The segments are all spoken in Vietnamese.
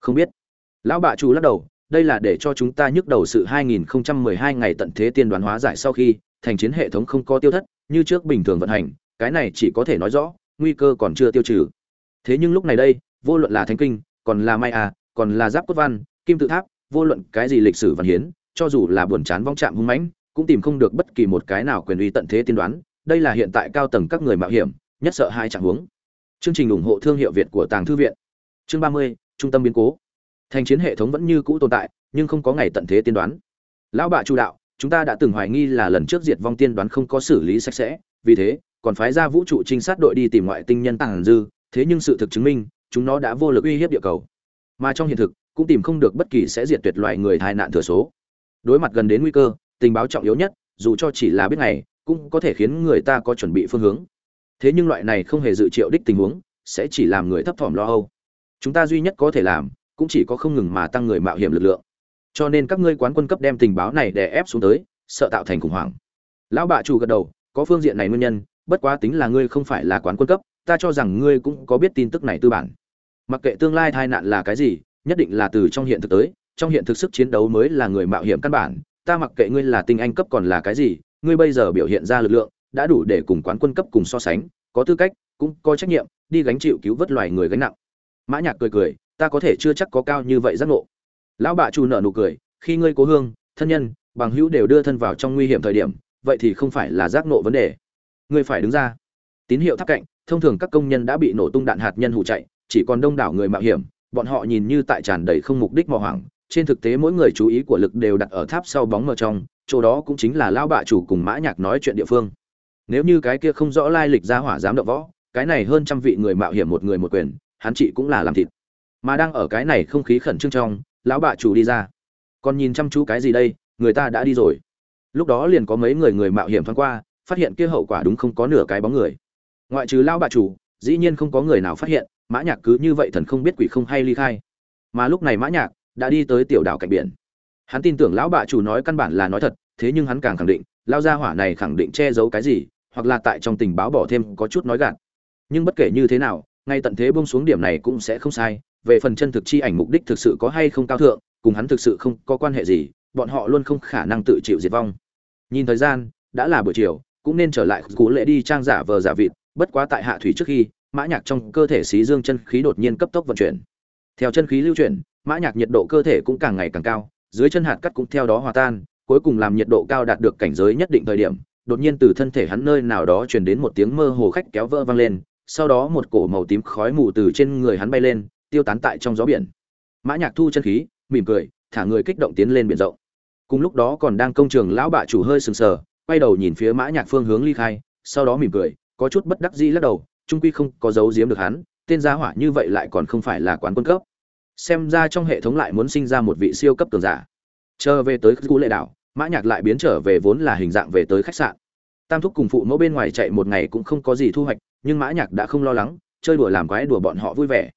không biết. Lão bạ chủ lắc đầu đây là để cho chúng ta nhức đầu sự 2012 ngày tận thế tiên đoán hóa giải sau khi thành chiến hệ thống không có tiêu thất như trước bình thường vận hành cái này chỉ có thể nói rõ nguy cơ còn chưa tiêu trừ. Thế nhưng lúc này đây vô luận là thánh kinh còn là mai à còn là giáp cốt văn kim tự tháp vô luận cái gì lịch sử văn hiến cho dù là buồn chán vong chạm hung mãnh cũng tìm không được bất kỳ một cái nào quyền uy tận thế tiên đoán đây là hiện tại cao tầng các người mạo hiểm nhất sợ hai trạng huống. Chương trình ủng hộ thương hiệu việt của tàng thư viện. Chương 30, trung tâm biến cố. Thành chiến hệ thống vẫn như cũ tồn tại, nhưng không có ngày tận thế tiên đoán. Lão bạ chủ đạo, chúng ta đã từng hoài nghi là lần trước diệt vong tiên đoán không có xử lý sạch sẽ, vì thế, còn phái ra vũ trụ trinh sát đội đi tìm ngoại tinh nhân tàng dư, thế nhưng sự thực chứng minh, chúng nó đã vô lực uy hiếp địa cầu. Mà trong hiện thực, cũng tìm không được bất kỳ sẽ diệt tuyệt loại người tai nạn thừa số. Đối mặt gần đến nguy cơ, tình báo trọng yếu nhất, dù cho chỉ là biết ngày, cũng có thể khiến người ta có chuẩn bị phương hướng. Thế nhưng loại này không hề dự triệu đích tình huống, sẽ chỉ làm người thấp thỏm lo âu chúng ta duy nhất có thể làm, cũng chỉ có không ngừng mà tăng người mạo hiểm lực lượng. Cho nên các ngươi quán quân cấp đem tình báo này đè ép xuống tới, sợ tạo thành khủng hoảng. Lão bạ chủ gật đầu, có phương diện này nguyên nhân, bất quá tính là ngươi không phải là quán quân cấp, ta cho rằng ngươi cũng có biết tin tức này tư bản. Mặc kệ tương lai tai nạn là cái gì, nhất định là từ trong hiện thực tới, trong hiện thực sức chiến đấu mới là người mạo hiểm căn bản, ta mặc kệ ngươi là tinh anh cấp còn là cái gì, ngươi bây giờ biểu hiện ra lực lượng, đã đủ để cùng quán quân cấp cùng so sánh, có tư cách, cũng có trách nhiệm, đi gánh chịu cứu vớt loài người gánh nặng mã nhạc cười cười, ta có thể chưa chắc có cao như vậy giác ngộ. Lão bạ chủ nở nụ cười, khi ngươi cố hương, thân nhân, bằng hữu đều đưa thân vào trong nguy hiểm thời điểm, vậy thì không phải là giác ngộ vấn đề. Ngươi phải đứng ra. Tín hiệu tháp cạnh, thông thường các công nhân đã bị nổ tung đạn hạt nhân hụ chạy, chỉ còn đông đảo người mạo hiểm, bọn họ nhìn như tại tràn đầy không mục đích mò hoảng. Trên thực tế mỗi người chú ý của lực đều đặt ở tháp sau bóng mờ trong, chỗ đó cũng chính là lão bạ chủ cùng mã nhạc nói chuyện địa phương. Nếu như cái kia không rõ lai lịch ra hỏa dám động võ, cái này hơn trăm vị người mạo hiểm một người một quyền hắn chị cũng là làm thịt. Mà đang ở cái này không khí khẩn trương trong, lão bạ chủ đi ra. Còn nhìn chăm chú cái gì đây, người ta đã đi rồi. Lúc đó liền có mấy người người mạo hiểm thoáng qua, phát hiện kia hậu quả đúng không có nửa cái bóng người. Ngoại trừ lão bạ chủ, dĩ nhiên không có người nào phát hiện, mã nhạc cứ như vậy thần không biết quỷ không hay ly khai. Mà lúc này mã nhạc đã đi tới tiểu đảo cạnh biển. Hắn tin tưởng lão bạ chủ nói căn bản là nói thật, thế nhưng hắn càng khẳng định lao gia hỏa này khẳng định che giấu cái gì, hoặc là tại trong tình báo bỏ thêm có chút nói gạt. Nhưng bất kể như thế nào ngay tận thế buông xuống điểm này cũng sẽ không sai, về phần chân thực chi ảnh mục đích thực sự có hay không cao thượng, cùng hắn thực sự không có quan hệ gì, bọn họ luôn không khả năng tự chịu diệt vong. Nhìn thời gian, đã là buổi chiều, cũng nên trở lại cú lễ đi trang giả vờ giả vịt, bất quá tại hạ thủy trước khi, mã nhạc trong cơ thể xí dương chân khí đột nhiên cấp tốc vận chuyển. Theo chân khí lưu chuyển, mã nhạc nhiệt độ cơ thể cũng càng ngày càng cao, dưới chân hạt cắt cũng theo đó hòa tan, cuối cùng làm nhiệt độ cao đạt được cảnh giới nhất định thời điểm, đột nhiên từ thân thể hắn nơi nào đó truyền đến một tiếng mơ hồ khách kéo vỡ vang lên sau đó một cổ màu tím khói mù từ trên người hắn bay lên, tiêu tán tại trong gió biển. Mã nhạc thu chân khí, mỉm cười, thả người kích động tiến lên biển rộng. Cùng lúc đó còn đang công trường lão bạ chủ hơi sừng sờ, quay đầu nhìn phía mã nhạc phương hướng ly khai, sau đó mỉm cười, có chút bất đắc dĩ lắc đầu, trung quy không có giấu giếm được hắn, tên gia hỏa như vậy lại còn không phải là quán quân cấp. Xem ra trong hệ thống lại muốn sinh ra một vị siêu cấp cường giả. Chờ về tới khu lệ đảo, mã nhạc lại biến trở về vốn là hình dạng về tới khách sạn tam thúc cùng phụ mẫu bên ngoài chạy một ngày cũng không có gì thu hoạch, nhưng mã nhạc đã không lo lắng, chơi đùa làm quái đùa bọn họ vui vẻ.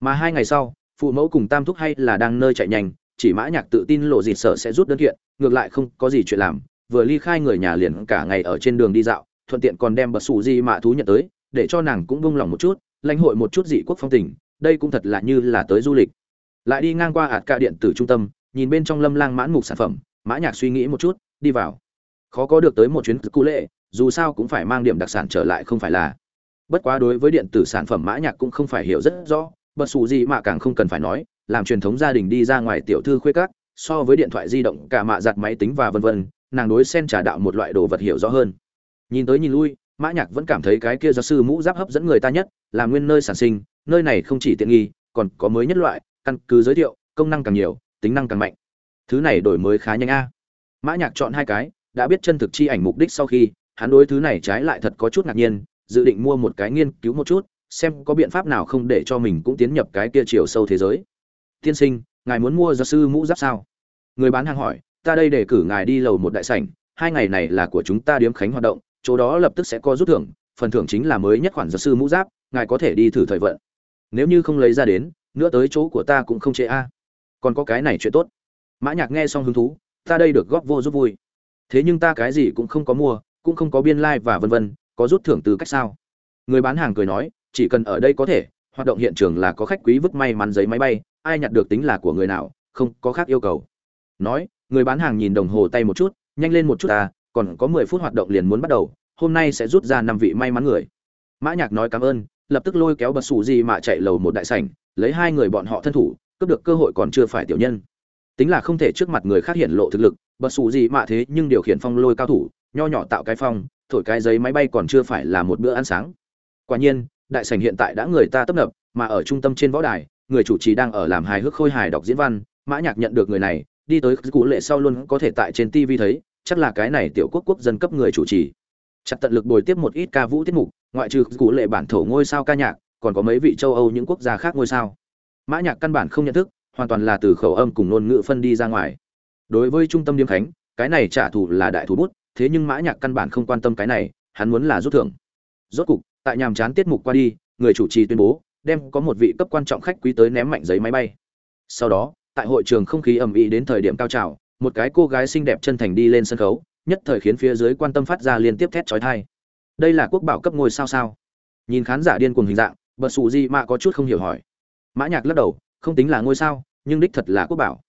Mà hai ngày sau, phụ mẫu cùng tam thúc hay là đang nơi chạy nhanh, chỉ mã nhạc tự tin lộ dịt sợ sẽ rút đơn kiện, ngược lại không có gì chuyện làm, vừa ly khai người nhà liền cả ngày ở trên đường đi dạo, thuận tiện còn đem bật sủ di mạ thú nhận tới, để cho nàng cũng buông lòng một chút, lãnh hội một chút dị quốc phong tình, đây cũng thật là như là tới du lịch. Lại đi ngang qua ạt ca điện tử trung tâm, nhìn bên trong lâm lang mãn mục sản phẩm, mã nhạc suy nghĩ một chút, đi vào. Khó có được tới một chuyến cú lệ dù sao cũng phải mang điểm đặc sản trở lại không phải là. Bất quá đối với điện tử sản phẩm mã nhạc cũng không phải hiểu rất rõ, bật sủ gì mà càng không cần phải nói, làm truyền thống gia đình đi ra ngoài tiểu thư khuê các, so với điện thoại di động, cả mạ giặt máy tính và vân vân, nàng đối sen trà đạo một loại đồ vật hiểu rõ hơn. Nhìn tới nhìn lui, mã nhạc vẫn cảm thấy cái kia giáo sư mũ giáp hấp dẫn người ta nhất, là nguyên nơi sản sinh, nơi này không chỉ tiện nghi, còn có mới nhất loại, căn cứ giới thiệu, công năng càng nhiều, tính năng càng mạnh. Thứ này đổi mới khá nhanh a. Mã nhạc chọn hai cái, đã biết chân thực chi ảnh mục đích sau khi hắn đối thứ này trái lại thật có chút ngạc nhiên, dự định mua một cái nghiên cứu một chút, xem có biện pháp nào không để cho mình cũng tiến nhập cái kia chiều sâu thế giới. Tiên sinh, ngài muốn mua giáo sư mũ giáp sao? Người bán hàng hỏi, ta đây để cử ngài đi lầu một đại sảnh, hai ngày này là của chúng ta điếm khánh hoạt động, chỗ đó lập tức sẽ có rút thưởng, phần thưởng chính là mới nhất khoản giáo sư mũ giáp, ngài có thể đi thử thời vận. Nếu như không lấy ra đến, nữa tới chỗ của ta cũng không chê a. Còn có cái này chuyện tốt. Mã nhạc nghe xong hứng thú, ta đây được góp vô giúp vui. Thế nhưng ta cái gì cũng không có mua cũng không có biên lai like và vân vân, có rút thưởng từ cách sao? Người bán hàng cười nói, chỉ cần ở đây có thể, hoạt động hiện trường là có khách quý vứt may mắn giấy máy bay, ai nhặt được tính là của người nào, không có khác yêu cầu. Nói, người bán hàng nhìn đồng hồ tay một chút, nhanh lên một chút ta còn có mười phút hoạt động liền muốn bắt đầu, hôm nay sẽ rút ra năm vị may mắn người. Mã nhạc nói cảm ơn, lập tức lôi kéo bật sủ gì mà chạy lầu một đại sảnh, lấy hai người bọn họ thân thủ, cướp được cơ hội còn chưa phải tiểu nhân. Tính là không thể trước mặt người khác hiện lộ thực lực, bật sủ gì mà thế nhưng điều khiển phong lôi cao thủ nho nhỏ tạo cái phong, thổi cái giấy máy bay còn chưa phải là một bữa ăn sáng. Quả nhiên, đại sảnh hiện tại đã người ta tấp nập, mà ở trung tâm trên võ đài, người chủ trì đang ở làm hài hước khôi hài đọc diễn văn, mã nhạc nhận được người này, đi tới cụ lệ sau luôn có thể tại trên tv thấy, chắc là cái này tiểu quốc quốc dân cấp người chủ trì. Chặt tận lực bồi tiếp một ít ca vũ tiết mục, ngoại trừ cụ lệ bản thổ ngôi sao ca nhạc, còn có mấy vị châu âu những quốc gia khác ngôi sao. Mã nhạc căn bản không nhận thức, hoàn toàn là từ khẩu âm cùng ngôn ngữ phân đi ra ngoài. Đối với trung tâm điếm khánh, cái này trả thù là đại thù bút thế nhưng mã nhạc căn bản không quan tâm cái này, hắn muốn là rút thưởng. Rốt cục, tại nhàm chán tiết mục qua đi, người chủ trì tuyên bố, đem có một vị cấp quan trọng khách quý tới ném mạnh giấy máy bay. Sau đó, tại hội trường không khí ầm ĩ đến thời điểm cao trào, một cái cô gái xinh đẹp chân thành đi lên sân khấu, nhất thời khiến phía dưới quan tâm phát ra liên tiếp thét chói tai. Đây là quốc bảo cấp ngôi sao sao? Nhìn khán giả điên cuồng hình dạng, bật xù gì mà có chút không hiểu hỏi. Mã nhạc lắc đầu, không tính là ngôi sao, nhưng đích thật là quốc bảo.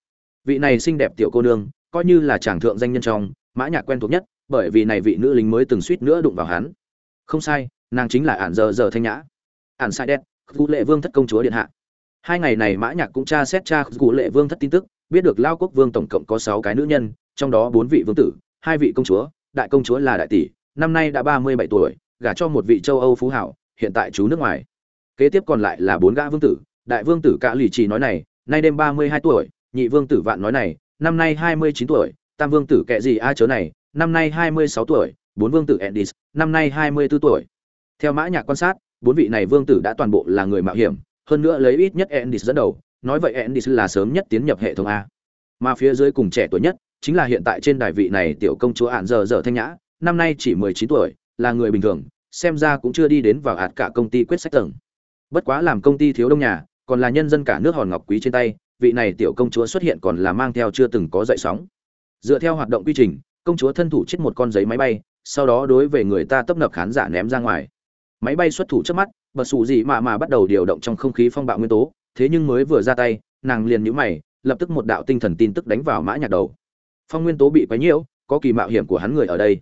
Vị này xinh đẹp tiểu cô nương, coi như là chàng thượng danh nhân trong, mã nhạc quen thuộc nhất bởi vì này vị nữ lính mới từng suýt nữa đụng vào hắn. Không sai, nàng chính là ản giờ giờ thanh nhã. Ản sai đen cụ lệ vương thất công chúa điện hạ. Hai ngày này mã nhạc cũng tra xét tra cụ lệ vương thất tin tức, biết được lao quốc vương tổng cộng có sáu cái nữ nhân, trong đó bốn vị vương tử, hai vị công chúa, đại công chúa là đại tỷ, năm nay đã ba mươi bảy tuổi, gả cho một vị châu âu phú hảo, hiện tại chú nước ngoài. Kế tiếp còn lại là bốn gã vương tử, đại vương tử cả lì trì nói này, nay đêm ba mươi hai tuổi, nhị vương tử vạn nói này, năm nay hai mươi chín tuổi, tam vương tử kệ gì a chớ này năm nay hai mươi sáu tuổi, bốn vương tử endis năm nay 24 tuổi. Theo mã nhạc quan sát, bốn vị này vương tử đã toàn bộ là người mạo hiểm, hơn nữa lấy ít nhất endis dẫn đầu, nói vậy endis là sớm nhất tiến nhập hệ thống a. Mà phía dưới cùng trẻ tuổi nhất, chính là hiện tại trên đài vị này tiểu công chúa Ản giờ giờ thanh nhã, năm nay chỉ mười chín tuổi, là người bình thường, xem ra cũng chưa đi đến vào hạt cả công ty quyết sách tầng. Bất quá làm công ty thiếu đông nhà, còn là nhân dân cả nước hòn ngọc quý trên tay, vị này tiểu công chúa xuất hiện còn là mang theo chưa từng có dậy sóng. Dựa theo hoạt động quy trình công chúa thân thủ chết một con giấy máy bay, sau đó đối với người ta tấp nập khán giả ném ra ngoài. Máy bay xuất thủ trước mắt bật xù gì mà mà bắt đầu điều động trong không khí phong bạo nguyên tố, thế nhưng mới vừa ra tay, nàng liền nhũ mày, lập tức một đạo tinh thần tin tức đánh vào mã nhạc đầu. Phong nguyên tố bị quấy nhiễu, có kỳ mạo hiểm của hắn người ở đây.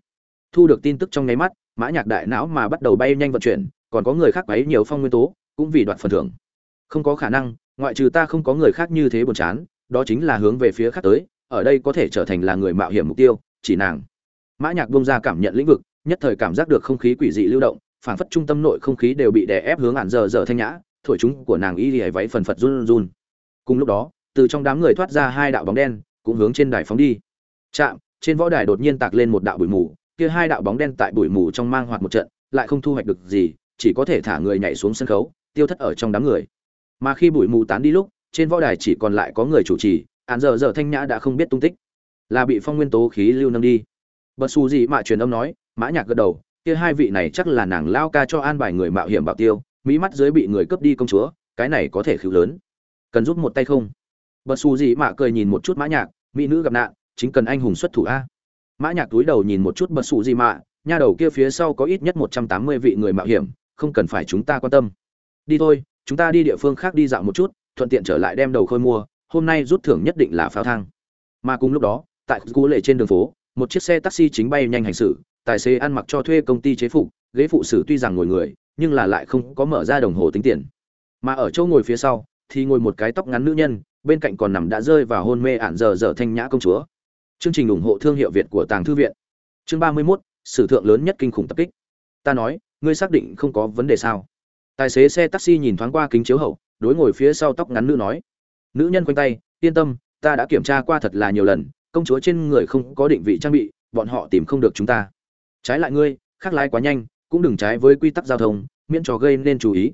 Thu được tin tức trong nháy mắt, mã nhạc đại não mà bắt đầu bay nhanh vận chuyển, còn có người khác quấy nhiều phong nguyên tố, cũng vì đoạt phần thưởng. Không có khả năng, ngoại trừ ta không có người khác như thế buồn chán, đó chính là hướng về phía khác tới, ở đây có thể trở thành là người mạo hiểm mục tiêu chỉ nàng. Mã nhạc buông ra cảm nhận lĩnh vực, nhất thời cảm giác được không khí quỷ dị lưu động phản phất trung tâm nội không khí đều bị đè ép hướng ản giờ giờ thanh nhã, thổi chúng của nàng y lìa váy phần phật run run. Cùng lúc đó, từ trong đám người thoát ra hai đạo bóng đen, cũng hướng trên đài phóng đi. Chạm, trên võ đài đột nhiên tạc lên một đạo bụi mù, kia hai đạo bóng đen tại bụi mù trong mang hoạt một trận, lại không thu hoạch được gì, chỉ có thể thả người nhảy xuống sân khấu, tiêu thất ở trong đám người. Mà khi bụi mù tán đi lúc, trên võ đài chỉ còn lại có người chủ trì ạn giờ giờ thanh nhã đã không biết tung tích là bị phong nguyên tố khí lưu nâng đi. Bật xù gì mạ truyền âm nói mã nhạc gật đầu kia hai vị này chắc là nàng lao ca cho an bài người mạo hiểm bảo tiêu mỹ mắt dưới bị người cướp đi công chúa cái này có thể khử lớn. Cần giúp một tay không? Bật xù gì mạ cười nhìn một chút mã nhạc mỹ nữ gặp nạn chính cần anh hùng xuất thủ a. Mã nhạc túi đầu nhìn một chút bật xù gì mạ, nha đầu kia phía sau có ít nhất một trăm tám mươi vị người mạo hiểm không cần phải chúng ta quan tâm. Đi thôi chúng ta đi địa phương khác đi dạo một chút thuận tiện trở lại đem đầu khôi mua hôm nay rút thưởng nhất định là pháo thang. Mà cùng lúc đó tại cú lệ trên đường phố một chiếc xe taxi chính bay nhanh hành xử tài xế ăn mặc cho thuê công ty chế phục ghế phụ xử tuy rằng ngồi người nhưng là lại không có mở ra đồng hồ tính tiền. Mà ở chỗ ngồi phía sau thì ngồi một cái tóc ngắn nữ nhân bên cạnh còn nằm đã rơi vào hôn mê ản giờ giờ thanh nhã công chúa. Chương trình ủng hộ thương hiệu việt của tàng thư viện. Chương ba mươi 31, sử thượng lớn nhất kinh khủng tập kích. Ta nói ngươi xác định không có vấn đề sao? Tài xế xe taxi nhìn thoáng qua kính chiếu hậu đối ngồi phía sau tóc ngắn nữ nói. Nữ nhân quanh tay yên tâm ta đã kiểm tra qua thật là nhiều lần công chúa trên người không có định vị trang bị, bọn họ tìm không được chúng ta. Trái lại ngươi, khác lái quá nhanh, cũng đừng trái với quy tắc giao thông, miễn trò gây nên chú ý.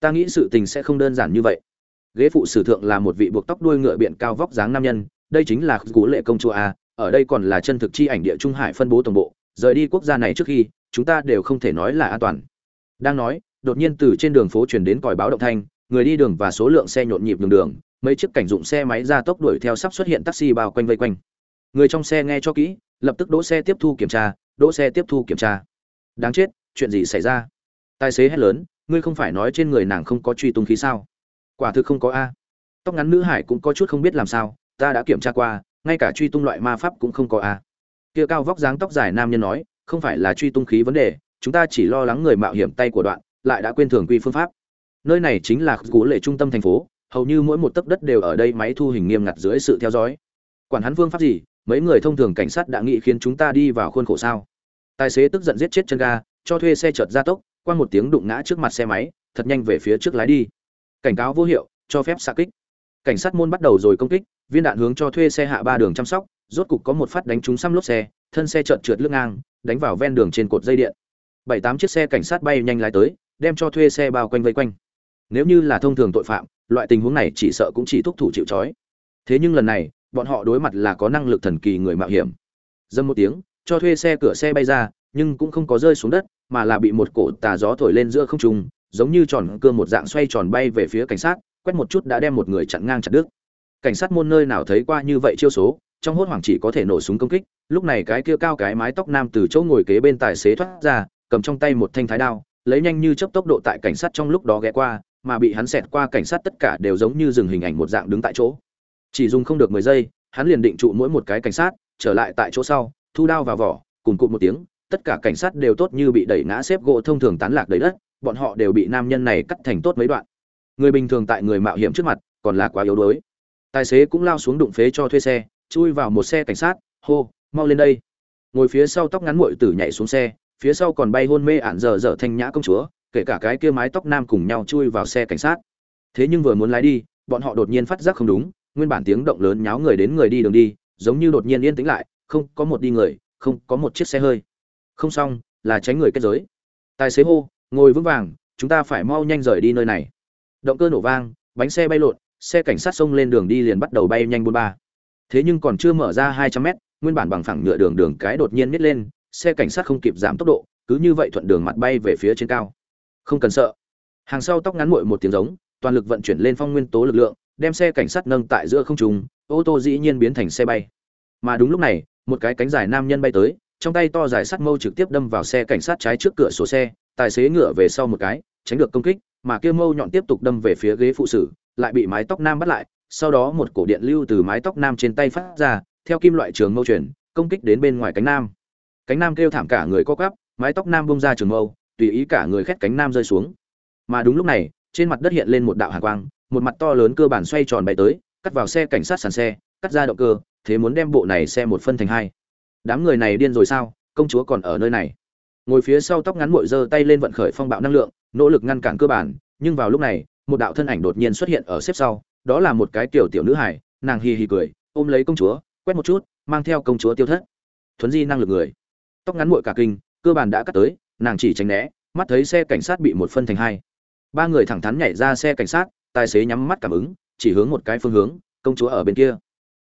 Ta nghĩ sự tình sẽ không đơn giản như vậy. Ghế phụ sử thượng là một vị buộc tóc đuôi ngựa biện cao vóc dáng nam nhân, đây chính là cú lệ công chúa a, ở đây còn là chân thực chi ảnh địa trung hải phân bố tổng bộ, rời đi quốc gia này trước khi, chúng ta đều không thể nói là an toàn. Đang nói, đột nhiên từ trên đường phố truyền đến còi báo động thanh, người đi đường và số lượng xe nhộn nhịp đường đường, mấy chiếc cảnh dụng xe máy ra tốc đuổi theo sắp xuất hiện taxi bao quanh vây quanh người trong xe nghe cho kỹ, lập tức đỗ xe tiếp thu kiểm tra, đỗ xe tiếp thu kiểm tra. Đáng chết, chuyện gì xảy ra? Tài xế hét lớn, ngươi không phải nói trên người nàng không có truy tung khí sao? Quả thực không có a. Tóc ngắn nữ hải cũng có chút không biết làm sao, ta đã kiểm tra qua, ngay cả truy tung loại ma pháp cũng không có a. Kia cao vóc dáng tóc dài nam nhân nói, không phải là truy tung khí vấn đề, chúng ta chỉ lo lắng người mạo hiểm tay của đoạn, lại đã quên thường quy phương pháp. Nơi này chính là cú lệ trung tâm thành phố, hầu như mỗi một tấc đất đều ở đây máy thu hình nghiêm ngặt dưới sự theo dõi. Quản hắn phương pháp gì mấy người thông thường cảnh sát đã nghĩ khiến chúng ta đi vào khuôn khổ sao? Tài xế tức giận giết chết chân ga, cho thuê xe chợt ra tốc, qua một tiếng đụng ngã trước mặt xe máy, thật nhanh về phía trước lái đi. Cảnh cáo vô hiệu, cho phép xạ kích. Cảnh sát môn bắt đầu rồi công kích, viên đạn hướng cho thuê xe hạ ba đường chăm sóc, rốt cục có một phát đánh trúng xăm lốp xe, thân xe chợt trượt lưng ngang, đánh vào ven đường trên cột dây điện. Bảy tám chiếc xe cảnh sát bay nhanh lái tới, đem cho thuê xe bao quanh vây quanh. Nếu như là thông thường tội phạm, loại tình huống này chỉ sợ cũng chỉ thúc thủ chịu trói. Thế nhưng lần này bọn họ đối mặt là có năng lực thần kỳ người mạo hiểm. Dâm một tiếng, cho thuê xe cửa xe bay ra, nhưng cũng không có rơi xuống đất, mà là bị một cổ tà gió thổi lên giữa không trung, giống như tròn cưa một dạng xoay tròn bay về phía cảnh sát, quét một chút đã đem một người chặn ngang chặt đứt. Cảnh sát môn nơi nào thấy qua như vậy chiêu số, trong hốt hoảng chỉ có thể nổ súng công kích, lúc này cái kia cao cái mái tóc nam từ chỗ ngồi kế bên tài xế thoát ra, cầm trong tay một thanh thái đao, lấy nhanh như chớp tốc độ tại cảnh sát trong lúc đó ghé qua, mà bị hắn xẹt qua cảnh sát tất cả đều giống như dừng hình ảnh một dạng đứng tại chỗ chỉ dùng không được mười giây, hắn liền định trụ mỗi một cái cảnh sát, trở lại tại chỗ sau, thu đao vào vỏ, cùng cụt một tiếng, tất cả cảnh sát đều tốt như bị đẩy ngã xếp gỗ thông thường tán lạc đầy đất, bọn họ đều bị nam nhân này cắt thành tốt mấy đoạn. Người bình thường tại người mạo hiểm trước mặt, còn là quá yếu đuối. Tài xế cũng lao xuống đụng phế cho thuê xe, chui vào một xe cảnh sát, hô, mau lên đây. Ngồi phía sau tóc ngắn muội tử nhảy xuống xe, phía sau còn bay hôn mê ản dở dở thanh nhã công chúa, kể cả cái kia mái tóc nam cùng nhau chui vào xe cảnh sát. Thế nhưng vừa muốn lái đi, bọn họ đột nhiên phát giác không đúng nguyên bản tiếng động lớn nháo người đến người đi đường đi, giống như đột nhiên yên tĩnh lại, không có một đi người, không có một chiếc xe hơi. Không xong, là tránh người kết giới. Tài xế hô, ngồi vững vàng, chúng ta phải mau nhanh rời đi nơi này. Động cơ nổ vang, bánh xe bay lộn, xe cảnh sát xông lên đường đi liền bắt đầu bay nhanh bốn ba. Thế nhưng còn chưa mở ra hai trăm mét, nguyên bản bằng phẳng nhựa đường đường cái đột nhiên nít lên, xe cảnh sát không kịp giảm tốc độ, cứ như vậy thuận đường mặt bay về phía trên cao. Không cần sợ. Hàng sau tóc ngắn muội một tiếng giống, toàn lực vận chuyển lên phong nguyên tố lực lượng đem xe cảnh sát nâng tại giữa không trung ô tô dĩ nhiên biến thành xe bay. Mà đúng lúc này một cái cánh dài nam nhân bay tới trong tay to dài sắt mâu trực tiếp đâm vào xe cảnh sát trái trước cửa sổ xe tài xế ngựa về sau một cái tránh được công kích mà kia mâu nhọn tiếp tục đâm về phía ghế phụ xử, lại bị mái tóc nam bắt lại sau đó một cổ điện lưu từ mái tóc nam trên tay phát ra theo kim loại trường mâu chuyển công kích đến bên ngoài cánh nam. Cánh nam kêu thảm cả người co quắp mái tóc nam bung ra trường mâu tùy ý cả người khét cánh nam rơi xuống. Mà đúng lúc này trên mặt đất hiện lên một đạo hàn quang một mặt to lớn cơ bản xoay tròn bay tới, cắt vào xe cảnh sát sàn xe, cắt ra động cơ, thế muốn đem bộ này xe một phân thành hai. Đám người này điên rồi sao? Công chúa còn ở nơi này. Ngồi phía sau tóc ngắn mội giơ tay lên vận khởi phong bạo năng lượng, nỗ lực ngăn cản cơ bản, nhưng vào lúc này, một đạo thân ảnh đột nhiên xuất hiện ở xếp sau, đó là một cái tiểu tiểu nữ hải nàng hì hì cười, ôm lấy công chúa, quét một chút, mang theo công chúa tiêu thất. Thuấn di năng lực người. Tóc ngắn mội cả kinh, cơ bản đã cắt tới, nàng chỉ tránh né, mắt thấy xe cảnh sát bị một phân thành hai. Ba người thẳng thắn nhảy ra xe cảnh sát tài xế nhắm mắt cảm ứng, chỉ hướng một cái phương hướng, công chúa ở bên kia.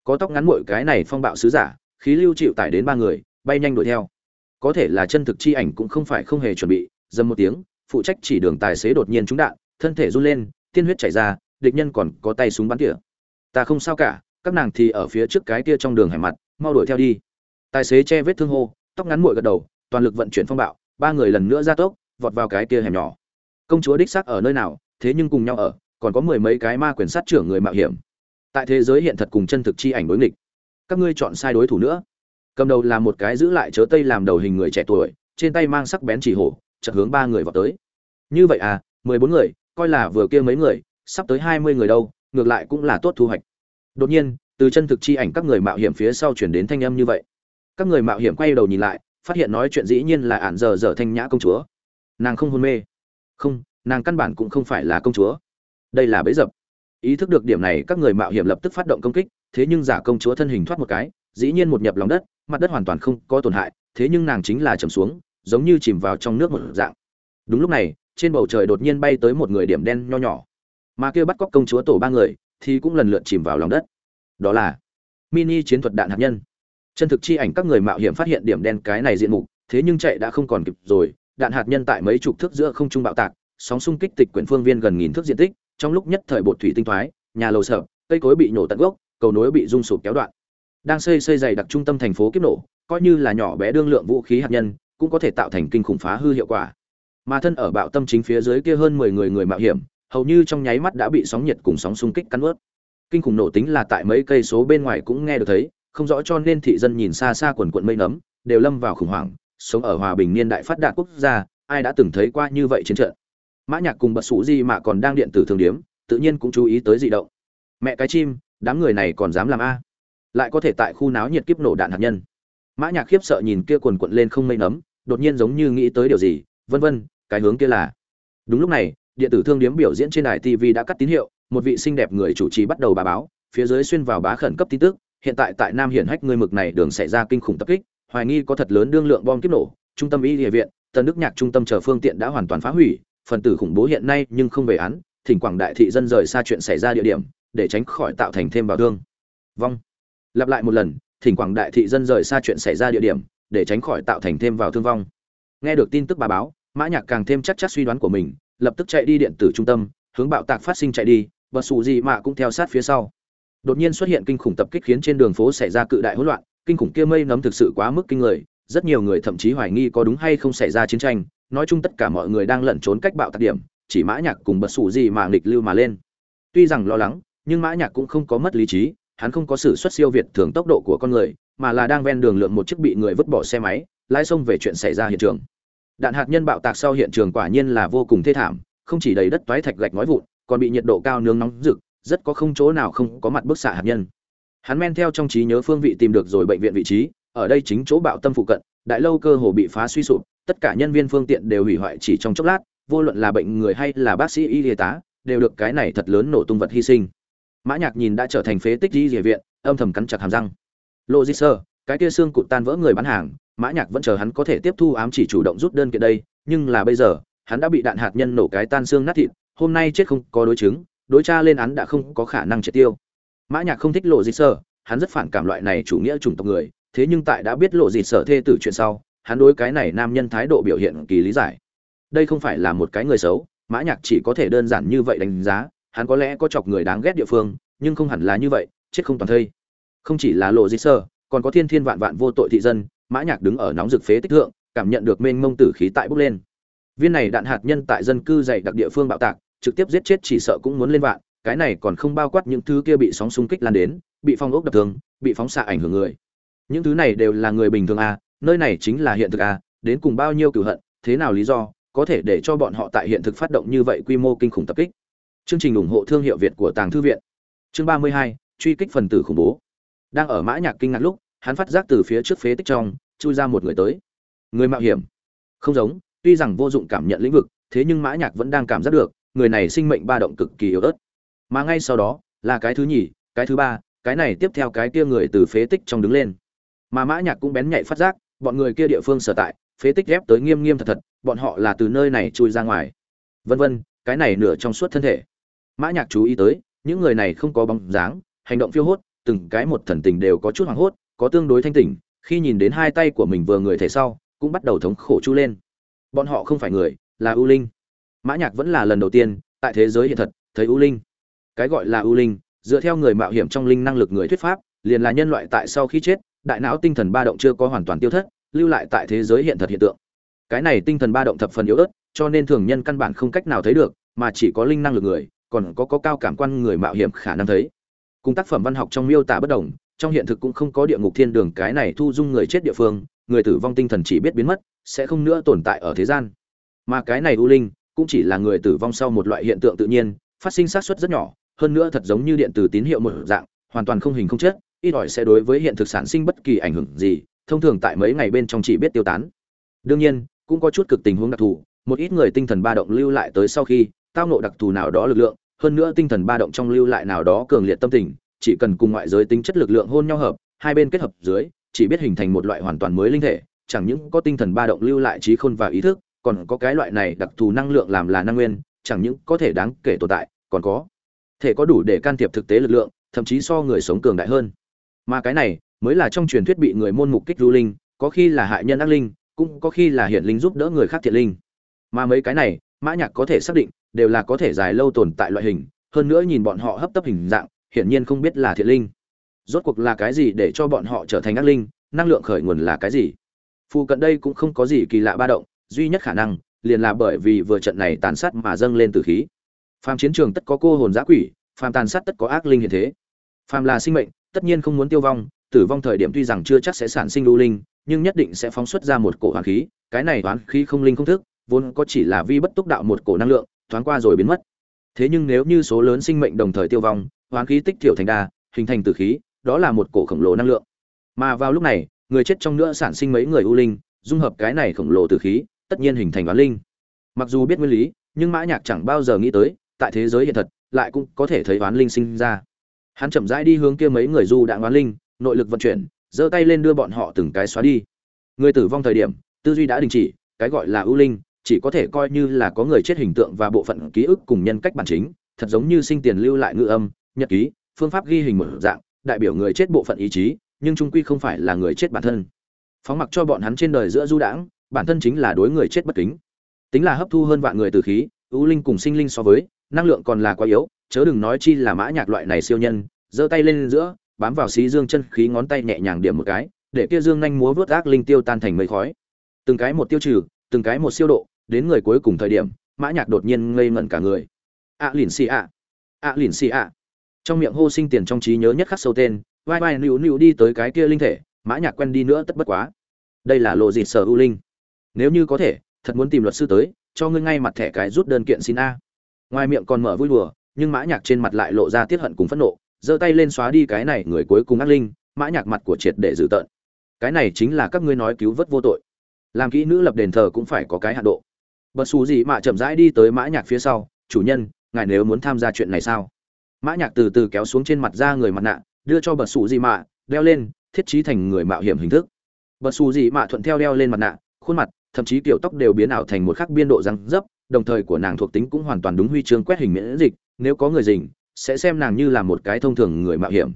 Có tóc ngắn mội cái này phong bạo sứ giả, khí lưu chịu tải đến ba người, bay nhanh đuổi theo. Có thể là chân thực chi ảnh cũng không phải không hề chuẩn bị, dầm một tiếng, phụ trách chỉ đường tài xế đột nhiên trúng đạn, thân thể run lên, tiên huyết chảy ra, địch nhân còn có tay súng bắn tỉa. Ta không sao cả, các nàng thì ở phía trước cái kia trong đường hẻm mặt, mau đuổi theo đi. Tài xế che vết thương hô, tóc ngắn muội gật đầu, toàn lực vận chuyển phong bạo, ba người lần nữa ra tốc, vọt vào cái kia hẻm nhỏ. Công chúa đích xác ở nơi nào, thế nhưng cùng nhau ở còn có mười mấy cái ma quyền sát trưởng người mạo hiểm. Tại thế giới hiện thật cùng chân thực chi ảnh đối nghịch. Các ngươi chọn sai đối thủ nữa. Cầm đầu là một cái giữ lại chớ tây làm đầu hình người trẻ tuổi, trên tay mang sắc bén chỉ hổ, chợt hướng ba người vào tới. Như vậy à mười bốn người, coi là vừa kia mấy người, sắp tới hai mươi người đâu, ngược lại cũng là tốt thu hoạch. Đột nhiên, từ chân thực chi ảnh các người mạo hiểm phía sau chuyển đến thanh âm như vậy. Các người mạo hiểm quay đầu nhìn lại, phát hiện nói chuyện dĩ nhiên là ản giờ giờ thanh nhã công chúa. Nàng không hôn mê. Không, nàng căn bản cũng không phải là công chúa đây là bẫy dập. Ý thức được điểm này, các người mạo hiểm lập tức phát động công kích, thế nhưng giả công chúa thân hình thoát một cái, dĩ nhiên một nhập lòng đất, mặt đất hoàn toàn không có tổn hại, thế nhưng nàng chính là chầm xuống, giống như chìm vào trong nước một dạng. Đúng lúc này, trên bầu trời đột nhiên bay tới một người điểm đen nho nhỏ. Mà kia bắt cóc công chúa tổ ba người, thì cũng lần lượt chìm vào lòng đất. Đó là mini chiến thuật đạn hạt nhân. Chân thực chi ảnh các người mạo hiểm phát hiện điểm đen cái này diện mục, thế nhưng chạy đã không còn kịp rồi, đạn hạt nhân tại mấy chục thước giữa không trung bạo tạc, sóng xung kích tịch quyển phương viên gần nghìn thước diện tích trong lúc nhất thời bột thủy tinh thoái, nhà lầu sợp cây cối bị nổ tận gốc, cầu nối bị rung sụp kéo đoạn. Đang xây xây dày đặc trung tâm thành phố kiếp nổ, coi như là nhỏ bé đương lượng vũ khí hạt nhân, cũng có thể tạo thành kinh khủng phá hư hiệu quả. Mà thân ở bạo tâm chính phía dưới kia hơn mười người người mạo hiểm, hầu như trong nháy mắt đã bị sóng nhiệt cùng sóng xung kích cắn ướt. Kinh khủng nổ tính là tại mấy cây số bên ngoài cũng nghe được thấy, không rõ cho nên thị dân nhìn xa xa quần quận mây nấm, đều lâm vào khủng hoảng, sống ở hòa bình niên đại phát đạt quốc gia, ai đã từng thấy qua như vậy chiến trận mã nhạc cùng bật sủ gì mà còn đang điện tử thường điếm, tự nhiên cũng chú ý tới dị động. Mẹ cái chim, đám người này còn dám làm a? Lại có thể tại khu náo nhiệt kiếp nổ đạn hạt nhân. Mã nhạc khiếp sợ nhìn kia quần quận lên không mây nấm, đột nhiên giống như nghĩ tới điều gì, vân vân, cái hướng kia là. Đúng lúc này, điện tử thương điếm biểu diễn trên đài tv đã cắt tín hiệu, một vị xinh đẹp người chủ trì bắt đầu bà báo, phía dưới xuyên vào bá khẩn cấp tin tức, hiện tại tại nam hiển hách người mực này đường xảy ra kinh khủng tập kích, hoài nghi có thật lớn đương lượng bom kiếp nổ, trung tâm y địa viện, tân đức nhạc trung tâm chờ phương tiện đã hoàn toàn phá hủy phần tử khủng bố hiện nay nhưng không về án, thỉnh quảng đại thị dân rời xa chuyện xảy ra địa điểm, để tránh khỏi tạo thành thêm vào thương. Vong. Lặp lại một lần, thỉnh quảng đại thị dân rời xa chuyện xảy ra địa điểm, để tránh khỏi tạo thành thêm vào thương vong. Nghe được tin tức bà báo, mã nhạc càng thêm chắc chắc suy đoán của mình, lập tức chạy đi điện tử trung tâm, hướng bạo tạc phát sinh chạy đi, và sụ gì mà cũng theo sát phía sau. Đột nhiên xuất hiện kinh khủng tập kích khiến trên đường phố xảy ra cự đại hỗn loạn, kinh khủng kia mây nấm thực sự quá mức kinh người, rất nhiều người thậm chí hoài nghi có đúng hay không xảy ra chiến tranh nói chung tất cả mọi người đang lẩn trốn cách bạo tạc điểm, chỉ mã nhạc cùng bật sủ gì mà nghịch lưu mà lên. Tuy rằng lo lắng, nhưng mã nhạc cũng không có mất lý trí, hắn không có sự xuất siêu việt thường tốc độ của con người, mà là đang ven đường lượn một chiếc bị người vứt bỏ xe máy, lái xông về chuyện xảy ra hiện trường. Đạn hạt nhân bạo tạc sau hiện trường quả nhiên là vô cùng thê thảm, không chỉ đầy đất toái thạch gạch nói vụn, còn bị nhiệt độ cao nướng nóng rực, rất có không chỗ nào không có mặt bức xạ hạt nhân. Hắn men theo trong trí nhớ phương vị tìm được rồi bệnh viện vị trí, ở đây chính chỗ bạo tâm phụ cận, đại lâu cơ hồ bị phá suy sụp tất cả nhân viên phương tiện đều hủy hoại chỉ trong chốc lát, vô luận là bệnh người hay là bác sĩ y y tá, đều được cái này thật lớn nổ tung vật hy sinh. Mã nhạc nhìn đã trở thành phế tích y y viện, âm thầm cắn chặt hàm răng. Lộ di sơ, cái kia xương cụt tan vỡ người bán hàng, mã nhạc vẫn chờ hắn có thể tiếp thu ám chỉ chủ động rút đơn kiện đây, nhưng là bây giờ, hắn đã bị đạn hạt nhân nổ cái tan xương nát thịt, hôm nay chết không có đối chứng, đối tra lên án đã không có khả năng triệt tiêu. Mã nhạc không thích lộ di sơ, hắn rất phản cảm loại này chủ nghĩa chủng tộc người, thế nhưng tại đã biết lộ di sở thê tử chuyện sau hắn đối cái này nam nhân thái độ biểu hiện kỳ lý giải. Đây không phải là một cái người xấu mã nhạc chỉ có thể đơn giản như vậy đánh giá hắn có lẽ có chọc người đáng ghét địa phương nhưng không hẳn là như vậy chết không toàn thây. Không chỉ là lộ di sơ còn có thiên thiên vạn vạn vô tội thị dân mã nhạc đứng ở nóng rực phế tích thượng cảm nhận được mênh mông tử khí tại bốc lên. Viên này đạn hạt nhân tại dân cư dày đặc địa phương bạo tạc trực tiếp giết chết chỉ sợ cũng muốn lên vạn cái này còn không bao quát những thứ kia bị sóng xung kích lan đến bị phong ốc đập tường, bị phóng xạ ảnh hưởng người. Những thứ này đều là người bình thường à nơi này chính là hiện thực à đến cùng bao nhiêu cửu hận, thế nào lý do, có thể để cho bọn họ tại hiện thực phát động như vậy quy mô kinh khủng tập kích. Chương trình ủng hộ thương hiệu việt của tàng thư viện. Chương ba mươi hai, truy kích phần tử khủng bố. Đang ở mã nhạc kinh ngạc lúc, hắn phát giác từ phía trước phế tích trong, chui ra một người tới. Người mạo hiểm. Không giống, tuy rằng vô dụng cảm nhận lĩnh vực, thế nhưng mã nhạc vẫn đang cảm giác được, người này sinh mệnh ba động cực kỳ yếu ớt. Mà ngay sau đó, là cái thứ nhì, cái thứ ba, cái này tiếp theo cái kia người từ phế tích trong đứng lên. Mà mã nhạc cũng bén nhạy phát giác bọn người kia địa phương sở tại, phế tích ghép tới nghiêm nghiêm thật thật, bọn họ là từ nơi này chui ra ngoài. Vân vân, cái này nửa trong suốt thân thể. Mã nhạc chú ý tới, những người này không có bóng dáng, hành động phiêu hốt, từng cái một thần tình đều có chút hoảng hốt, có tương đối thanh tỉnh, khi nhìn đến hai tay của mình vừa người thể sau, cũng bắt đầu thống khổ chu lên. Bọn họ không phải người, là ưu linh. Mã nhạc vẫn là lần đầu tiên, tại thế giới hiện thật, thấy ưu linh. Cái gọi là ưu linh, dựa theo người mạo hiểm trong linh năng lực người thuyết pháp, liền là nhân loại tại sau khi chết đại não tinh thần ba động chưa có hoàn toàn tiêu thất, lưu lại tại thế giới hiện thật hiện tượng. Cái này tinh thần ba động thập phần yếu ớt, cho nên thường nhân căn bản không cách nào thấy được, mà chỉ có linh năng lực người, còn có có cao cảm quan người mạo hiểm khả năng thấy. Cùng tác phẩm văn học trong miêu tả bất đồng, trong hiện thực cũng không có địa ngục thiên đường cái này thu dung người chết địa phương, người tử vong tinh thần chỉ biết biến mất, sẽ không nữa tồn tại ở thế gian. Mà cái này u linh cũng chỉ là người tử vong sau một loại hiện tượng tự nhiên, phát sinh xác suất rất nhỏ, hơn nữa thật giống như điện tử tín hiệu một dạng, hoàn toàn không hình không chất ít ỏi sẽ đối với hiện thực sản sinh bất kỳ ảnh hưởng gì, thông thường tại mấy ngày bên trong chỉ biết tiêu tán. Đương nhiên, cũng có chút cực tình huống đặc thù, một ít người tinh thần ba động lưu lại tới sau khi, tao nộ đặc thù nào đó lực lượng, hơn nữa tinh thần ba động trong lưu lại nào đó cường liệt tâm tình, chỉ cần cùng ngoại giới tính chất lực lượng hôn nhau hợp, hai bên kết hợp dưới, chỉ biết hình thành một loại hoàn toàn mới linh thể, chẳng những có tinh thần ba động lưu lại trí khôn và ý thức, còn có cái loại này đặc thù năng lượng làm là năng nguyên, chẳng những có thể đáng kể tồn tại, còn có thể có đủ để can thiệp thực tế lực lượng, thậm chí so người sống cường đại hơn mà cái này mới là trong truyền thuyết bị người môn mục kích du linh, có khi là hại nhân ác linh, cũng có khi là hiện linh giúp đỡ người khác thiện linh. Mà mấy cái này, mã nhạc có thể xác định, đều là có thể dài lâu tồn tại loại hình, hơn nữa nhìn bọn họ hấp tấp hình dạng, hiển nhiên không biết là thiện linh. Rốt cuộc là cái gì để cho bọn họ trở thành ác linh, năng lượng khởi nguồn là cái gì? Phụ cận đây cũng không có gì kỳ lạ ba động, duy nhất khả năng, liền là bởi vì vừa trận này tàn sát mà dâng lên từ khí. Phàm chiến trường tất có cô hồn giã quỷ, phàm tàn sát tất có ác linh hiện thế. Phàm là sinh mệnh tất nhiên không muốn tiêu vong, tử vong thời điểm tuy rằng chưa chắc sẽ sản sinh lưu linh, nhưng nhất định sẽ phóng xuất ra một cổ hoàn khí, cái này toán khí không linh không thức, vốn có chỉ là vi bất túc đạo một cổ năng lượng, thoáng qua rồi biến mất. Thế nhưng nếu như số lớn sinh mệnh đồng thời tiêu vong hoán khí tích thiểu thành đa, hình thành tử khí, đó là một cổ khổng lồ năng lượng. Mà vào lúc này, người chết trong nữa sản sinh mấy người u linh, dung hợp cái này khổng lồ tử khí, tất nhiên hình thành oán linh. Mặc dù biết nguyên lý, nhưng mã nhạc chẳng bao giờ nghĩ tới, tại thế giới hiện thật, lại cũng có thể thấy oán linh sinh ra hắn chậm rãi đi hướng kia mấy người du đã oán linh, nội lực vận chuyển, giơ tay lên đưa bọn họ từng cái xóa đi. Người tử vong thời điểm, tư duy đã đình chỉ, cái gọi là ưu linh, chỉ có thể coi như là có người chết hình tượng và bộ phận ký ức cùng nhân cách bản chính, thật giống như sinh tiền lưu lại ngữ âm, nhật ký, phương pháp ghi hình một dạng, đại biểu người chết bộ phận ý chí, nhưng trung quy không phải là người chết bản thân. Phóng mặc cho bọn hắn trên đời giữa du đãng, bản thân chính là đối người chết bất kính. Tính là hấp thu hơn vạn người từ khí, ưu linh cùng sinh linh so với, năng lượng còn là quá yếu chớ đừng nói chi là mã nhạc loại này siêu nhân, giơ tay lên giữa, bám vào xí dương chân khí ngón tay nhẹ nhàng điểm một cái, để kia dương nhanh múa vớt ác linh tiêu tan thành mây khói. Từng cái một tiêu trừ, từng cái một siêu độ, đến người cuối cùng thời điểm, mã nhạc đột nhiên ngây ngẩn cả người. Ạ lìn xì ạ. Ạ lìn xì ạ. Trong miệng hô sinh tiền trong trí nhớ nhất khắc sâu tên, vai vai nữu nữu đi tới cái kia linh thể, mã nhạc quen đi nữa tất bất quá. Đây là lộ dịt sở ưu linh. Nếu như có thể, thật muốn tìm luật sư tới, cho ngươi ngay mặt thẻ cái rút đơn kiện xin a. Ngoài miệng còn mở vui đùa nhưng mã nhạc trên mặt lại lộ ra tiết hận cùng phẫn nộ, giơ tay lên xóa đi cái này người cuối cùng ác linh, mã nhạc mặt của triệt để dự tận cái này chính là các ngươi nói cứu vớt vô tội. Làm kỹ nữ lập đền thờ cũng phải có cái hạn độ. Bất xù gì mà chậm rãi đi tới mã nhạc phía sau, chủ nhân, ngài nếu muốn tham gia chuyện này sao? Mã nhạc từ từ kéo xuống trên mặt ra người mặt nạ, đưa cho bất xù gì mà, đeo lên, thiết trí thành người mạo hiểm hình thức. Bất xù gì mà thuận theo đeo lên mặt nạ, khuôn mặt, thậm chí kiểu tóc đều biến ảo thành một khắc biên độ răng dấp, đồng thời của nàng thuộc tính cũng hoàn toàn đúng huy chương quét hình miễn dịch nếu có người dình sẽ xem nàng như là một cái thông thường người mạo hiểm.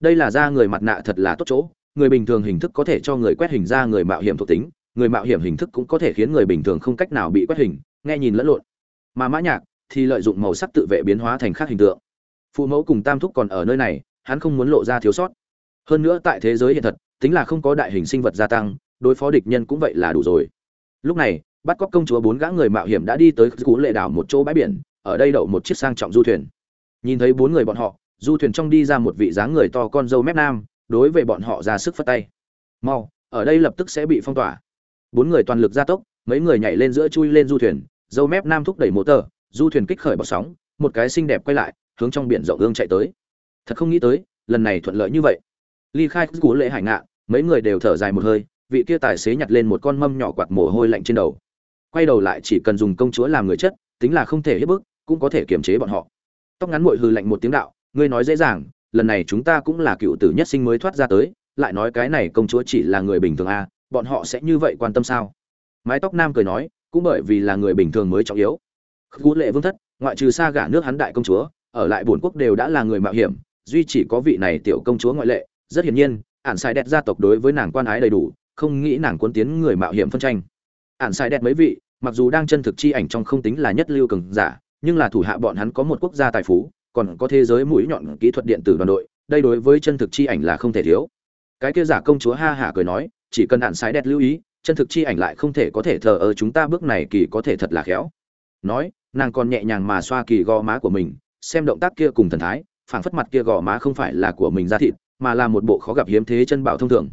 Đây là da người mặt nạ thật là tốt chỗ, người bình thường hình thức có thể cho người quét hình ra người mạo hiểm thuộc tính, người mạo hiểm hình thức cũng có thể khiến người bình thường không cách nào bị quét hình, nghe nhìn lẫn lộn. Mà mã nhạc thì lợi dụng màu sắc tự vệ biến hóa thành khác hình tượng. Phụ mẫu cùng tam thúc còn ở nơi này, hắn không muốn lộ ra thiếu sót. Hơn nữa tại thế giới hiện thật, tính là không có đại hình sinh vật gia tăng, đối phó địch nhân cũng vậy là đủ rồi. Lúc này, bắt cóc công chúa bốn gã người mạo hiểm đã đi tới cú lệ đảo một chỗ bãi biển ở đây đậu một chiếc sang trọng du thuyền. Nhìn thấy bốn người bọn họ, du thuyền trong đi ra một vị dáng người to con dâu mép nam, đối với bọn họ ra sức phất tay. Mau, ở đây lập tức sẽ bị phong tỏa. Bốn người toàn lực gia tốc, mấy người nhảy lên giữa chui lên du thuyền, dâu mép nam thúc đẩy mô tờ, du thuyền kích khởi bọt sóng, một cái xinh đẹp quay lại, hướng trong biển rộng ương chạy tới. Thật không nghĩ tới, lần này thuận lợi như vậy. Ly khai cú lễ hải ngạn, mấy người đều thở dài một hơi, vị kia tài xế nhặt lên một con mâm nhỏ quạt mồ hôi lạnh trên đầu. Quay đầu lại chỉ cần dùng công chúa làm người chất, tính là không thể hết bức cũng có thể kiềm chế bọn họ. Tóc ngắn mội hư lạnh một tiếng đạo ngươi nói dễ dàng lần này chúng ta cũng là cựu tử nhất sinh mới thoát ra tới lại nói cái này công chúa chỉ là người bình thường à, bọn họ sẽ như vậy quan tâm sao? Mái tóc nam cười nói cũng bởi vì là người bình thường mới trọng yếu. Khu lệ vương thất ngoại trừ xa gả nước hắn đại công chúa ở lại bổn quốc đều đã là người mạo hiểm duy chỉ có vị này tiểu công chúa ngoại lệ rất hiển nhiên ản sai đẹp gia tộc đối với nàng quan ái đầy đủ không nghĩ nàng cuốn tiến người mạo hiểm phân tranh. Ản sai đẹp mấy vị mặc dù đang chân thực chi ảnh trong không tính là nhất lưu cường giả nhưng là thủ hạ bọn hắn có một quốc gia tài phú, còn có thế giới mũi nhọn kỹ thuật điện tử đoàn đội, đây đối với chân thực chi ảnh là không thể thiếu. Cái kia giả công chúa ha hả cười nói, chỉ cần hạn sái đẹp lưu ý, chân thực chi ảnh lại không thể có thể thờ ơ chúng ta bước này kỳ có thể thật là khéo. Nói, nàng còn nhẹ nhàng mà xoa kỳ gò má của mình, xem động tác kia cùng thần thái, phảng phất mặt kia gò má không phải là của mình ra thịt, mà là một bộ khó gặp hiếm thế chân bảo thông thường.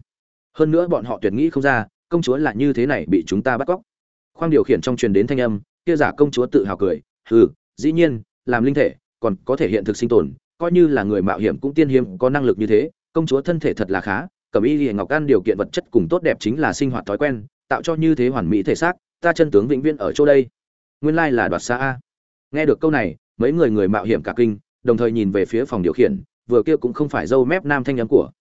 Hơn nữa bọn họ tuyệt nghĩ không ra, công chúa là như thế này bị chúng ta bắt cóc. Khoang điều khiển trong truyền đến thanh âm, kia giả công chúa tự hào cười, hừ dĩ nhiên, làm linh thể còn có thể hiện thực sinh tồn, coi như là người mạo hiểm cũng tiên hiếm, có năng lực như thế, công chúa thân thể thật là khá cẩm y hiền ngọc ăn điều kiện vật chất cùng tốt đẹp chính là sinh hoạt thói quen, tạo cho như thế hoàn mỹ thể xác, ta chân tướng vĩnh viễn ở chỗ đây. Nguyên lai là đoạt xa a. Nghe được câu này, mấy người người mạo hiểm cả kinh, đồng thời nhìn về phía phòng điều khiển, vừa kia cũng không phải dâu mép nam thanh nhắm của.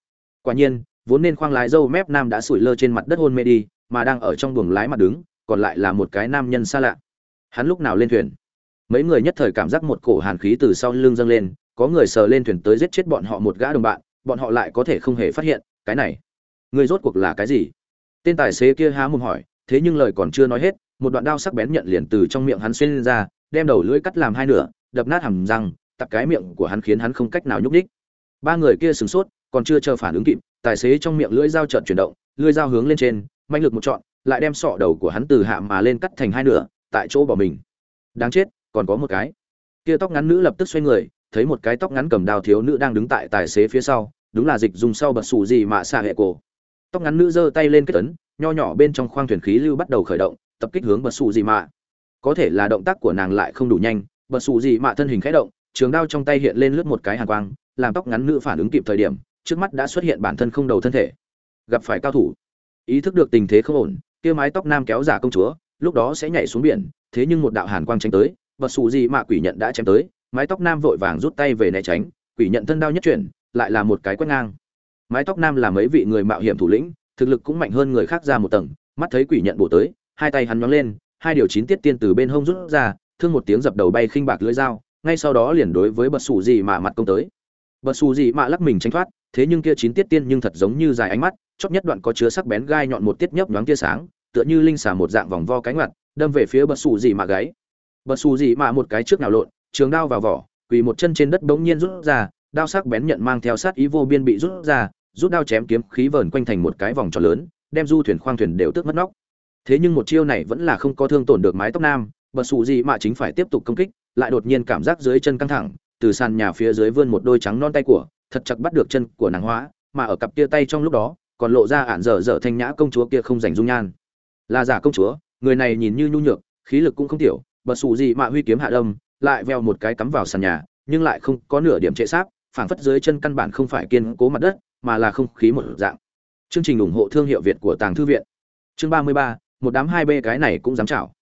Quả nhiên, vốn nên khoang lái dâu mép nam đã sủi lơ trên mặt đất hôn mê đi, mà đang ở trong buồng lái mặt đứng, còn lại là một cái nam nhân xa lạ. Hắn lúc nào lên thuyền? Mấy người nhất thời cảm giác một cổ hàn khí từ sau lưng dâng lên, có người sờ lên thuyền tới giết chết bọn họ một gã đồng bạn, bọn họ lại có thể không hề phát hiện, cái này, người rốt cuộc là cái gì? Tên tài xế kia há mồm hỏi, thế nhưng lời còn chưa nói hết, một đoạn đao sắc bén nhận liền từ trong miệng hắn xuyên ra, đem đầu lưỡi cắt làm hai nửa, đập nát hàm răng tập cái miệng của hắn khiến hắn không cách nào nhúc nhích. Ba người kia sửng sốt, còn chưa chờ phản ứng kịp, tài xế trong miệng lưỡi dao chợt chuyển động, lưỡi dao hướng lên trên mạnh lực một trọn, lại đem sọ đầu của hắn từ hạ mà lên cắt thành hai nửa, tại chỗ bỏ mình. Đáng chết còn có một cái. Kia tóc ngắn nữ lập tức xoay người, thấy một cái tóc ngắn cầm đao thiếu nữ đang đứng tại tài xế phía sau, đúng là dịch dùng sau bật xù gì mà xạ hệ cổ. Tóc ngắn nữ giơ tay lên kết tấn nho nhỏ bên trong khoang thuyền khí lưu bắt đầu khởi động, tập kích hướng bật xù gì mà. Có thể là động tác của nàng lại không đủ nhanh, bật xù gì mà thân hình khẽ động, trường đao trong tay hiện lên lướt một cái hàn quang, làm tóc ngắn nữ phản ứng kịp thời điểm, trước mắt đã xuất hiện bản thân không đầu thân thể. Gặp phải cao thủ. Ý thức được tình thế không ổn, kia mái tóc nam kéo giả công chúa, lúc đó sẽ nhảy xuống biển, thế nhưng một đạo hàn quang tránh tới bật xù gì mạ quỷ nhận đã chém tới, mái tóc nam vội vàng rút tay về né tránh, quỷ nhận thân đao nhất chuyển, lại là một cái quét ngang. Mái tóc nam là mấy vị người mạo hiểm thủ lĩnh, thực lực cũng mạnh hơn người khác ra một tầng, mắt thấy quỷ nhận bổ tới, hai tay hắn nhóng lên, hai điều chín tiết tiên từ bên hông rút ra, thương một tiếng dập đầu bay khinh bạc lưỡi dao, ngay sau đó liền đối với bật xù gì mà mặt công tới. Bật xù gì mà lắc mình tránh thoát, thế nhưng kia chín tiết tiên nhưng thật giống như dài ánh mắt, chóp nhất đoạn có chứa sắc bén gai nhọn một tiết nhấp nhoáng tia sáng, tựa như linh xà một dạng vòng vo cánh ngoặt, đâm về phía bật xù gì mà gáy bật xù gì mà một cái trước nào lộn, trường đao vào vỏ, quỳ một chân trên đất bỗng nhiên rút ra, đao sắc bén nhận mang theo sát ý vô biên bị rút ra, rút đao chém kiếm khí vờn quanh thành một cái vòng tròn lớn, đem du thuyền khoang thuyền đều tước mất nóc. Thế nhưng một chiêu này vẫn là không có thương tổn được mái tóc nam bật xù gì mà chính phải tiếp tục công kích, lại đột nhiên cảm giác dưới chân căng thẳng, từ sàn nhà phía dưới vươn một đôi trắng non tay của, thật chặt bắt được chân của nàng hóa, mà ở cặp kia tay trong lúc đó, còn lộ ra ản dở dở thanh nhã công chúa kia không dành dung nhan. Là giả công chúa, người này nhìn như nhu nhược, khí lực cũng không tiểu bật xù gì mà huy kiếm hạ đâm lại veo một cái cắm vào sàn nhà, nhưng lại không có nửa điểm trệ sáp, phảng phất dưới chân căn bản không phải kiên cố mặt đất, mà là không khí một dạng. Chương trình ủng hộ thương hiệu việt của tàng thư viện. Chương ba mươi ba, một đám hai b cái này cũng dám chảo.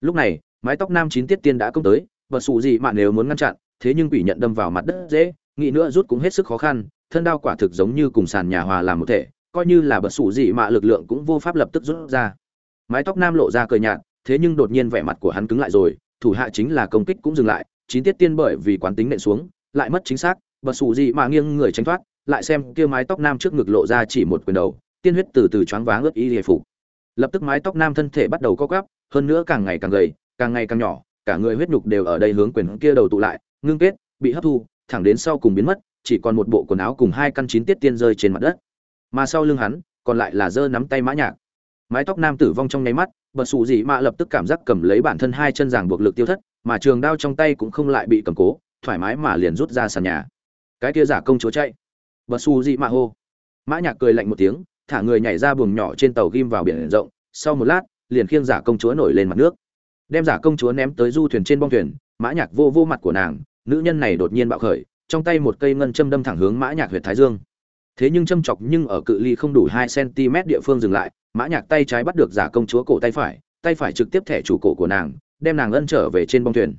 Lúc này, mái tóc nam chín tiết tiên đã công tới, bật xù gì mà nếu muốn ngăn chặn, thế nhưng quỷ nhận đâm vào mặt đất dễ, nghĩ nữa rút cũng hết sức khó khăn, thân đao quả thực giống như cùng sàn nhà hòa làm một thể, coi như là bật xù gì mà lực lượng cũng vô pháp lập tức rút ra. Mái tóc nam lộ ra cười nhạt thế nhưng đột nhiên vẻ mặt của hắn cứng lại rồi, thủ hạ chính là công kích cũng dừng lại, chín tiết tiên bởi vì quán tính nện xuống, lại mất chính xác bật sủ gì mà nghiêng người tránh thoát, lại xem kia mái tóc nam trước ngực lộ ra chỉ một quyền đầu, tiên huyết từ từ choáng váng ướt y hề phục. Lập tức mái tóc nam thân thể bắt đầu co quắp, hơn nữa càng ngày càng gầy, càng ngày càng nhỏ, cả người huyết nhục đều ở đây hướng quyền kia đầu tụ lại, ngưng kết, bị hấp thu, thẳng đến sau cùng biến mất, chỉ còn một bộ quần áo cùng hai căn chín tiết tiên rơi trên mặt đất. Mà sau lưng hắn, còn lại là giơ nắm tay mã nhạc. Mái tóc nam tử vong trong nháy mắt bật xù dị mạ lập tức cảm giác cầm lấy bản thân hai chân ràng buộc lực tiêu thất, mà trường đao trong tay cũng không lại bị cầm cố, thoải mái mà liền rút ra sàn nhà. Cái kia giả công chúa chạy. Bật xù dị mạ hô. Mã nhạc cười lạnh một tiếng, thả người nhảy ra buồng nhỏ trên tàu ghim vào biển rộng, sau một lát, liền khiêng giả công chúa nổi lên mặt nước. Đem giả công chúa ném tới du thuyền trên bong thuyền, mã nhạc vô vô mặt của nàng, nữ nhân này đột nhiên bạo khởi, trong tay một cây ngân châm đâm thẳng hướng mã nhạc huyệt thái dương thế nhưng châm chọc nhưng ở cự ly không đủ hai cm địa phương dừng lại, mã nhạc tay trái bắt được giả công chúa cổ tay phải tay phải trực tiếp thẻ chủ cổ của nàng, đem nàng ân trở về trên bong thuyền.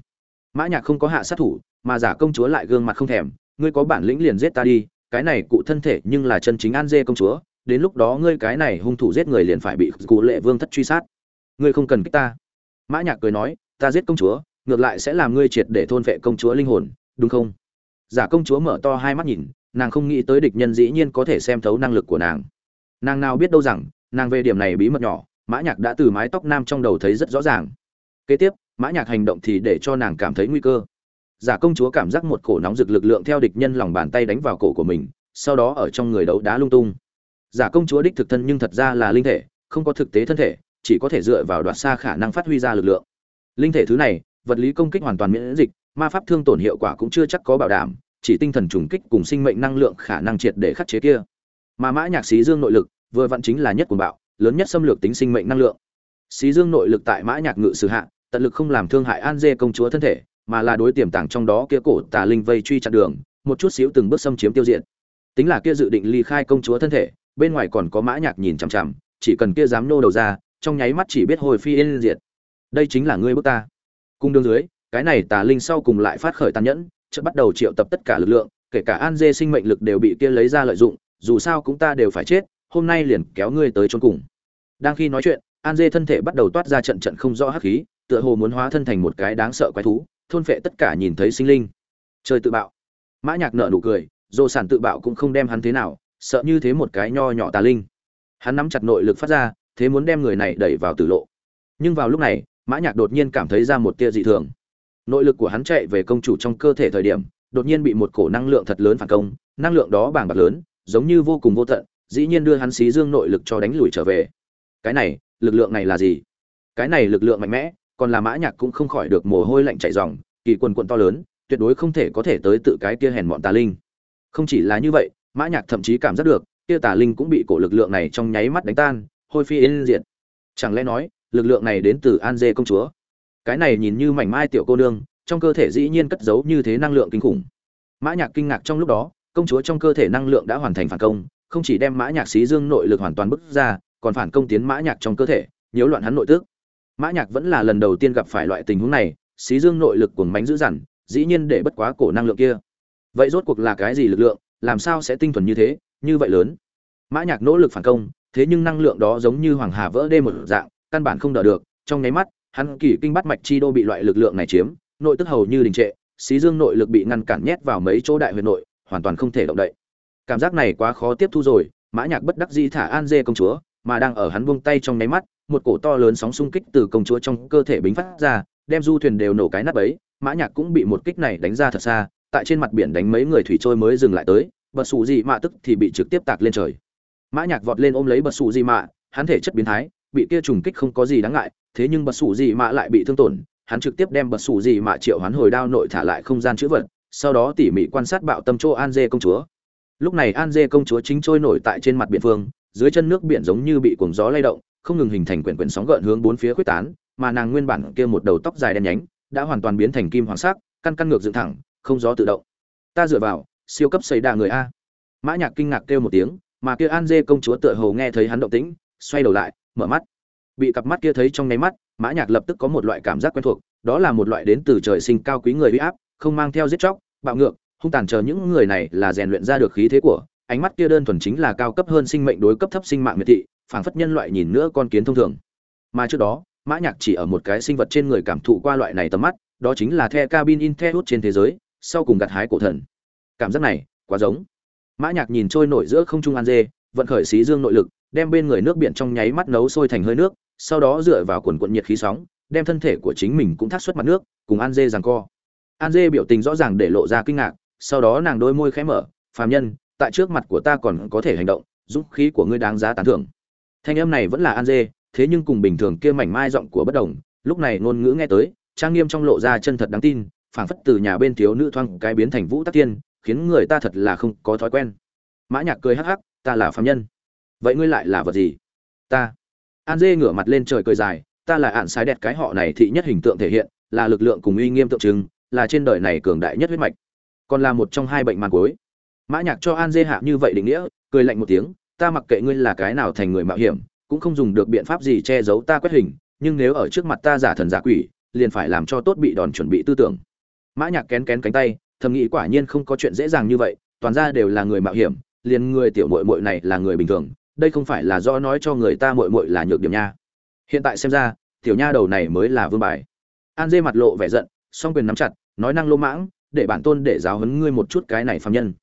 Mã nhạc không có hạ sát thủ, mà giả công chúa lại gương mặt không thèm, ngươi có bản lĩnh liền giết ta đi, cái này cụ thân thể nhưng là chân chính an dê công chúa, đến lúc đó ngươi cái này hung thủ giết người liền phải bị cụ lệ vương thất truy sát. Ngươi không cần kích ta. Mã nhạc cười nói, ta giết công chúa, ngược lại sẽ làm ngươi triệt để thôn vệ công chúa linh hồn, đúng không? Giả công chúa mở to hai mắt nhìn nàng không nghĩ tới địch nhân dĩ nhiên có thể xem thấu năng lực của nàng. Nàng nào biết đâu rằng, nàng về điểm này bí mật nhỏ, mã nhạc đã từ mái tóc nam trong đầu thấy rất rõ ràng. Kế tiếp, mã nhạc hành động thì để cho nàng cảm thấy nguy cơ. Giả công chúa cảm giác một cổ nóng rực lực lượng theo địch nhân lòng bàn tay đánh vào cổ của mình, sau đó ở trong người đấu đá lung tung. Giả công chúa đích thực thân nhưng thật ra là linh thể, không có thực tế thân thể, chỉ có thể dựa vào đoạt xa khả năng phát huy ra lực lượng. Linh thể thứ này, vật lý công kích hoàn toàn miễn dịch, ma pháp thương tổn hiệu quả cũng chưa chắc có bảo đảm chỉ tinh thần trùng kích cùng sinh mệnh năng lượng khả năng triệt để khắc chế kia. Mà mã nhạc xí dương nội lực, vừa vặn chính là nhất cuồng bạo, lớn nhất xâm lược tính sinh mệnh năng lượng. Xí dương nội lực tại mã nhạc ngự sử hạ, tận lực không làm thương hại an dê công chúa thân thể, mà là đối tiềm tàng trong đó kia cổ tà linh vây truy chặn đường, một chút xíu từng bước xâm chiếm tiêu diệt. Tính là kia dự định ly khai công chúa thân thể, bên ngoài còn có mã nhạc nhìn chằm chằm, chỉ cần kia dám nô đầu ra, trong nháy mắt chỉ biết hồi phi yên diệt. Đây chính là ngươi bước ta. Cung đường dưới, cái này tà linh sau cùng lại phát khởi tàn nhẫn chợt bắt đầu triệu tập tất cả lực lượng, kể cả an dê sinh mệnh lực đều bị kia lấy ra lợi dụng, dù sao cũng ta đều phải chết, hôm nay liền kéo ngươi tới chôn cùng. Đang khi nói chuyện, an dê thân thể bắt đầu toát ra trận trận không rõ hắc khí, tựa hồ muốn hóa thân thành một cái đáng sợ quái thú, thôn phệ tất cả nhìn thấy sinh linh. Trời tự bạo. Mã nhạc nở nụ cười, Dô sản tự bạo cũng không đem hắn thế nào, sợ như thế một cái nho nhỏ tà linh. Hắn nắm chặt nội lực phát ra, thế muốn đem người này đẩy vào tử lộ. Nhưng vào lúc này, mã nhạc đột nhiên cảm thấy ra một tia dị thường nội lực của hắn chạy về công chủ trong cơ thể thời điểm, đột nhiên bị một cổ năng lượng thật lớn phản công, năng lượng đó bàng bạc lớn, giống như vô cùng vô tận, dĩ nhiên đưa hắn xí dương nội lực cho đánh lùi trở về. Cái này, lực lượng này là gì? Cái này lực lượng mạnh mẽ, còn là mã nhạc cũng không khỏi được mồ hôi lạnh chảy ròng, kỳ quần quần to lớn, tuyệt đối không thể có thể tới tự cái kia hèn mọn tà linh. Không chỉ là như vậy, mã nhạc thậm chí cảm giác được, kia tà linh cũng bị cổ lực lượng này trong nháy mắt đánh tan, hôi phi yên diệt. Chẳng lẽ nói, lực lượng này đến từ an dê công chúa? Cái này nhìn như mảnh mai tiểu cô nương, trong cơ thể dĩ nhiên cất giấu như thế năng lượng kinh khủng. Mã nhạc kinh ngạc trong lúc đó, công chúa trong cơ thể năng lượng đã hoàn thành phản công, không chỉ đem mã nhạc xí dương nội lực hoàn toàn bức ra, còn phản công tiến mã nhạc trong cơ thể, nhiễu loạn hắn nội tức. Mã nhạc vẫn là lần đầu tiên gặp phải loại tình huống này, xí dương nội lực cuồng mãnh dữ dằn, dĩ nhiên để bất quá cổ năng lượng kia. Vậy rốt cuộc là cái gì lực lượng, làm sao sẽ tinh thuần như thế, như vậy lớn? Mã nhạc nỗ lực phản công, thế nhưng năng lượng đó giống như hoàng hà vỡ đê một dạng, căn bản không đỡ được, trong nháy mắt hắn kỳ kinh bắt mạch chi đô bị loại lực lượng này chiếm, nội tức hầu như đình trệ, xí dương nội lực bị ngăn cản nhét vào mấy chỗ đại huyệt nội, hoàn toàn không thể động đậy. Cảm giác này quá khó tiếp thu rồi, mã nhạc bất đắc dĩ thả an dê công chúa, mà đang ở hắn buông tay trong nháy mắt, một cổ to lớn sóng xung kích từ công chúa trong cơ thể bính phát ra, đem du thuyền đều nổ cái nát bấy, mã nhạc cũng bị một kích này đánh ra thật xa, tại trên mặt biển đánh mấy người thủy trôi mới dừng lại tới, bật sụ gì mạ tức thì bị trực tiếp tạc lên trời. Mã nhạc vọt lên ôm lấy bật sụ gì mạ, hắn thể chất biến thái, bị kia trùng kích không có gì đáng ngại thế nhưng bật sủ gì mạ lại bị thương tổn, hắn trực tiếp đem bật sủ gì mạ triệu hoán hồi đao nội thả lại không gian chữ vật, sau đó tỉ mỉ quan sát bạo tâm chỗ an dê công chúa. Lúc này an dê công chúa chính trôi nổi tại trên mặt biển phương, dưới chân nước biển giống như bị cuồng gió lay động, không ngừng hình thành quyển quyển sóng gợn hướng bốn phía quyết tán, mà nàng nguyên bản kia một đầu tóc dài đen nhánh, đã hoàn toàn biến thành kim hoàng sắc, căn căn ngược dựng thẳng, không gió tự động. Ta dựa vào, siêu cấp xây đà người a. Mã nhạc kinh ngạc kêu một tiếng, mà kia an dê công chúa tựa hồ nghe thấy hắn động tĩnh, xoay đầu lại, mở mắt bị cặp mắt kia thấy trong nháy mắt, mã nhạc lập tức có một loại cảm giác quen thuộc, đó là một loại đến từ trời sinh cao quý người uy áp, không mang theo giết chóc, bạo ngược, hung tàn chờ những người này là rèn luyện ra được khí thế của, ánh mắt kia đơn thuần chính là cao cấp hơn sinh mệnh đối cấp thấp sinh mạng miệt thị, phảng phất nhân loại nhìn nữa con kiến thông thường. Mà trước đó, mã nhạc chỉ ở một cái sinh vật trên người cảm thụ qua loại này tầm mắt, đó chính là the cabin in the trên thế giới, sau cùng gặt hái cổ thần. Cảm giác này, quá giống. Mã nhạc nhìn trôi nổi giữa không trung an dê, vận khởi xí dương nội lực, đem bên người nước biển trong nháy mắt nấu sôi thành hơi nước sau đó dựa vào cuộn cuộn nhiệt khí sóng, đem thân thể của chính mình cũng thắt xuất mặt nước, cùng an dê giằng co. An dê biểu tình rõ ràng để lộ ra kinh ngạc, sau đó nàng đôi môi khẽ mở, phàm nhân, tại trước mặt của ta còn có thể hành động, dũng khí của ngươi đáng giá tán thưởng. Thanh âm này vẫn là an dê, thế nhưng cùng bình thường kia mảnh mai giọng của bất đồng, lúc này ngôn ngữ nghe tới, trang nghiêm trong lộ ra chân thật đáng tin, phảng phất từ nhà bên thiếu nữ thoang cái biến thành vũ tắc tiên, khiến người ta thật là không có thói quen. Mã nhạc cười hắc hắc, ta là phàm nhân. Vậy ngươi lại là vật gì? Ta an dê ngửa mặt lên trời cười dài, ta là ạn sái đẹp cái họ này thị nhất hình tượng thể hiện, là lực lượng cùng uy nghiêm tượng trưng, là trên đời này cường đại nhất huyết mạch. Còn là một trong hai bệnh màn cuối. Mã nhạc cho an dê hạ như vậy định nghĩa, cười lạnh một tiếng, ta mặc kệ ngươi là cái nào thành người mạo hiểm, cũng không dùng được biện pháp gì che giấu ta quét hình, nhưng nếu ở trước mặt ta giả thần giả quỷ, liền phải làm cho tốt bị đòn chuẩn bị tư tưởng. Mã nhạc kén kén cánh tay, thầm nghĩ quả nhiên không có chuyện dễ dàng như vậy, toàn ra đều là người mạo hiểm, liền người tiểu muội muội này là người bình thường đây không phải là do nói cho người ta muội muội là nhược điểm nha. Hiện tại xem ra, tiểu nha đầu này mới là vương bài. An dê mặt lộ vẻ giận, song quyền nắm chặt, nói năng lô mãng, để bản tôn để giáo huấn ngươi một chút cái này phàm nhân.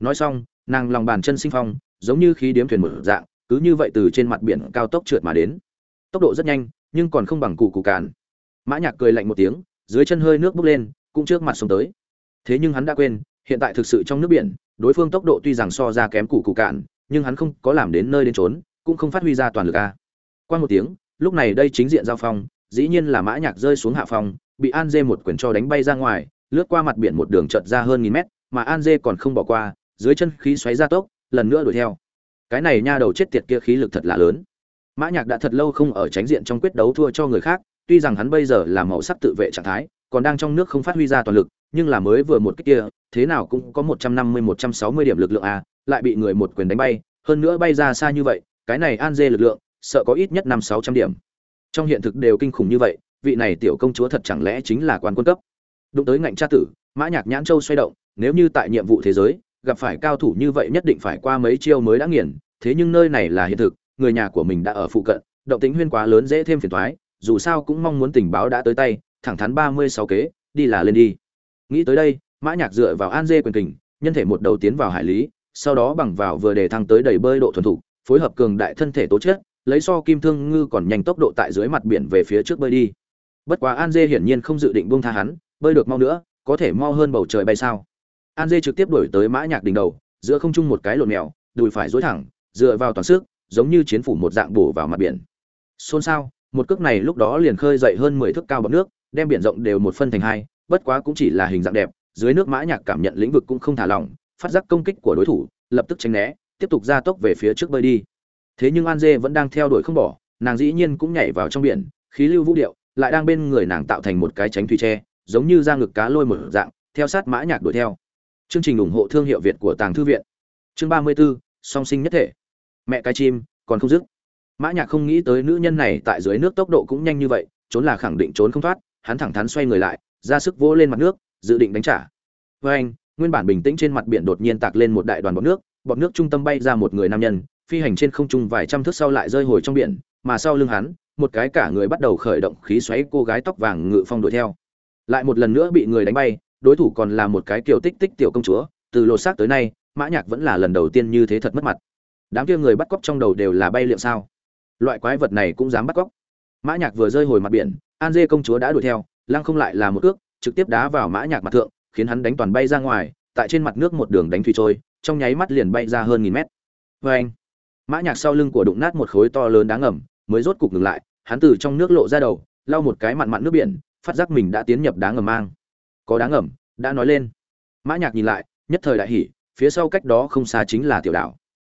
Nói xong, nàng lòng bàn chân sinh phong, giống như khí điếm thuyền mở dạng, cứ như vậy từ trên mặt biển cao tốc trượt mà đến. Tốc độ rất nhanh, nhưng còn không bằng cụ cụ càn. Mã nhạc cười lạnh một tiếng, dưới chân hơi nước bốc lên, cũng trước mặt sông tới. Thế nhưng hắn đã quên, hiện tại thực sự trong nước biển, đối phương tốc độ tuy rằng so ra kém cụ cụ cạn nhưng hắn không có làm đến nơi đến trốn, cũng không phát huy ra toàn lực a. Qua một tiếng, lúc này đây chính diện giao phong, dĩ nhiên là mã nhạc rơi xuống hạ phong, bị an dê một quyền cho đánh bay ra ngoài, lướt qua mặt biển một đường trượt ra hơn nghìn mét, mà an dê còn không bỏ qua, dưới chân khí xoáy ra tốc, lần nữa đuổi theo. Cái này nha đầu chết tiệt kia khí lực thật là lớn. Mã nhạc đã thật lâu không ở tránh diện trong quyết đấu thua cho người khác, tuy rằng hắn bây giờ là màu sắc tự vệ trạng thái, còn đang trong nước không phát huy ra toàn lực, nhưng là mới vừa một cái kia, thế nào cũng có một trăm năm mươi, một trăm sáu mươi điểm lực lượng a lại bị người một quyền đánh bay, hơn nữa bay ra xa như vậy, cái này an dê lực lượng, sợ có ít nhất năm sáu trăm điểm. Trong hiện thực đều kinh khủng như vậy, vị này tiểu công chúa thật chẳng lẽ chính là quan quân cấp? Đụng tới ngạnh tra tử, mã nhạc nhãn châu xoay động, nếu như tại nhiệm vụ thế giới, gặp phải cao thủ như vậy nhất định phải qua mấy chiêu mới đã nghiền, thế nhưng nơi này là hiện thực, người nhà của mình đã ở phụ cận, động tính huyên quá lớn dễ thêm phiền toái, dù sao cũng mong muốn tình báo đã tới tay, thẳng thắn ba mươi sáu kế, đi là lên đi. Nghĩ tới đây, mã nhạc dựa vào an dê quyền kình, nhân thể một đầu tiến vào hải lý sau đó bằng vào vừa để thăng tới đầy bơi độ thuần thục, phối hợp cường đại thân thể tố chất, lấy so kim thương ngư còn nhanh tốc độ tại dưới mặt biển về phía trước bơi đi. Bất quá an dê hiển nhiên không dự định buông tha hắn, bơi được mau nữa, có thể mau hơn bầu trời bay sao. An dê trực tiếp đuổi tới mã nhạc đỉnh đầu, giữa không trung một cái lộn mèo, đùi phải duỗi thẳng, dựa vào toàn sức, giống như chiến phủ một dạng bổ vào mặt biển. Xôn xao, một cước này lúc đó liền khơi dậy hơn mười thước cao bọt nước, đem biển rộng đều một phân thành hai, bất quá cũng chỉ là hình dạng đẹp, dưới nước mã nhạc cảm nhận lĩnh vực cũng không thả lỏng phát giác công kích của đối thủ lập tức tránh né tiếp tục ra tốc về phía trước bơi đi. Thế nhưng an dê vẫn đang theo đuổi không bỏ nàng dĩ nhiên cũng nhảy vào trong biển khí lưu vũ điệu lại đang bên người nàng tạo thành một cái tránh thủy tre giống như da ngực cá lôi một dạng theo sát mã nhạc đuổi theo. Chương trình ủng hộ thương hiệu việt của tàng thư viện. Chương ba mươi 34, song sinh nhất thể. Mẹ cái chim còn không dứt. Mã nhạc không nghĩ tới nữ nhân này tại dưới nước tốc độ cũng nhanh như vậy trốn là khẳng định trốn không thoát hắn thẳng thắn xoay người lại ra sức vỗ lên mặt nước dự định đánh trả. Với anh nguyên bản bình tĩnh trên mặt biển đột nhiên tạc lên một đại đoàn bọt nước bọt nước trung tâm bay ra một người nam nhân, phi hành trên không trung vài trăm thước sau lại rơi hồi trong biển, mà sau lưng hắn, một cái cả người bắt đầu khởi động khí xoáy cô gái tóc vàng ngự phong đuổi theo. Lại một lần nữa bị người đánh bay, đối thủ còn là một cái kiểu tích tích tiểu công chúa, từ lột xác tới nay, mã nhạc vẫn là lần đầu tiên như thế thật mất mặt. Đám kia người bắt cóc trong đầu đều là bay liệm sao? Loại quái vật này cũng dám bắt cóc. Mã nhạc vừa rơi hồi mặt biển, an dê công chúa đã đuổi theo, lăng không lại là một cước trực tiếp đá vào mã nhạc mặt thượng khiến hắn đánh toàn bay ra ngoài, tại trên mặt nước một đường đánh thủy trôi, trong nháy mắt liền bay ra hơn nghìn mét. Oeng! mã nhạc sau lưng của đụng nát một khối to lớn đá ngầm, mới rốt cục ngừng lại, hắn từ trong nước lộ ra đầu, lau một cái mặn mặn nước biển, phát giác mình đã tiến nhập đá ngầm mang. Có đá ngầm, đã nói lên. Mã nhạc nhìn lại, nhất thời đại hỉ, phía sau cách đó không xa chính là tiểu đảo.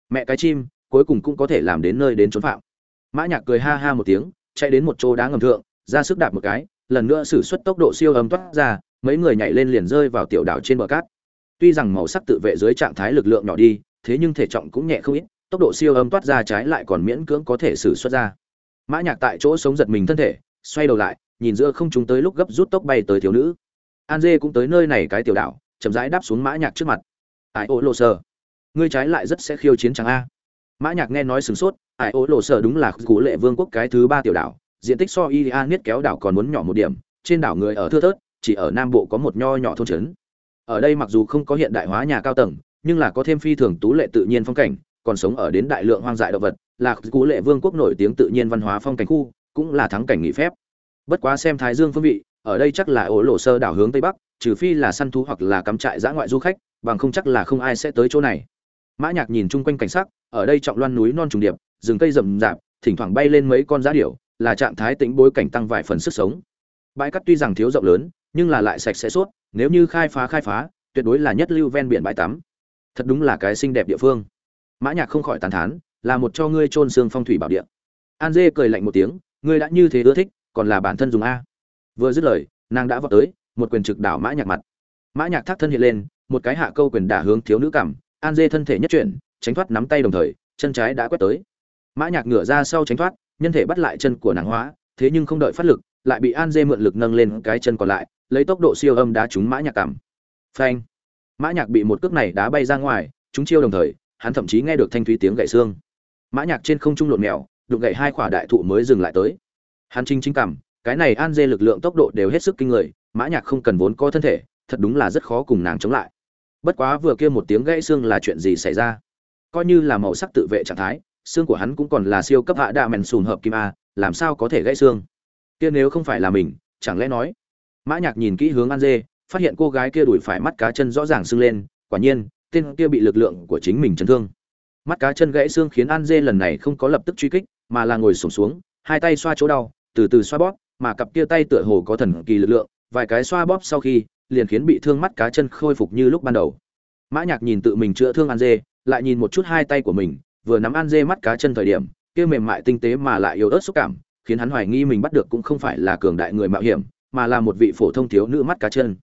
Mẹ cái chim, cuối cùng cũng có thể làm đến nơi đến trốn phạm. Mã nhạc cười ha ha một tiếng, chạy đến một chỗ đá ngầm thượng, ra sức đạp một cái, lần nữa sử xuất tốc độ siêu âm toát ra mấy người nhảy lên liền rơi vào tiểu đảo trên bờ cát. Tuy rằng màu sắc tự vệ dưới trạng thái lực lượng nhỏ đi thế nhưng thể trọng cũng nhẹ không ít tốc độ siêu âm toát ra trái lại còn miễn cưỡng có thể sử xuất ra. Mã nhạc tại chỗ sống giật mình thân thể xoay đầu lại nhìn giữa không chúng tới lúc gấp rút tốc bay tới thiếu nữ. An dê cũng tới nơi này cái tiểu đảo chậm rãi đáp xuống mã nhạc trước mặt. Ai ô lộ sơ ngươi trái lại rất sẽ khiêu chiến chẳng a? Mã nhạc nghe nói sửng sốt ai ô lộ sơ đúng là cú lệ vương quốc cái thứ ba tiểu đảo diện tích so Ilia niết kéo đảo còn muốn nhỏ một điểm, trên đảo người ở thưa thớt, chỉ ở nam bộ có một nho nhỏ thôn trấn. Ở đây mặc dù không có hiện đại hóa nhà cao tầng, nhưng là có thêm phi thường tú lệ tự nhiên phong cảnh, còn sống ở đến đại lượng hoang dại động vật, là cú lệ vương quốc nổi tiếng tự nhiên văn hóa phong cảnh khu, cũng là thắng cảnh nghỉ phép. Bất quá xem Thái Dương phương vị, ở đây chắc là ổ lộ sơ đảo hướng tây bắc, trừ phi là săn thú hoặc là cắm trại dã ngoại du khách, bằng không chắc là không ai sẽ tới chỗ này. Mã Nhạc nhìn chung quanh cảnh sắc, ở đây trọng loan núi non trùng điệp, rừng cây rậm rạp, thỉnh thoảng bay lên mấy con giá điểu, là trạng thái tĩnh bối cảnh tăng vài phần sức sống bãi cát tuy rằng thiếu rộng lớn, nhưng là lại sạch sẽ suốt nếu như khai phá khai phá, tuyệt đối là nhất lưu ven biển bãi tắm. Thật đúng là cái xinh đẹp địa phương. Mã nhạc không khỏi tàn thán, là một cho ngươi trôn xương phong thủy bảo địa. An dê cười lạnh một tiếng, ngươi đã như thế ưa thích, còn là bản thân dùng a. Vừa dứt lời, nàng đã vọt tới, một quyền trực đảo mã nhạc mặt. Mã nhạc thác thân hiện lên, một cái hạ câu quyền đả hướng thiếu nữ cảm an dê thân thể nhất chuyển, tránh thoát nắm tay đồng thời, chân trái đã quét tới. Mã nhạc ngửa ra sau tránh thoát, nhân thể bắt lại chân của nàng hóa, thế nhưng không đợi phát lực lại bị an dê mượn lực nâng lên cái chân còn lại, lấy tốc độ siêu âm đá trúng mã nhạc cảm. Phanh. Mã nhạc bị một cước này đá bay ra ngoài chúng chiêu đồng thời, hắn thậm chí nghe được thanh thúy tiếng gãy xương. Mã nhạc trên không trung lộn mèo, đụng gãy hai quả đại thụ mới dừng lại tới. Hắn chính chính cảm, cái này an dê lực lượng tốc độ đều hết sức kinh người, mã nhạc không cần vốn có thân thể, thật đúng là rất khó cùng nàng chống lại. Bất quá vừa kia một tiếng gãy xương là chuyện gì xảy ra? Coi như là màu sắc tự vệ trạng thái, xương của hắn cũng còn là siêu cấp hạ đạ mèn sùn hợp kim a, làm sao có thể gãy xương? Kia nếu không phải là mình chẳng lẽ nói? Mã nhạc nhìn kỹ hướng an dê phát hiện cô gái kia đuổi phải mắt cá chân rõ ràng sưng lên quả nhiên tên kia bị lực lượng của chính mình chấn thương. Mắt cá chân gãy xương khiến an dê lần này không có lập tức truy kích mà là ngồi sụp xuống, xuống hai tay xoa chỗ đau từ từ xoa bóp mà cặp kia tay tựa hồ có thần kỳ lực lượng vài cái xoa bóp sau khi liền khiến bị thương mắt cá chân khôi phục như lúc ban đầu. Mã nhạc nhìn tự mình chữa thương an dê lại nhìn một chút hai tay của mình vừa nắm an dê mắt cá chân thời điểm kia mềm mại tinh tế mà lại yếu ớt xúc cảm khiến hắn hoài nghi mình bắt được cũng không phải là cường đại người mạo hiểm, mà là một vị phổ thông thiếu nữ mắt cá chân.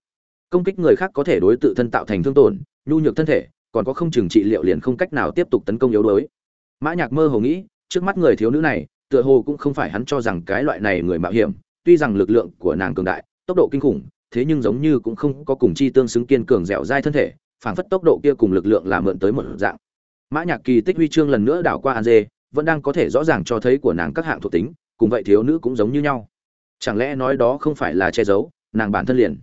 Công kích người khác có thể đối tự thân tạo thành thương tổn, nhu nhược thân thể, còn có không chừng trị liệu liền không cách nào tiếp tục tấn công yếu đuối. Mã nhạc mơ hồ nghĩ, trước mắt người thiếu nữ này, tựa hồ cũng không phải hắn cho rằng cái loại này người mạo hiểm, tuy rằng lực lượng của nàng cường đại, tốc độ kinh khủng, thế nhưng giống như cũng không có cùng chi tương xứng kiên cường dẻo dai thân thể, phảng phất tốc độ kia cùng lực lượng là mượn tới một dạng. Mã nhạc kỳ tích huy chương lần nữa đảo qua an dê, vẫn đang có thể rõ ràng cho thấy của nàng các hạng thuộc tính cùng vậy thiếu nữ cũng giống như nhau. Chẳng lẽ nói đó không phải là che giấu, nàng bản thân liền.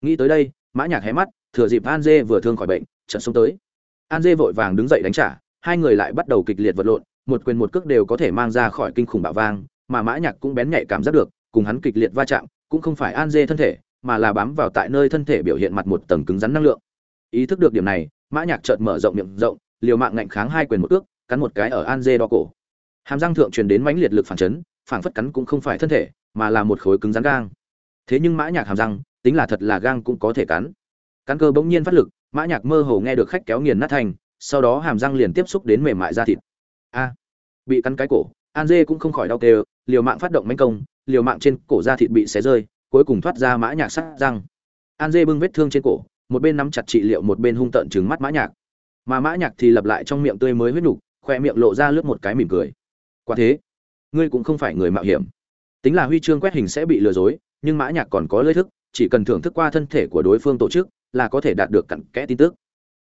Nghĩ tới đây, mã nhạc hé mắt, thừa dịp an dê vừa thương khỏi bệnh trận xuống tới. An dê vội vàng đứng dậy đánh trả, hai người lại bắt đầu kịch liệt vật lộn, một quyền một cước đều có thể mang ra khỏi kinh khủng bạo vang, mà mã nhạc cũng bén nhạy cảm giác được, cùng hắn kịch liệt va chạm, cũng không phải an dê thân thể, mà là bám vào tại nơi thân thể biểu hiện mặt một tầng cứng rắn năng lượng. Ý thức được điểm này, mã nhạc chợt mở rộng miệng rộng, liều mạng ngạnh kháng hai quyền một cước, cắn một cái ở an dê đo cổ. Hàm răng thượng truyền đến mãnh liệt lực phản chấn phảng phất cắn cũng không phải thân thể, mà là một khối cứng rắn gang. Thế nhưng mã nhạc hàm răng, tính là thật là gang cũng có thể cắn. Cắn cơ bỗng nhiên phát lực, mã nhạc mơ hồ nghe được khách kéo nghiền nát thành, sau đó hàm răng liền tiếp xúc đến mềm mại da thịt. A! Bị cắn cái cổ, an dê cũng không khỏi đau tê. liều mạng phát động manh công, liều mạng trên cổ da thịt bị xé rơi, cuối cùng thoát ra mã nhạc sắc răng. An dê bưng vết thương trên cổ, một bên nắm chặt trị liệu một bên hung tợn trừng mắt mã nhạc. Mà mã nhạc thì lặp lại trong miệng tươi mới huyết nục, khoe miệng lộ ra lướt một cái mỉm cười. Quả thế ngươi cũng không phải người mạo hiểm. Tính là huy chương quét hình sẽ bị lừa dối, nhưng mã nhạc còn có lưỡi thức, chỉ cần thưởng thức qua thân thể của đối phương tổ chức, là có thể đạt được cặn kẽ tin tức.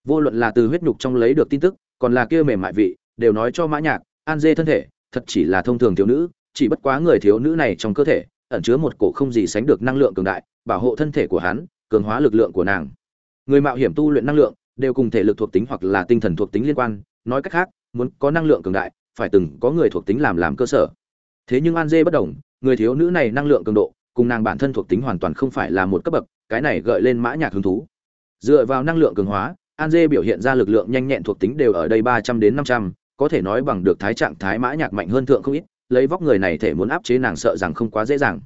Vô luận là từ huyết nhục trong lấy được tin tức, còn là kia mềm mại vị, đều nói cho mã nhạc, an dê thân thể, thật chỉ là thông thường thiếu nữ, chỉ bất quá người thiếu nữ này trong cơ thể, ẩn chứa một cổ không gì sánh được năng lượng cường đại, bảo hộ thân thể của hắn, cường hóa lực lượng của nàng. Người mạo hiểm tu luyện năng lượng, đều cùng thể lực thuộc tính hoặc là tinh thần thuộc tính liên quan, nói cách khác, muốn có năng lượng cường đại phải từng có người thuộc tính làm làm cơ sở. Thế nhưng an dê bất đồng, người thiếu nữ này năng lượng cường độ, cùng nàng bản thân thuộc tính hoàn toàn không phải là một cấp bậc, cái này gợi lên mã nhạc hứng thú. Dựa vào năng lượng cường hóa, an dê biểu hiện ra lực lượng nhanh nhẹn thuộc tính đều ở đây ba trăm đến năm trăm, có thể nói bằng được thái trạng thái mã nhạc mạnh hơn thượng không ít, lấy vóc người này thể muốn áp chế nàng sợ rằng không quá dễ dàng.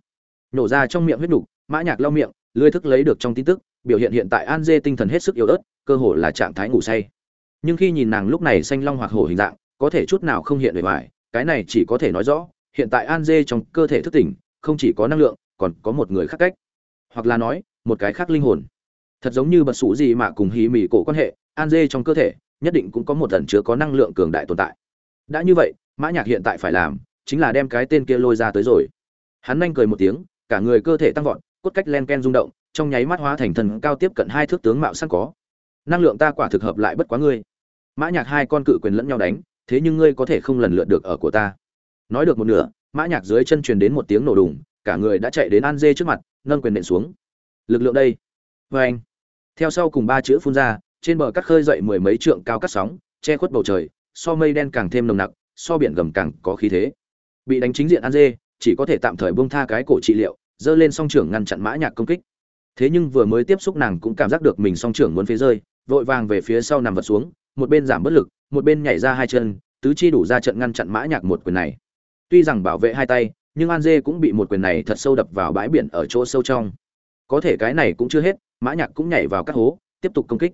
Nổ ra trong miệng huyết nục, mã nhạc lau miệng lưỡi thức lấy được trong tin tức, biểu hiện hiện tại an dê tinh thần hết sức yếu ớt, cơ hồ là trạng thái ngủ say. Nhưng khi nhìn nàng lúc này xanh long hoặc hổ hình dạng có thể chút nào không hiện bề ngoài, cái này chỉ có thể nói rõ, hiện tại an dê trong cơ thể thức tỉnh, không chỉ có năng lượng, còn có một người khác cách. Hoặc là nói, một cái khác linh hồn. Thật giống như bật sủ gì mà cùng hí mì cổ quan hệ, an dê trong cơ thể, nhất định cũng có một ẩn chứa có năng lượng cường đại tồn tại. Đã như vậy, mã nhạc hiện tại phải làm, chính là đem cái tên kia lôi ra tới rồi. Hắn nhanh cười một tiếng, cả người cơ thể tăng vọt, cốt cách len ken rung động, trong nháy mắt hóa thành thần cao tiếp cận hai thước tướng mạo sẵn có. Năng lượng ta quả thực hợp lại bất quá ngươi. Mã nhạc hai con cự quyền lẫn nhau đánh thế nhưng ngươi có thể không lần lượt được ở của ta. Nói được một nửa, mã nhạc dưới chân truyền đến một tiếng nổ đùng, cả người đã chạy đến an dê trước mặt, nâng quyền nện xuống. Lực lượng đây. Với anh. Theo sau cùng ba chữ phun ra, trên bờ cắt khơi dậy mười mấy trượng cao cắt sóng, che khuất bầu trời, so mây đen càng thêm nồng nặc, so biển gầm càng có khí thế. Bị đánh chính diện an dê, chỉ có thể tạm thời buông tha cái cổ trị liệu, dơ lên song trưởng ngăn chặn mã nhạc công kích. Thế nhưng vừa mới tiếp xúc nàng cũng cảm giác được mình song trưởng muốn phế rơi, vội vàng về phía sau nằm vật xuống một bên giảm bất lực, một bên nhảy ra hai chân, tứ chi đủ ra trận ngăn chặn mã nhạc một quyền này. Tuy rằng bảo vệ hai tay, nhưng an dê cũng bị một quyền này thật sâu đập vào bãi biển ở chỗ sâu trong. Có thể cái này cũng chưa hết, mã nhạc cũng nhảy vào các hố, tiếp tục công kích.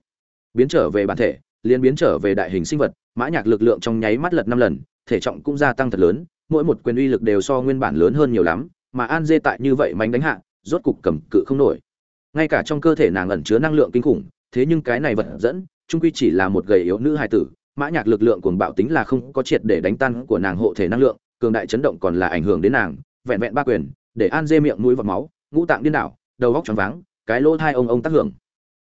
Biến trở về bản thể liên biến trở về đại hình sinh vật, mã nhạc lực lượng trong nháy mắt lật năm lần, thể trọng cũng gia tăng thật lớn, mỗi một quyền uy lực đều so nguyên bản lớn hơn nhiều lắm, mà an dê tại như vậy mánh đánh hạ, rốt cục cầm cự không nổi. Ngay cả trong cơ thể nàng ẩn chứa năng lượng kinh khủng, thế nhưng cái này vật dẫn trung quy chỉ là một gầy yếu nữ hài tử, mã nhạc lực lượng cuồng bạo tính là không có triệt để đánh tan của nàng hộ thể năng lượng, cường đại chấn động còn là ảnh hưởng đến nàng, vẹn vẹn ba quyền, để an dê miệng mũi vọt máu, ngũ tạng điên đảo, đầu óc choáng váng, cái lỗ thai ông ông tác hưởng.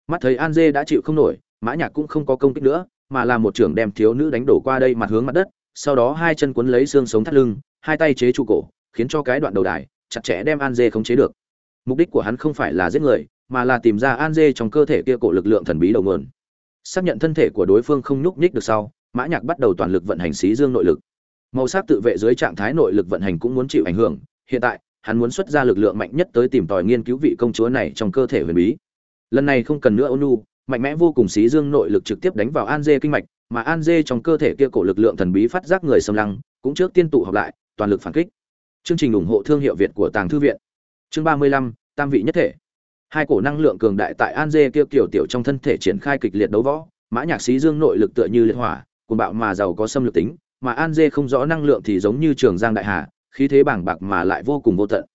Mắt thấy an dê đã chịu không nổi, mã nhạc cũng không có công kích nữa, mà là một trưởng đem thiếu nữ đánh đổ qua đây mặt hướng mặt đất, sau đó hai chân cuốn lấy xương sống thắt lưng, hai tay chế trụ cổ, khiến cho cái đoạn đầu đài chặt chẽ đem an dê khống chế được. Mục đích của hắn không phải là giết người, mà là tìm ra an dê trong cơ thể kia cổ lực lượng thần bí đầu nguồn xác nhận thân thể của đối phương không nhúc nhích được sau, mã nhạc bắt đầu toàn lực vận hành xí dương nội lực. Màu sắc tự vệ dưới trạng thái nội lực vận hành cũng muốn chịu ảnh hưởng, hiện tại, hắn muốn xuất ra lực lượng mạnh nhất tới tìm tòi nghiên cứu vị công chúa này trong cơ thể huyền bí. Lần này không cần nữa ônu mạnh mẽ vô cùng xí dương nội lực trực tiếp đánh vào an dê kinh mạch, mà an dê trong cơ thể kia cổ lực lượng thần bí phát giác người xâm lăng, cũng trước tiên tụ họp lại, toàn lực phản kích. Chương trình ủng hộ thương hiệu việt của tàng thư viện. Chương ba mươi lăm, tam vị nhất thể hai cổ năng lượng cường đại tại an dê kia kiểu tiểu trong thân thể triển khai kịch liệt đấu võ, mã nhạc sĩ dương nội lực tựa như liệt hỏa, cuồng bạo mà giàu có xâm lược tính, mà an dê không rõ năng lượng thì giống như trường giang đại hà, khí thế bàng bạc mà lại vô cùng vô tận.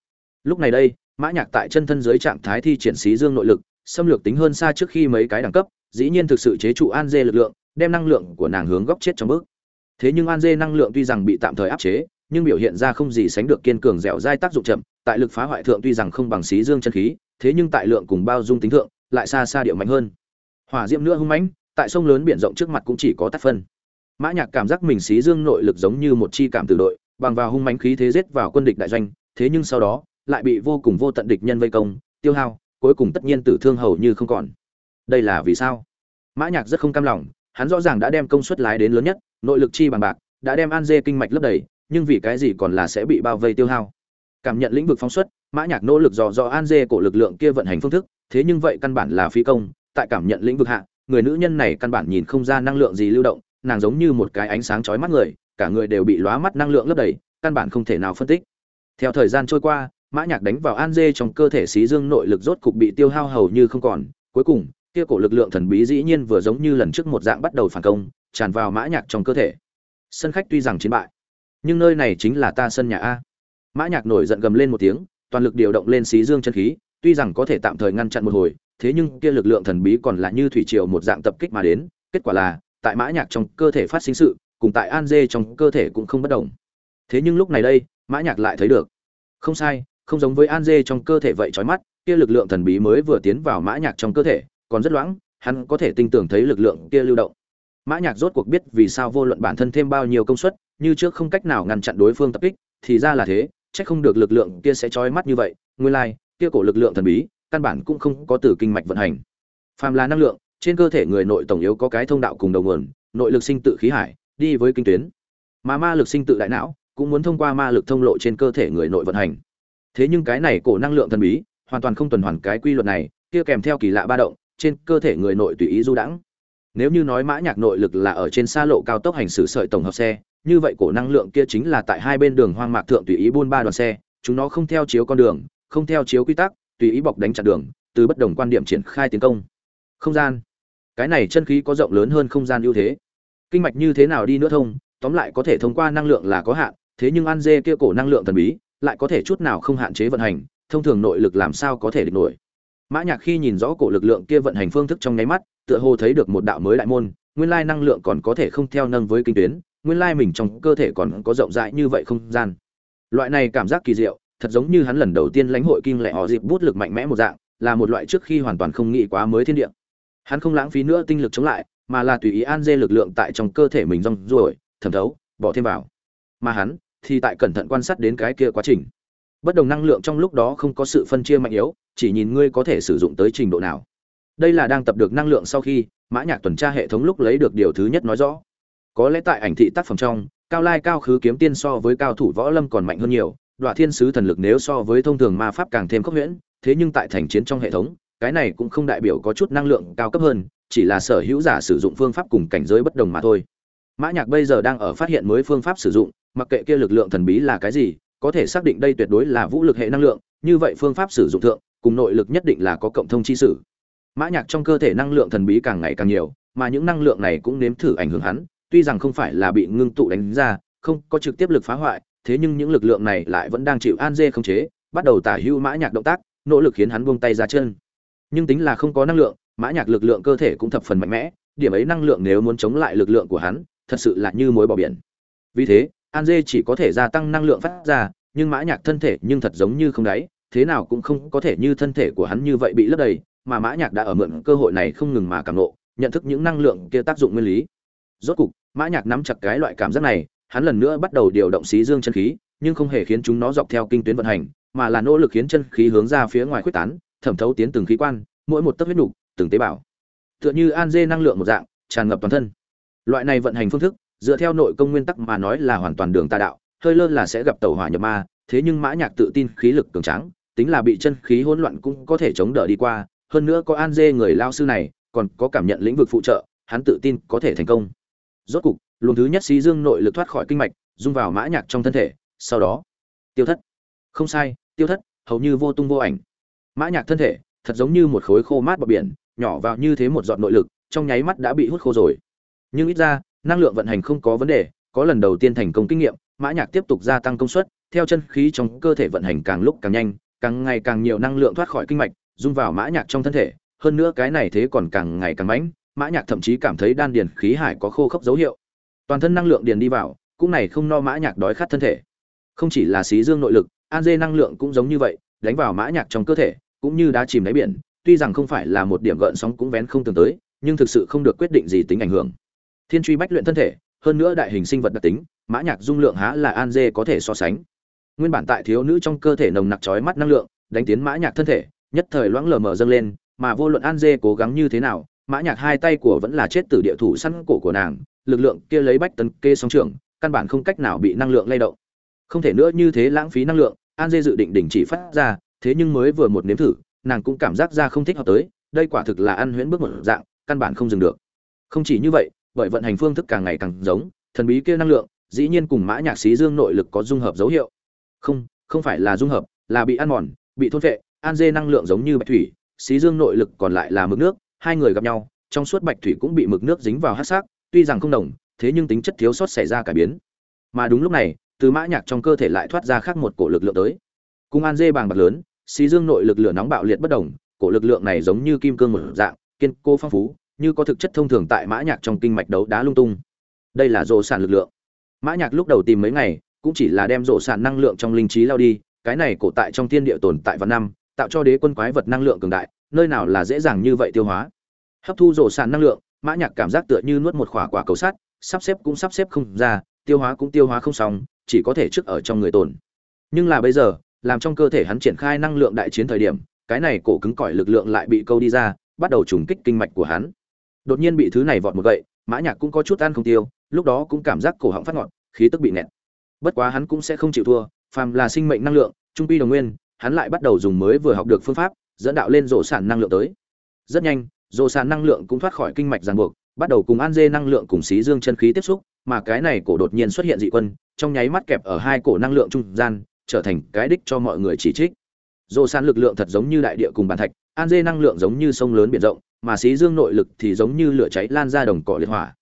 Lúc này đây, mã nhạc tại chân thân dưới trạng thái thi triển sĩ dương nội lực, xâm lược tính hơn xa trước khi mấy cái đẳng cấp, dĩ nhiên thực sự chế trụ an dê lực lượng, đem năng lượng của nàng hướng góc chết trong bước. Thế nhưng an dê năng lượng tuy rằng bị tạm thời áp chế nhưng biểu hiện ra không gì sánh được kiên cường dẻo dai tác dụng chậm, tại lực phá hoại thượng tuy rằng không bằng xí dương chân khí, thế nhưng tại lượng cùng bao dung tính thượng lại xa xa điệu mạnh hơn. Hỏa diễm nữa hung mãnh, tại sông lớn biển rộng trước mặt cũng chỉ có tắt phân. Mã nhạc cảm giác mình xí dương nội lực giống như một chi cảm tử đội, bằng vào hung mãnh khí thế giết vào quân địch đại doanh, thế nhưng sau đó lại bị vô cùng vô tận địch nhân vây công, tiêu hao, cuối cùng tất nhiên tử thương hầu như không còn. Đây là vì sao? Mã nhạc rất không cam lòng, hắn rõ ràng đã đem công suất lái đến lớn nhất, nội lực chi bằng bạc, đã đem an dê kinh mạch lấp đầy nhưng vì cái gì còn là sẽ bị bao vây tiêu hao? Cảm nhận lĩnh vực phóng xuất, mã nhạc nỗ lực dò dò an dê cổ lực lượng kia vận hành phương thức, thế nhưng vậy căn bản là phi công, tại cảm nhận lĩnh vực hạ, người nữ nhân này căn bản nhìn không ra năng lượng gì lưu động, nàng giống như một cái ánh sáng chói mắt người, cả người đều bị lóa mắt năng lượng lấp đầy, căn bản không thể nào phân tích. Theo thời gian trôi qua, mã nhạc đánh vào an dê trong cơ thể xí dương nội lực rốt cục bị tiêu hao hầu như không còn, cuối cùng, kia cổ lực lượng thần bí dĩ nhiên vừa giống như lần trước một dạng bắt đầu phản công, tràn vào mã nhạc trong cơ thể. Sân khách tuy rằng chiến bại nhưng nơi này chính là ta sân nhà a. Mã nhạc nổi giận gầm lên một tiếng, toàn lực điều động lên xí dương chân khí, tuy rằng có thể tạm thời ngăn chặn một hồi, thế nhưng kia lực lượng thần bí còn là như thủy triều một dạng tập kích mà đến, kết quả là, tại mã nhạc trong cơ thể phát sinh sự, cùng tại an dê trong cơ thể cũng không bất động thế nhưng lúc này đây, mã nhạc lại thấy được. Không sai, không giống với an dê trong cơ thể vậy chói mắt, kia lực lượng thần bí mới vừa tiến vào mã nhạc trong cơ thể, còn rất loãng, hắn có thể tinh tưởng thấy lực lượng kia lưu động. Mã nhạc rốt cuộc biết vì sao vô luận bản thân thêm bao nhiêu công suất như trước không cách nào ngăn chặn đối phương tập kích thì ra là thế chắc không được lực lượng kia sẽ chói mắt như vậy nguyên lai like, kia cổ lực lượng thần bí căn bản cũng không có từ kinh mạch vận hành. Phàm là năng lượng trên cơ thể người nội tổng yếu có cái thông đạo cùng đầu nguồn nội lực sinh tự khí hải đi với kinh tuyến. Mà ma lực sinh tự đại não cũng muốn thông qua ma lực thông lộ trên cơ thể người nội vận hành. Thế nhưng cái này cổ năng lượng thần bí hoàn toàn không tuần hoàn cái quy luật này kia kèm theo kỳ lạ ba động trên cơ thể người nội tùy ý du đãng. Nếu như nói mã nhạc nội lực là ở trên xa lộ cao tốc hành xử sợi tổng hợp xe như vậy cổ năng lượng kia chính là tại hai bên đường hoang mạc thượng tùy ý buôn ba đoàn xe, chúng nó không theo chiếu con đường, không theo chiếu quy tắc, tùy ý bọc đánh chặn đường, từ bất đồng quan điểm triển khai tiến công. Không gian. Cái này chân khí có rộng lớn hơn không gian ưu thế. Kinh mạch như thế nào đi nữa thông, tóm lại có thể thông qua năng lượng là có hạn, thế nhưng an dê kia cổ năng lượng thần bí, lại có thể chút nào không hạn chế vận hành, thông thường nội lực làm sao có thể địch nổi. Mã nhạc khi nhìn rõ cổ lực lượng kia vận hành phương thức trong nháy mắt, tựa hồ thấy được một đạo mới đại môn, nguyên lai năng lượng còn có thể không theo nâng với kinh tuyến nguyên lai mình trong cơ thể còn có rộng rãi như vậy không gian. Loại này cảm giác kỳ diệu, thật giống như hắn lần đầu tiên lãnh hội kinh lệ họ dịp bút lực mạnh mẽ một dạng, là một loại trước khi hoàn toàn không nghĩ quá mới thiên địa. Hắn không lãng phí nữa tinh lực chống lại, mà là tùy ý an dê lực lượng tại trong cơ thể mình rong ruổi, thẩm thấu, bỏ thêm vào. Mà hắn thì tại cẩn thận quan sát đến cái kia quá trình. Bất đồng năng lượng trong lúc đó không có sự phân chia mạnh yếu, chỉ nhìn ngươi có thể sử dụng tới trình độ nào. Đây là đang tập được năng lượng sau khi, mã nhạc tuần tra hệ thống lúc lấy được điều thứ nhất nói rõ có lẽ tại ảnh thị tác phẩm trong, cao lai cao khứ kiếm tiên so với cao thủ võ lâm còn mạnh hơn nhiều đoạn thiên sứ thần lực nếu so với thông thường ma pháp càng thêm khốc huyễn thế nhưng tại thành chiến trong hệ thống, cái này cũng không đại biểu có chút năng lượng cao cấp hơn, chỉ là sở hữu giả sử dụng phương pháp cùng cảnh giới bất đồng mà thôi. Mã nhạc bây giờ đang ở phát hiện mới phương pháp sử dụng, mặc kệ kia lực lượng thần bí là cái gì, có thể xác định đây tuyệt đối là vũ lực hệ năng lượng, như vậy phương pháp sử dụng thượng, cùng nội lực nhất định là có cộng thông chi sử mã nhạc trong cơ thể năng lượng thần bí càng ngày càng nhiều, mà những năng lượng này cũng nếm thử ảnh hưởng hắn tuy rằng không phải là bị ngưng tụ đánh ra, không có trực tiếp lực phá hoại, thế nhưng những lực lượng này lại vẫn đang chịu an dê không chế, bắt đầu tả hưu mã nhạc động tác, nỗ lực khiến hắn buông tay ra chân. Nhưng tính là không có năng lượng, mã nhạc lực lượng cơ thể cũng thập phần mạnh mẽ, điểm ấy năng lượng nếu muốn chống lại lực lượng của hắn, thật sự là như mối bỏ biển. Vì thế, an dê chỉ có thể gia tăng năng lượng phát ra, nhưng mã nhạc thân thể nhưng thật giống như không đáy, thế nào cũng không có thể như thân thể của hắn như vậy bị lấp đầy, mà mã nhạc đã ở mượn cơ hội này không ngừng mà cảm nộ, nhận thức những năng lượng kia tác dụng nguyên lý. Rốt cục mã nhạc nắm chặt cái loại cảm giác này, hắn lần nữa bắt đầu điều động xí dương chân khí, nhưng không hề khiến chúng nó dọc theo kinh tuyến vận hành, mà là nỗ lực khiến chân khí hướng ra phía ngoài khuếch tán, thẩm thấu tiến từng khí quan, mỗi một tấc huyết nục, từng tế bào. Tựa như an dê năng lượng một dạng, tràn ngập toàn thân. Loại này vận hành phương thức, dựa theo nội công nguyên tắc mà nói là hoàn toàn đường tà đạo, hơi lơ là sẽ gặp tẩu hỏa nhập ma, thế nhưng mã nhạc tự tin khí lực cường tráng, tính là bị chân khí hỗn loạn cũng có thể chống đỡ đi qua, hơn nữa có an dê người lao sư này, còn có cảm nhận lĩnh vực phụ trợ, hắn tự tin có thể thành công rốt cục, luồng thứ nhất xí dương nội lực thoát khỏi kinh mạch, dung vào mã nhạc trong thân thể, sau đó, tiêu thất. Không sai, tiêu thất, hầu như vô tung vô ảnh. Mã nhạc thân thể, thật giống như một khối khô mát bờ biển, nhỏ vào như thế một giọt nội lực, trong nháy mắt đã bị hút khô rồi. Nhưng ít ra, năng lượng vận hành không có vấn đề, có lần đầu tiên thành công kinh nghiệm, mã nhạc tiếp tục gia tăng công suất, theo chân khí trong cơ thể vận hành càng lúc càng nhanh, càng ngày càng nhiều năng lượng thoát khỏi kinh mạch, dung vào mã nhạc trong thân thể, hơn nữa cái này thế còn càng ngày càng mãnh mã nhạc thậm chí cảm thấy đan điền khí hải có khô khốc dấu hiệu. Toàn thân năng lượng điền đi vào, cũng này không no mã nhạc đói khát thân thể. Không chỉ là xí dương nội lực, an dê năng lượng cũng giống như vậy, đánh vào mã nhạc trong cơ thể, cũng như đá chìm đáy biển, tuy rằng không phải là một điểm gợn sóng cũng vén không tưởng tới, nhưng thực sự không được quyết định gì tính ảnh hưởng. Thiên truy bách luyện thân thể, hơn nữa đại hình sinh vật đặc tính, mã nhạc dung lượng há là an dê có thể so sánh. Nguyên bản tại thiếu nữ trong cơ thể nồng nặc chói mắt năng lượng, đánh tiến mã nhạc thân thể, nhất thời loãng lờ mờ dâng lên, mà vô luận an dê cố gắng như thế nào mã nhạc hai tay của vẫn là chết tử địa thủ săn cổ của nàng, lực lượng kia lấy bách tấn kê sóng trưởng căn bản không cách nào bị năng lượng lay động. Không thể nữa như thế lãng phí năng lượng, an dê dự định đình chỉ phát ra, thế nhưng mới vừa một nếm thử, nàng cũng cảm giác ra không thích hợp tới, đây quả thực là ăn huyễn bước một dạng, căn bản không dừng được. Không chỉ như vậy, bởi vận hành phương thức càng ngày càng giống, thần bí kia năng lượng, dĩ nhiên cùng mã nhạc xí dương nội lực có dung hợp dấu hiệu. Không không phải là dung hợp, là bị ăn mòn, bị thôn phệ, an dê năng lượng giống như bạch thủy, xí dương nội lực còn lại là mực nước hai người gặp nhau, trong suốt bạch thủy cũng bị mực nước dính vào hát sắc tuy rằng không đồng, thế nhưng tính chất thiếu sót xảy ra cải biến. Mà đúng lúc này, từ mã nhạc trong cơ thể lại thoát ra khác một cổ lực lượng tới. Cung an dê bàng bạc lớn, xí dương nội lực lửa nóng bạo liệt bất động cổ lực lượng này giống như kim cương một dạng, kiên cố phong phú, như có thực chất thông thường tại mã nhạc trong kinh mạch đấu đá lung tung. Đây là rộ sản lực lượng. Mã nhạc lúc đầu tìm mấy ngày, cũng chỉ là đem rộ sản năng lượng trong linh trí lao đi, cái này cổ tại trong thiên địa tồn tại vạn năm, tạo cho đế quân quái vật năng lượng cường đại nơi nào là dễ dàng như vậy tiêu hóa. Hấp thu rổ sàn năng lượng, mã nhạc cảm giác tựa như nuốt một khỏa quả cầu sắt, sắp xếp cũng sắp xếp không ra, tiêu hóa cũng tiêu hóa không xong, chỉ có thể trước ở trong người tồn. Nhưng là bây giờ, làm trong cơ thể hắn triển khai năng lượng đại chiến thời điểm, cái này cổ cứng cỏi lực lượng lại bị câu đi ra, bắt đầu trùng kích kinh mạch của hắn. Đột nhiên bị thứ này vọt một gậy, mã nhạc cũng có chút ăn không tiêu, lúc đó cũng cảm giác cổ họng phát ngọt, khí tức bị nẹt. Bất quá hắn cũng sẽ không chịu thua, phàm là sinh mệnh năng lượng, trung quy đồng nguyên, hắn lại bắt đầu dùng mới vừa học được phương pháp dẫn đạo lên rổ sản năng lượng tới. Rất nhanh, rổ sản năng lượng cũng thoát khỏi kinh mạch ràng buộc, bắt đầu cùng an dê năng lượng cùng xí dương chân khí tiếp xúc, mà cái này cổ đột nhiên xuất hiện dị quân, trong nháy mắt kẹp ở hai cổ năng lượng trung gian, trở thành cái đích cho mọi người chỉ trích. Rổ sản lực lượng thật giống như đại địa cùng bàn thạch, an dê năng lượng giống như sông lớn biển rộng, mà xí dương nội lực thì giống như lửa cháy lan ra đồng cỏ liệt hỏa.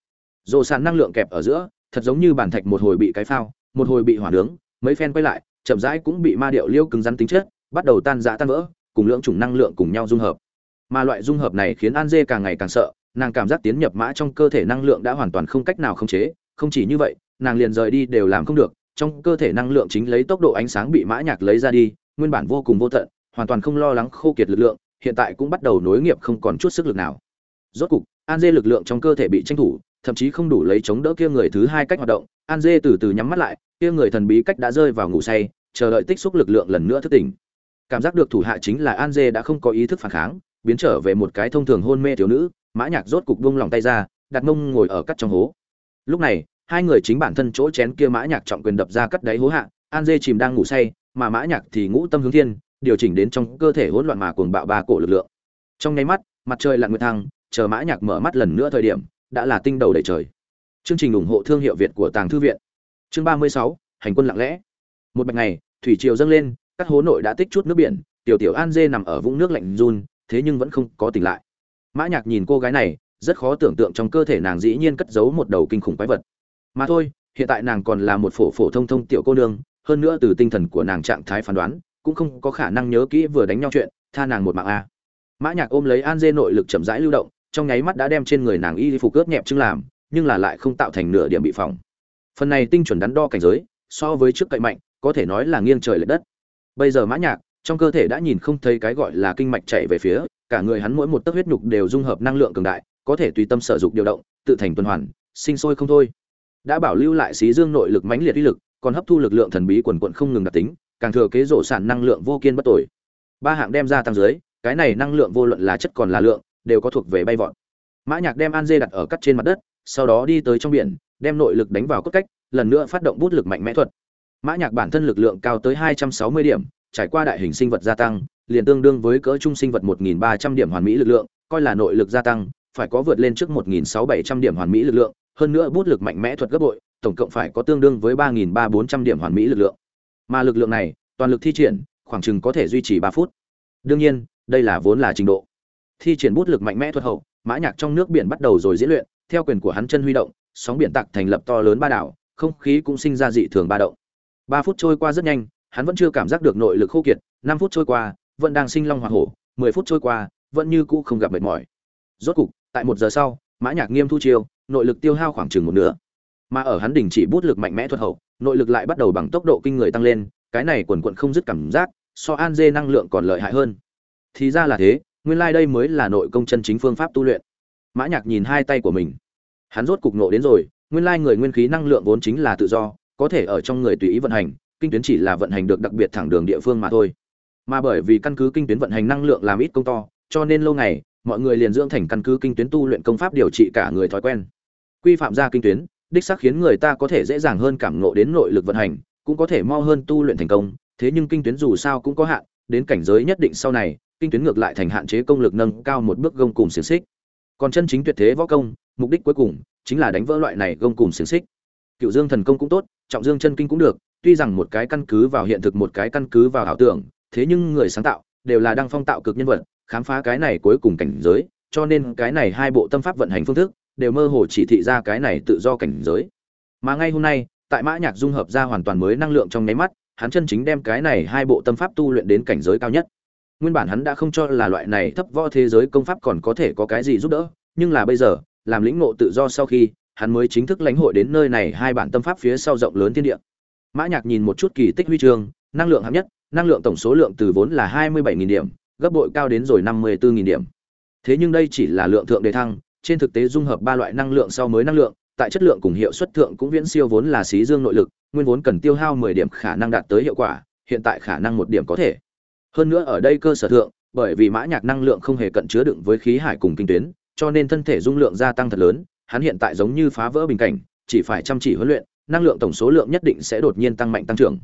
Rổ sản năng lượng kẹp ở giữa, thật giống như bàn thạch một hồi bị cái phao, một hồi bị hỏa nướng, mấy phen quay lại, chậm rãi cũng bị ma điệu liêu cứng rắn tính chất, bắt đầu tan rã tan vỡ cùng lượng chủng năng lượng cùng nhau dung hợp. Mà loại dung hợp này khiến an dê càng ngày càng sợ, nàng cảm giác tiến nhập mã trong cơ thể năng lượng đã hoàn toàn không cách nào khống chế, không chỉ như vậy, nàng liền rời đi đều làm không được, trong cơ thể năng lượng chính lấy tốc độ ánh sáng bị mã nhạc lấy ra đi, nguyên bản vô cùng vô tận, hoàn toàn không lo lắng khô kiệt lực lượng, hiện tại cũng bắt đầu nối nghiệp không còn chút sức lực nào. Rốt cục, an dê lực lượng trong cơ thể bị tranh thủ, thậm chí không đủ lấy chống đỡ kia người thứ hai cách hoạt động, an dê từ từ nhắm mắt lại, kia người thần bí cách đã rơi vào ngủ say, chờ đợi tích xúc lực lượng lần nữa thức tỉnh cảm giác được thủ hạ chính là an dê đã không có ý thức phản kháng, biến trở về một cái thông thường hôn mê thiếu nữ, mã nhạc rốt cục buông lòng tay ra, đặt mông ngồi ở cắt trong hố. Lúc này, hai người chính bản thân chỗ chén kia mã nhạc trọng quyền đập ra cắt đáy hố hạ, an dê chìm đang ngủ say, mà mã nhạc thì ngũ tâm hướng thiên, điều chỉnh đến trong cơ thể hỗn loạn mà cuồng bạo ba cổ lực lượng. Trong nháy mắt, mặt trời lặn nguyệt thăng, chờ mã nhạc mở mắt lần nữa thời điểm, đã là tinh đầu đầy trời. Chương trình ủng hộ thương hiệu việt của tàng thư viện. Chương ba mươi sáu, hành quân lặng lẽ. Một bạch ngày, thủy triều dâng lên các hố nội đã tích chút nước biển, tiểu tiểu an dê nằm ở vũng nước lạnh run, thế nhưng vẫn không có tỉnh lại. Mã nhạc nhìn cô gái này, rất khó tưởng tượng trong cơ thể nàng dĩ nhiên cất giấu một đầu kinh khủng quái vật. Mà thôi, hiện tại nàng còn là một phổ phổ thông thông tiểu cô nương, hơn nữa từ tinh thần của nàng trạng thái phán đoán, cũng không có khả năng nhớ kỹ vừa đánh nhau chuyện, tha nàng một mạng a. Mã nhạc ôm lấy an dê nội lực chậm rãi lưu động, trong nháy mắt đã đem trên người nàng y phục cướp nhẹp chứng làm, nhưng là lại không tạo thành nửa điểm bị phỏng. Phần này tinh chuẩn đắn đo cảnh giới, so với trước cậy mạnh, có thể nói là nghiêng trời lệch đất bây giờ mã nhạc, trong cơ thể đã nhìn không thấy cái gọi là kinh mạch chạy về phía, cả người hắn mỗi một tấc huyết nhục đều dung hợp năng lượng cường đại, có thể tùy tâm sở dụng điều động, tự thành tuần hoàn, sinh sôi không thôi. Đã bảo lưu lại xí dương nội lực mãnh liệt uy lực, còn hấp thu lực lượng thần bí quần quận không ngừng đặc tính, càng thừa kế rổ sản năng lượng vô kiên bất tuổi. ba hạng đem ra tăng dưới, cái này năng lượng vô luận là chất còn là lượng, đều có thuộc về bay vọt. Mã nhạc đem an dê đặt ở cắt trên mặt đất, sau đó đi tới trong biển, đem nội lực đánh vào cốt cách, lần nữa phát động bút lực mạnh mẽ thuật mã nhạc bản thân lực lượng cao tới 260 điểm, trải qua đại hình sinh vật gia tăng, liền tương đương với cỡ trung sinh vật 1.300 điểm hoàn mỹ lực lượng, coi là nội lực gia tăng, phải có vượt lên trước 1.600-700 điểm hoàn mỹ lực lượng, hơn nữa bút lực mạnh mẽ thuật gấp bội, tổng cộng phải có tương đương với 3.300-400 điểm hoàn mỹ lực lượng. Mà lực lượng này, toàn lực thi triển, khoảng chừng có thể duy trì 3 phút. Đương nhiên, đây là vốn là trình độ. Thi triển bút lực mạnh mẽ thuật hậu, mã nhạc trong nước biển bắt đầu rồi diễn luyện, theo quyền của hắn chân huy động, sóng biển tạc thành lập to lớn ba đảo, không khí cũng sinh ra dị thường ba động ba phút trôi qua rất nhanh, hắn vẫn chưa cảm giác được nội lực khô kiệt, năm phút trôi qua, vẫn đang sinh long hỏa hổ, mười phút trôi qua, vẫn như cũ không gặp mệt mỏi. Rốt cục, tại một giờ sau, mã nhạc nghiêm thu chiêu, nội lực tiêu hao khoảng chừng một nửa. Mà ở hắn đỉnh chỉ bút lực mạnh mẽ thuật hậu, nội lực lại bắt đầu bằng tốc độ kinh người tăng lên, cái này quần quần không dứt cảm giác, so an dê năng lượng còn lợi hại hơn. Thì ra là thế, nguyên lai like đây mới là nội công chân chính phương pháp tu luyện. Mã nhạc nhìn hai tay của mình. Hắn rốt cục nộ đến rồi, nguyên lai người nguyên khí năng lượng vốn chính là tự do có thể ở trong người tùy ý vận hành, kinh tuyến chỉ là vận hành được đặc biệt thẳng đường địa phương mà thôi. Mà bởi vì căn cứ kinh tuyến vận hành năng lượng làm ít công to, cho nên lâu ngày, mọi người liền dưỡng thành căn cứ kinh tuyến tu luyện công pháp điều trị cả người thói quen. Quy phạm ra kinh tuyến, đích xác khiến người ta có thể dễ dàng hơn cảm ngộ đến nội lực vận hành, cũng có thể mau hơn tu luyện thành công, thế nhưng kinh tuyến dù sao cũng có hạn, đến cảnh giới nhất định sau này, kinh tuyến ngược lại thành hạn chế công lực nâng cao một bước gông cùng xiềng xích. Còn chân chính tuyệt thế võ công, mục đích cuối cùng chính là đánh vỡ loại này gông cùng xiềng xích cựu dương thần công cũng tốt, trọng dương chân kinh cũng được, tuy rằng một cái căn cứ vào hiện thực, một cái căn cứ vào ảo tưởng, thế nhưng người sáng tạo đều là đang phong tạo cực nhân vật, khám phá cái này cuối cùng cảnh giới, cho nên cái này hai bộ tâm pháp vận hành phương thức đều mơ hồ chỉ thị ra cái này tự do cảnh giới. Mà ngay hôm nay, tại mã nhạc dung hợp ra hoàn toàn mới năng lượng trong nháy mắt, hắn chân chính đem cái này hai bộ tâm pháp tu luyện đến cảnh giới cao nhất. Nguyên bản hắn đã không cho là loại này thấp võ thế giới công pháp còn có thể có cái gì giúp đỡ, nhưng là bây giờ, làm lĩnh ngộ tự do sau khi hắn mới chính thức lãnh hội đến nơi này hai bản tâm pháp phía sau rộng lớn thiên địa. Mã nhạc nhìn một chút kỳ tích huy chương, năng lượng hạng nhất, năng lượng tổng số lượng từ vốn là hai mươi bảy điểm, gấp bội cao đến rồi năm mươi bốn điểm. Thế nhưng đây chỉ là lượng thượng đề thăng, trên thực tế dung hợp ba loại năng lượng sau mới năng lượng, tại chất lượng cùng hiệu suất thượng cũng viễn siêu vốn là xí dương nội lực, nguyên vốn cần tiêu hao mười điểm khả năng đạt tới hiệu quả, hiện tại khả năng một điểm có thể. Hơn nữa ở đây cơ sở thượng, bởi vì mã nhạc năng lượng không hề cận chứa đựng với khí hải cùng kinh tuyến, cho nên thân thể dung lượng gia tăng thật lớn hắn hiện tại giống như phá vỡ bình cảnh, chỉ phải chăm chỉ huấn luyện, năng lượng tổng số lượng nhất định sẽ đột nhiên tăng mạnh tăng trưởng.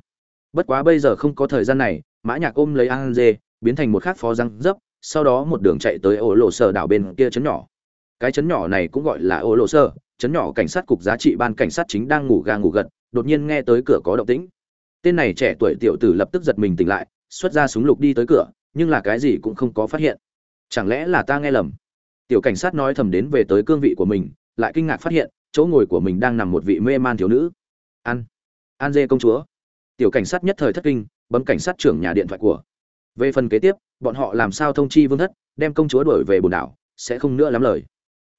Bất quá bây giờ không có thời gian này, mã nhạc ôm lấy an dê, biến thành một khác phó răng dấp, sau đó một đường chạy tới ổ lộ sở đảo bên kia chấn nhỏ. Cái chấn nhỏ này cũng gọi là ổ lộ sở chấn nhỏ cảnh sát cục giá trị ban cảnh sát chính đang ngủ ga ngủ gật, đột nhiên nghe tới cửa có động tĩnh. Tên này trẻ tuổi tiểu tử lập tức giật mình tỉnh lại, xuất ra súng lục đi tới cửa, nhưng là cái gì cũng không có phát hiện. Chẳng lẽ là ta nghe lầm? Tiểu cảnh sát nói thầm đến về tới cương vị của mình lại kinh ngạc phát hiện, chỗ ngồi của mình đang nằm một vị mê man thiếu nữ. An an dê công chúa. Tiểu cảnh sát nhất thời thất kinh, bấm cảnh sát trưởng nhà điện thoại của. Về phần kế tiếp, bọn họ làm sao thông chi vương thất, đem công chúa đổi về bồn đảo, sẽ không nữa lắm lời.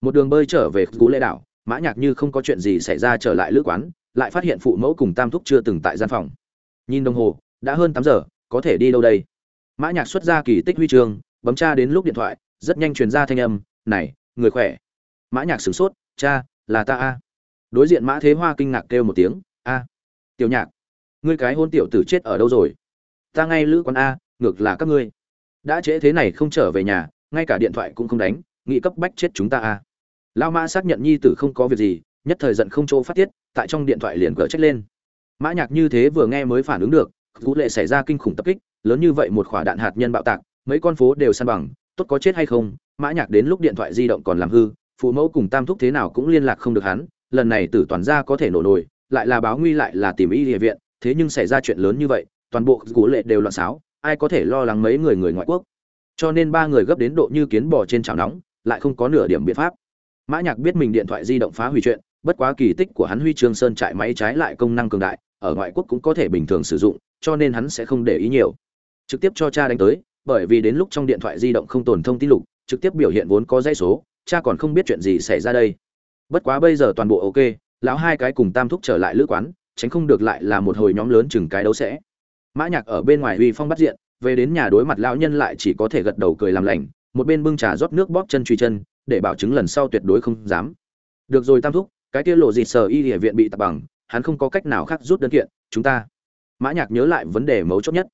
Một đường bơi trở về cú lễ đảo, mã nhạc như không có chuyện gì xảy ra trở lại lữ quán, lại phát hiện phụ mẫu cùng tam thúc chưa từng tại gian phòng. Nhìn đồng hồ, đã hơn tám giờ, có thể đi đâu đây? Mã nhạc xuất ra kỳ tích huy chương, bấm tra đến lúc điện thoại, rất nhanh truyền ra thanh âm, này, người khỏe. Mã nhạc sửng sốt cha, là ta a. Đối diện mã thế hoa kinh ngạc kêu một tiếng, a. Tiểu nhạc, ngươi cái hôn tiểu tử chết ở đâu rồi? Ta ngay lữ quán a, ngược là các ngươi. Đã trễ thế này không trở về nhà, ngay cả điện thoại cũng không đánh, nghị cấp bách chết chúng ta a. Lao mã xác nhận nhi tử không có việc gì, nhất thời giận không chỗ phát tiết, tại trong điện thoại liền cỡ trách lên. Mã nhạc như thế vừa nghe mới phản ứng được, cú lệ xảy ra kinh khủng tập kích, lớn như vậy một quả đạn hạt nhân bạo tạc, mấy con phố đều san bằng, tốt có chết hay không, mã nhạc đến lúc điện thoại di động còn làm hư phụ mẫu cùng tam thúc thế nào cũng liên lạc không được hắn, lần này tử toàn gia có thể nổ nổi lại là báo nguy lại là tìm y địa viện, thế nhưng xảy ra chuyện lớn như vậy, toàn bộ cú lệ đều loạn xáo, ai có thể lo lắng mấy người người ngoại quốc. Cho nên ba người gấp đến độ như kiến bò trên chảo nóng, lại không có nửa điểm biện pháp. Mã nhạc biết mình điện thoại di động phá hủy chuyện, bất quá kỳ tích của hắn huy chương sơn trại máy trái lại công năng cường đại, ở ngoại quốc cũng có thể bình thường sử dụng, cho nên hắn sẽ không để ý nhiều. Trực tiếp cho cha đánh tới, bởi vì đến lúc trong điện thoại di động không tồn thông tin lục, trực tiếp biểu hiện vốn có dãy số cha còn không biết chuyện gì xảy ra đây. Bất quá bây giờ toàn bộ ok, lão hai cái cùng tam thúc trở lại lữ quán, tránh không được lại là một hồi nhóm lớn chừng cái đấu sẽ. Mã nhạc ở bên ngoài uy phong bắt diện, về đến nhà đối mặt lão nhân lại chỉ có thể gật đầu cười làm lành, một bên bưng trà rót nước bóp chân truy chân, để bảo chứng lần sau tuyệt đối không dám. Được rồi tam thúc, cái kia lộ gì sở y địa viện bị tạp bằng, hắn không có cách nào khác rút đơn kiện, chúng ta. Mã nhạc nhớ lại vấn đề mấu chốt nhất.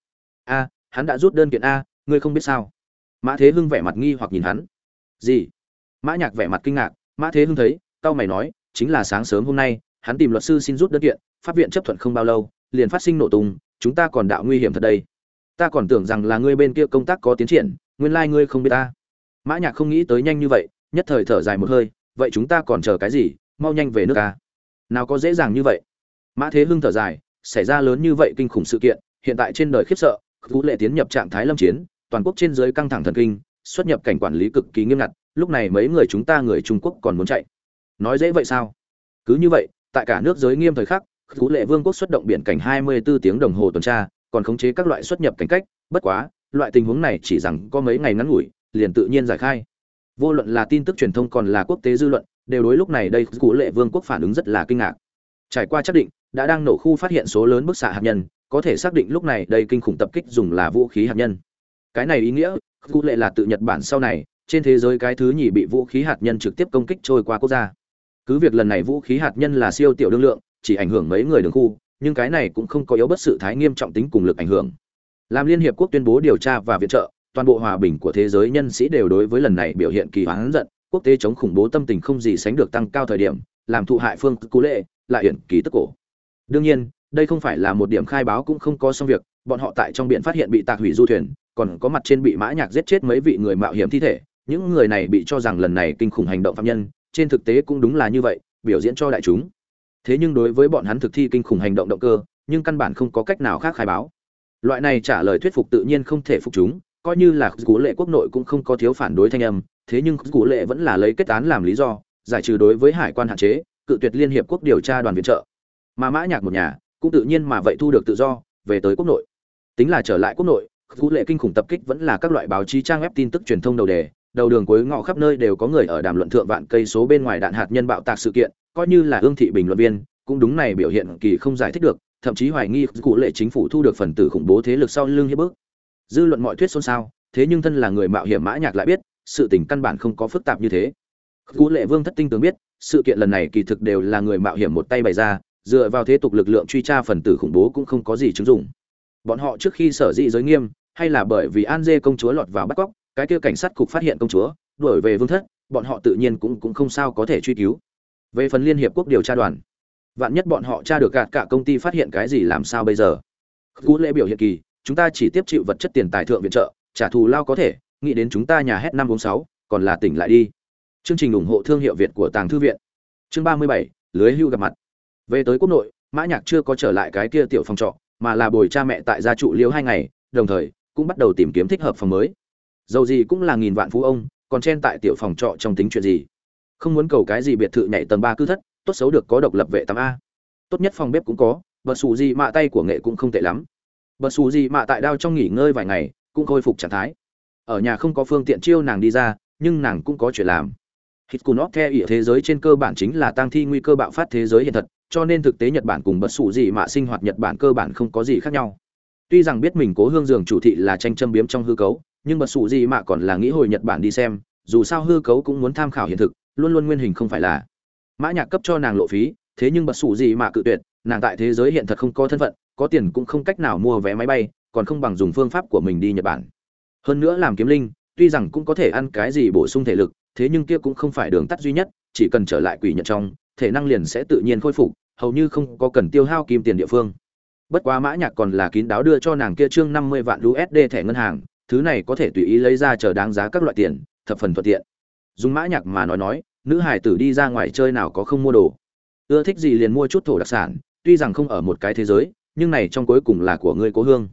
A, hắn đã rút đơn kiện a, ngươi không biết sao? Mã thế hưng vẻ mặt nghi hoặc nhìn hắn. Gì? Mã nhạc vẻ mặt kinh ngạc, mã thế hưng thấy tao mày nói, chính là sáng sớm hôm nay, hắn tìm luật sư xin rút đơn kiện, pháp viện chấp thuận không bao lâu, liền phát sinh nổ tung, chúng ta còn đạo nguy hiểm thật đây. Ta còn tưởng rằng là ngươi bên kia công tác có tiến triển, nguyên lai like ngươi không biết ta. Mã nhạc không nghĩ tới nhanh như vậy, nhất thời thở dài một hơi, vậy chúng ta còn chờ cái gì, mau nhanh về nước a nào có dễ dàng như vậy. Mã thế hưng thở dài, xảy ra lớn như vậy kinh khủng sự kiện, hiện tại trên đời khiếp sợ phú lệ tiến nhập trạng thái lâm chiến, toàn quốc trên dưới căng thẳng thần kinh, xuất nhập cảnh quản lý cực kỳ nghiêm ngặt lúc này mấy người chúng ta người trung quốc còn muốn chạy. Nói dễ vậy sao? Cứ như vậy, tại cả nước giới nghiêm thời khắc thú lệ vương quốc xuất động biển cảnh 24 tiếng đồng hồ tuần tra, còn khống chế các loại xuất nhập cảnh cách. Bất quá, loại tình huống này chỉ rằng có mấy ngày ngắn ngủi, liền tự nhiên giải khai. Vô luận là tin tức truyền thông còn là quốc tế dư luận, đều đối lúc này đây Cú lệ vương quốc phản ứng rất là kinh ngạc. Trải qua xác định, đã đang nổ khu phát hiện số lớn bức xạ hạt nhân, có thể xác định lúc này đây kinh khủng tập kích dùng là vũ khí hạt nhân. Cái này ý nghĩa Cú lệ là tự nhật bản sau này trên thế giới cái thứ nhì bị vũ khí hạt nhân trực tiếp công kích trôi qua quốc gia. Cứ việc lần này vũ khí hạt nhân là siêu tiểu đương lượng, chỉ ảnh hưởng mấy người đường khu, nhưng cái này cũng không có yếu bất sự thái nghiêm trọng tính cùng lực ảnh hưởng. Làm liên hiệp quốc tuyên bố điều tra và viện trợ, toàn bộ hòa bình của thế giới nhân sĩ đều đối với lần này biểu hiện kỳ hoán giận, quốc tế chống khủng bố tâm tình không gì sánh được tăng cao thời điểm, làm thụ hại phương cú lệ, lại hiển kỳ tức cổ. Đương nhiên, đây không phải là một điểm khai báo cũng không có xong việc, bọn họ tại trong biển phát hiện bị tạc hủy du thuyền, còn có mặt trên bị mã nhạc giết chết mấy vị người mạo hiểm thi thể những người này bị cho rằng lần này kinh khủng hành động phạm nhân, trên thực tế cũng đúng là như vậy, biểu diễn cho đại chúng. Thế nhưng đối với bọn hắn thực thi kinh khủng hành động động cơ, nhưng căn bản không có cách nào khác khai báo. Loại này trả lời thuyết phục tự nhiên không thể phục chúng, coi như là cú lệ quốc nội cũng không có thiếu phản đối thanh âm, thế nhưng cú lệ vẫn là lấy kết án làm lý do, giải trừ đối với hải quan hạn chế, cự tuyệt liên hiệp quốc điều tra đoàn viện trợ. Mà mã nhạc một nhà, cũng tự nhiên mà vậy thu được tự do, về tới quốc nội. Tính là trở lại quốc nội cú lệ kinh khủng tập kích vẫn là các loại báo chí trang web tin tức truyền thông đầu đề đầu đường cuối ngõ khắp nơi đều có người ở đàm luận thượng vạn cây số bên ngoài đạn hạt nhân bạo tạc sự kiện, coi như là ương thị bình luận viên, cũng đúng này biểu hiện kỳ không giải thích được, thậm chí hoài nghi cụ lệ chính phủ thu được phần tử khủng bố thế lực sau lưng hiếp bước dư luận mọi thuyết xôn xao, thế nhưng thân là người mạo hiểm mã nhạc lại biết, sự tình căn bản không có phức tạp như thế. Cụ lệ vương thất tinh tướng biết, sự kiện lần này kỳ thực đều là người mạo hiểm một tay bày ra, dựa vào thế tục lực lượng truy tra phần tử khủng bố cũng không có gì chứng dụng. Bọn họ trước khi sở dĩ giới nghiêm, hay là bởi vì an dê công chúa lọt vào bắt cóc cái kia cảnh sát cục phát hiện công chúa, đuổi về vương thất, bọn họ tự nhiên cũng cũng không sao có thể truy cứu. Về phần liên hiệp quốc điều tra đoàn, vạn nhất bọn họ tra được gạt cả công ty phát hiện cái gì làm sao bây giờ? Cú lễ biểu hiện kỳ, chúng ta chỉ tiếp chịu vật chất tiền tài thượng viện trợ, trả thù lao có thể, nghĩ đến chúng ta nhà hết năm bốn sáu, còn là tỉnh lại đi. Chương trình ủng hộ thương hiệu việt của tàng thư viện. Chương ba mươi bảy, lưới hưu gặp mặt. Về tới quốc nội, mã nhạc chưa có trở lại cái kia tiểu phòng trọ, mà là bồi cha mẹ tại gia trụ liêu hai ngày, đồng thời cũng bắt đầu tìm kiếm thích hợp phòng mới dầu gì cũng là nghìn vạn phú ông, còn chen tại tiểu phòng trọ trong tính chuyện gì? Không muốn cầu cái gì biệt thự nhảy tầng ba cư thất, tốt xấu được có độc lập vệ tám a. Tốt nhất phòng bếp cũng có bật xù gì mạ tay của nghệ cũng không tệ lắm. Bật xù gì mạ tại đao trong nghỉ ngơi vài ngày, cũng khôi phục trạng thái. Ở nhà không có phương tiện chiêu nàng đi ra, nhưng nàng cũng có chuyện làm. Hít cù óc theo ỉa thế giới trên cơ bản chính là tăng thi nguy cơ bạo phát thế giới hiện thật, cho nên thực tế nhật bản cùng bật xù gì mạ sinh hoạt nhật bản cơ bản không có gì khác nhau. Tuy rằng biết mình cố hương dường chủ thị là tranh châm biếm trong hư cấu nhưng bật sụ gì mà còn là nghĩ hồi nhật bản đi xem, dù sao hư cấu cũng muốn tham khảo hiện thực, luôn luôn nguyên hình không phải là. Mã nhạc cấp cho nàng lộ phí, thế nhưng bật sụ gì mà cự tuyệt, nàng tại thế giới hiện thật không có thân phận, có tiền cũng không cách nào mua vé máy bay, còn không bằng dùng phương pháp của mình đi nhật bản. Hơn nữa làm kiếm linh, tuy rằng cũng có thể ăn cái gì bổ sung thể lực, thế nhưng kia cũng không phải đường tắt duy nhất, chỉ cần trở lại quỷ nhật trong, thể năng liền sẽ tự nhiên khôi phục, hầu như không có cần tiêu hao kim tiền địa phương. Bất quá mã nhạc còn là kín đáo đưa cho nàng kia trương năm mươi vạn USD thẻ ngân hàng thứ này có thể tùy ý lấy ra chờ đáng giá các loại tiền, thập phần thuận tiện. Dùng mã nhạc mà nói nói, nữ hải tử đi ra ngoài chơi nào có không mua đồ. Ưa thích gì liền mua chút thổ đặc sản, tuy rằng không ở một cái thế giới, nhưng này trong cuối cùng là của ngươi cố hương.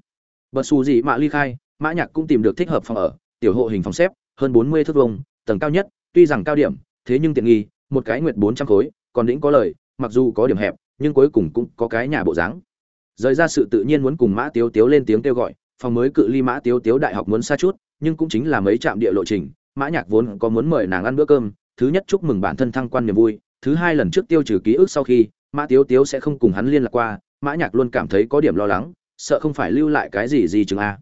Bật xù gì mã ly khai, mã nhạc cũng tìm được thích hợp phòng ở, tiểu hộ hình phòng xếp, hơn bốn mươi thước vuông, tầng cao nhất, tuy rằng cao điểm, thế nhưng tiện nghi, một cái nguyệt bốn trăm khối, còn đỉnh có lời, mặc dù có điểm hẹp, nhưng cuối cùng cũng có cái nhà bộ dáng. Rời ra sự tự nhiên muốn cùng mã tiếu tiếu lên tiếng kêu gọi phòng mới cự ly mã tiếu tiếu đại học muốn xa chút, nhưng cũng chính là mấy trạm địa lộ trình, mã nhạc vốn có muốn mời nàng ăn bữa cơm, thứ nhất chúc mừng bản thân thăng quan niềm vui, thứ hai lần trước tiêu trừ ký ức sau khi, mã tiếu tiếu sẽ không cùng hắn liên lạc qua, mã nhạc luôn cảm thấy có điểm lo lắng, sợ không phải lưu lại cái gì gì chứng a.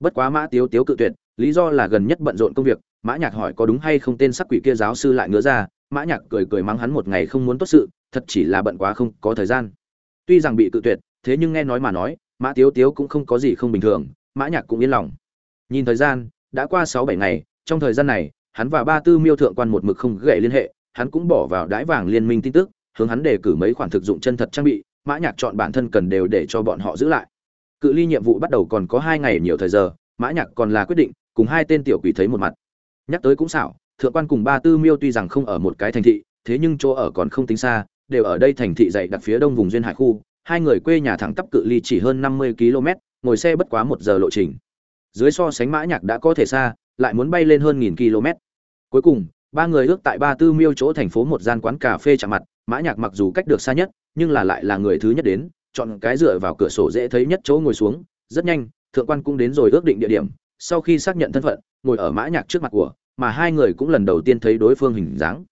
Bất quá mã tiếu tiếu cự tuyệt, lý do là gần nhất bận rộn công việc, mã nhạc hỏi có đúng hay không tên sắc quỷ kia giáo sư lại ngứa ra, mã nhạc cười cười mắng hắn một ngày không muốn tốt sự, thật chỉ là bận quá không có thời gian. Tuy rằng bị cự tuyệt, thế nhưng nghe nói mà nói mã tiếu tiếu cũng không có gì không bình thường, mã nhạc cũng yên lòng. Nhìn thời gian, đã qua sáu bảy ngày, trong thời gian này, hắn và ba tư miêu thượng quan một mực không gậy liên hệ, hắn cũng bỏ vào đái vàng liên minh tin tức, hướng hắn đề cử mấy khoản thực dụng chân thật trang bị, mã nhạc chọn bản thân cần đều để cho bọn họ giữ lại. Cự ly nhiệm vụ bắt đầu còn có hai ngày nhiều thời giờ, mã nhạc còn là quyết định, cùng hai tên tiểu quỷ thấy một mặt. Nhắc tới cũng xảo, thượng quan cùng ba tư miêu tuy rằng không ở một cái thành thị, thế nhưng chỗ ở còn không tính xa, đều ở đây thành thị dậy đặt phía đông vùng duyên hải khu hai người quê nhà thẳng tắp cự ly chỉ hơn năm mươi km, ngồi xe bất quá một giờ lộ trình. Dưới so sánh mã nhạc đã có thể xa, lại muốn bay lên hơn nghìn km. Cuối cùng, ba người ước tại ba tư miêu chỗ thành phố một gian quán cà phê chạm mặt. Mã nhạc mặc dù cách được xa nhất, nhưng là lại là người thứ nhất đến, chọn cái dựa vào cửa sổ dễ thấy nhất chỗ ngồi xuống. Rất nhanh, thượng quan cũng đến rồi ước định địa điểm. Sau khi xác nhận thân phận, ngồi ở mã nhạc trước mặt của, mà hai người cũng lần đầu tiên thấy đối phương hình dáng.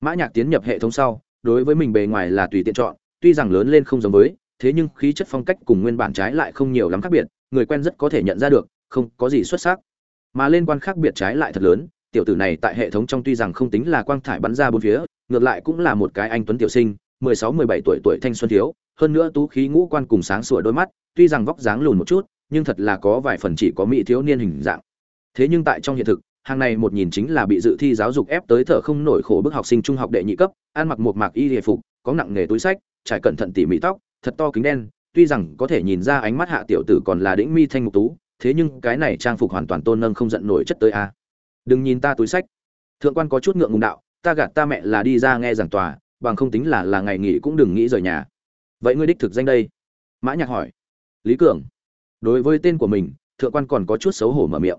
Mã nhạc tiến nhập hệ thống sau, đối với mình bề ngoài là tùy tiện chọn tuy rằng lớn lên không giống với, thế nhưng khí chất phong cách cùng nguyên bản trái lại không nhiều lắm khác biệt, người quen rất có thể nhận ra được, không có gì xuất sắc. Mà liên quan khác biệt trái lại thật lớn, tiểu tử này tại hệ thống trong tuy rằng không tính là quang thải bắn ra bốn phía, ngược lại cũng là một cái anh tuấn tiểu sinh, mười sáu, mười bảy tuổi tuổi thanh xuân thiếu, hơn nữa tú khí ngũ quan cùng sáng sủa đôi mắt, tuy rằng vóc dáng lùn một chút, nhưng thật là có vài phần chỉ có mỹ thiếu niên hình dạng. Thế nhưng tại trong hiện thực, hàng này một nhìn chính là bị dự thi giáo dục ép tới thở không nổi khổ bức học sinh trung học đệ nhị cấp, ăn mặc một mạc y liệp phục, có nặng nghề túi sách trải cẩn thận tỉ mỉ tóc, thật to kính đen, tuy rằng có thể nhìn ra ánh mắt hạ tiểu tử còn là đĩnh mi thanh mục tú, thế nhưng cái này trang phục hoàn toàn tôn nâng không giận nổi chất tới a. Đừng nhìn ta túi sách. Thượng quan có chút ngượng ngùng đạo, ta gạt ta mẹ là đi ra nghe giảng tòa, bằng không tính là là ngày nghỉ cũng đừng nghĩ rời nhà. Vậy ngươi đích thực danh đây? Mã nhạc hỏi. Lý cường. Đối với tên của mình, thượng quan còn có chút xấu hổ mở miệng.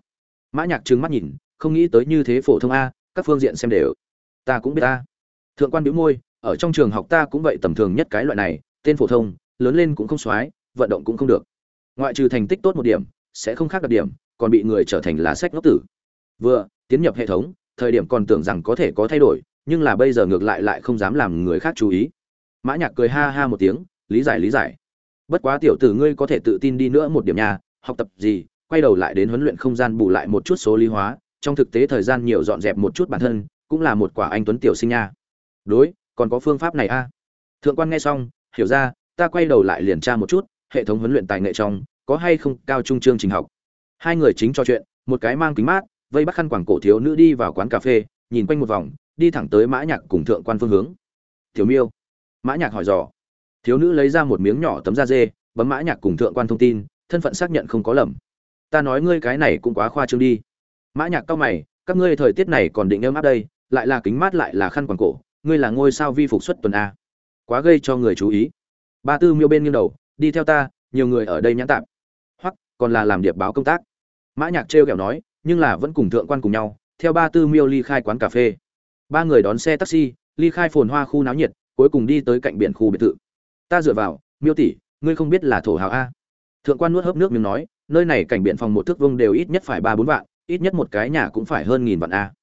Mã nhạc trừng mắt nhìn, không nghĩ tới như thế phổ thông a, các phương diện xem đều. Ta cũng biết ta thượng quan bĩu môi ở trong trường học ta cũng vậy tầm thường nhất cái loại này, tên phổ thông, lớn lên cũng không xoái, vận động cũng không được. Ngoại trừ thành tích tốt một điểm, sẽ không khác đặc điểm, còn bị người trở thành lá sách ngốc tử. Vừa, tiến nhập hệ thống, thời điểm còn tưởng rằng có thể có thay đổi, nhưng là bây giờ ngược lại lại không dám làm người khác chú ý. Mã nhạc cười ha ha một tiếng, lý giải lý giải. Bất quá tiểu tử ngươi có thể tự tin đi nữa một điểm nha, học tập gì, quay đầu lại đến huấn luyện không gian bù lại một chút số lý hóa, trong thực tế thời gian nhiều dọn dẹp một chút bản thân, cũng là một quả anh tuấn tiểu sinh nha. Đối còn có phương pháp này a? Thượng quan nghe xong, hiểu ra, ta quay đầu lại liền tra một chút, hệ thống huấn luyện tài nghệ trong, có hay không cao trung chương trình học. Hai người chính trò chuyện, một cái mang kính mát, vây bắt khăn quảng cổ thiếu nữ đi vào quán cà phê, nhìn quanh một vòng, đi thẳng tới mã nhạc cùng thượng quan phương hướng. Tiểu miêu. Mã nhạc hỏi dò. Thiếu nữ lấy ra một miếng nhỏ tấm da dê, bấm mã nhạc cùng thượng quan thông tin, thân phận xác nhận không có lầm. Ta nói ngươi cái này cũng quá khoa trương đi. Mã nhạc cao mày, các ngươi thời tiết này còn định êm áp đây, lại là kính mát lại là khăn quàng cổ ngươi là ngôi sao vi phục xuất tuần a. Quá gây cho người chú ý. Ba tư miêu bên nghiêng đầu, đi theo ta, nhiều người ở đây nhãn tạm hoặc, còn là làm điệp báo công tác. Mã nhạc treo kẹo nói, nhưng là vẫn cùng thượng quan cùng nhau, theo ba tư miêu ly khai quán cà phê. Ba người đón xe taxi, ly khai phồn hoa khu náo nhiệt, cuối cùng đi tới cạnh biển khu biệt thự. Ta dựa vào, miêu tỷ, ngươi không biết là thổ hào a. Thượng quan nuốt hớp nước miếng nói, nơi này cảnh biển phòng một thước vương đều ít nhất phải ba bốn vạn, ít nhất một cái nhà cũng phải hơn nghìn vạn a.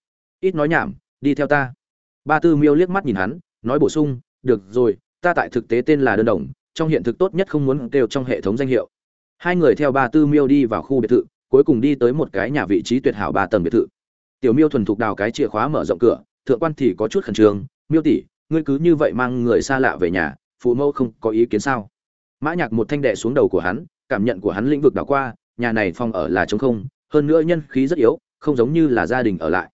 Ít nói nhảm, đi theo ta ba tư miêu liếc mắt nhìn hắn, nói bổ sung, được rồi, ta tại thực tế tên là đơn đồng, trong hiện thực tốt nhất không muốn kêu trong hệ thống danh hiệu. Hai người theo ba tư miêu đi vào khu biệt thự, cuối cùng đi tới một cái nhà vị trí tuyệt hảo ba tầng biệt thự. Tiểu miêu thuần thục đào cái chìa khóa mở rộng cửa, thượng quan thì có chút khẩn trương, miêu tỷ, ngươi cứ như vậy mang người xa lạ về nhà, phụ mẫu không có ý kiến sao? Mã nhạc một thanh đệ xuống đầu của hắn, cảm nhận của hắn lĩnh vực đảo qua, nhà này phòng ở là trống không, hơn nữa nhân khí rất yếu, không giống như là gia đình ở lại.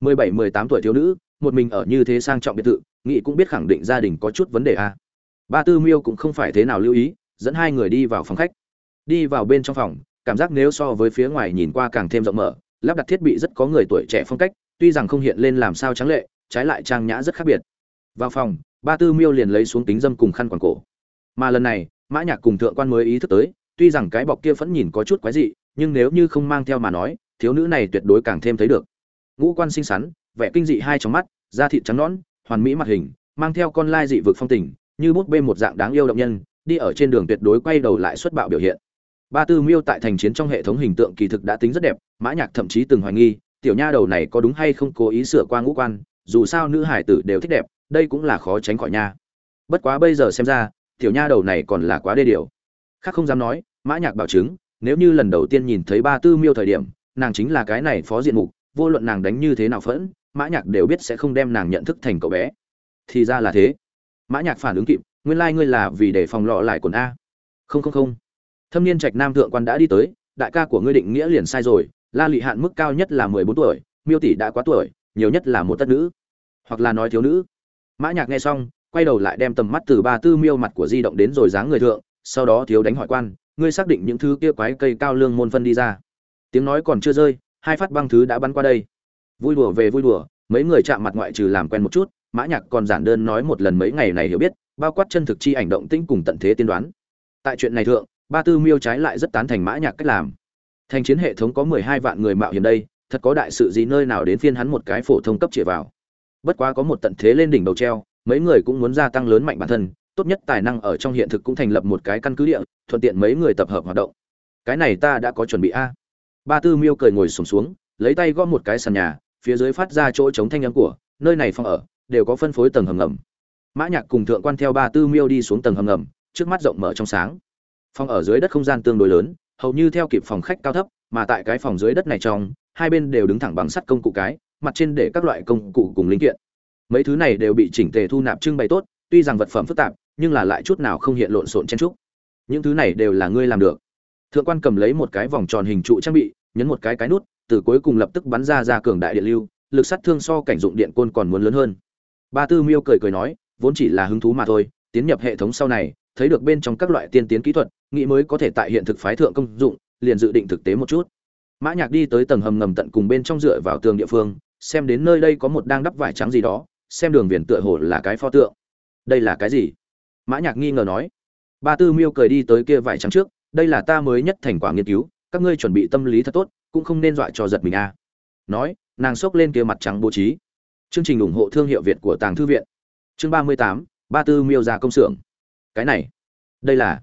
Mười bảy, mười tám tuổi thiếu nữ một mình ở như thế sang trọng biệt thự nghị cũng biết khẳng định gia đình có chút vấn đề a à. ba tư miêu cũng không phải thế nào lưu ý, dẫn hai người đi vào phòng khách. Đi vào bên trong phòng, cảm giác nếu so với phía ngoài nhìn qua càng thêm rộng mở, lắp đặt thiết bị rất có người tuổi trẻ phong cách, tuy rằng không hiện lên làm sao trắng lệ, trái lại trang nhã rất khác biệt. Vào phòng, ba tư miêu liền lấy xuống kính dâm cùng khăn quàng cổ. Mà lần này, mã nhạc cùng thượng quan mới ý thức tới, tuy rằng cái bọc kia vẫn nhìn có chút quái dị, nhưng nếu như không mang theo mà nói, thiếu nữ này tuyệt đối càng thêm thấy được. Ngũ quan xinh xắn vẻ kinh dị hai trong mắt, da thịt trắng nõn, hoàn mỹ mặt hình, mang theo con lai dị vực phong tình, như bút bê một dạng đáng yêu động nhân, đi ở trên đường tuyệt đối quay đầu lại xuất bạo biểu hiện. Ba tư miêu tại thành chiến trong hệ thống hình tượng kỳ thực đã tính rất đẹp, mã nhạc thậm chí từng hoài nghi, tiểu nha đầu này có đúng hay không cố ý sửa qua ngũ quan, dù sao nữ hải tử đều thích đẹp, đây cũng là khó tránh khỏi nha. Bất quá bây giờ xem ra, tiểu nha đầu này còn là quá đê điều. Khác không dám nói, mã nhạc bảo chứng, nếu như lần đầu tiên nhìn thấy ba tư miêu thời điểm, nàng chính là cái này phó diện mục, vô luận nàng đánh như thế nào phẫn mã nhạc đều biết sẽ không đem nàng nhận thức thành cậu bé. Thì ra là thế. Mã nhạc phản ứng kịp, nguyên lai like ngươi là vì để phòng lọ lại quần a. Không không không. Thâm niên trạch nam thượng quan đã đi tới, đại ca của ngươi định nghĩa liền sai rồi, la lị hạn mức cao nhất là mười bốn tuổi, miêu tỷ đã quá tuổi, nhiều nhất là một tất nữ. Hoặc là nói thiếu nữ. Mã nhạc nghe xong, quay đầu lại đem tầm mắt từ ba tư miêu mặt của di động đến rồi dáng người thượng, sau đó thiếu đánh hỏi quan, ngươi xác định những thứ kia quái cây cao lương môn phân đi ra. Tiếng nói còn chưa rơi, hai phát băng thứ đã bắn qua đây vui đùa về vui đùa mấy người chạm mặt ngoại trừ làm quen một chút mã nhạc còn giản đơn nói một lần mấy ngày này hiểu biết bao quát chân thực chi ảnh động tĩnh cùng tận thế tiên đoán. Tại chuyện này thượng ba tư miêu trái lại rất tán thành mã nhạc cách làm. Thành chiến hệ thống có mười hai vạn người mạo hiểm đây thật có đại sự gì nơi nào đến phiên hắn một cái phổ thông cấp chĩa vào. Bất quá có một tận thế lên đỉnh đầu treo mấy người cũng muốn gia tăng lớn mạnh bản thân tốt nhất tài năng ở trong hiện thực cũng thành lập một cái căn cứ địa thuận tiện mấy người tập hợp hoạt động. Cái này ta đã có chuẩn bị a. Ba tư miêu cười ngồi sùng xuống, xuống lấy tay gõ một cái sàn nhà phía dưới phát ra chỗ chống thanh âm của, nơi này phòng ở, đều có phân phối tầng hầm ngầm. Mã nhạc cùng thượng quan theo ba tư miêu đi xuống tầng hầm ngầm, trước mắt rộng mở trong sáng. Phòng ở dưới đất không gian tương đối lớn, hầu như theo kịp phòng khách cao thấp, mà tại cái phòng dưới đất này trong, hai bên đều đứng thẳng bằng sắt công cụ cái, mặt trên để các loại công cụ cùng linh kiện. Mấy thứ này đều bị chỉnh tề thu nạp trưng bày tốt, tuy rằng vật phẩm phức tạp, nhưng là lại chút nào không hiện lộn xộn chen trúc những thứ này đều là ngươi làm được. Thượng quan cầm lấy một cái vòng tròn hình trụ trang bị, nhấn một cái cái nút từ cuối cùng lập tức bắn ra ra cường đại điện lưu, lực sát thương so cảnh dụng điện côn còn muốn lớn hơn. Ba tư miêu cười cười nói, vốn chỉ là hứng thú mà thôi, tiến nhập hệ thống sau này, thấy được bên trong các loại tiên tiến kỹ thuật, nghĩ mới có thể tại hiện thực phái thượng công dụng, liền dự định thực tế một chút. Mã nhạc đi tới tầng hầm ngầm tận cùng bên trong dựa vào tường địa phương, xem đến nơi đây có một đang đắp vải trắng gì đó, xem đường viền tựa hồ là cái pho tượng. Đây là cái gì? Mã nhạc nghi ngờ nói. Ba tư miêu cười đi tới kia vải trắng trước, đây là ta mới nhất thành quả nghiên cứu, các ngươi chuẩn bị tâm lý thật tốt cũng không nên dọa cho giật mình a. Nói, nàng xốc lên kia mặt trắng bố trí. Chương trình ủng hộ thương hiệu việt của tàng thư viện. Chương ba mươi tám, ba tư miêu ra công xưởng. Cái này, đây là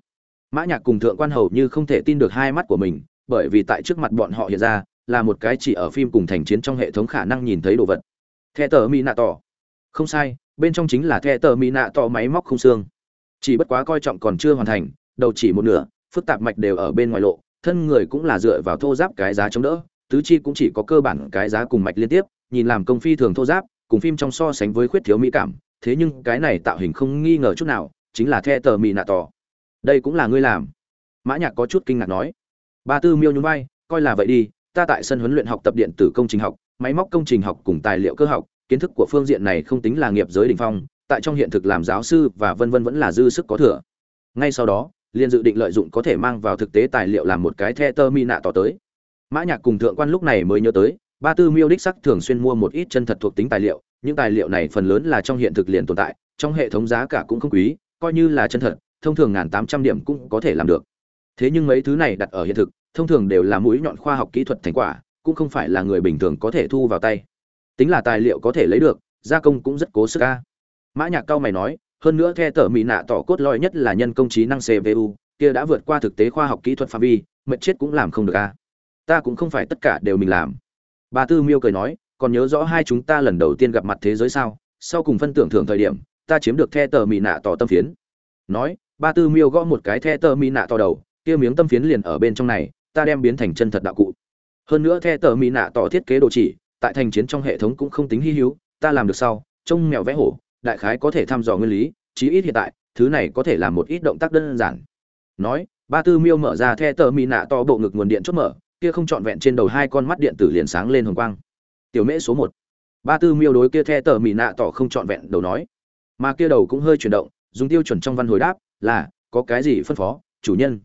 mã nhạc cùng thượng quan hầu như không thể tin được hai mắt của mình, bởi vì tại trước mặt bọn họ hiện ra, là một cái chỉ ở phim cùng thành chiến trong hệ thống khả năng nhìn thấy đồ vật. The tờ mỹ nạ tỏ không sai, bên trong chính là the tờ mỹ nạ tỏ máy móc không xương. Chỉ bất quá coi trọng còn chưa hoàn thành, đầu chỉ một nửa, phức tạp mạch đều ở bên ngoài lộ thân người cũng là dựa vào thô giáp cái giá chống đỡ, tứ chi cũng chỉ có cơ bản cái giá cùng mạch liên tiếp, nhìn làm công phi thường thô giáp, cùng phim trong so sánh với khuyết thiếu mỹ cảm, thế nhưng cái này tạo hình không nghi ngờ chút nào, chính là the tờ mì nạ tỏ. Đây cũng là ngươi làm. Mã nhạc có chút kinh ngạc nói. Ba tư miêu nhún vai, coi là vậy đi, ta tại sân huấn luyện học tập điện tử công trình học, máy móc công trình học cùng tài liệu cơ học, kiến thức của phương diện này không tính là nghiệp giới đỉnh phong, tại trong hiện thực làm giáo sư và vân vân vẫn là dư sức có thừa. Ngay sau đó liên dự định lợi dụng có thể mang vào thực tế tài liệu làm một cái the tơ mi nạ tỏ tới. Mã nhạc cùng thượng quan lúc này mới nhớ tới, ba tư miêu đích sắc thường xuyên mua một ít chân thật thuộc tính tài liệu, những tài liệu này phần lớn là trong hiện thực liền tồn tại, trong hệ thống giá cả cũng không quý, coi như là chân thật, thông thường ngàn tám trăm điểm cũng có thể làm được. Thế nhưng mấy thứ này đặt ở hiện thực, thông thường đều là mũi nhọn khoa học kỹ thuật thành quả, cũng không phải là người bình thường có thể thu vào tay. Tính là tài liệu có thể lấy được, gia công cũng rất cố sức ca mã nhạc cao mày nói hơn nữa the tờ mỹ nạ tỏ cốt lõi nhất là nhân công trí năng cvu kia đã vượt qua thực tế khoa học kỹ thuật phạm vi, mệt chết cũng làm không được a. Ta cũng không phải tất cả đều mình làm. Bà tư miêu cười nói, còn nhớ rõ hai chúng ta lần đầu tiên gặp mặt thế giới sao? Sau cùng phân tưởng thưởng thời điểm, ta chiếm được the tờ mỹ nạ tỏ tâm phiến. Nói ba tư miêu gõ một cái the tờ mỹ nạ tỏ đầu, kia miếng tâm phiến liền ở bên trong này, ta đem biến thành chân thật đạo cụ. Hơn nữa the tờ mỹ nạ tỏ thiết kế đồ chỉ, tại thành chiến trong hệ thống cũng không tính hy hữu, ta làm được sau trông mèo vẽ hổ đại khái có thể thăm dò nguyên lý, chí ít hiện tại, thứ này có thể làm một ít động tác đơn giản. Nói, ba tư miêu mở ra the tờ mỹ nạ to bộ ngực nguồn điện chốt mở, kia không trọn vẹn trên đầu hai con mắt điện tử liền sáng lên hồng quang. Tiểu mễ số một. Ba tư miêu đối kia the tờ mỹ nạ tỏ không trọn vẹn đầu nói. Mà kia đầu cũng hơi chuyển động, dùng tiêu chuẩn trong văn hồi đáp là, có cái gì phân phó, chủ nhân?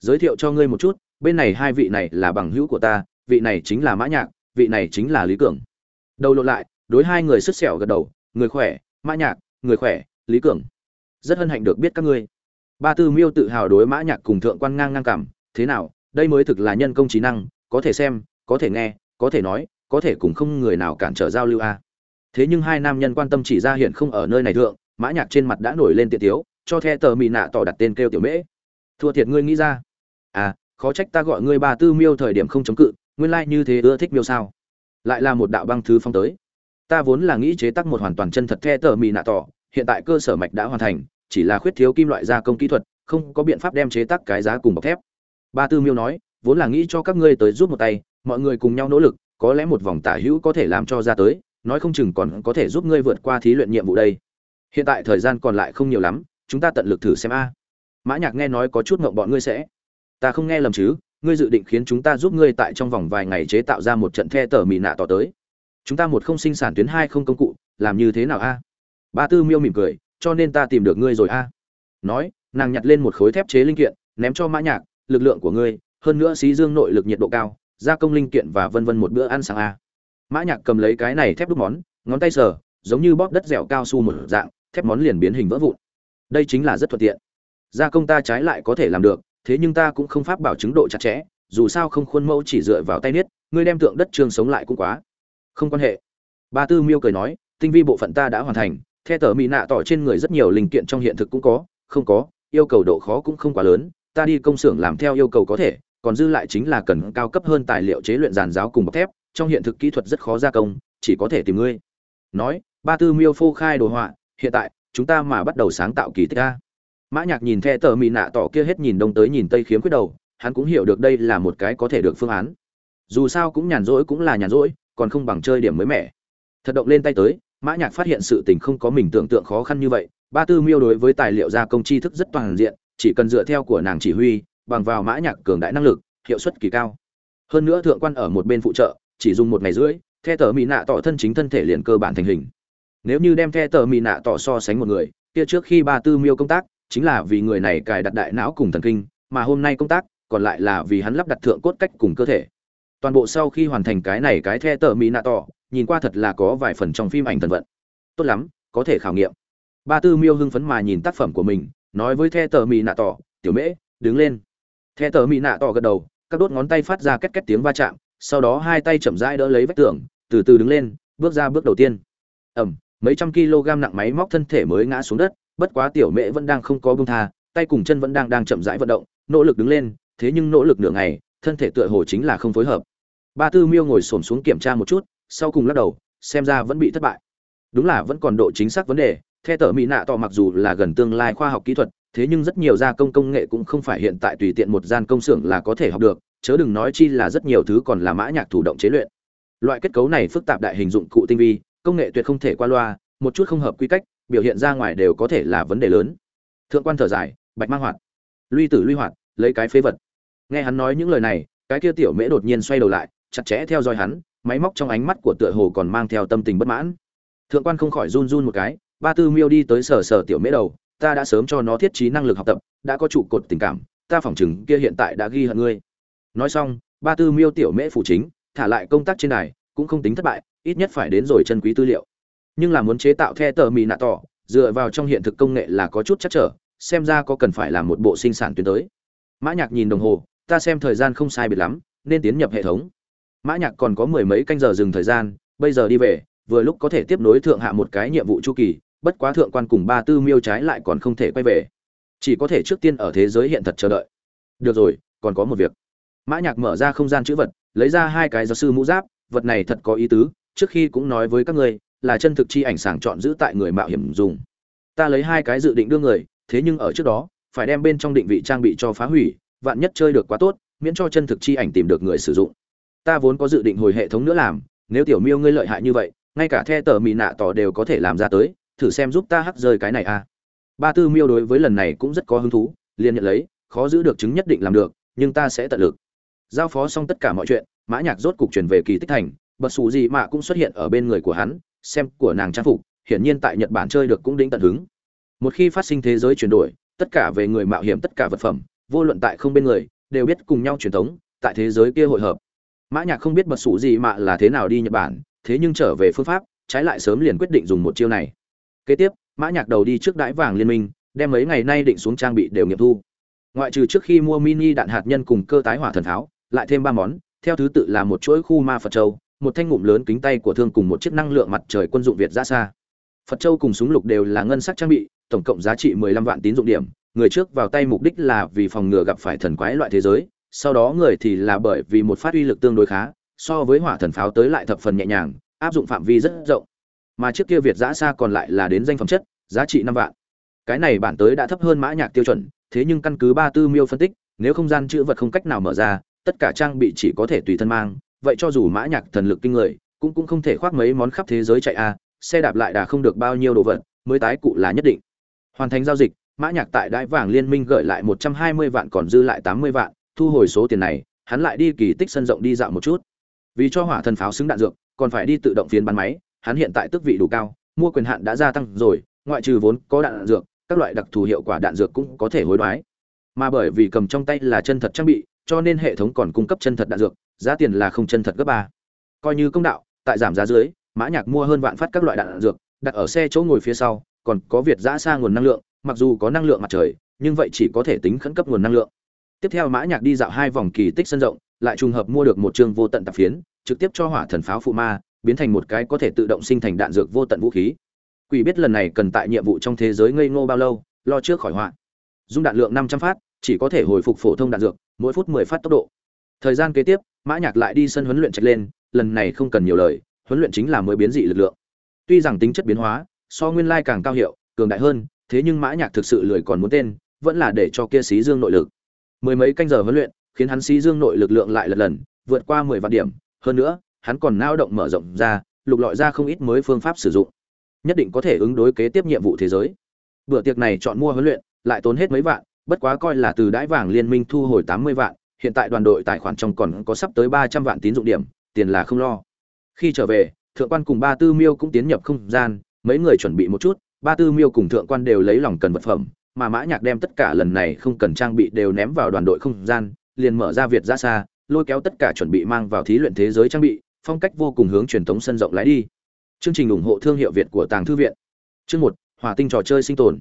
Giới thiệu cho ngươi một chút, bên này hai vị này là bằng hữu của ta, vị này chính là mã nhạc, vị này chính là lý cường. Đầu lộn lại, đối hai người sứt sẹo gật đầu, người khỏe mã nhạc người khỏe lý cường. Rất hân hạnh được biết các ngươi. Ba tư miêu tự hào đối mã nhạc cùng thượng quan ngang ngang cảm. Thế nào đây mới thực là nhân công trí năng có thể xem có thể nghe có thể nói có thể cùng không người nào cản trở giao lưu a. Thế nhưng hai nam nhân quan tâm chỉ ra hiện không ở nơi này thượng mã nhạc trên mặt đã nổi lên tiện thiếu, cho the tờ mị nạ tỏ đặt tên kêu tiểu mễ. Thua thiệt ngươi nghĩ ra. À khó trách ta gọi ngươi ba tư miêu thời điểm không chống cự nguyên lai like như thế ưa thích miêu sao. Lại là một đạo băng thứ phong tới ta vốn là nghĩ chế tác một hoàn toàn chân thật the tờ mì nạ tỏ hiện tại cơ sở mạch đã hoàn thành chỉ là khuyết thiếu kim loại gia công kỹ thuật không có biện pháp đem chế tác cái giá cùng bọc thép. Ba tư miêu nói vốn là nghĩ cho các ngươi tới giúp một tay mọi người cùng nhau nỗ lực có lẽ một vòng tả hữu có thể làm cho ra tới nói không chừng còn có thể giúp ngươi vượt qua thí luyện nhiệm vụ đây. Hiện tại thời gian còn lại không nhiều lắm chúng ta tận lực thử xem a. Mã nhạc nghe nói có chút ngọng, bọn ngươi sẽ. Ta không nghe lầm chứ ngươi dự định khiến chúng ta giúp ngươi tại trong vòng vài ngày chế tạo ra một trận the tờ mì nạ tỏ tới chúng ta một không sinh sản tuyến hai không công cụ, làm như thế nào a? Ba tư miêu mỉm cười, cho nên ta tìm được ngươi rồi a. Nói, nàng nhặt lên một khối thép chế linh kiện, ném cho mã nhạc, lực lượng của ngươi, hơn nữa xí dương nội lực nhiệt độ cao, gia công linh kiện và vân vân một bữa ăn sáng a. Mã nhạc cầm lấy cái này thép đúc món, ngón tay sờ, giống như bóp đất dẻo cao su một dạng, thép món liền biến hình vỡ vụn. Đây chính là rất thuận tiện. Gia công ta trái lại có thể làm được, thế nhưng ta cũng không pháp bảo chứng độ chặt chẽ, dù sao không khuôn mẫu chỉ dựa vào tay niết, ngươi đem tượng đất trường sống lại cũng quá không quan hệ. Ba tư miêu cười nói, tinh vi bộ phận ta đã hoàn thành theo tờ mỹ nạ tỏ trên người rất nhiều linh kiện trong hiện thực cũng có, không có, yêu cầu độ khó cũng không quá lớn, ta đi công xưởng làm theo yêu cầu có thể, còn dư lại chính là cần cao cấp hơn tài liệu chế luyện giàn giáo cùng bọc thép, trong hiện thực kỹ thuật rất khó gia công, chỉ có thể tìm ngươi. Nói, ba tư miêu phô khai đồ họa, hiện tại, chúng ta mà bắt đầu sáng tạo kỳ tích a. Mã nhạc nhìn theo tờ mỹ nạ tỏ kia hết nhìn đông tới nhìn tây khiếm quyết đầu, hắn cũng hiểu được đây là một cái có thể được phương án. Dù sao cũng nhàn rỗi cũng là nhàn rỗi còn không bằng chơi điểm mới mẻ. Thật động lên tay tới, mã nhạc phát hiện sự tình không có mình tưởng tượng khó khăn như vậy, ba tư miêu đối với tài liệu gia công tri thức rất toàn diện, chỉ cần dựa theo của nàng chỉ huy, bằng vào mã nhạc cường đại năng lực, hiệu suất kỳ cao. Hơn nữa thượng quan ở một bên phụ trợ, chỉ dùng một ngày rưỡi theo tờ mỹ nạ tỏ thân chính thân thể liền cơ bản thành hình. Nếu như đem the tờ mỹ nạ tỏ so sánh một người, kia trước khi ba tư miêu công tác, chính là vì người này cài đặt đại não cùng thần kinh, mà hôm nay công tác, còn lại là vì hắn lắp đặt thượng cốt cách cùng cơ thể toàn bộ sau khi hoàn thành cái này cái the tờ mì nạ tỏ, nhìn qua thật là có vài phần trong phim ảnh thần vận. Tốt lắm, có thể khảo nghiệm. Ba tư miêu hưng phấn mà nhìn tác phẩm của mình, nói với the tờ mì nạ tỏ, tiểu mễ, đứng lên. The tờ mì nạ tỏ gật đầu, các đốt ngón tay phát ra két két tiếng va chạm, sau đó hai tay chậm rãi đỡ lấy vách tường, từ từ đứng lên, bước ra bước đầu tiên. Ẩm, mấy trăm kg nặng máy móc thân thể mới ngã xuống đất, bất quá tiểu mễ vẫn đang không có bông tha, tay cùng chân vẫn đang đang chậm rãi vận động, nỗ lực đứng lên, thế nhưng nỗ lực nửa ngày, thân thể tựa hồ chính là không phối hợp ba tư miêu ngồi xổm xuống kiểm tra một chút, sau cùng lắc đầu, xem ra vẫn bị thất bại. Đúng là vẫn còn độ chính xác vấn đề theo tờ mỹ nạ tỏ mặc dù là gần tương lai khoa học kỹ thuật, thế nhưng rất nhiều gia công công nghệ cũng không phải hiện tại tùy tiện một gian công xưởng là có thể học được, chớ đừng nói chi là rất nhiều thứ còn là mã nhạc thủ động chế luyện. Loại kết cấu này phức tạp đại hình dụng cụ tinh vi, công nghệ tuyệt không thể qua loa, một chút không hợp quy cách, biểu hiện ra ngoài đều có thể là vấn đề lớn. Thượng quan thở dài, bạch mang hoạt. Luy tử luy hoạt, lấy cái phế vật. Nghe hắn nói những lời này, cái kia tiểu mễ đột nhiên xoay đầu lại chặt chẽ theo dõi hắn, máy móc trong ánh mắt của tựa hồ còn mang theo tâm tình bất mãn. Thượng quan không khỏi run run một cái, ba tư miêu đi tới sở sở tiểu mễ đầu, ta đã sớm cho nó thiết trí năng lực học tập, đã có trụ cột tình cảm, ta phỏng chừng kia hiện tại đã ghi hận ngươi. Nói xong, ba tư miêu tiểu mễ phụ chính, thả lại công tác trên đài, cũng không tính thất bại, ít nhất phải đến rồi chân quý tư liệu. Nhưng là muốn chế tạo the tờ mì nạ tỏ, dựa vào trong hiện thực công nghệ là có chút chắc trở, xem ra có cần phải làm một bộ sinh sản tuyến tới. Mã nhạc nhìn đồng hồ, ta xem thời gian không sai biệt lắm, nên tiến nhập hệ thống mã nhạc còn có mười mấy canh giờ dừng thời gian, bây giờ đi về, vừa lúc có thể tiếp nối thượng hạ một cái nhiệm vụ chu kỳ, bất quá thượng quan cùng ba tư miêu trái lại còn không thể quay về. Chỉ có thể trước tiên ở thế giới hiện thật chờ đợi. Được rồi, còn có một việc. Mã nhạc mở ra không gian chữ vật, lấy ra hai cái giáo sư mũ giáp, vật này thật có ý tứ, trước khi cũng nói với các ngươi, là chân thực chi ảnh sàng chọn giữ tại người mạo hiểm dùng. Ta lấy hai cái dự định đưa người, thế nhưng ở trước đó, phải đem bên trong định vị trang bị cho phá hủy, vạn nhất chơi được quá tốt, miễn cho chân thực chi ảnh tìm được người sử dụng ta vốn có dự định hồi hệ thống nữa làm, nếu tiểu miêu ngươi lợi hại như vậy, ngay cả the tờ mì nạ tỏ đều có thể làm ra tới, thử xem giúp ta hắt rơi cái này a à. ba tư miêu đối với lần này cũng rất có hứng thú, liền nhận lấy, khó giữ được chứng nhất định làm được, nhưng ta sẽ tận lực. Giao phó xong tất cả mọi chuyện, mã nhạc rốt cục chuyển về kỳ tích thành, bật xù gì mà cũng xuất hiện ở bên người của hắn, xem của nàng trang phục, hiển nhiên tại nhật bản chơi được cũng đỉnh tận hứng. Một khi phát sinh thế giới chuyển đổi, tất cả về người mạo hiểm tất cả vật phẩm, vô luận tại không bên người, đều biết cùng nhau truyền thống, tại thế giới kia hội hợp mã nhạc không biết bật sủ gì mà là thế nào đi nhật bản, thế nhưng trở về phương pháp, trái lại sớm liền quyết định dùng một chiêu này. Kế tiếp, mã nhạc đầu đi trước đãi vàng liên minh, đem mấy ngày nay định xuống trang bị đều nghiệm thu. Ngoại trừ trước khi mua mini đạn hạt nhân cùng cơ tái hỏa thần tháo, lại thêm ba món, theo thứ tự là một chuỗi khu ma phật châu, một thanh ngụm lớn kính tay của thương cùng một chiếc năng lượng mặt trời quân dụng việt ra xa. Phật châu cùng súng lục đều là ngân sắc trang bị, tổng cộng giá trị 15 vạn tín dụng điểm, người trước vào tay mục đích là vì phòng ngừa gặp phải thần quái loại thế giới sau đó người thì là bởi vì một phát uy lực tương đối khá, so với hỏa thần pháo tới lại thập phần nhẹ nhàng, áp dụng phạm vi rất rộng. Mà trước kia việt giã xa còn lại là đến danh phẩm chất, giá trị năm vạn. Cái này bản tới đã thấp hơn mã nhạc tiêu chuẩn, thế nhưng căn cứ ba tư miêu phân tích, nếu không gian chữ vật không cách nào mở ra, tất cả trang bị chỉ có thể tùy thân mang, vậy cho dù mã nhạc thần lực kinh người, cũng cũng không thể khoác mấy món khắp thế giới chạy a, xe đạp lại đã không được bao nhiêu đồ vật, mới tái cụ là nhất định. Hoàn thành giao dịch, mã nhạc tại đại vàng liên minh gửi lại một trăm hai mươi vạn còn dư lại tám mươi vạn thu hồi số tiền này hắn lại đi kỳ tích sân rộng đi dạo một chút. Vì cho hỏa thần pháo xứng đạn dược còn phải đi tự động phiến bắn máy hắn hiện tại tước vị đủ cao mua quyền hạn đã gia tăng rồi ngoại trừ vốn có đạn, dược các loại đặc thù hiệu quả đạn dược cũng có thể hối đoái. Mà bởi vì cầm trong tay là chân thật trang bị cho nên hệ thống còn cung cấp chân thật đạn dược giá tiền là không chân thật gấp ba. Coi như công đạo tại giảm giá dưới mã nhạc mua hơn vạn phát các loại đạn, đạn dược đặt ở xe chỗ ngồi phía sau còn có việt giã xa nguồn năng lượng mặc dù có năng lượng mặt trời nhưng vậy chỉ có thể tính khẩn cấp nguồn năng lượng tiếp theo mã nhạc đi dạo hai vòng kỳ tích sân rộng, lại trùng hợp mua được một trường vô tận tạp phiến, trực tiếp cho hỏa thần pháo phụ ma, biến thành một cái có thể tự động sinh thành đạn dược vô tận vũ khí. Quỷ biết lần này cần tại nhiệm vụ trong thế giới ngây ngô bao lâu, lo trước khỏi họa. Dung đạn lượng năm trăm phát, chỉ có thể hồi phục phổ thông đạn dược, mỗi phút mười phát tốc độ. Thời gian kế tiếp, mã nhạc lại đi sân huấn luyện chạy lên, lần này không cần nhiều lời, huấn luyện chính là mới biến dị lực lượng. Tuy rằng tính chất biến hóa, so nguyên lai càng cao hiệu, cường đại hơn, thế nhưng mã nhạc thực sự lười còn muốn tên, vẫn là để cho kia xí dương nội lực mười mấy canh giờ huấn luyện, khiến hắn xí dương nội lực lượng lại lật lần, vượt qua mười vạn điểm. Hơn nữa, hắn còn nao động mở rộng ra, lục lọi ra không ít mới phương pháp sử dụng. Nhất định có thể ứng đối kế tiếp nhiệm vụ thế giới. Bữa tiệc này chọn mua huấn luyện, lại tốn hết mấy vạn, bất quá coi là từ đãi vàng liên minh thu hồi tám mươi vạn, hiện tại đoàn đội tài khoản trong còn có sắp tới ba trăm vạn tín dụng điểm, tiền là không lo. Khi trở về, thượng quan cùng ba tư miêu cũng tiến nhập không gian, mấy người chuẩn bị một chút, ba tư miêu cùng thượng quan đều lấy lòng cần vật phẩm mà mã nhạc đem tất cả lần này không cần trang bị đều ném vào đoàn đội không gian, liền mở ra việt ra xa lôi kéo tất cả chuẩn bị mang vào thí luyện thế giới trang bị, phong cách vô cùng hướng truyền thống sân rộng lái đi. Chương trình ủng hộ thương hiệu việt của tàng thư viện. Chương một hỏa tinh trò chơi sinh tồn.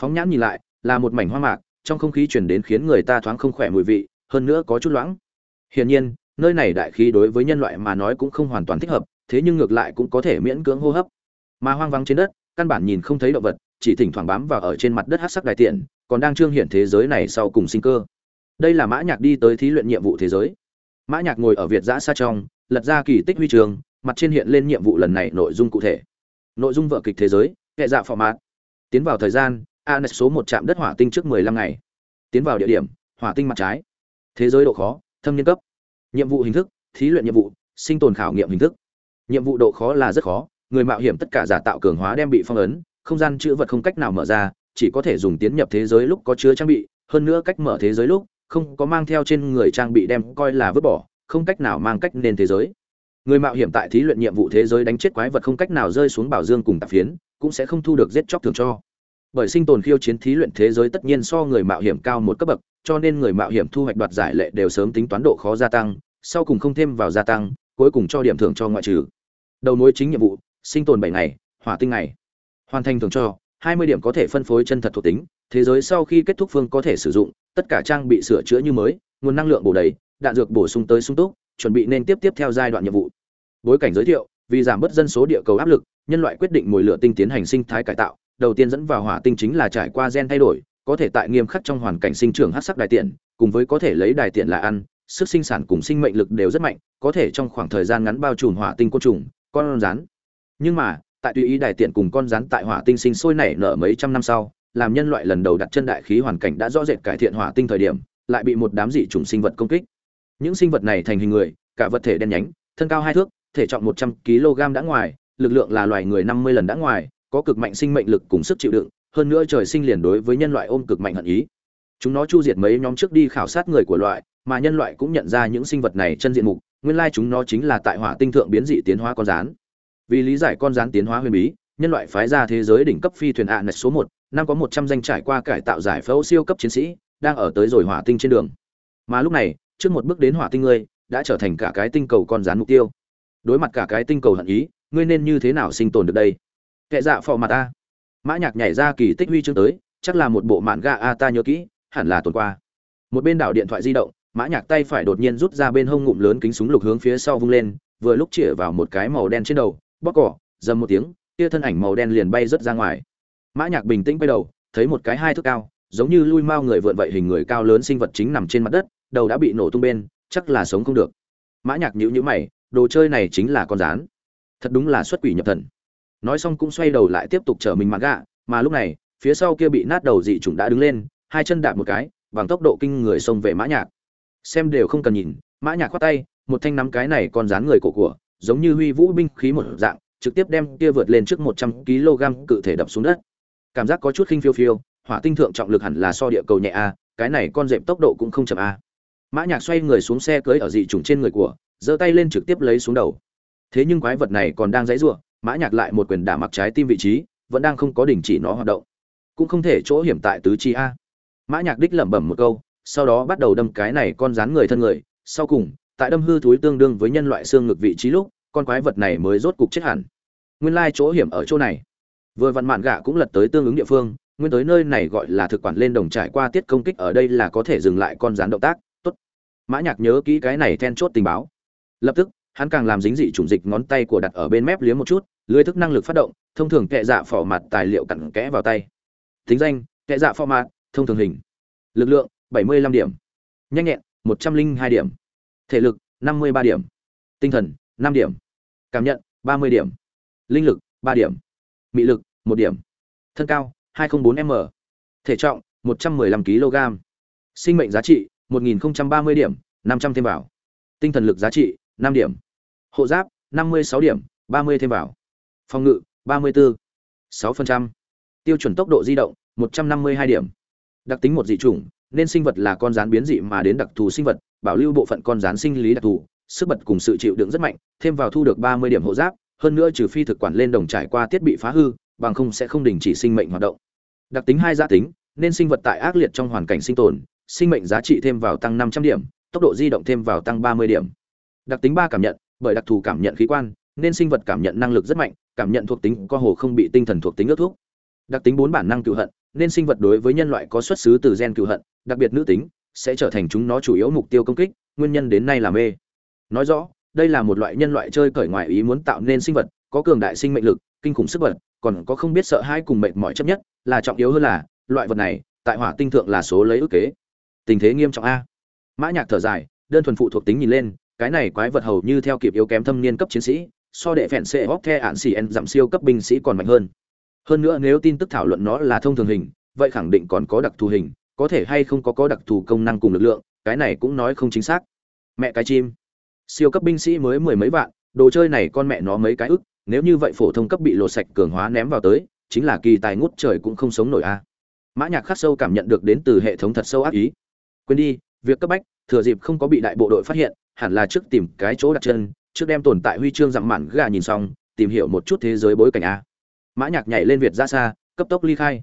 Phóng nhãn nhìn lại, là một mảnh hoa mạc, trong không khí truyền đến khiến người ta thoáng không khỏe mùi vị, hơn nữa có chút loãng. Hiển nhiên, nơi này đại khí đối với nhân loại mà nói cũng không hoàn toàn thích hợp, thế nhưng ngược lại cũng có thể miễn cưỡng hô hấp. Mà hoang vắng trên đất, căn bản nhìn không thấy động vật chỉ thỉnh thoảng bám vào ở trên mặt đất hát sắc đại tiện, còn đang trương hiện thế giới này sau cùng sinh cơ. Đây là mã nhạc đi tới thí luyện nhiệm vụ thế giới. Mã nhạc ngồi ở việt giã xa trong, lật ra kỳ tích huy trường mặt trên hiện lên nhiệm vụ lần này nội dung cụ thể. Nội dung vở kịch thế giới hệ dạ phò mạt tiến vào thời gian a số một trạm đất hỏa tinh trước 15 ngày. Tiến vào địa điểm, hỏa tinh mặt trái. Thế giới độ khó, thâm niên cấp. Nhiệm vụ hình thức, thí luyện nhiệm vụ, sinh tồn khảo nghiệm hình thức. Nhiệm vụ độ khó là rất khó, người mạo hiểm tất cả giả tạo cường hóa đem bị phong ấn không gian chữ vật không cách nào mở ra, chỉ có thể dùng tiến nhập thế giới lúc có chứa trang bị, hơn nữa cách mở thế giới lúc, không có mang theo trên người trang bị đem coi là vứt bỏ, không cách nào mang cách nên thế giới. Người mạo hiểm tại thí luyện nhiệm vụ thế giới đánh chết quái vật không cách nào rơi xuống bảo dương cùng tạp phiến, cũng sẽ không thu được giết chóc thường cho. Bởi sinh tồn khiêu chiến thí luyện thế giới tất nhiên so người mạo hiểm cao một cấp bậc, cho nên người mạo hiểm thu hoạch đoạt giải lệ đều sớm tính toán độ khó gia tăng, sau cùng không thêm vào gia tăng, cuối cùng cho điểm thưởng cho ngoại trừ. Đầu nối chính nhiệm vụ, sinh tồn bảy ngày, hỏa tinh ngày hoàn thành thưởng cho, hai mươi điểm có thể phân phối chân thật thuộc tính, thế giới sau khi kết thúc phương có thể sử dụng, tất cả trang bị sửa chữa như mới, nguồn năng lượng bổ đầy, đạn dược bổ sung tới sung túc, chuẩn bị nên tiếp tiếp theo giai đoạn nhiệm vụ. Bối cảnh giới thiệu, vì giảm bớt dân số địa cầu áp lực, nhân loại quyết định mồi lửa tinh tiến hành sinh thái cải tạo, đầu tiên dẫn vào hỏa tinh chính là trải qua gen thay đổi, có thể tại nghiêm khắc trong hoàn cảnh sinh trưởng hắc sắc đại tiện, cùng với có thể lấy đài tiện là ăn, sức sinh sản cùng sinh mệnh lực đều rất mạnh, có thể trong khoảng thời gian ngắn bao trùm hỏa tinh côn trùng, con rắn. Nhưng mà tại tùy ý đài tiện cùng con rắn tại hỏa tinh sinh sôi nảy nở mấy trăm năm sau, làm nhân loại lần đầu đặt chân đại khí hoàn cảnh đã rõ rệt cải thiện hỏa tinh thời điểm, lại bị một đám dị chủng sinh vật công kích những sinh vật này thành hình người, cả vật thể đen nhánh, thân cao hai thước, thể trọng một trăm kg đã ngoài, lực lượng là loài người năm mươi lần đã ngoài, có cực mạnh sinh mệnh lực cùng sức chịu đựng, hơn nữa trời sinh liền đối với nhân loại ôm cực mạnh hận ý chúng nó chu diệt mấy nhóm trước đi khảo sát người của loại, mà nhân loại cũng nhận ra những sinh vật này chân diện mục, nguyên lai chúng nó chính là tại hỏa tinh thượng biến dị tiến hóa con rắn vì lý giải con rắn tiến hóa huyền bí, nhân loại phái ra thế giới đỉnh cấp phi thuyền ạ nạch số một, năm có một trăm danh trải qua cải tạo giải phẫu siêu cấp chiến sĩ, đang ở tới rồi hỏa tinh trên đường. Mà lúc này, trước một bước đến hỏa tinh ngươi, đã trở thành cả cái tinh cầu con rắn mục tiêu. Đối mặt cả cái tinh cầu hận ý, ngươi nên như thế nào sinh tồn được đây? Kệ dạ phò mặt ta mã nhạc nhảy ra kỳ tích huy chương tới, chắc là một bộ mạn ga a ta nhớ kỹ, hẳn là tuần qua. Một bên đảo điện thoại di động, mã nhạc tay phải đột nhiên rút ra bên hông ngụm lớn kính súng lục hướng phía sau vung lên, vừa lúc chĩa vào một cái màu đen trên đầu bóp cỏ, dầm một tiếng kia thân ảnh màu đen liền bay rớt ra ngoài. Mã nhạc bình tĩnh quay đầu, thấy một cái hai thước cao, giống như lui mao người vượn vậy hình người cao lớn sinh vật chính nằm trên mặt đất, đầu đã bị nổ tung bên, chắc là sống không được. Mã nhạc nhíu nhíu mày, đồ chơi này chính là con rán. Thật đúng là xuất quỷ nhập thần. Nói xong cũng xoay đầu lại tiếp tục chở mình mặt gạ, mà lúc này, phía sau kia bị nát đầu dị trùng đã đứng lên, hai chân đạp một cái, bằng tốc độ kinh người xông về mã nhạc. Xem đều không cần nhìn, mã nhạc khoát tay, một thanh nắm cái này còn dán người cổ của giống như huy vũ binh khí một dạng, trực tiếp đem kia vượt lên trước 100 kg cự thể đập xuống đất. Cảm giác có chút khinh phiêu phiêu, hỏa tinh thượng trọng lực hẳn là so địa cầu nhẹ a, cái này con dẹp tốc độ cũng không chậm a. Mã nhạc xoay người xuống xe cưỡi ở dị trùng trên người của, giơ tay lên trực tiếp lấy xuống đầu. Thế nhưng quái vật này còn đang dãy rủa, mã nhạc lại một quyền đả mặc trái tim vị trí, vẫn đang không có đình chỉ nó hoạt động. Cũng không thể chỗ hiểm tại tứ chi a. Mã nhạc đích lẩm bẩm một câu, sau đó bắt đầu đâm cái này con rắn người thân người, sau cùng tại đâm hư thúi tương đương với nhân loại xương ngực vị trí lúc, con quái vật này mới rốt cục chết hẳn. Nguyên lai chỗ hiểm ở chỗ này. Vừa vặn mạn gạ cũng lật tới tương ứng địa phương, nguyên tới nơi này gọi là thực quản lên đồng trải qua tiết công kích ở đây là có thể dừng lại con rắn động tác. Tốt. Mã nhạc nhớ kỹ cái này then chốt tình báo. Lập tức, hắn càng làm dính dị trùng dịch ngón tay của đặt ở bên mép liếm một chút, lưới thức năng lực phát động, thông thường kệ dạ phỏ mặt tài liệu cặn kẽ vào tay. Tính danh, kệ dạ phỏ mặt, thông thường hình. Lực lượng 75 điểm. Nhanh nhẹn 102 điểm thể lực 53 điểm. Tinh thần 5 điểm. Cảm nhận 30 điểm. Linh lực 3 điểm. Mị lực 1 điểm. Thân cao 204 m. Thể trọng 115 kg. Sinh mệnh giá trị 1030 điểm 500 thêm vào. Tinh thần lực giá trị 5 điểm. Hộ giáp 56 điểm 30 thêm vào. Phòng ngự 34 6%. tiêu chuẩn tốc độ di động 152 điểm. Đặc tính một dị chủng nên sinh vật là con rán biến dị mà đến đặc thù sinh vật, bảo lưu bộ phận con rán sinh lý đặc thù, sức bật cùng sự chịu đựng rất mạnh, thêm vào thu được 30 điểm hộ giáp, hơn nữa trừ phi thực quản lên đồng trải qua thiết bị phá hư, bằng không sẽ không đình chỉ sinh mệnh hoạt động. Đặc tính hai gia tính, nên sinh vật tại ác liệt trong hoàn cảnh sinh tồn, sinh mệnh giá trị thêm vào tăng 500 điểm, tốc độ di động thêm vào tăng 30 điểm. Đặc tính ba cảm nhận, bởi đặc thù cảm nhận khí quan, nên sinh vật cảm nhận năng lực rất mạnh, cảm nhận thuộc tính co hồ không bị tinh thần thuộc tính ước thuốc đặc tính bốn bản năng cựu hận nên sinh vật đối với nhân loại có xuất xứ từ gen cựu hận, đặc biệt nữ tính, sẽ trở thành chúng nó chủ yếu mục tiêu công kích, nguyên nhân đến nay là mê. Nói rõ, đây là một loại nhân loại chơi cởi ngoài ý muốn tạo nên sinh vật, có cường đại sinh mệnh lực, kinh khủng sức vật còn có không biết sợ hãi cùng mệnh mọi chấp nhất, là trọng yếu hơn là, loại vật này, tại hỏa tinh thượng là số lấy ước kế. Tình thế nghiêm trọng a. Mã nhạc thở dài, đơn thuần phụ thuộc tính nhìn lên, cái này quái vật hầu như theo kịp yếu kém thâm niên cấp chiến sĩ, so đệ phèn xệ hóc the ạn xì en giảm siêu cấp binh sĩ còn mạnh hơn hơn nữa nếu tin tức thảo luận nó là thông thường hình, vậy khẳng định còn có đặc thù hình, có thể hay không có có đặc thù công năng cùng lực lượng, cái này cũng nói không chính xác. Mẹ cái chim. Siêu cấp binh sĩ mới mười mấy vạn, đồ chơi này con mẹ nó mấy cái ức, nếu như vậy phổ thông cấp bị lột sạch cường hóa ném vào tới, chính là kỳ tài ngút trời cũng không sống nổi a. Mã nhạc khắc sâu cảm nhận được đến từ hệ thống thật sâu ác ý. Quên đi, việc cấp bách, thừa dịp không có bị đại bộ đội phát hiện, hẳn là trước tìm cái chỗ đặt chân, trước đem tồn tại huy chương dặm mạn gà nhìn xong, tìm hiểu một chút thế giới bối cảnh a mã nhạc nhảy lên việt ra xa, cấp tốc ly khai.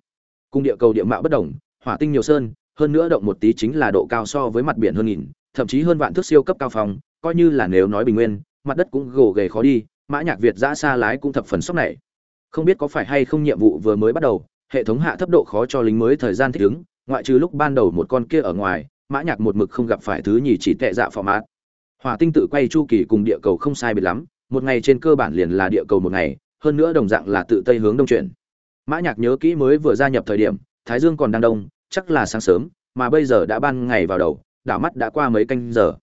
Cung địa cầu địa mạo bất động hỏa tinh nhiều sơn, hơn nữa động một tí chính là độ cao so với mặt biển hơn nghìn, thậm chí hơn vạn thước siêu cấp cao phòng coi như là nếu nói bình nguyên, mặt đất cũng gồ ghề khó đi, mã nhạc việt ra xa lái cũng thập phần sốc này. Không biết có phải hay không nhiệm vụ vừa mới bắt đầu, hệ thống hạ thấp độ khó cho lính mới thời gian thích ứng, ngoại trừ lúc ban đầu một con kia ở ngoài, mã nhạc một mực không gặp phải thứ nhì chỉ tệ dạ phò mát hỏa tinh tự quay chu kỳ cùng địa cầu không sai biệt lắm, một ngày trên cơ bản liền là địa cầu một ngày hơn nữa đồng dạng là tự tây hướng đông chuyển. Mã nhạc nhớ kỹ mới vừa gia nhập thời điểm, thái dương còn đang đông, chắc là sáng sớm, mà bây giờ đã ban ngày vào đầu, đảo mắt đã qua mấy canh giờ.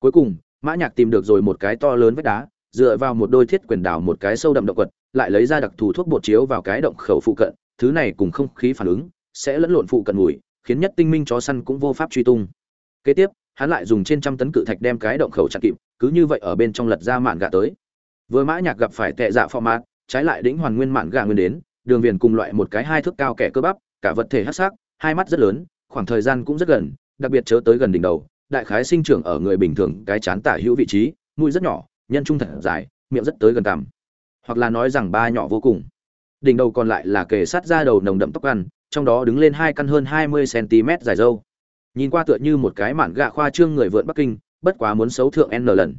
Cuối cùng, mã nhạc tìm được rồi một cái to lớn vách đá, dựa vào một đôi thiết quyền đào một cái sâu đậm động quật, lại lấy ra đặc thù thuốc bột chiếu vào cái động khẩu phụ cận, thứ này cùng không khí phản ứng sẽ lẫn lộn phụ cận mùi, khiến nhất tinh minh chó săn cũng vô pháp truy tung. Kế tiếp, hắn lại dùng trên trăm tấn cự thạch đem cái động khẩu chặn kịp, cứ như vậy ở bên trong lật ra mạn gà tới. Vừa mã nhạc gặp phải tệ dạ phò mát trái lại đỉnh hoàn nguyên mạn gà nguyên đến, đường viền cùng loại một cái hai thước cao kẻ cơ bắp, cả vật thể hắc sắc, hai mắt rất lớn, khoảng thời gian cũng rất gần, đặc biệt chớ tới gần đỉnh đầu, đại khái sinh trưởng ở người bình thường cái chán tả hữu vị trí, mũi rất nhỏ, nhân trung thật dài, miệng rất tới gần cằm. Hoặc là nói rằng ba nhỏ vô cùng. Đỉnh đầu còn lại là kề sát ra đầu nồng đậm tóc ăn, trong đó đứng lên hai căn hơn hai mươi cm dài râu. Nhìn qua tựa như một cái mạn gạ khoa trương người vượn bắc kinh, bất quá muốn xấu thượng n lần.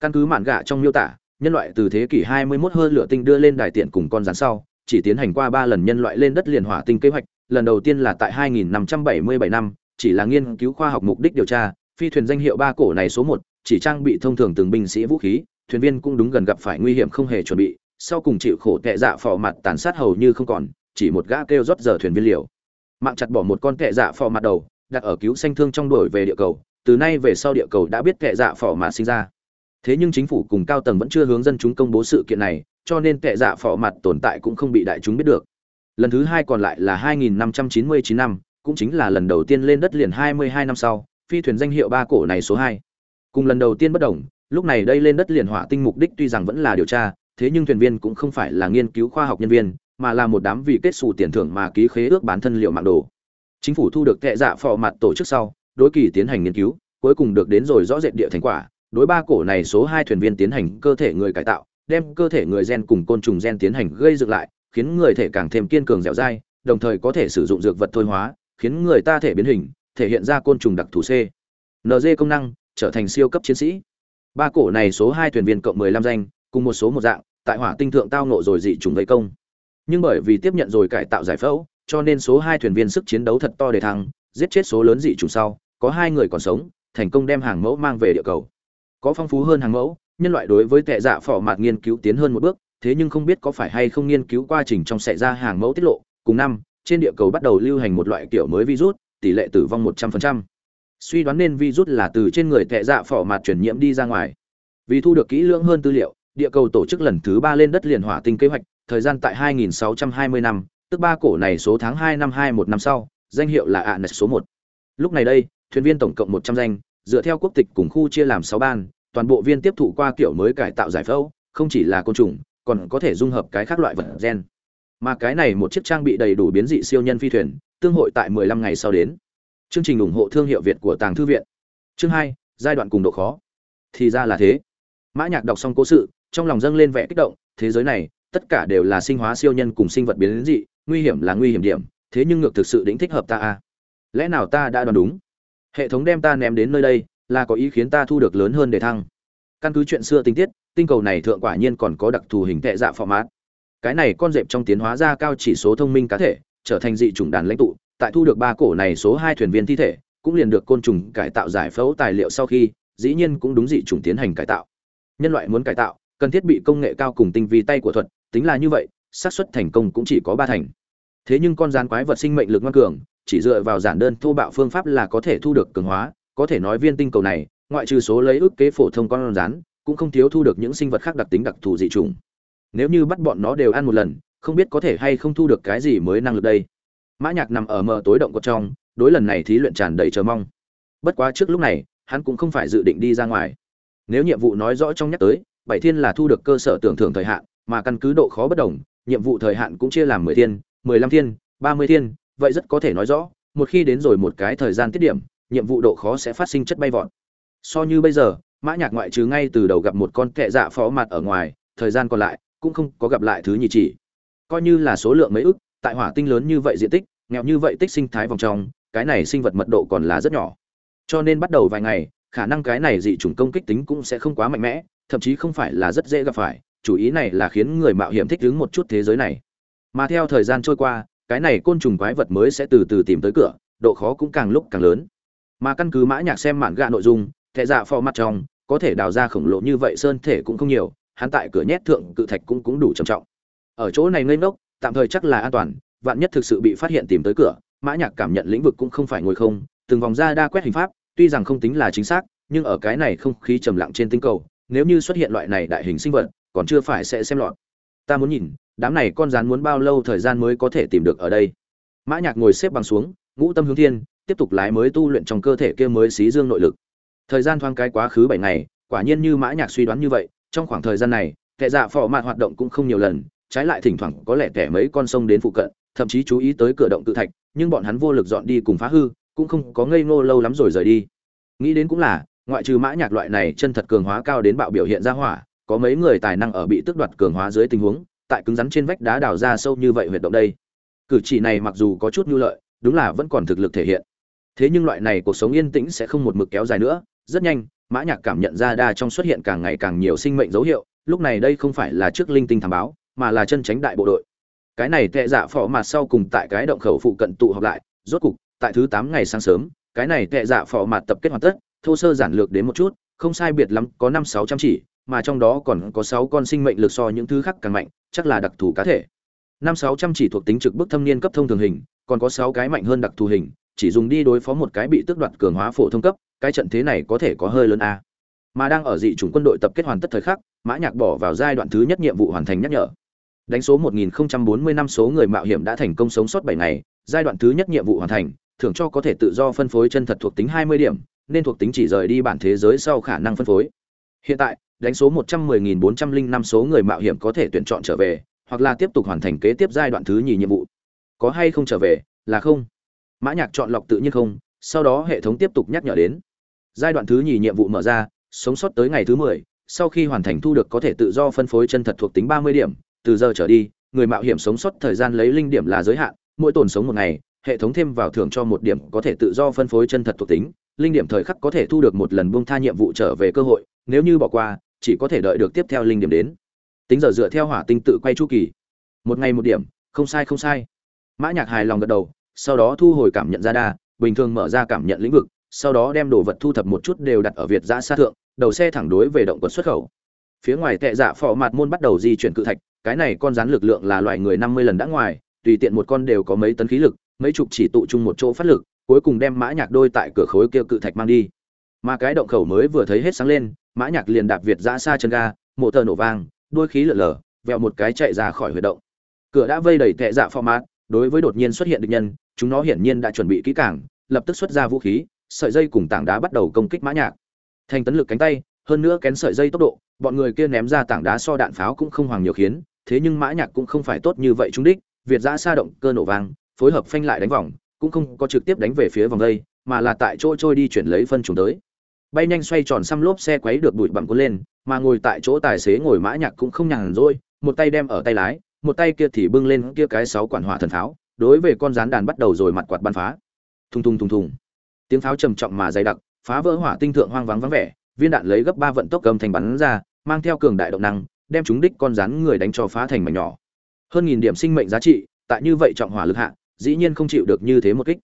Căn cứ mạn gạ trong miêu tả nhân loại từ thế kỷ 21 hơn lửa tinh đưa lên đài tiện cùng con rắn sau, chỉ tiến hành qua ba lần nhân loại lên đất liền hỏa tinh kế hoạch, lần đầu tiên là tại 2577 năm chỉ là nghiên cứu khoa học mục đích điều tra, phi thuyền danh hiệu ba cổ này số một, chỉ trang bị thông thường từng binh sĩ vũ khí, thuyền viên cũng đúng gần gặp phải nguy hiểm không hề chuẩn bị, sau cùng chịu khổ tệ dạ phò mặt tàn sát hầu như không còn, chỉ một gã kêu rót giờ thuyền viên liều. Mạng chặt bỏ một con tệ dạ phò mặt đầu, đặt ở cứu xanh thương trong đổi về địa cầu, từ nay về sau địa cầu đã biết tệ dạ phò mặt sinh ra thế nhưng chính phủ cùng cao tầng vẫn chưa hướng dân chúng công bố sự kiện này, cho nên tệ dạ phò mặt tồn tại cũng không bị đại chúng biết được. Lần thứ hai còn lại là 2599 năm cũng chính là lần đầu tiên lên đất liền 22 năm sau, phi thuyền danh hiệu ba cổ này số 2. cùng lần đầu tiên bất đồng, lúc này đây lên đất liền hỏa tinh mục đích tuy rằng vẫn là điều tra, thế nhưng thuyền viên cũng không phải là nghiên cứu khoa học nhân viên, mà là một đám vị kết xù tiền thưởng mà ký khế ước bán thân liệu mạng đồ. Chính phủ thu được tệ dạ phò mặt tổ chức sau, đối kỳ tiến hành nghiên cứu, cuối cùng được đến rồi rõ rệt địa thành quả đối ba cổ này số hai thuyền viên tiến hành cơ thể người cải tạo, đem cơ thể người gen cùng côn trùng gen tiến hành gây dựng lại, khiến người thể càng thêm kiên cường dẻo dai, đồng thời có thể sử dụng dược vật thôi hóa, khiến người ta thể biến hình, thể hiện ra côn trùng đặc thù c. Nd công năng, trở thành siêu cấp chiến sĩ. Ba cổ này số hai thuyền viên cộng mười lăm danh, cùng một số một dạng, tại hỏa tinh thượng tao nộ rồi dị trùng gây công. Nhưng bởi vì tiếp nhận rồi cải tạo giải phẫu, cho nên số hai thuyền viên sức chiến đấu thật to để thăng, giết chết số lớn dị trùng sau, có hai người còn sống, thành công đem hàng mẫu mang về địa cầu có phong phú hơn hàng mẫu, nhân loại đối với tệ dạ phỏ mạt nghiên cứu tiến hơn một bước, thế nhưng không biết có phải hay không nghiên cứu quá trình trong xảy ra hàng mẫu tiết lộ. Cùng năm, trên địa cầu bắt đầu lưu hành một loại kiểu mới virus, tỷ lệ tử vong một trăm phần trăm. Suy đoán nên virus là từ trên người tệ dạ phỏ mạt truyền nhiễm đi ra ngoài. Vì thu được kỹ lưỡng hơn tư liệu, địa cầu tổ chức lần thứ ba lên đất liền hỏa tinh kế hoạch, thời gian tại 2620 năm, tức ba cổ này số tháng 2 năm 21 năm sau, danh hiệu là ạ số 1. lúc này đây, thuyền viên tổng cộng 100 danh dựa theo quốc tịch cùng khu chia làm 6 ban toàn bộ viên tiếp thụ qua kiểu mới cải tạo giải phẫu không chỉ là côn trùng còn có thể dung hợp cái khác loại vật gen. Mà cái này một chiếc trang bị đầy đủ biến dị siêu nhân phi thuyền tương hội tại 15 ngày sau đến. Chương trình ủng hộ thương hiệu việt của tàng thư viện. Chương 2, giai đoạn cùng độ khó. Thì ra là thế. Mã nhạc đọc xong cố sự trong lòng dâng lên vẻ kích động thế giới này tất cả đều là sinh hóa siêu nhân cùng sinh vật biến dị nguy hiểm là nguy hiểm điểm thế nhưng ngược thực sự đỉnh thích hợp ta à. Lẽ nào ta đã đoán đúng? Hệ thống đem ta ném đến nơi đây, là có ý khiến ta thu được lớn hơn để thăng. Căn cứ chuyện xưa tình tiết, tinh cầu này thượng quả nhiên còn có đặc thù hình tệ dạ phò mát cái này con dẹp trong tiến hóa ra cao chỉ số thông minh cá thể, trở thành dị chủng đàn lãnh tụ, tại thu được ba cổ này số hai thuyền viên thi thể, cũng liền được côn trùng cải tạo giải phẫu tài liệu sau khi, dĩ nhiên cũng đúng dị chủng tiến hành cải tạo. Nhân loại muốn cải tạo, cần thiết bị công nghệ cao cùng tinh vi tay của thuật, tính là như vậy, xác suất thành công cũng chỉ có ba thành. Thế nhưng con rán quái vật sinh mệnh lực ngoan cường chỉ dựa vào giản đơn thô bạo phương pháp là có thể thu được cường hóa có thể nói viên tinh cầu này ngoại trừ số lấy ước kế phổ thông con rắn, cũng không thiếu thu được những sinh vật khác đặc tính đặc thù dị chủng. Nếu như bắt bọn nó đều ăn một lần không biết có thể hay không thu được cái gì mới năng lực đây. Mã nhạc nằm ở mờ tối động cột trong đối lần này thí luyện tràn đầy chờ mong. Bất quá trước lúc này hắn cũng không phải dự định đi ra ngoài. Nếu nhiệm vụ nói rõ trong nhắc tới bảy thiên là thu được cơ sở tưởng thưởng thời hạn mà căn cứ độ khó bất đồng nhiệm vụ thời hạn cũng chia làm mười thiên mười lăm thiên ba mươi thiên vậy rất có thể nói rõ, một khi đến rồi một cái thời gian tiết điểm, nhiệm vụ độ khó sẽ phát sinh chất bay vọt. So như bây giờ, mã nhạc ngoại trừ ngay từ đầu gặp một con kệ dạ phó mặt ở ngoài, thời gian còn lại cũng không có gặp lại thứ nhị chỉ. Coi như là số lượng mấy ức, tại hỏa tinh lớn như vậy diện tích, nghèo như vậy tích sinh thái vòng trong, cái này sinh vật mật độ còn là rất nhỏ. Cho nên bắt đầu vài ngày, khả năng cái này dị chủng công kích tính cũng sẽ không quá mạnh mẽ, thậm chí không phải là rất dễ gặp phải, chủ ý này là khiến người mạo hiểm thích ứng một chút thế giới này. Mà theo thời gian trôi qua cái này côn trùng quái vật mới sẽ từ từ tìm tới cửa, độ khó cũng càng lúc càng lớn. Mà căn cứ mã nhạc xem mạn gạ nội dung, thẻ dạ phò mặt trong, có thể đào ra khổng lồ như vậy sơn thể cũng không nhiều, hắn tại cửa nhét thượng cự thạch cũng cũng đủ trầm trọng. Ở chỗ này ngây ngốc, tạm thời chắc là an toàn, vạn nhất thực sự bị phát hiện tìm tới cửa, mã nhạc cảm nhận lĩnh vực cũng không phải ngồi không, từng vòng ra đa quét hình pháp, tuy rằng không tính là chính xác, nhưng ở cái này không khí trầm lặng trên tinh cầu, nếu như xuất hiện loại này đại hình sinh vật, còn chưa phải sẽ xem lọt. Ta muốn nhìn đám này con rắn muốn bao lâu thời gian mới có thể tìm được ở đây? Mã nhạc ngồi xếp bằng xuống, ngũ tâm hướng thiên, tiếp tục lái mới tu luyện trong cơ thể kia mới xí dương nội lực. Thời gian thoáng cái quá khứ bảy ngày, quả nhiên như mã nhạc suy đoán như vậy, trong khoảng thời gian này, kẻ dạ phò mạt hoạt động cũng không nhiều lần, trái lại thỉnh thoảng có lẽ kẻ mấy con sông đến phụ cận, thậm chí chú ý tới cửa động tự thạch, nhưng bọn hắn vô lực dọn đi cùng phá hư, cũng không có ngây ngô lâu lắm rồi rời đi. Nghĩ đến cũng là, ngoại trừ mã nhạc loại này chân thật cường hóa cao đến bạo biểu hiện ra hỏa, có mấy người tài năng ở bị tước đoạt cường hóa dưới tình huống tại cứng rắn trên vách đá đào ra sâu như vậy huyệt động đây. Cử chỉ này mặc dù có chút nhu lợi, đúng là vẫn còn thực lực thể hiện. Thế nhưng loại này cuộc sống yên tĩnh sẽ không một mực kéo dài nữa, rất nhanh, mã nhạc cảm nhận ra đa trong xuất hiện càng ngày càng nhiều sinh mệnh dấu hiệu, lúc này đây không phải là trước linh tinh thám báo, mà là chân tránh đại bộ đội. Cái này tệ dạ phỏ mặt sau cùng tại cái động khẩu phụ cận tụ họp lại, rốt cục, tại thứ tám ngày sáng sớm, cái này tệ dạ phỏ mặt tập kết hoàn tất, thô sơ giản lược đến một chút, không sai biệt lắm, có năm sáu trăm chỉ mà trong đó còn có sáu con sinh mệnh lực so những thứ khác càng mạnh, chắc là đặc thù cá thể. Năm sáu trăm chỉ thuộc tính trực bức thâm niên cấp thông thường hình, còn có sáu cái mạnh hơn đặc thù hình, chỉ dùng đi đối phó một cái bị tước đoạt cường hóa phổ thông cấp, cái trận thế này có thể có hơi lớn a. Mà đang ở dị chủng quân đội tập kết hoàn tất thời khắc, mã nhạc bỏ vào giai đoạn thứ nhất nhiệm vụ hoàn thành nhắc nhở. Đánh số 1040 năm số người mạo hiểm đã thành công sống sót 7 ngày, giai đoạn thứ nhất nhiệm vụ hoàn thành, thưởng cho có thể tự do phân phối chân thật thuộc tính 20 điểm, nên thuộc tính chỉ rời đi bản thế giới sau khả năng phân phối. Hiện tại đánh số 110.405 số người mạo hiểm có thể tuyển chọn trở về hoặc là tiếp tục hoàn thành kế tiếp giai đoạn thứ nhì nhiệm vụ. Có hay không trở về là không. Mã nhạc chọn lọc tự nhiên không sau đó hệ thống tiếp tục nhắc nhở đến. Giai đoạn thứ nhì nhiệm vụ mở ra sống sót tới ngày thứ 10, sau khi hoàn thành thu được có thể tự do phân phối chân thật thuộc tính 30 điểm từ giờ trở đi người mạo hiểm sống sót thời gian lấy linh điểm là giới hạn mỗi tồn sống một ngày hệ thống thêm vào thưởng cho một điểm có thể tự do phân phối chân thật thuộc tính linh điểm thời khắc có thể thu được một lần buông tha nhiệm vụ trở về cơ hội nếu như bỏ qua chỉ có thể đợi được tiếp theo linh điểm đến. Tính giờ dựa theo hỏa tinh tự quay chu kỳ. Một ngày một điểm, không sai không sai. Mã nhạc hài lòng gật đầu, sau đó thu hồi cảm nhận ra đa, bình thường mở ra cảm nhận lĩnh vực, sau đó đem đồ vật thu thập một chút đều đặt ở việt giã xa thượng, đầu xe thẳng đối về động quật xuất khẩu. Phía ngoài tệ dạ phò mặt môn bắt đầu di chuyển cự thạch, cái này con rắn lực lượng là loại người năm mươi lần đã ngoài, tùy tiện một con đều có mấy tấn khí lực, mấy chục chỉ tụ chung một chỗ phát lực, cuối cùng đem mã nhạc đôi tại cửa khối kia cự thạch mang đi. Mà cái động khẩu mới vừa thấy hết sáng lên mã nhạc liền đạp việt ra xa chân ga, mộ tờ nổ vang đuôi khí lở lở, vẹo một cái chạy ra khỏi huy động cửa đã vây đầy tệ dạ mát. đối với đột nhiên xuất hiện địch nhân, chúng nó hiển nhiên đã chuẩn bị kỹ càng, lập tức xuất ra vũ khí, sợi dây cùng tảng đá bắt đầu công kích mã nhạc thành tấn lực cánh tay, hơn nữa kén sợi dây tốc độ, bọn người kia ném ra tảng đá so đạn pháo cũng không hoàng nhiều khiến, thế nhưng mã nhạc cũng không phải tốt như vậy trúng đích, việt giã xa động cơ nổ vang, phối hợp phanh lại đánh vòng, cũng không có trực tiếp đánh về phía vòng dây mà là tại chỗ trôi đi chuyển lấy phân trùng tới bay nhanh xoay tròn xăm lốp xe quấy được bụi bặm cuốn lên, mà ngồi tại chỗ tài xế ngồi mã nhạc cũng không nhàn rỗi, một tay đem ở tay lái, một tay kia thì bưng lên kia cái sáu quản hỏa thần pháo, đối với con rắn đàn bắt đầu rồi mặt quạt bắn phá. Thùng thùng thùng thùng. Tiếng pháo trầm trọng mà dày đặc, phá vỡ hỏa tinh thượng hoang vắng vắng vẻ, viên đạn lấy gấp ba vận tốc gầm thành bắn ra, mang theo cường đại động năng, đem chúng đích con rắn người đánh cho phá thành mảnh nhỏ. Hơn nghìn điểm sinh mệnh giá trị, tại như vậy trọng hỏa lực hạ, dĩ nhiên không chịu được như thế một kích.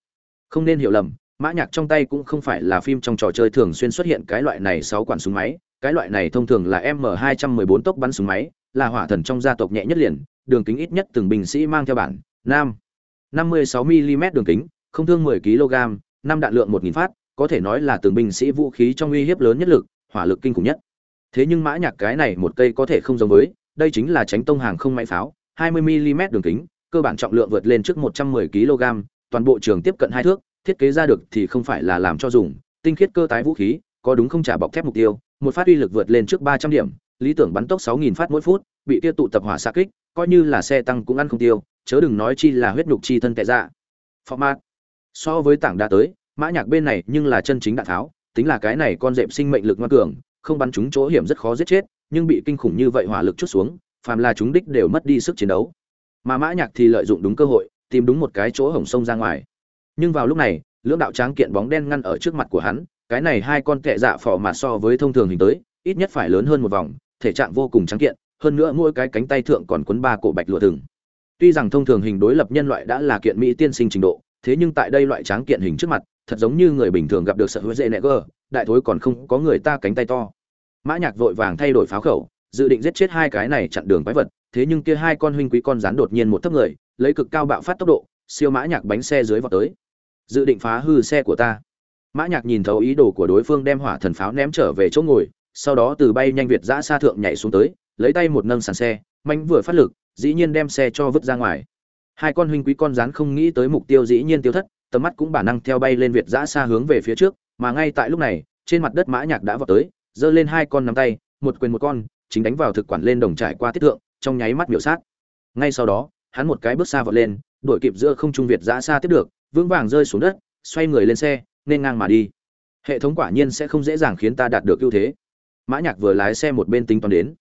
Không nên hiểu lầm mã nhạc trong tay cũng không phải là phim trong trò chơi thường xuyên xuất hiện cái loại này sáu quản súng máy, cái loại này thông thường là m 214 tốc bắn súng máy, là hỏa thần trong gia tộc nhẹ nhất liền, đường kính ít nhất từng binh sĩ mang theo bản, nam. 56 mm đường kính, không thương 10 kg năm đạn lượng 1000 phát, có thể nói là từng binh sĩ vũ khí trong uy hiếp lớn nhất lực, hỏa lực kinh khủng nhất. Thế nhưng mã nhạc cái này một cây có thể không giống với, đây chính là tránh tông hàng không máy pháo 20 mm đường kính, cơ bản trọng lượng vượt lên trước 110 kg toàn bộ trường tiếp cận hai thước thiết kế ra được thì không phải là làm cho dùng, tinh khiết cơ tái vũ khí, có đúng không trả bọc thép mục tiêu, một phát uy lực vượt lên trước 300 điểm, lý tưởng bắn tốc 6.000 phát mỗi phút, bị tiêu tụ tập hỏa xạ kích, coi như là xe tăng cũng ăn không tiêu, chớ đừng nói chi là huyết nhục chi thân tệ dạ. Format. So với tảng đá tới, mã nhạc bên này nhưng là chân chính đạn tháo, tính là cái này con dẹp sinh mệnh lực ngoan cường, không bắn chúng chỗ hiểm rất khó giết chết, nhưng bị kinh khủng như vậy hỏa lực chút xuống, phàm là chúng đích đều mất đi sức chiến đấu. Mà mã nhạc thì lợi dụng đúng cơ hội, tìm đúng một cái chỗ hổng sông ra ngoài nhưng vào lúc này, lưỡng đạo tráng kiện bóng đen ngăn ở trước mặt của hắn, cái này hai con kệ dạ phò mà so với thông thường hình tới, ít nhất phải lớn hơn một vòng, thể trạng vô cùng tráng kiện, hơn nữa mỗi cái cánh tay thượng còn quấn ba cổ bạch lụa thừng. Tuy rằng thông thường hình đối lập nhân loại đã là kiện mỹ tiên sinh trình độ, thế nhưng tại đây loại tráng kiện hình trước mặt, thật giống như người bình thường gặp được sợ hứa dễ nẹ gơ đại thối còn không có người ta cánh tay to. Mã nhạc vội vàng thay đổi pháo khẩu, dự định giết chết hai cái này chặn đường quái vật, thế nhưng kia hai con huynh quý con rắn đột nhiên một thấp người, lấy cực cao bạo phát tốc độ, siêu mã nhạc bánh xe dưới vọt tới dự định phá hư xe của ta. Mã nhạc nhìn thấu ý đồ của đối phương đem hỏa thần pháo ném trở về chỗ ngồi, sau đó từ bay nhanh việt giã xa thượng nhảy xuống tới, lấy tay một nâng sàn xe mạnh vừa phát lực, dĩ nhiên đem xe cho vứt ra ngoài. Hai con huynh quý con rán không nghĩ tới mục tiêu dĩ nhiên tiêu thất, tầm mắt cũng bản năng theo bay lên việt giã xa hướng về phía trước, mà ngay tại lúc này, trên mặt đất mã nhạc đã vọt tới, giơ lên hai con nắm tay, một quyền một con, chính đánh vào thực quản lên đồng trải qua tiết thượng, trong nháy mắt miểu sát. Ngay sau đó, hắn một cái bước xa vọt lên, đuổi kịp giữa không trung việt giã xa tiếp được vững vàng rơi xuống đất, xoay người lên xe, nên ngang mà đi. Hệ thống quả nhiên sẽ không dễ dàng khiến ta đạt được ưu thế. Mã nhạc vừa lái xe một bên tính toán đến.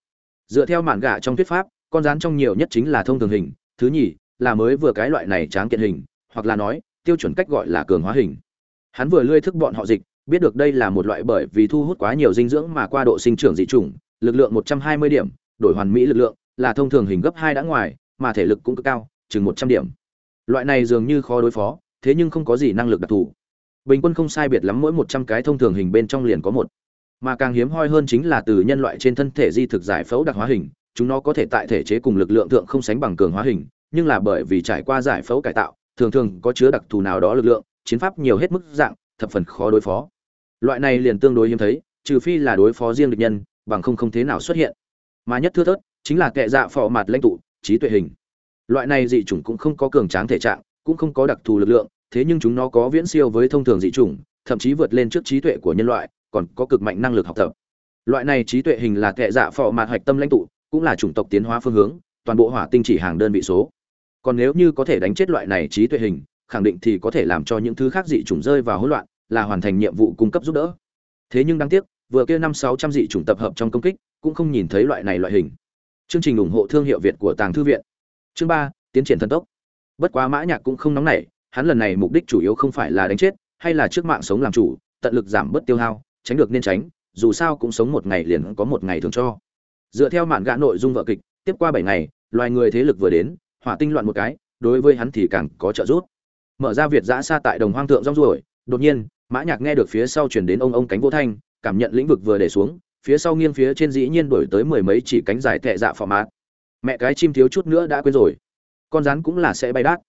Dựa theo mạn gạ trong thuyết pháp, con rắn trong nhiều nhất chính là thông thường hình, thứ nhì, là mới vừa cái loại này tráng kiện hình, hoặc là nói, tiêu chuẩn cách gọi là cường hóa hình. Hắn vừa lươi thức bọn họ dịch, biết được đây là một loại bởi vì thu hút quá nhiều dinh dưỡng mà qua độ sinh trưởng dị chủng, lực lượng 120 điểm, đổi hoàn mỹ lực lượng, là thông thường hình gấp hai đã ngoài, mà thể lực cũng cực cao, chừng 100 điểm. Loại này dường như khó đối phó thế nhưng không có gì năng lực đặc thù. Bình quân không sai biệt lắm mỗi 100 cái thông thường hình bên trong liền có một. Mà càng hiếm hoi hơn chính là từ nhân loại trên thân thể di thực giải phẫu đặc hóa hình, chúng nó có thể tại thể chế cùng lực lượng thượng không sánh bằng cường hóa hình, nhưng là bởi vì trải qua giải phẫu cải tạo, thường thường có chứa đặc thù nào đó lực lượng, chiến pháp nhiều hết mức dạng, thập phần khó đối phó. Loại này liền tương đối hiếm thấy, trừ phi là đối phó riêng địch nhân, bằng không không thế nào xuất hiện. Mà nhất thưa thớt, chính là kệ dạ phò mặt lãnh tụ, trí tuệ hình. Loại này dị chủng cũng không có cường tráng thể trạng cũng không có đặc thù lực lượng, thế nhưng chúng nó có viễn siêu với thông thường dị chủng, thậm chí vượt lên trước trí tuệ của nhân loại, còn có cực mạnh năng lực học tập. Loại này trí tuệ hình là kệ dạ phò mặt hoạch tâm lãnh tụ, cũng là chủng tộc tiến hóa phương hướng, toàn bộ hỏa tinh chỉ hàng đơn vị số. Còn nếu như có thể đánh chết loại này trí tuệ hình, khẳng định thì có thể làm cho những thứ khác dị chủng rơi vào hỗn loạn, là hoàn thành nhiệm vụ cung cấp giúp đỡ. Thế nhưng đáng tiếc, vừa kia năm sáu trăm dị chủng tập hợp trong công kích, cũng không nhìn thấy loại này loại hình. Chương trình ủng hộ thương hiệu việt của tàng thư viện. Chương ba, tiến triển thần tốc bất quá mã nhạc cũng không nóng nảy, hắn lần này mục đích chủ yếu không phải là đánh chết, hay là trước mạng sống làm chủ, tận lực giảm bớt tiêu hao, tránh được nên tránh, dù sao cũng sống một ngày liền có một ngày thường cho. Dựa theo mạn gã nội dung vợ kịch, tiếp qua bảy ngày, loài người thế lực vừa đến, hỏa tinh loạn một cái, đối với hắn thì càng có trợ giúp. Mở ra việt giã xa tại đồng hoang thượng rong ruổi, đột nhiên, mã nhạc nghe được phía sau truyền đến ông ông cánh vô thanh, cảm nhận lĩnh vực vừa để xuống, phía sau nghiêng phía trên dĩ nhiên đổi tới mười mấy chỉ cánh dài tệ dạ phò mát mẹ cái chim thiếu chút nữa đã quên rồi con rắn cũng là sẽ bay đát.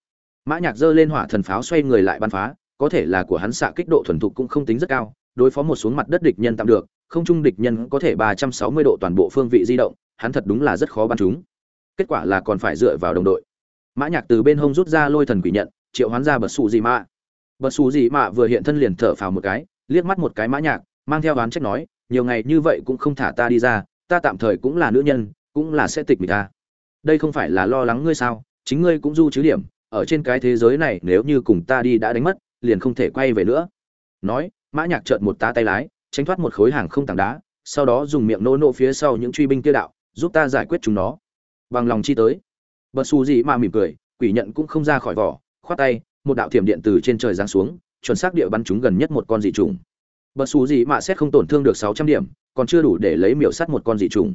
Mã nhạc giơ lên hỏa thần pháo xoay người lại bắn phá, có thể là của hắn xạ kích độ thuần thục cũng không tính rất cao, đối phó một xuống mặt đất địch nhân tạm được, không trung địch nhân có thể ba trăm sáu mươi độ toàn bộ phương vị di động, hắn thật đúng là rất khó bắn chúng. Kết quả là còn phải dựa vào đồng đội. Mã nhạc từ bên hông rút ra lôi thần quỷ nhận, triệu hoán ra bật xù gì mạ. Bật xù gì mạ vừa hiện thân liền thở phào một cái, liếc mắt một cái mã nhạc, mang theo đoán trách nói, nhiều ngày như vậy cũng không thả ta đi ra, ta tạm thời cũng là nữ nhân, cũng là sẽ tịch mình ta. Đây không phải là lo lắng ngươi sao? Chính ngươi cũng du chứ điểm, ở trên cái thế giới này nếu như cùng ta đi đã đánh mất, liền không thể quay về nữa. Nói, mã nhạc trợn một tá tay lái, tránh thoát một khối hàng không tảng đá, sau đó dùng miệng nô nô phía sau những truy binh kia đạo, giúp ta giải quyết chúng nó. Bằng lòng chi tới. Bật xù gì mà mỉm cười, quỷ nhận cũng không ra khỏi vỏ, khoát tay, một đạo thiểm điện từ trên trời giáng xuống, chuẩn xác địa bắn chúng gần nhất một con dị trùng. Bật xù gì mà xét không tổn thương được sáu trăm điểm, còn chưa đủ để lấy miểu sát một con dị trùng.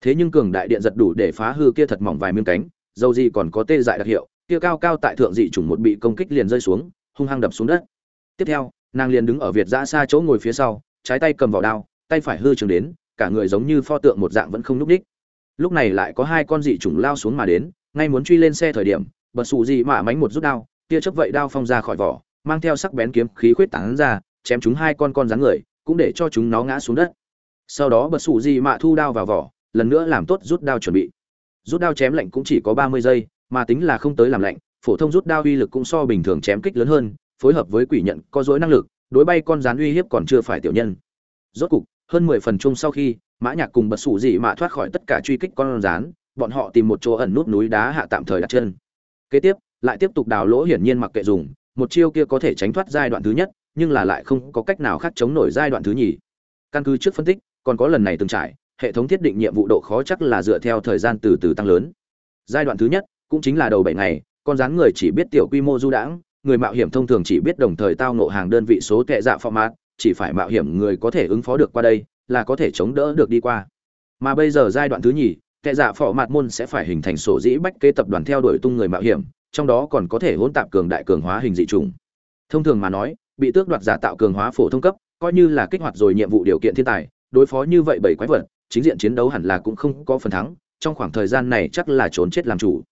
Thế nhưng cường đại điện giật đủ để phá hư kia thật mỏng vài miếng cánh dầu gì còn có tê dại đặc hiệu, kia cao cao tại thượng dị trùng một bị công kích liền rơi xuống, hung hăng đập xuống đất. Tiếp theo, nàng liền đứng ở việt giã xa chỗ ngồi phía sau, trái tay cầm vào đao, tay phải hư trường đến, cả người giống như pho tượng một dạng vẫn không núp đích. Lúc này lại có hai con dị chủng lao xuống mà đến, ngay muốn truy lên xe thời điểm, bật xù dị mạ mánh một rút đao, tia chấp vậy đao phong ra khỏi vỏ, mang theo sắc bén kiếm khí khuyết tán ra, chém chúng hai con con rắn người, cũng để cho chúng nó ngã xuống đất. Sau đó bật xù dị mạ thu đao vào vỏ, lần nữa làm tốt rút đao chuẩn bị rút đao chém lạnh cũng chỉ có ba mươi giây, mà tính là không tới làm lạnh, phổ thông rút đao uy lực cũng so bình thường chém kích lớn hơn, phối hợp với quỷ nhận có dối năng lực, đối bay con rắn uy hiếp còn chưa phải tiểu nhân. Rốt cục, hơn mười phần chung sau khi, mã nhạc cùng bật sủ dị mạ thoát khỏi tất cả truy kích con rắn, bọn họ tìm một chỗ ẩn nút núi đá hạ tạm thời đặt chân. Kế tiếp, lại tiếp tục đào lỗ hiển nhiên mặc kệ dùng, một chiêu kia có thể tránh thoát giai đoạn thứ nhất, nhưng là lại không có cách nào khác chống nổi giai đoạn thứ nhì. Căn cứ trước phân tích, còn có lần này từng trải hệ thống thiết định nhiệm vụ độ khó chắc là dựa theo thời gian từ từ tăng lớn. Giai đoạn thứ nhất, cũng chính là đầu bảy ngày, con rắn người chỉ biết tiểu quy mô du đãng, người mạo hiểm thông thường chỉ biết đồng thời tao nộ hàng đơn vị số tệ dạ format, chỉ phải mạo hiểm người có thể ứng phó được qua đây, là có thể chống đỡ được đi qua. Mà bây giờ giai đoạn thứ nhì tệ dạ phỏ mạt môn sẽ phải hình thành sổ dĩ bách kế tập đoàn theo đuổi tung người mạo hiểm, trong đó còn có thể hỗn tạp cường đại cường hóa hình dị trùng thông thường mà nói, bị tước đoạt giả tạo cường hóa phổ thông cấp, coi như là kích hoạt rồi nhiệm vụ điều kiện thiên tài, đối phó như vậy bảy quái vật chính diện chiến đấu hẳn là cũng không có phần thắng, trong khoảng thời gian này chắc là trốn chết làm chủ.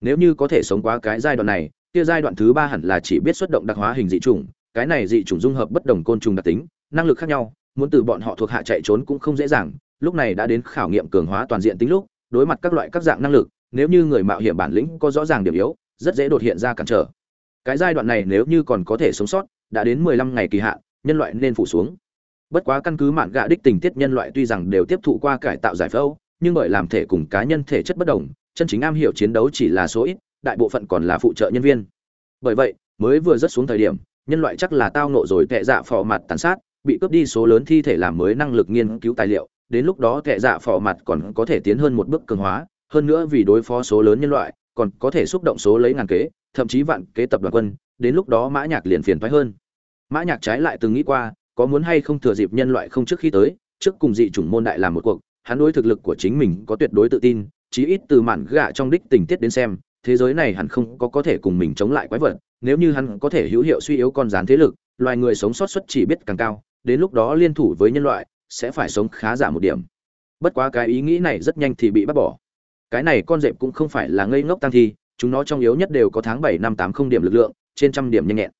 Nếu như có thể sống qua cái giai đoạn này, kia giai đoạn thứ ba hẳn là chỉ biết xuất động đặc hóa hình dị trùng cái này dị trùng dung hợp bất đồng côn trùng đặc tính, năng lực khác nhau, muốn từ bọn họ thuộc hạ chạy trốn cũng không dễ dàng, lúc này đã đến khảo nghiệm cường hóa toàn diện tính lúc, đối mặt các loại các dạng năng lực, nếu như người mạo hiểm bản lĩnh có rõ ràng điểm yếu, rất dễ đột hiện ra cản trở. Cái giai đoạn này nếu như còn có thể sống sót, đã đến mười lăm ngày kỳ hạn, nhân loại nên phủ xuống bất quá căn cứ mạn gạ đích tình tiết nhân loại tuy rằng đều tiếp thụ qua cải tạo giải phẫu, nhưng bởi làm thể cùng cá nhân thể chất bất đồng, chân chính am hiểu chiến đấu chỉ là số ít, đại bộ phận còn là phụ trợ nhân viên. Bởi vậy, mới vừa rất xuống thời điểm, nhân loại chắc là tao nộ rồi tệ dạ phò mặt tàn sát, bị cướp đi số lớn thi thể làm mới năng lực nghiên cứu tài liệu, đến lúc đó tệ dạ phò mặt còn có thể tiến hơn một bước cường hóa, hơn nữa vì đối phó số lớn nhân loại, còn có thể xúc động số lấy ngàn kế, thậm chí vạn kế tập đoàn quân, đến lúc đó mã nhạc liền phiền thoái hơn. Mã nhạc trái lại từng nghĩ qua có muốn hay không thừa dịp nhân loại không trước khi tới, trước cùng dị chủng môn đại làm một cuộc, hắn đối thực lực của chính mình có tuyệt đối tự tin, chí ít từ mạn gạ trong đích tình tiết đến xem, thế giới này hắn không có có thể cùng mình chống lại quái vật, nếu như hắn có thể hữu hiệu suy yếu con rán thế lực, loài người sống sót suất chỉ biết càng cao, đến lúc đó liên thủ với nhân loại, sẽ phải sống khá giả một điểm. Bất quá cái ý nghĩ này rất nhanh thì bị bác bỏ. Cái này con dẹp cũng không phải là ngây ngốc tăng thi, chúng nó trong yếu nhất đều có tháng bảy năm tám không điểm lực lượng, trên trăm điểm nhanh nhẹn.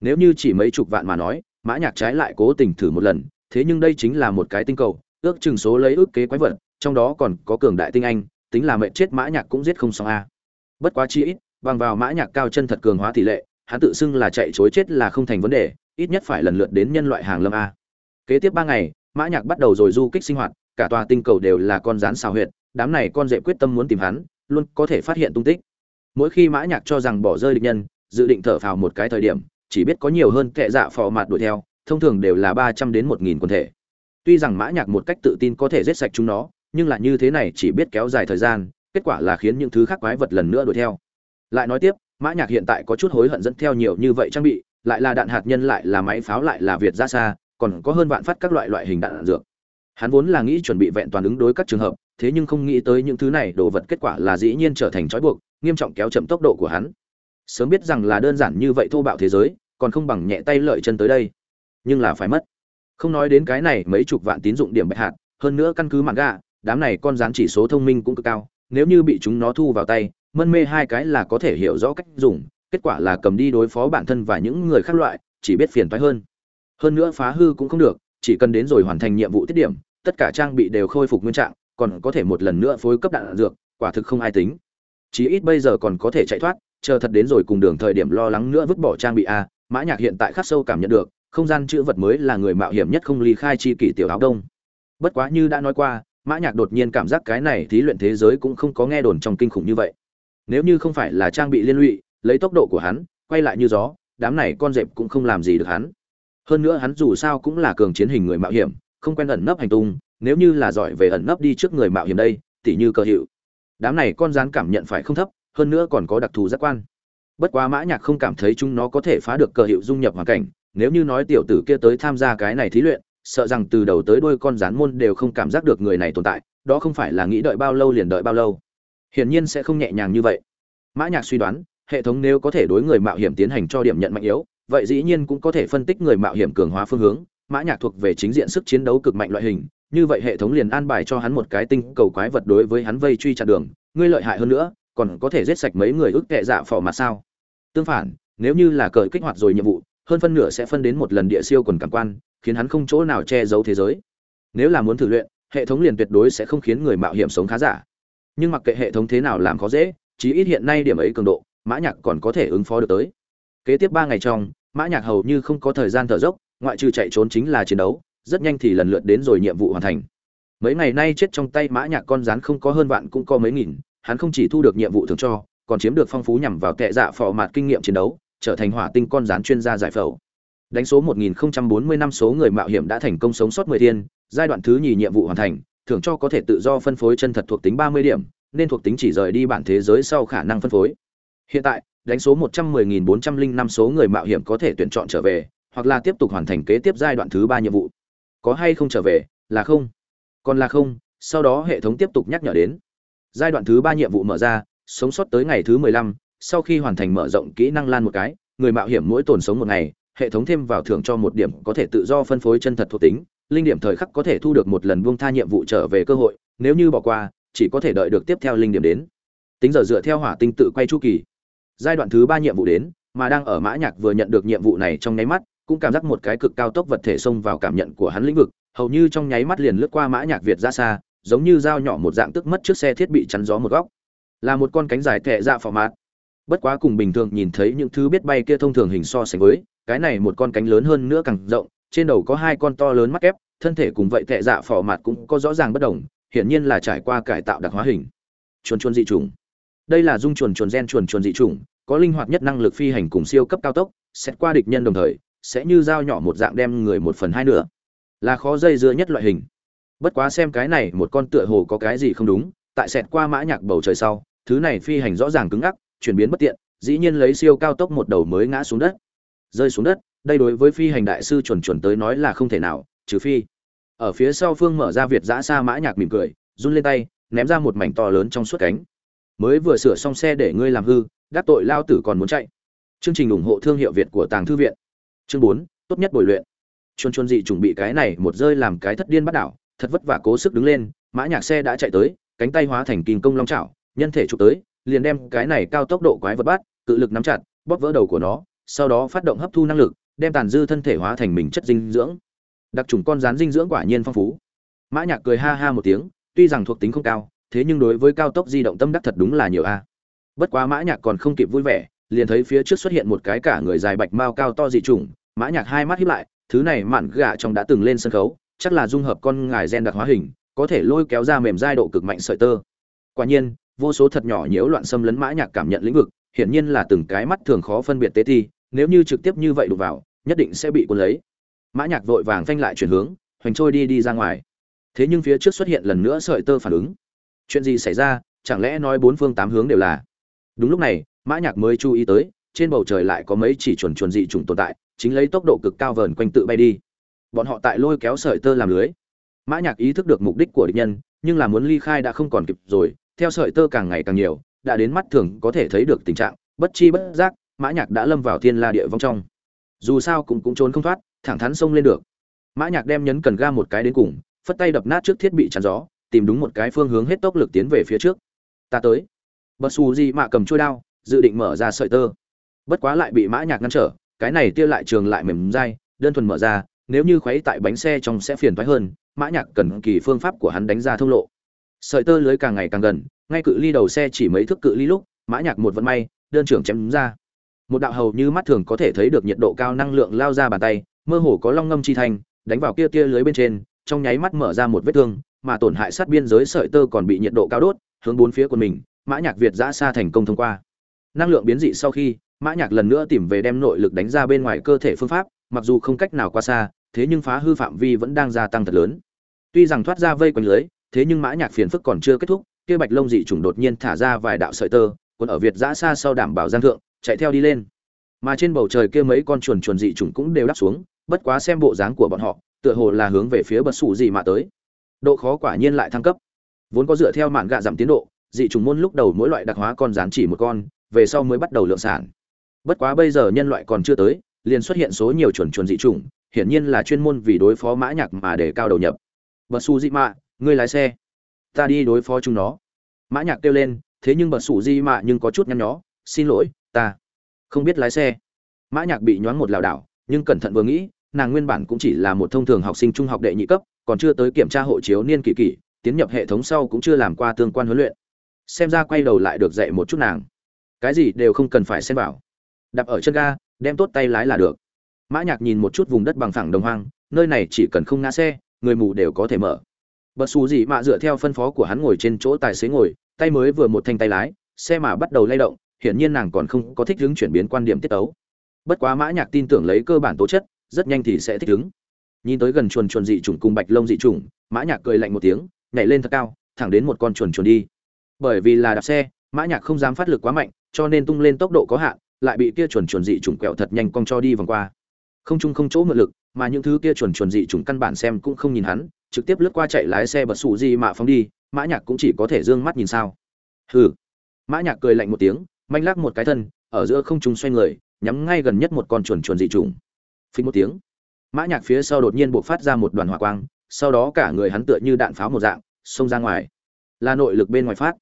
Nếu như chỉ mấy chục vạn mà nói mã nhạc trái lại cố tình thử một lần, thế nhưng đây chính là một cái tinh cầu, ước chừng số lấy ước kế quái vật, trong đó còn có cường đại tinh anh, tính là mệnh chết mã nhạc cũng giết không xong a. Bất quá chi ít, bằng vào mã nhạc cao chân thật cường hóa tỷ lệ, hắn tự xưng là chạy chối chết là không thành vấn đề, ít nhất phải lần lượt đến nhân loại hàng lâm a. Kế tiếp ba ngày, mã nhạc bắt đầu rồi du kích sinh hoạt, cả tòa tinh cầu đều là con rắn xào huyệt, đám này con dẹp quyết tâm muốn tìm hắn, luôn có thể phát hiện tung tích. Mỗi khi mã nhạc cho rằng bỏ rơi địch nhân, dự định thở phào một cái thời điểm chỉ biết có nhiều hơn kẻ dạ phò mạt đuổi theo thông thường đều là ba trăm đến một nghìn quần thể. Tuy rằng mã nhạc một cách tự tin có thể giết sạch chúng nó nhưng là như thế này chỉ biết kéo dài thời gian kết quả là khiến những thứ khác quái vật lần nữa đuổi theo. Lại nói tiếp mã nhạc hiện tại có chút hối hận dẫn theo nhiều như vậy trang bị lại là đạn hạt nhân lại là máy pháo lại là việt ra xa còn có hơn vạn phát các loại loại hình đạn, đạn dược. Hắn vốn là nghĩ chuẩn bị vẹn toàn ứng đối các trường hợp thế nhưng không nghĩ tới những thứ này đồ vật kết quả là dĩ nhiên trở thành trói buộc nghiêm trọng kéo chậm tốc độ của hắn sớm biết rằng là đơn giản như vậy thô bạo thế giới, còn không bằng nhẹ tay lợi chân tới đây. Nhưng là phải mất. Không nói đến cái này mấy chục vạn tín dụng điểm bạch hạt, hơn nữa căn cứ mạng gạ, đám này con rán chỉ số thông minh cũng cực cao, nếu như bị chúng nó thu vào tay, mân mê hai cái là có thể hiểu rõ cách dùng, kết quả là cầm đi đối phó bản thân và những người khác loại, chỉ biết phiền thoái hơn. Hơn nữa phá hư cũng không được, chỉ cần đến rồi hoàn thành nhiệm vụ tiết điểm, tất cả trang bị đều khôi phục nguyên trạng, còn có thể một lần nữa phối cấp đạn dược, quả thực không ai tính. Chí ít bây giờ còn có thể chạy thoát chờ thật đến rồi cùng đường thời điểm lo lắng nữa vứt bỏ trang bị a, mã nhạc hiện tại khắc sâu cảm nhận được, không gian chữ vật mới là người mạo hiểm nhất không ly khai chi kỷ tiểu áo đông. Bất quá như đã nói qua, mã nhạc đột nhiên cảm giác cái này thí luyện thế giới cũng không có nghe đồn trong kinh khủng như vậy. Nếu như không phải là trang bị liên lụy, lấy tốc độ của hắn, quay lại như gió, đám này con dẹp cũng không làm gì được hắn. Hơn nữa hắn dù sao cũng là cường chiến hình người mạo hiểm, không quen ẩn nấp hành tung, nếu như là giỏi về ẩn nấp đi trước người mạo hiểm đây, tỉ như cơ hiệu. Đám này con rắn cảm nhận phải không thấp hơn nữa còn có đặc thù giác quan. Bất quá mã nhạc không cảm thấy chúng nó có thể phá được cờ hiệu dung nhập hoàn cảnh, nếu như nói tiểu tử kia tới tham gia cái này thí luyện, sợ rằng từ đầu tới đuôi con rắn môn đều không cảm giác được người này tồn tại, đó không phải là nghĩ đợi bao lâu liền đợi bao lâu. Hiển nhiên sẽ không nhẹ nhàng như vậy. Mã nhạc suy đoán, hệ thống nếu có thể đối người mạo hiểm tiến hành cho điểm nhận mạnh yếu, vậy dĩ nhiên cũng có thể phân tích người mạo hiểm cường hóa phương hướng, mã nhạc thuộc về chính diện sức chiến đấu cực mạnh loại hình, như vậy hệ thống liền an bài cho hắn một cái tinh cầu quái vật đối với hắn vây truy chặn đường, ngươi lợi hại hơn nữa còn có thể giết sạch mấy người ức kệ dạ phò mà sao? Tương phản, nếu như là cờ kích hoạt rồi nhiệm vụ, hơn phân nửa sẽ phân đến một lần địa siêu quần cảm quan, khiến hắn không chỗ nào che giấu thế giới. Nếu là muốn thử luyện, hệ thống liền tuyệt đối sẽ không khiến người mạo hiểm sống khá giả. Nhưng mặc kệ hệ thống thế nào làm khó dễ, chí ít hiện nay điểm ấy cường độ, mã nhạc còn có thể ứng phó được tới. Kế tiếp ba ngày trong, mã nhạc hầu như không có thời gian thở dốc, ngoại trừ chạy trốn chính là chiến đấu, rất nhanh thì lần lượt đến rồi nhiệm vụ hoàn thành. Mấy ngày nay chết trong tay mã nhạc con rắn không có hơn vạn cũng có mấy nghìn hắn không chỉ thu được nhiệm vụ thường cho, còn chiếm được phong phú nhằm vào tệ dạ phò mạt kinh nghiệm chiến đấu, trở thành hỏa tinh con rắn chuyên gia giải phẫu. Đánh số 1040 năm số người mạo hiểm đã thành công sống sót 10 thiên, giai đoạn thứ nhì nhiệm vụ hoàn thành, thưởng cho có thể tự do phân phối chân thật thuộc tính 30 điểm, nên thuộc tính chỉ rời đi bản thế giới sau khả năng phân phối. Hiện tại, đánh số 110.405 số người mạo hiểm có thể tuyển chọn trở về, hoặc là tiếp tục hoàn thành kế tiếp giai đoạn thứ ba nhiệm vụ. Có hay không trở về, là không? Còn là không, sau đó hệ thống tiếp tục nhắc nhở đến giai đoạn thứ ba nhiệm vụ mở ra, sống sót tới ngày thứ mười lăm, sau khi hoàn thành mở rộng kỹ năng lan một cái, người mạo hiểm mỗi tồn sống một ngày, hệ thống thêm vào thưởng cho một điểm có thể tự do phân phối chân thật thuộc tính, linh điểm thời khắc có thể thu được một lần buông tha nhiệm vụ trở về cơ hội, nếu như bỏ qua, chỉ có thể đợi được tiếp theo linh điểm đến. Tính giờ dựa theo hỏa tinh tự quay chu kỳ. Giai đoạn thứ ba nhiệm vụ đến, mà đang ở mã nhạc vừa nhận được nhiệm vụ này trong nháy mắt, cũng cảm giác một cái cực cao tốc vật thể xông vào cảm nhận của hắn lĩnh vực, hầu như trong nháy mắt liền lướt qua mã nhạc việt ra xa giống như dao nhỏ một dạng tức mất trước xe thiết bị chắn gió một góc. Là một con cánh dài tệ dạ phò mát bất quá cùng bình thường nhìn thấy những thứ biết bay kia thông thường hình so sánh với, cái này một con cánh lớn hơn nữa càng rộng, trên đầu có hai con to lớn mắt kép, thân thể cùng vậy tệ dạ phò mạt cũng có rõ ràng bất đồng, hiển nhiên là trải qua cải tạo đặc hóa hình. Chuồn chuồn dị trùng. đây là dung chuồn chuồn gen chuồn chuồn dị trùng có linh hoạt nhất năng lực phi hành cùng siêu cấp cao tốc, xét qua địch nhân đồng thời, sẽ như dao nhỏ một dạng đem người một phần hai nửa. Là khó dây dưa nhất loại hình bất quá xem cái này, một con tựa hồ có cái gì không đúng, tại xẹt qua mã nhạc bầu trời sau, thứ này phi hành rõ ràng cứng ngắc, chuyển biến bất tiện, dĩ nhiên lấy siêu cao tốc một đầu mới ngã xuống đất. Rơi xuống đất, đây đối với phi hành đại sư chuẩn chuẩn tới nói là không thể nào, trừ phi. Ở phía sau phương mở ra việt giã xa mã nhạc mỉm cười, run lên tay, ném ra một mảnh to lớn trong suốt cánh. Mới vừa sửa xong xe để ngươi làm hư, đắc tội lao tử còn muốn chạy. Chương trình ủng hộ thương hiệu việt của tàng thư viện. Chương bốn, tốt nhất bồi luyện. Chuồn chuồn dị chuẩn bị cái này một rơi làm cái thất điên bắt đảo thật vất vả cố sức đứng lên, mã nhạc xe đã chạy tới, cánh tay hóa thành kim công long chảo, nhân thể chụp tới, liền đem cái này cao tốc độ quái vật bắt, cự lực nắm chặt, bóp vỡ đầu của nó, sau đó phát động hấp thu năng lực, đem tàn dư thân thể hóa thành mình chất dinh dưỡng. Đặc trùng con rán dinh dưỡng quả nhiên phong phú. Mã nhạc cười ha ha một tiếng, tuy rằng thuộc tính không cao, thế nhưng đối với cao tốc di động tâm đắc thật đúng là nhiều a. Bất quá mã nhạc còn không kịp vui vẻ, liền thấy phía trước xuất hiện một cái cả người dài bạch mao cao to dị trùng, mã nhạc hai mắt híp lại, thứ này mạn gạ trong đã từng lên sân khấu chắc là dung hợp con ngài gen đặc hóa hình, có thể lôi kéo ra mềm dai độ cực mạnh sợi tơ. Quả nhiên, vô số thật nhỏ nhiễu loạn xâm lấn mã nhạc cảm nhận lĩnh vực, hiển nhiên là từng cái mắt thường khó phân biệt tế thi, nếu như trực tiếp như vậy đụng vào, nhất định sẽ bị cuốn lấy. Mã nhạc vội vàng phanh lại chuyển hướng, hoành trôi đi đi ra ngoài. Thế nhưng phía trước xuất hiện lần nữa sợi tơ phản ứng. Chuyện gì xảy ra, chẳng lẽ nói bốn phương tám hướng đều là? Đúng lúc này, mã nhạc mới chú ý tới, trên bầu trời lại có mấy chỉ chuẩn chuẩn dị trùng tồn tại, chính lấy tốc độ cực cao vờn quanh tự bay đi bọn họ tại lôi kéo sợi tơ làm lưới. Mã nhạc ý thức được mục đích của địch nhân, nhưng là muốn ly khai đã không còn kịp rồi, theo sợi tơ càng ngày càng nhiều, đã đến mắt thường có thể thấy được tình trạng, bất chi bất giác, mã nhạc đã lâm vào thiên la địa vong trong. Dù sao cũng cũng trốn không thoát, thẳng thắn xông lên được. Mã nhạc đem nhấn cần ga một cái đến cùng, phất tay đập nát trước thiết bị chắn gió, tìm đúng một cái phương hướng hết tốc lực tiến về phía trước. Ta tới. Bật xù gì mà cầm chuôi đao, dự định mở ra sợi tơ. Bất quá lại bị mã nhạc ngăn trở, cái này tiêu lại trường lại mềm dai, đơn thuần mở ra nếu như khuấy tại bánh xe trong sẽ phiền thoái hơn, mã nhạc cần kỳ phương pháp của hắn đánh ra thông lộ. Sợi tơ lưới càng ngày càng gần, ngay cự ly đầu xe chỉ mấy thước cự ly lúc, mã nhạc một vận may, đơn trưởng chém ra. Một đạo hầu như mắt thường có thể thấy được nhiệt độ cao năng lượng lao ra bàn tay, mơ hồ có long ngâm chi thanh, đánh vào kia tia lưới bên trên, trong nháy mắt mở ra một vết thương, mà tổn hại sát biên giới sợi tơ còn bị nhiệt độ cao đốt, hướng bốn phía của mình, mã nhạc việt giã xa thành công thông qua. Năng lượng biến dị sau khi, mã nhạc lần nữa tìm về đem nội lực đánh ra bên ngoài cơ thể phương pháp, mặc dù không cách nào qua xa thế nhưng phá hư phạm vi vẫn đang gia tăng thật lớn. Tuy rằng thoát ra vây quanh lưới, thế nhưng mã nhạc phiền phức còn chưa kết thúc, kia bạch lông dị trùng đột nhiên thả ra vài đạo sợi tơ còn ở việt giã xa sau đảm bảo giang thượng, chạy theo đi lên. Mà trên bầu trời kia mấy con chuồn chuồn dị trùng cũng đều đáp xuống, bất quá xem bộ dáng của bọn họ, tựa hồ là hướng về phía bất sủ gì mà tới. Độ khó quả nhiên lại thăng cấp. Vốn có dựa theo mạn gạ giảm tiến độ, dị trùng môn lúc đầu mỗi loại đặc hóa con rán chỉ một con, về sau mới bắt đầu lượng sản. Bất quá bây giờ nhân loại còn chưa tới, liền xuất hiện số nhiều chuồn chuồn dị trùng hiển nhiên là chuyên môn vì đối phó mã nhạc mà để cao đầu nhập. Bật su di mạ, ngươi lái xe. Ta đi đối phó chúng nó. Mã nhạc kêu lên, thế nhưng bật su di mạ nhưng có chút nhăn nhó, xin lỗi, ta không biết lái xe. Mã nhạc bị nhoáng một lảo đảo, nhưng cẩn thận vừa nghĩ, nàng nguyên bản cũng chỉ là một thông thường học sinh trung học đệ nhị cấp, còn chưa tới kiểm tra hộ chiếu niên kỳ kỳ tiến nhập hệ thống sau cũng chưa làm qua tương quan huấn luyện. Xem ra quay đầu lại được dạy một chút nàng. Cái gì đều không cần phải xem vào. Đạp ở chân ga, đem tốt tay lái là được mã nhạc nhìn một chút vùng đất bằng phẳng đồng hoang, nơi này chỉ cần không ngã xe, người mù đều có thể mở. Bật xù gì mạ dựa theo phân phó của hắn ngồi trên chỗ tài xế ngồi, tay mới vừa một thanh tay lái, xe mà bắt đầu lay động, hiển nhiên nàng còn không có thích ứng chuyển biến quan điểm tiết tấu. Bất quá mã nhạc tin tưởng lấy cơ bản tố chất, rất nhanh thì sẽ thích ứng nhìn tới gần chuồn chuồn dị trùng cùng bạch lông dị trùng mã nhạc cười lạnh một tiếng, nhảy lên thật cao, thẳng đến một con chuồn chuồn đi. Bởi vì là đạp xe, mã nhạc không dám phát lực quá mạnh, cho nên tung lên tốc độ có hạn, lại bị kia chuồn chuồn dị trùng quẹo thật nhanh cong cho đi vòng qua không chung không chỗ mượn lực, mà những thứ kia chuẩn chuẩn dị trùng căn bản xem cũng không nhìn hắn, trực tiếp lướt qua chạy lái xe bật sụ gì mà phóng đi, mã nhạc cũng chỉ có thể dương mắt nhìn sao. Hừ. Mã nhạc cười lạnh một tiếng, manh lắc một cái thân, ở giữa không trung xoay người, nhắm ngay gần nhất một con chuẩn chuẩn dị trùng phình một tiếng. Mã nhạc phía sau đột nhiên bộc phát ra một đoàn hỏa quang, sau đó cả người hắn tựa như đạn pháo một dạng, xông ra ngoài. Là nội lực bên ngoài phát.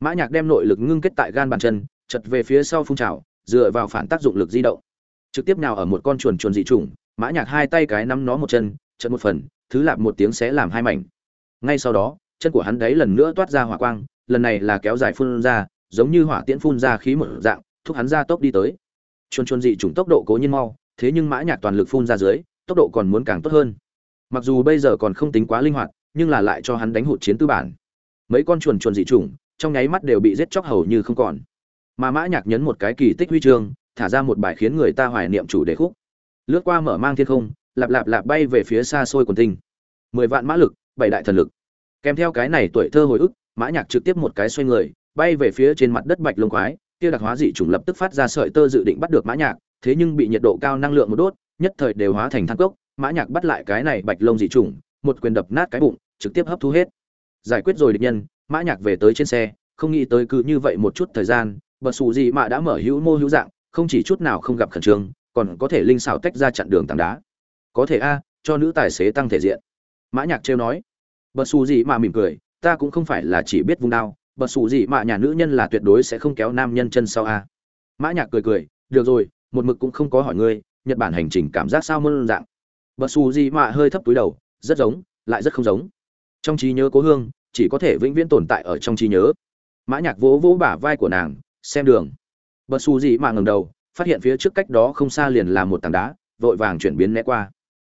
Mã nhạc đem nội lực ngưng kết tại gan bàn chân, chật về phía sau phun trào, dựa vào phản tác dụng lực di động trực tiếp nào ở một con chuồn chuồn dị trùng, mã nhạc hai tay cái nắm nó một chân chân một phần, thứ lạp một tiếng sẽ làm hai mảnh. Ngay sau đó, chân của hắn đấy lần nữa toát ra hỏa quang, lần này là kéo dài phun ra, giống như hỏa tiễn phun ra khí một dạng, thúc hắn ra tốc đi tới. Chuồn chuồn dị trùng tốc độ cố nhiên mau, thế nhưng mã nhạc toàn lực phun ra dưới, tốc độ còn muốn càng tốt hơn. Mặc dù bây giờ còn không tính quá linh hoạt, nhưng là lại cho hắn đánh hụt chiến tư bản. Mấy con chuồn chuồn dị trùng, trong nháy mắt đều bị giết chóc hầu như không còn. Mà mã nhạc nhấn một cái kỳ tích huy chương thả ra một bài khiến người ta hoài niệm chủ đề khúc. Lướt qua mở mang thiên không, lạp lạp lạp bay về phía xa xôi quần tinh. Mười vạn mã lực, bảy đại thần lực. Kèm theo cái này tuổi thơ hồi ức, mã nhạc trực tiếp một cái xoay người, bay về phía trên mặt đất bạch lông quái, kia đặc hóa dị trùng lập tức phát ra sợi tơ dự định bắt được mã nhạc, thế nhưng bị nhiệt độ cao năng lượng một đốt, nhất thời đều hóa thành than cốc, mã nhạc bắt lại cái này bạch lông dị trùng một quyền đập nát cái bụng, trực tiếp hấp thu hết. Giải quyết rồi địch nhân, mã nhạc về tới trên xe, không nghĩ tới cứ như vậy một chút thời gian, bật xù gì mà đã mở hữu mô hữu dạng không chỉ chút nào không gặp khẩn trương, còn có thể linh xảo tách ra chặn đường tảng đá. Có thể a, cho nữ tài xế tăng thể diện. Mã nhạc trêu nói. Bật xù gì mà mỉm cười, ta cũng không phải là chỉ biết vung đao, bật xù gì mà nhà nữ nhân là tuyệt đối sẽ không kéo nam nhân chân sau a. Mã nhạc cười cười, được rồi, một mực cũng không có hỏi ngươi, nhật bản hành trình cảm giác sao mơn dạng. Bật xù gì mà hơi thấp túi đầu, rất giống, lại rất không giống. Trong trí nhớ cố hương, chỉ có thể vĩnh viễn tồn tại ở trong trí nhớ. Mã nhạc vỗ vỗ bả vai của nàng, xem đường bật xù gì mà ngẩng đầu, phát hiện phía trước cách đó không xa liền là một tảng đá, vội vàng chuyển biến né qua.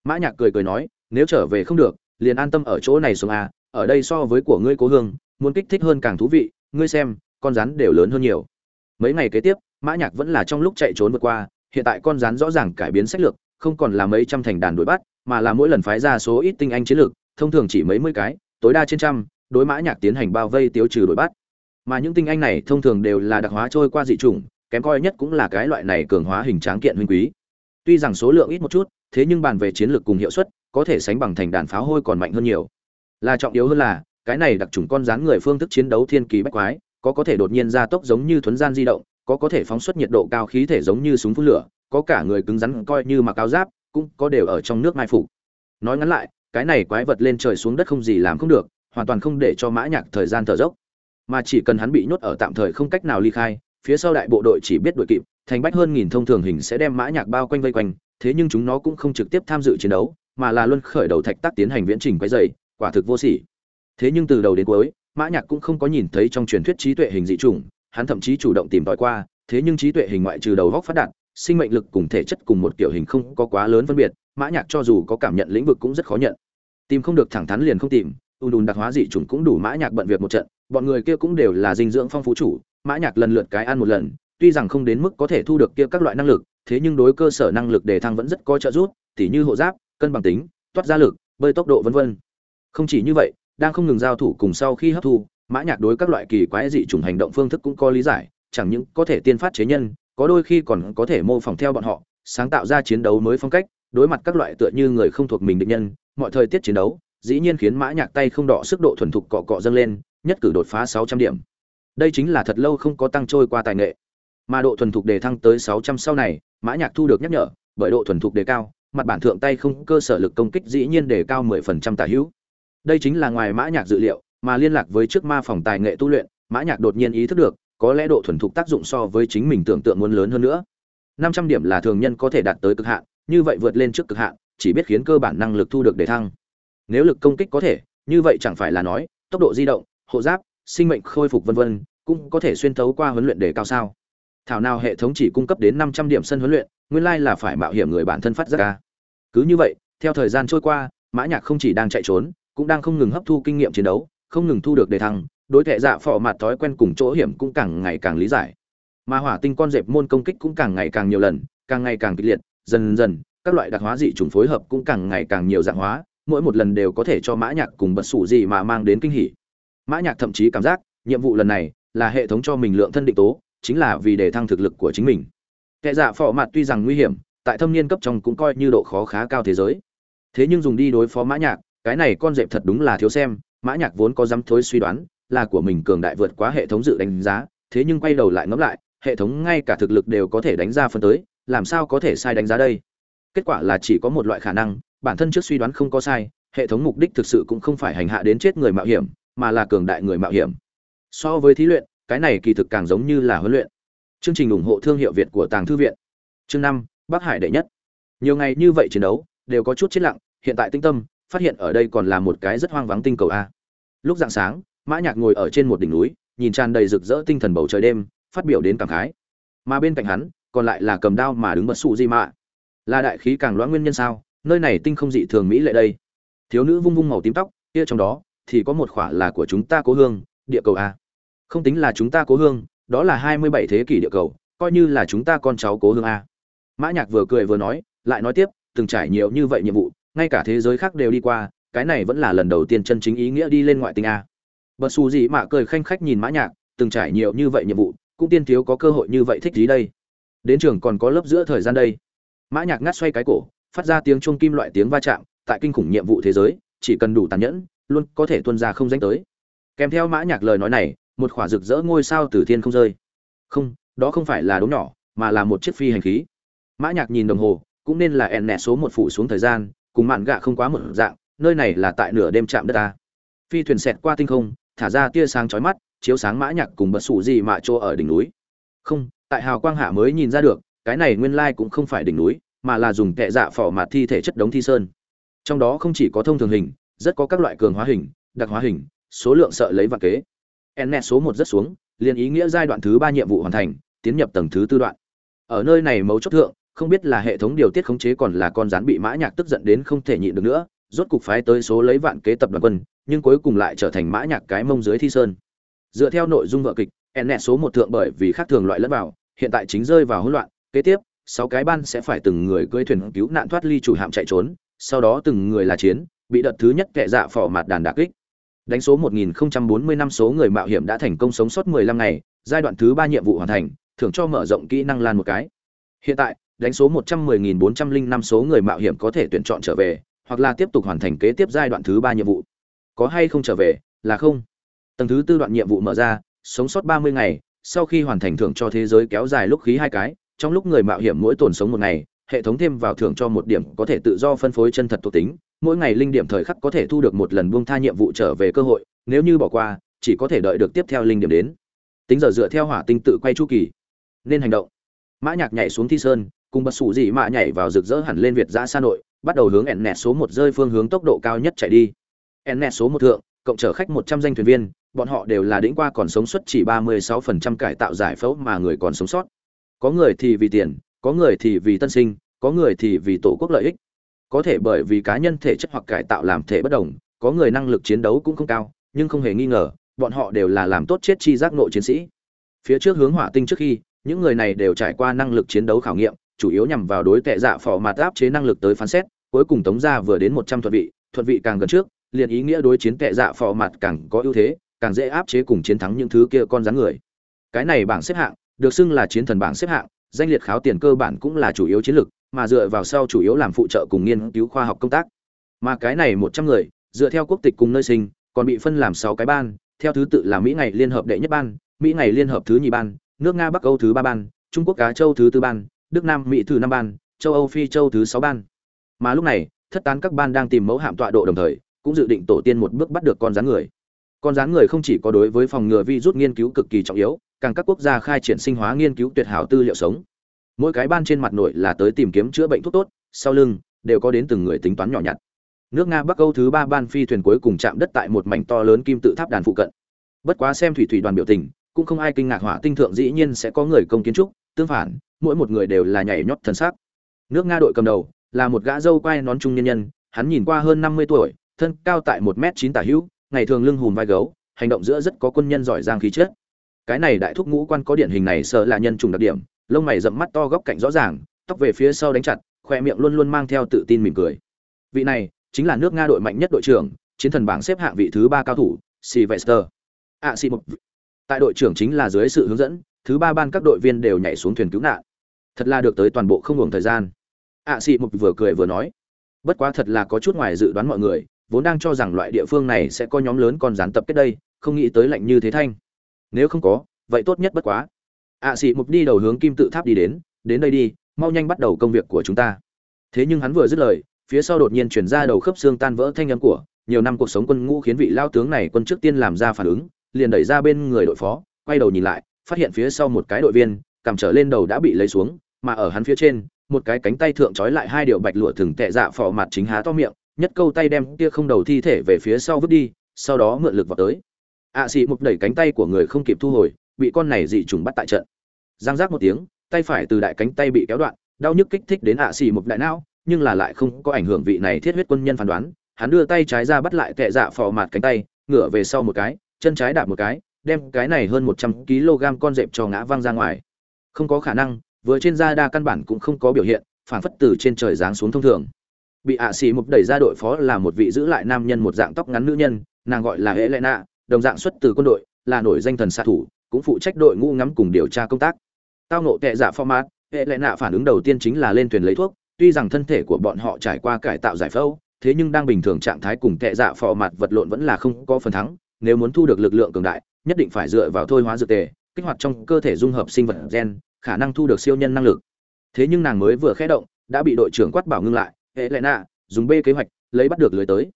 Mã nhạc cười cười nói, nếu trở về không được, liền an tâm ở chỗ này xuống a à, ở đây so với của ngươi cố hương, muốn kích thích hơn càng thú vị, ngươi xem, con rắn đều lớn hơn nhiều. Mấy ngày kế tiếp, mã nhạc vẫn là trong lúc chạy trốn vượt qua, hiện tại con rắn rõ ràng cải biến sách lược, không còn là mấy trăm thành đàn đuổi bắt, mà là mỗi lần phái ra số ít tinh anh chiến lược, thông thường chỉ mấy mươi cái, tối đa trên trăm, đối mã nhạc tiến hành bao vây tiêu trừ đuổi bắt. Mà những tinh anh này thông thường đều là đặc hóa trôi qua dị chủng kém coi nhất cũng là cái loại này cường hóa hình tráng kiện huynh quý. Tuy rằng số lượng ít một chút, thế nhưng bàn về chiến lược cùng hiệu suất, có thể sánh bằng thành đàn pháo hôi còn mạnh hơn nhiều. Là trọng yếu hơn là, cái này đặc trùng con rắn người phương thức chiến đấu thiên kỳ bách quái, có có thể đột nhiên ra tốc giống như thuấn gian di động, có có thể phóng xuất nhiệt độ cao khí thể giống như súng phun lửa, có cả người cứng rắn coi như mặc áo giáp, cũng có đều ở trong nước mai phục. Nói ngắn lại, cái này quái vật lên trời xuống đất không gì làm không được, hoàn toàn không để cho mã nhạc thời gian thở dốc. Mà chỉ cần hắn bị nhốt ở tạm thời không cách nào ly khai phía sau đại bộ đội chỉ biết đội kịp, thành bách hơn nghìn thông thường hình sẽ đem mã nhạc bao quanh vây quanh, thế nhưng chúng nó cũng không trực tiếp tham dự chiến đấu, mà là luôn khởi đầu thạch tác tiến hành viễn trình quấy dày, quả thực vô sỉ. Thế nhưng từ đầu đến cuối, mã nhạc cũng không có nhìn thấy trong truyền thuyết trí tuệ hình dị trùng hắn thậm chí chủ động tìm tòi qua, thế nhưng trí tuệ hình ngoại trừ đầu góc phát đạt, sinh mệnh lực cùng thể chất cùng một kiểu hình không có quá lớn phân biệt, mã nhạc cho dù có cảm nhận lĩnh vực cũng rất khó nhận. Tìm không được thẳng thắn liền không tìm, ùn ùn đặc hóa dị trùng cũng đủ mã nhạc bận việc một trận, bọn người kia cũng đều là dinh dưỡng phong phú chủ mã nhạc lần lượt cái ăn một lần, tuy rằng không đến mức có thể thu được kia các loại năng lực, thế nhưng đối cơ sở năng lực đề thăng vẫn rất có trợ giúp, tỉ như hộ giáp, cân bằng tính, toát ra lực, bơi tốc độ vân vân. Không chỉ như vậy, đang không ngừng giao thủ cùng sau khi hấp thu, mã nhạc đối các loại kỳ quái dị trùng hành động phương thức cũng có lý giải, chẳng những có thể tiên phát chế nhân, có đôi khi còn có thể mô phỏng theo bọn họ, sáng tạo ra chiến đấu mới phong cách, đối mặt các loại tựa như người không thuộc mình địch nhân, mọi thời tiết chiến đấu, dĩ nhiên khiến mã nhạc tay không đỏ sức độ thuần thục cọ cọ dâng lên, nhất cử đột phá 600 điểm đây chính là thật lâu không có tăng trôi qua tài nghệ. Mà độ thuần thục đề thăng tới 600 sau này, mã nhạc thu được nhắc nhở, bởi độ thuần thục đề cao, mặt bản thượng tay không cơ sở lực công kích dĩ nhiên đề cao 10% tả hữu. Đây chính là ngoài mã nhạc dự liệu, mà liên lạc với trước ma phòng tài nghệ tu luyện, mã nhạc đột nhiên ý thức được, có lẽ độ thuần thục tác dụng so với chính mình tưởng tượng muốn lớn hơn nữa. Năm trăm điểm là thường nhân có thể đạt tới cực hạn, như vậy vượt lên trước cực hạn, chỉ biết khiến cơ bản năng lực thu được để thăng. Nếu lực công kích có thể, như vậy chẳng phải là nói, tốc độ di động, hộ giáp, sinh mệnh khôi phục vân vân cũng có thể xuyên thấu qua huấn luyện để cao sao. Thảo nào hệ thống chỉ cung cấp đến năm trăm điểm sân huấn luyện, nguyên lai là phải mạo hiểm người bản thân phát ra. Ca cứ như vậy, theo thời gian trôi qua, mã nhạc không chỉ đang chạy trốn, cũng đang không ngừng hấp thu kinh nghiệm chiến đấu, không ngừng thu được đề thăng, đối thể dạ phò mặt thói quen cùng chỗ hiểm cũng càng ngày càng lý giải. Mà hỏa tinh con dẹp môn công kích cũng càng ngày càng nhiều lần, càng ngày càng kịch liệt, dần dần, các loại đặc hóa dị trùng phối hợp cũng càng ngày càng nhiều dạng hóa, mỗi một lần đều có thể cho mã nhạc cùng bật sủ gì mà mang đến kinh hỉ. Mã nhạc thậm chí cảm giác, nhiệm vụ lần này là hệ thống cho mình lượng thân định tố, chính là vì để thăng thực lực của chính mình. Kệ dạ phò mặt tuy rằng nguy hiểm, tại thâm niên cấp trong cũng coi như độ khó khá cao thế giới. Thế nhưng dùng đi đối phó mã nhạc, cái này con dẹp thật đúng là thiếu xem, mã nhạc vốn có dám thối suy đoán, là của mình cường đại vượt quá hệ thống dự đánh giá, thế nhưng quay đầu lại ngẫm lại, hệ thống ngay cả thực lực đều có thể đánh ra phân tới, làm sao có thể sai đánh giá đây? Kết quả là chỉ có một loại khả năng, bản thân trước suy đoán không có sai, hệ thống mục đích thực sự cũng không phải hành hạ đến chết người mạo hiểm, mà là cường đại người mạo hiểm so với thí luyện, cái này kỳ thực càng giống như là huấn luyện. Chương trình ủng hộ thương hiệu việt của tàng thư viện. Chương năm, bắc hải đệ nhất. Nhiều ngày như vậy chiến đấu, đều có chút chết lặng, hiện tại tinh tâm, phát hiện ở đây còn là một cái rất hoang vắng tinh cầu a. Lúc dạng sáng, mã nhạc ngồi ở trên một đỉnh núi, nhìn tràn đầy rực rỡ tinh thần bầu trời đêm, phát biểu đến cảm khái. Mà bên cạnh hắn, còn lại là cầm đao mà đứng bật sụ di mạ. Là đại khí càng loãng nguyên nhân sao? Nơi này tinh không dị thường mỹ lệ đây. Thiếu nữ vung vung màu tím tóc, kia trong đó, thì có một khỏa là của chúng ta cố hương địa cầu a. Không tính là chúng ta cố hương, đó là hai mươi bảy thế kỷ địa cầu, coi như là chúng ta con cháu cố hương a. Mã nhạc vừa cười vừa nói, lại nói tiếp, từng trải nhiều như vậy nhiệm vụ, ngay cả thế giới khác đều đi qua, cái này vẫn là lần đầu tiên chân chính ý nghĩa đi lên ngoại tinh a. Bật xù gì mà cười khanh khách nhìn mã nhạc, từng trải nhiều như vậy nhiệm vụ, cũng tiên thiếu có cơ hội như vậy thích gì đây. Đến trường còn có lớp giữa thời gian đây. Mã nhạc ngắt xoay cái cổ, phát ra tiếng chuông kim loại tiếng va chạm, tại kinh khủng nhiệm vụ thế giới, chỉ cần đủ tàn nhẫn, luôn có thể tuân ra không danh tới kèm theo mã nhạc lời nói này, một khỏa rực rỡ ngôi sao từ thiên không rơi. Không, đó không phải là đống nhỏ, mà là một chiếc phi hành khí. Mã nhạc nhìn đồng hồ, cũng nên là ẹn nẹ số một phủ xuống thời gian, cùng mạn gạ không quá một dạng, nơi này là tại nửa đêm chạm đất ta. Phi thuyền xẹt qua tinh không, thả ra tia sáng chói mắt, chiếu sáng mã nhạc cùng bật sủ gì mà chỗ ở đỉnh núi. Không, tại hào quang hạ mới nhìn ra được, cái này nguyên lai cũng không phải đỉnh núi, mà là dùng kệ dạ phỏ mặt thi thể chất đống thi sơn. Trong đó không chỉ có thông thường hình, rất có các loại cường hóa hình, đặc hóa hình số lượng sợ lấy vạn kế. Nnet số một rất xuống, liền ý nghĩa giai đoạn thứ ba nhiệm vụ hoàn thành, tiến nhập tầng thứ tư đoạn. Ở nơi này mấu chốt thượng, không biết là hệ thống điều tiết khống chế còn là con rắn bị mã nhạc tức giận đến không thể nhịn được nữa, rốt cục phái tới số lấy vạn kế tập đoàn quân, nhưng cuối cùng lại trở thành mã nhạc cái mông dưới thi sơn. Dựa theo nội dung vở kịch nnet số một thượng bởi vì khác thường loại lẫn vào, hiện tại chính rơi vào hỗn loạn, kế tiếp, sáu cái ban sẽ phải từng người cưỡi thuyền cứu nạn thoát ly chủ hạm chạy trốn, sau đó từng người là chiến, bị đợt thứ nhất kệ dạ phò mặt đàn đả kích đánh số 1040 năm số người mạo hiểm đã thành công sống sót 15 ngày, giai đoạn thứ ba nhiệm vụ hoàn thành, thưởng cho mở rộng kỹ năng lan một cái. Hiện tại, đánh số 110405 số người mạo hiểm có thể tuyển chọn trở về, hoặc là tiếp tục hoàn thành kế tiếp giai đoạn thứ ba nhiệm vụ. Có hay không trở về, là không. Tầng thứ tư đoạn nhiệm vụ mở ra, sống sót 30 ngày, sau khi hoàn thành thưởng cho thế giới kéo dài lúc khí hai cái, trong lúc người mạo hiểm mỗi tồn sống một ngày, hệ thống thêm vào thưởng cho một điểm có thể tự do phân phối chân thật thuộc tính mỗi ngày linh điểm thời khắc có thể thu được một lần buông tha nhiệm vụ trở về cơ hội, nếu như bỏ qua, chỉ có thể đợi được tiếp theo linh điểm đến. Tính giờ dựa theo hỏa tinh tự quay chu kỳ, nên hành động. Mã nhạc nhảy xuống thi sơn, cùng bật sủ dị mạ nhảy vào rực rỡ hẳn lên việt giã xa nội, bắt đầu hướng ẻn nẹt số một rơi phương hướng tốc độ cao nhất chạy đi. Ẻn nẹt số một thượng, cộng chở khách một trăm danh thuyền viên, bọn họ đều là đỉnh qua còn sống suất chỉ ba mươi sáu phần trăm cải tạo giải phẫu mà người còn sống sót. Có người thì vì tiền, có người thì vì tân sinh, có người thì vì tổ quốc lợi ích có thể bởi vì cá nhân thể chất hoặc cải tạo làm thể bất đồng, có người năng lực chiến đấu cũng không cao, nhưng không hề nghi ngờ, bọn họ đều là làm tốt chết chi giác nội chiến sĩ. Phía trước hướng hỏa tinh trước khi, những người này đều trải qua năng lực chiến đấu khảo nghiệm, chủ yếu nhằm vào đối tệ dạ phò mặt áp chế năng lực tới phán xét, cuối cùng tống ra vừa đến một trăm thuận vị thuận vị càng gần trước, liền ý nghĩa đối chiến tệ dạ phò mặt càng có ưu thế, càng dễ áp chế cùng chiến thắng những thứ kia con rắn người. Cái này bảng xếp hạng, được xưng là chiến thần bảng xếp hạng, danh liệt kháo tiền cơ bản cũng là chủ yếu chiến lược mà dựa vào sau chủ yếu làm phụ trợ cùng nghiên cứu khoa học công tác. Mà cái này một trăm người, dựa theo quốc tịch cùng nơi sinh, còn bị phân làm sáu cái ban, theo thứ tự là mỹ ngày liên hợp đệ nhất ban, mỹ ngày liên hợp thứ nhì ban, nước nga bắc âu thứ ba ban, trung quốc Á châu thứ tư ban đức nam mỹ thứ năm ban, châu âu phi châu thứ sáu ban. Mà lúc này, thất tán các ban đang tìm mẫu hạm tọa độ đồng thời, cũng dự định tổ tiên một bước bắt được con rắn người. Con rắn người không chỉ có đối với phòng ngừa virus nghiên cứu cực kỳ trọng yếu, càng các quốc gia khai triển sinh hóa nghiên cứu tuyệt hảo tư liệu sống mỗi cái ban trên mặt nội là tới tìm kiếm chữa bệnh thuốc tốt, sau lưng đều có đến từng người tính toán nhỏ nhặt. Nước nga, bắc âu thứ ba ban phi thuyền cuối cùng chạm đất tại một mảnh to lớn kim tự tháp đàn phụ cận. Bất quá xem thủy thủy đoàn biểu tình, cũng không ai kinh ngạc, hỏa tinh thượng dĩ nhiên sẽ có người công kiến trúc, tương phản, mỗi một người đều là nhảy nhót thần sắc. Nước nga đội cầm đầu là một gã dâu quai nón trung nhân nhân, hắn nhìn qua hơn năm mươi tuổi, thân cao tại một m chín tả hữu, ngày thường lưng hùm vai gấu, hành động giữa rất có quân nhân giỏi giang khí chất. Cái này đại thúc ngũ quan có điển hình này sợ là nhân trùng đặc điểm lông mày rậm mắt to góc cạnh rõ ràng, tóc về phía sau đánh chặt, khoe miệng luôn luôn mang theo tự tin mỉm cười. Vị này chính là nước nga đội mạnh nhất đội trưởng, chiến thần bảng xếp hạng vị thứ ba cao thủ, sylvester. À, A si một tại đội trưởng chính là dưới sự hướng dẫn, thứ ba ban các đội viên đều nhảy xuống thuyền cứu nạn. Thật là được tới toàn bộ không ngừng thời gian. À, A si một vừa cười vừa nói. Bất quá thật là có chút ngoài dự đoán mọi người, vốn đang cho rằng loại địa phương này sẽ có nhóm lớn con gián tập kết đây, không nghĩ tới lạnh như thế thanh. Nếu không có, vậy tốt nhất bất quá ạ à, xị mục đi đầu hướng kim tự tháp đi đến đến đây đi mau nhanh bắt đầu công việc của chúng ta. Thế nhưng hắn vừa dứt lời phía sau đột nhiên chuyển ra đầu khớp xương tan vỡ thanh âm của nhiều năm cuộc sống quân ngũ khiến vị lao tướng này quân trước tiên làm ra phản ứng liền đẩy ra bên người đội phó quay đầu nhìn lại phát hiện phía sau một cái đội viên cầm trở lên đầu đã bị lấy xuống mà ở hắn phía trên một cái cánh tay thượng trói lại hai điệu bạch lụa thừng tệ dạ phò mặt chính há to miệng nhất câu tay đem kia không đầu thi thể về phía sau vứt đi sau đó mượn lực vào tới. ạ à, xị mục đẩy cánh tay của người không kịp thu hồi bị con này dị trùng bắt tại trận. Giang giác một tiếng, tay phải từ đại cánh tay bị kéo đoạn, đau nhức kích thích đến ạ à xì một đại não, nhưng là lại không có ảnh hưởng vị này thiết huyết quân nhân phán đoán. Hắn đưa tay trái ra bắt lại tệ dạ phò mạt cánh tay, ngửa về sau một cái, chân trái đạp một cái, đem cái này hơn một trăm kg con dẹp cho ngã văng ra ngoài. Không có khả năng, vừa trên da đa căn bản cũng không có biểu hiện phản phất từ trên trời giáng xuống thông thường. Bị ạ xì mục đẩy ra đội phó là một vị giữ lại nam nhân một dạng tóc ngắn nữ nhân, nàng gọi là hễ lệ nạ đồng dạng xuất từ quân đội, là nổi danh thần xạ thủ cũng phụ trách đội ngũ ngắm cùng điều tra công tác. Tao nộ tệ dạ format, hệ lệ nạ phản ứng đầu tiên chính là lên thuyền lấy thuốc, tuy rằng thân thể của bọn họ trải qua cải tạo giải phẫu, thế nhưng đang bình thường trạng thái cùng tệ dạ phò mặt vật lộn vẫn là không có phần thắng, nếu muốn thu được lực lượng cường đại, nhất định phải dựa vào thôi hóa dược tề, kích hoạt trong cơ thể dung hợp sinh vật gen, khả năng thu được siêu nhân năng lực. Thế nhưng nàng mới vừa khé động, đã bị đội trưởng quát bảo ngưng lại, hệ lệ nạ, dùng b kế hoạch, lấy bắt được lưới tới.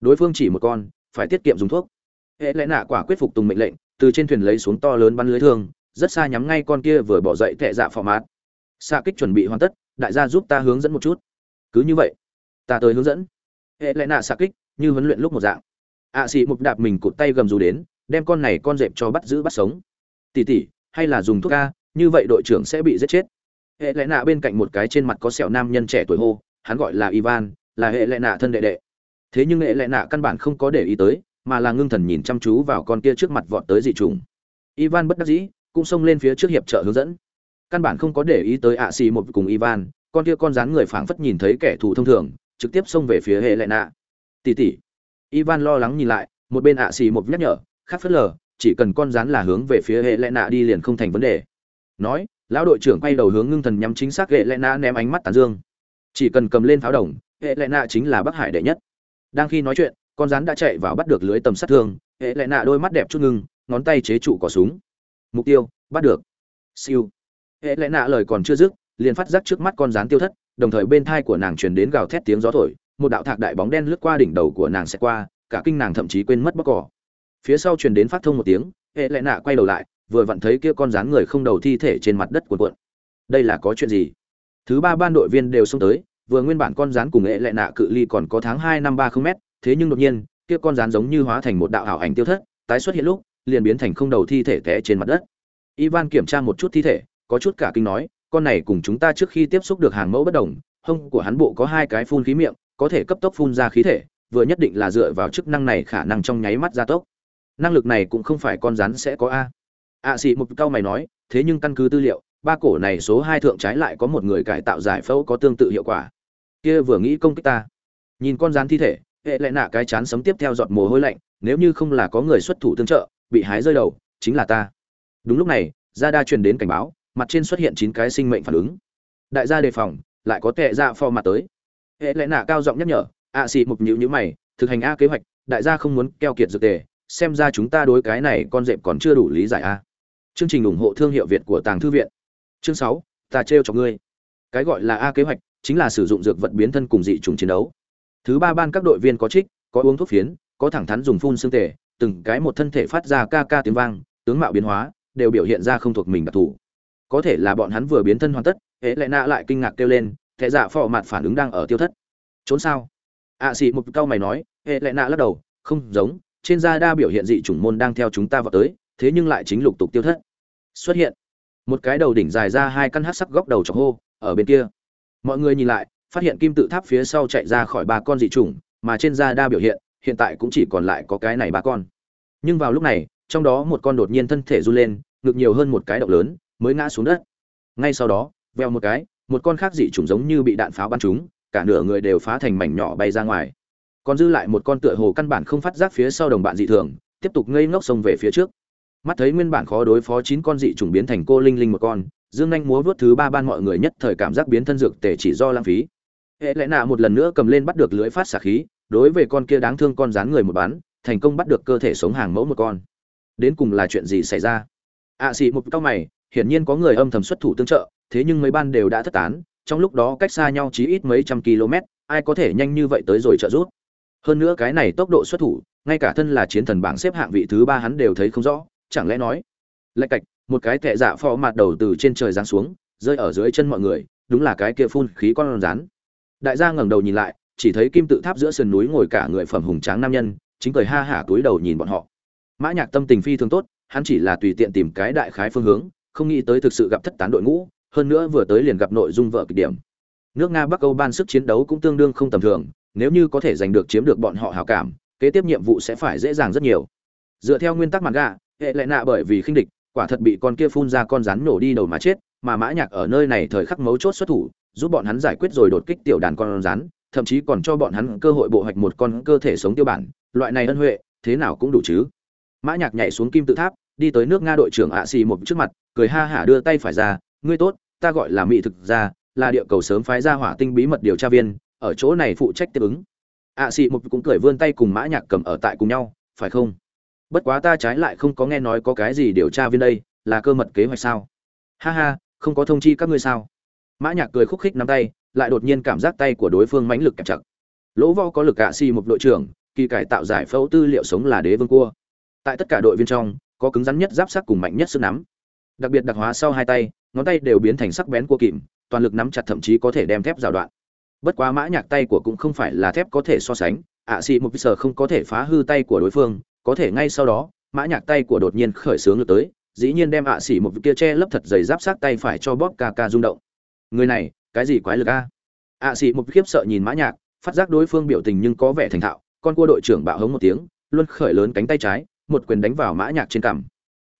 Đối phương chỉ một con, phải tiết kiệm dùng thuốc. Hệ lệ nạ quả quyết phục tùng mệnh lệnh từ trên thuyền lấy xuống to lớn bắn lưới thương rất xa nhắm ngay con kia vừa bỏ dậy tệ dạ phò mát. Xa kích chuẩn bị hoàn tất đại gia giúp ta hướng dẫn một chút. Cứ như vậy ta tới hướng dẫn. Hệ lẽ nạ xa kích như huấn luyện lúc một dạng. Ạ à, xị mục đạp mình cụt tay gầm dù đến đem con này con dẹp cho bắt giữ bắt sống. Tỉ tỉ hay là dùng thuốc ca như vậy đội trưởng sẽ bị giết chết. Hệ lẽ nạ bên cạnh một cái trên mặt có sẹo nam nhân trẻ tuổi hô hắn gọi là ivan là hệ lẽ nạ thân đệ đệ. Thế nhưng hệ lẽ nạ căn bản không có để ý tới mà là ngưng thần nhìn chăm chú vào con kia trước mặt vọt tới dị trùng. Ivan bất đắc dĩ, cũng xông lên phía trước hiệp trợ hướng dẫn. Căn bản không có để ý tới ạ xì một cùng ivan, con kia con rắn người phảng phất nhìn thấy kẻ thù thông thường, trực tiếp xông về phía hệ lệ nạ. Tỉ tỉ. Ivan lo lắng nhìn lại, một bên ạ xì một nhắc nhở, khác phớt lờ, chỉ cần con rắn là hướng về phía hệ lệ nạ đi liền không thành vấn đề. Nói, lão đội trưởng quay đầu hướng ngưng thần nhắm chính xác hệ lệ nạ ném ánh mắt tàn dương. Chỉ cần cầm lên pháo đồng, hệ lệ nạ chính là bắc hải đệ nhất. Đang khi nói chuyện con rắn đã chạy vào bắt được lưới tầm sát thương, hệ lệ nạ đôi mắt đẹp chút ngưng, ngón tay chế trụ cỏ súng. Mục tiêu, bắt được. Siêu. Hệ lệ nạ lời còn chưa dứt, liền phát giác trước mắt con rắn tiêu thất, đồng thời bên thai của nàng truyền đến gào thét tiếng gió thổi, một đạo thạc đại bóng đen lướt qua đỉnh đầu của nàng sẽ qua, cả kinh nàng thậm chí quên mất bóc cỏ. Phía sau truyền đến phát thông một tiếng, hệ lệ nạ quay đầu lại, vừa vặn thấy kia con rắn người không đầu thi thể trên mặt đất cuộn cuộn. Đây là có chuyện gì? Thứ ba ban đội viên đều xông tới, vừa nguyên bản con rắn cùng hệ lệ nạ cự ly còn có tháng hai năm ba không mét thế nhưng đột nhiên, kia con rắn giống như hóa thành một đạo ảo ảnh tiêu thất, tái xuất hiện lúc, liền biến thành không đầu thi thể té trên mặt đất. Ivan kiểm tra một chút thi thể, có chút cả kinh nói, con này cùng chúng ta trước khi tiếp xúc được hàng mẫu bất đồng, hông của hắn bộ có hai cái phun khí miệng, có thể cấp tốc phun ra khí thể, vừa nhất định là dựa vào chức năng này khả năng trong nháy mắt gia tốc. Năng lực này cũng không phải con rắn sẽ có a. A sĩ một câu mày nói, thế nhưng căn cứ tư liệu, ba cổ này số hai thượng trái lại có một người cải tạo giải phẫu có tương tự hiệu quả. Kia vừa nghĩ công kích ta. Nhìn con rắn thi thể hệ lại nạ cái chán sấm tiếp theo giọt mồ hôi lạnh, nếu như không là có người xuất thủ tương trợ, bị hái rơi đầu, chính là ta. Đúng lúc này gia đa truyền đến cảnh báo, mặt trên xuất hiện chín cái sinh mệnh phản ứng. Đại gia đề phòng, lại có tệ ra phò mặt tới. Hệ lại nạ cao giọng nhắc nhở ạ xị mục nhữ nhữ mày, thực hành a kế hoạch, đại gia không muốn keo kiệt dược tề, xem ra chúng ta đối cái này con dẹp còn chưa đủ lý giải a. Chương trình ủng hộ thương hiệu việt của tàng thư viện. Chương sáu, ta trêu cho ngươi. Cái gọi là a kế hoạch, chính là sử dụng dược vật biến thân cùng dị trùng chiến đấu thứ ba ban các đội viên có trích có uống thuốc phiến có thẳng thắn dùng phun xương tề từng cái một thân thể phát ra ca ca tiếng vang tướng mạo biến hóa đều biểu hiện ra không thuộc mình đặc thù. Có thể là bọn hắn vừa biến thân hoàn tất hễ lại nạ lại kinh ngạc kêu lên thẻ dạ phò mặt phản ứng đang ở tiêu thất. Trốn sao? Ạ à, một câu mày nói hệ lại nạ lắc đầu không giống trên da đa biểu hiện dị chủng môn đang theo chúng ta vào tới thế nhưng lại chính lục tục tiêu thất. Xuất hiện. Một cái đầu đỉnh dài ra hai căn hát sắc góc đầu chọc hô ở bên kia. Mọi người nhìn lại phát hiện kim tự tháp phía sau chạy ra khỏi ba con dị chủng, mà trên da đa biểu hiện hiện tại cũng chỉ còn lại có cái này ba con. Nhưng vào lúc này, trong đó một con đột nhiên thân thể run lên, ngực nhiều hơn một cái động lớn, mới ngã xuống đất. Ngay sau đó, veo một cái, một con khác dị chủng giống như bị đạn pháo bắn trúng, cả nửa người đều phá thành mảnh nhỏ bay ra ngoài. Còn dư lại một con tựa hồ căn bản không phát giác phía sau đồng bạn dị thường, tiếp tục ngây ngốc xông về phía trước. Mắt thấy nguyên bản khó đối phó chín con dị chủng biến thành cô linh linh một con, dương anh múa vớt thứ ba ban mọi người nhất thời cảm giác biến thân dược tể chỉ do lãng phí hệ lẽ nạ một lần nữa cầm lên bắt được lưỡi phát xả khí đối với con kia đáng thương con rán người một bán thành công bắt được cơ thể sống hàng mẫu một con. Đến cùng là chuyện gì xảy ra? Ạ à, xì một cao mày hiển nhiên có người âm thầm xuất thủ tương trợ thế nhưng mấy ban đều đã thất tán trong lúc đó cách xa nhau chí ít mấy trăm km ai có thể nhanh như vậy tới rồi trợ giúp? Hơn nữa cái này tốc độ xuất thủ ngay cả thân là chiến thần bảng xếp hạng vị thứ ba hắn đều thấy không rõ chẳng lẽ nói? Lạch cạch một cái tệ dạ phò mặt đầu từ trên trời giáng xuống rơi ở dưới chân mọi người đúng là cái kia phun khí con rán đại gia ngẩng đầu nhìn lại chỉ thấy kim tự tháp giữa sườn núi ngồi cả người phẩm hùng tráng nam nhân chính cười ha hả túi đầu nhìn bọn họ. Mã nhạc tâm tình phi thường tốt hắn chỉ là tùy tiện tìm cái đại khái phương hướng không nghĩ tới thực sự gặp thất tán đội ngũ hơn nữa vừa tới liền gặp nội dung vợ kịch điểm. Nước nga bắc âu ban sức chiến đấu cũng tương đương không tầm thường nếu như có thể giành được chiếm được bọn họ hảo cảm kế tiếp nhiệm vụ sẽ phải dễ dàng rất nhiều. Dựa theo nguyên tắc mặt gạ, hệ lệ nạ bởi vì khinh địch quả thật bị con kia phun ra con rắn nổ đi đầu mà chết mà mã nhạc ở nơi này thời khắc mấu chốt xuất thủ giúp bọn hắn giải quyết rồi đột kích tiểu đàn con rắn, thậm chí còn cho bọn hắn cơ hội bộ hoạch một con cơ thể sống tiêu bản. Loại này ân huệ, thế nào cũng đủ chứ. Mã nhạc nhảy xuống kim tự tháp, đi tới nước nga đội trưởng ạ xì một trước mặt, cười ha hả đưa tay phải ra, ngươi tốt, ta gọi là mỹ thực ra là địa cầu sớm phái ra hỏa tinh bí mật điều tra viên, ở chỗ này phụ trách tiếp ứng. ạ xì một cũng cười vươn tay cùng mã nhạc cầm ở tại cùng nhau, phải không? Bất quá ta trái lại không có nghe nói có cái gì điều tra viên đây, là cơ mật kế hoạch sao? Ha ha, không có thông chi các ngươi sao? Mã nhạc cười khúc khích nắm tay, lại đột nhiên cảm giác tay của đối phương mãnh lực kẹp chặt. Lỗ vo có lực ạ xì một đội trưởng, kỳ cải tạo giải phẫu tư liệu sống là đế vương cua. Tại tất cả đội viên trong, có cứng rắn nhất giáp sắc cùng mạnh nhất sức nắm. Đặc biệt đặc hóa sau hai tay, ngón tay đều biến thành sắc bén cua kìm, toàn lực nắm chặt thậm chí có thể đem thép rào đoạn. Bất quá mã nhạc tay của cũng không phải là thép có thể so sánh, ạ xì một sở không có thể phá hư tay của đối phương, có thể ngay sau đó, mã nhạc tay của đột nhiên khởi sướng lực tới, dĩ nhiên đem ạ xì một kia che lấp thật dày giáp sát tay phải cho bóp ca ca rung động người này, cái gì quái lực a? Ạ xì một khiếp sợ nhìn mã nhạc, phát giác đối phương biểu tình nhưng có vẻ thành thạo, con cua đội trưởng bạo hống một tiếng luôn khởi lớn cánh tay trái, một quyền đánh vào mã nhạc trên cằm.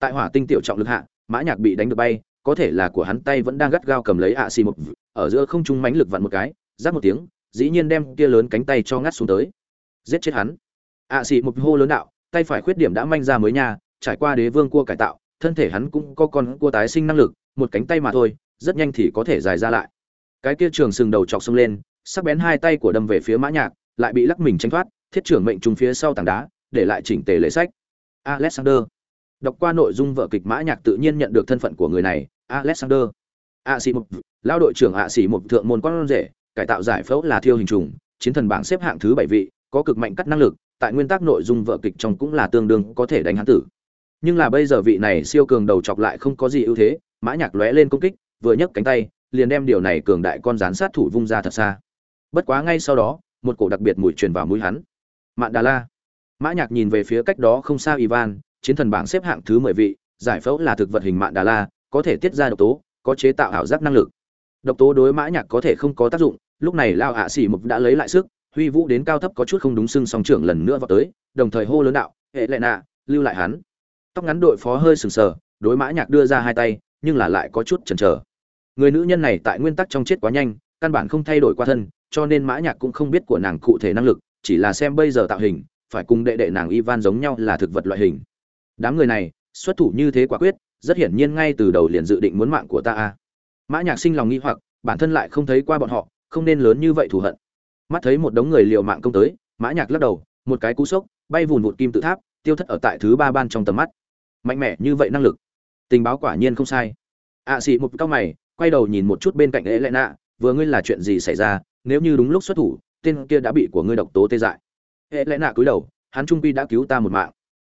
Tại hỏa tinh tiểu trọng lực hạ, mã nhạc bị đánh được bay, có thể là của hắn tay vẫn đang gắt gao cầm lấy ạ xì một ở giữa không trung mãnh lực vặn một cái giáp một tiếng, dĩ nhiên đem kia lớn cánh tay cho ngắt xuống tới. Giết chết hắn. Ạ xì một hô lớn đạo, tay phải khuyết điểm đã manh ra mới nha, trải qua đế vương cua cải tạo, thân thể hắn cũng có con cua tái sinh năng lực, một cánh tay mà thôi rất nhanh thì có thể dài ra lại. Cái kia trường sừng đầu chọc xông lên, sắc bén hai tay của đâm về phía mã nhạc, lại bị lắc mình tránh thoát, thiết trưởng mệnh trùng phía sau tảng đá, để lại chỉnh tề lễ sách. Alexander. Đọc qua nội dung vở kịch mã nhạc tự nhiên nhận được thân phận của người này, alexander. A sĩ mục lao đội trưởng a sĩ mục thượng môn quan rể, cải tạo giải phẫu là thiêu hình trùng, chiến thần bảng xếp hạng thứ bảy vị, có cực mạnh cắt năng lực, tại nguyên tắc nội dung vở kịch trong cũng là tương đương, có thể đánh hắn tử. Nhưng là bây giờ vị này siêu cường đầu chọc lại không có gì ưu thế, mã nhạc lóe lên công kích vừa nhấc cánh tay, liền đem điều này cường đại con rán sát thủ vung ra thật xa. Bất quá ngay sau đó, một cổ đặc biệt mùi truyền vào mũi hắn. Mạn đà la mã nhạc nhìn về phía cách đó không xa ivan, chiến thần bảng xếp hạng thứ mười vị, giải phẫu là thực vật hình mạn đà la có thể tiết ra độc tố, có chế tạo ảo giác năng lực. Độc tố đối mã nhạc có thể không có tác dụng, lúc này lao ạ xỉ mục đã lấy lại sức, huy vũ đến cao thấp có chút không đúng sưng song trưởng lần nữa vào tới, đồng thời hô lớn đạo, hệ lệ nạ, lưu lại hắn. Tóc ngắn đội phó hơi sừng sờ, đối mã nhạc đưa ra hai tay, nhưng là lại có chút chần chờ người nữ nhân này tại nguyên tắc trong chết quá nhanh căn bản không thay đổi qua thân cho nên mã nhạc cũng không biết của nàng cụ thể năng lực chỉ là xem bây giờ tạo hình phải cùng đệ đệ nàng Ivan giống nhau là thực vật loại hình. Đám người này xuất thủ như thế quả quyết rất hiển nhiên ngay từ đầu liền dự định muốn mạng của ta a mã nhạc sinh lòng nghi hoặc bản thân lại không thấy qua bọn họ không nên lớn như vậy thù hận. Mắt thấy một đống người liều mạng công tới mã nhạc lắc đầu một cái cú sốc bay vùn vụt kim tự tháp tiêu thất ở tại thứ ba ban trong tầm mắt. Mạnh mẽ như vậy năng lực. Tình báo quả nhiên không sai. Ạ à, xì một cao mày quay đầu nhìn một chút bên cạnh lễ lệ nạ vừa ngươi là chuyện gì xảy ra? Nếu như đúng lúc xuất thủ tên kia đã bị của ngươi độc tố tê dại. Hệ lẽ nạ cúi đầu hắn trung quy đã cứu ta một mạng.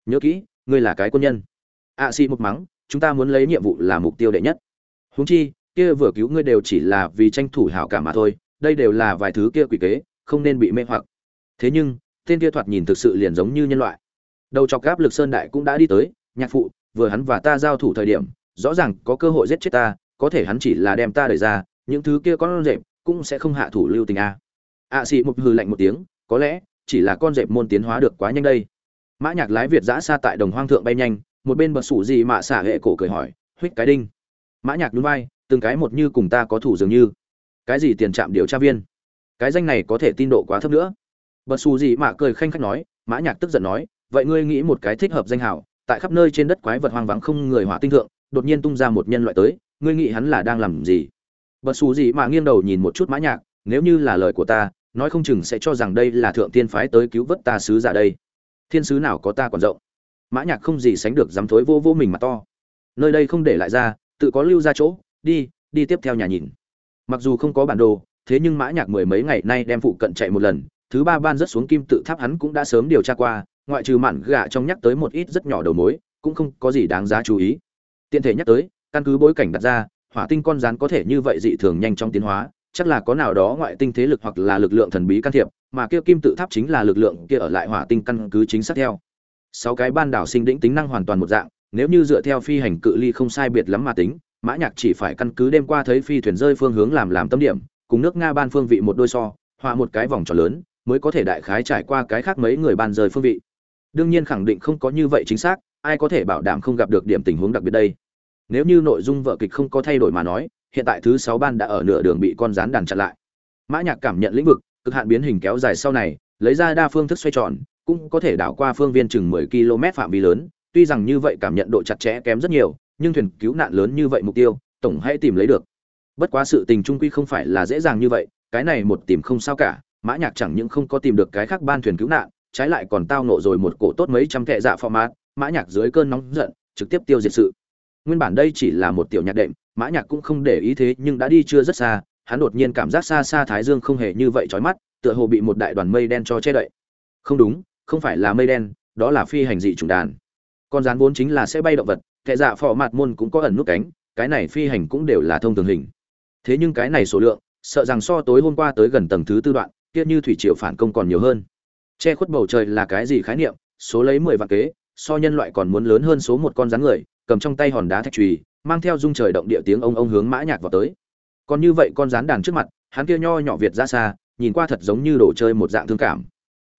Nhớ kỹ ngươi là cái quân nhân. Ạ à, xị một mắng chúng ta muốn lấy nhiệm vụ là mục tiêu đệ nhất. Huống chi kia vừa cứu ngươi đều chỉ là vì tranh thủ hảo cảm mà thôi đây đều là vài thứ kia quỷ kế không nên bị mê hoặc. Thế nhưng tên kia thoạt nhìn thực sự liền giống như nhân loại. Đầu chọc gáp lực sơn đại cũng đã đi tới nhạc phụ vừa hắn và ta giao thủ thời điểm rõ ràng có cơ hội giết chết ta có thể hắn chỉ là đem ta đẩy ra những thứ kia con rệp cũng sẽ không hạ thủ lưu tình a. Ạ à, xì một hừ lạnh một tiếng có lẽ chỉ là con rệp môn tiến hóa được quá nhanh đây. Mã nhạc lái việt giã xa tại đồng hoang thượng bay nhanh một bên bật sủ gì mà xả hệ cổ cười hỏi huýt cái đinh. Mã nhạc núi vai từng cái một như cùng ta có thủ dường như. Cái gì tiền trạm điều tra viên? Cái danh này có thể tin độ quá thấp nữa. Bật xù gì mà cười khanh khách nói mã nhạc tức giận nói vậy ngươi nghĩ một cái thích hợp danh hào, tại khắp nơi trên đất quái vật hoang vắng không người hỏa tinh thượng đột nhiên tung ra một nhân loại tới ngươi nghĩ hắn là đang làm gì? Bật xù gì mà nghiêng đầu nhìn một chút mã nhạc, nếu như là lời của ta, nói không chừng sẽ cho rằng đây là thượng tiên phái tới cứu vớt ta sứ giả đây. Thiên sứ nào có ta còn rộng? Mã nhạc không gì sánh được dám thối vô vô mình mà to. Nơi đây không để lại ra, tự có lưu ra chỗ, đi đi tiếp theo nhà nhìn. Mặc dù không có bản đồ, thế nhưng mã nhạc mười mấy ngày nay đem phụ cận chạy một lần, thứ ba ban rất xuống kim tự tháp hắn cũng đã sớm điều tra qua, ngoại trừ mạn gạ trong nhắc tới một ít rất nhỏ đầu mối, cũng không có gì đáng giá chú ý. Tiện thể nhắc tới căn cứ bối cảnh đặt ra, hỏa tinh con rắn có thể như vậy dị thường nhanh trong tiến hóa, chắc là có nào đó ngoại tinh thế lực hoặc là lực lượng thần bí can thiệp, mà kia kim tự tháp chính là lực lượng kia ở lại hỏa tinh căn cứ chính xác theo. Sáu cái ban đảo sinh đỉnh tính năng hoàn toàn một dạng, nếu như dựa theo phi hành cự ly không sai biệt lắm mà tính, mã nhạc chỉ phải căn cứ đêm qua thấy phi thuyền rơi phương hướng làm làm tâm điểm, cùng nước nga ban phương vị một đôi so hòa một cái vòng tròn lớn, mới có thể đại khái trải qua cái khác mấy người ban rơi phương vị. Đương nhiên khẳng định không có như vậy chính xác, ai có thể bảo đảm không gặp được điểm tình huống đặc biệt đây? Nếu như nội dung vở kịch không có thay đổi mà nói, hiện tại thứ sáu ban đã ở nửa đường bị con rắn đàn chặn lại. Mã nhạc cảm nhận lĩnh vực, cực hạn biến hình kéo dài sau này, lấy ra đa phương thức xoay tròn, cũng có thể đảo qua phương viên chừng 10 km phạm vi lớn, tuy rằng như vậy cảm nhận độ chặt chẽ kém rất nhiều, nhưng thuyền cứu nạn lớn như vậy mục tiêu, tổng hãy tìm lấy được. Bất quá sự tình trung quy không phải là dễ dàng như vậy, cái này một tìm không sao cả, mã nhạc chẳng những không có tìm được cái khác ban thuyền cứu nạn, trái lại còn tao nộ rồi một cổ tốt mấy trăm kệ dạ format mã nhạc dưới cơn nóng giận, trực tiếp tiêu diệt sự nguyên bản đây chỉ là một tiểu nhạc đệm, mã nhạc cũng không để ý thế, nhưng đã đi chưa rất xa, hắn đột nhiên cảm giác xa xa thái dương không hề như vậy chói mắt, tựa hồ bị một đại đoàn mây đen cho che đậy. Không đúng, không phải là mây đen, đó là phi hành dị trùng đàn. Con rắn vốn chính là sẽ bay động vật kệ dạ phò mạt môn cũng có ẩn nút cánh, cái này phi hành cũng đều là thông thường hình. Thế nhưng cái này số lượng, sợ rằng so tối hôm qua tới gần tầng thứ tư đoạn, kia như thủy triều phản công còn nhiều hơn. Che khuất bầu trời là cái gì khái niệm? Số lấy mười vạn kế, so nhân loại còn muốn lớn hơn số một con rắn người cầm trong tay hòn đá thạch trùy mang theo dung trời động địa tiếng ông ông hướng mã nhạc vào tới. Còn như vậy con rắn đàn trước mặt, hắn kia nho nhỏ việt ra xa, nhìn qua thật giống như đồ chơi một dạng thương cảm.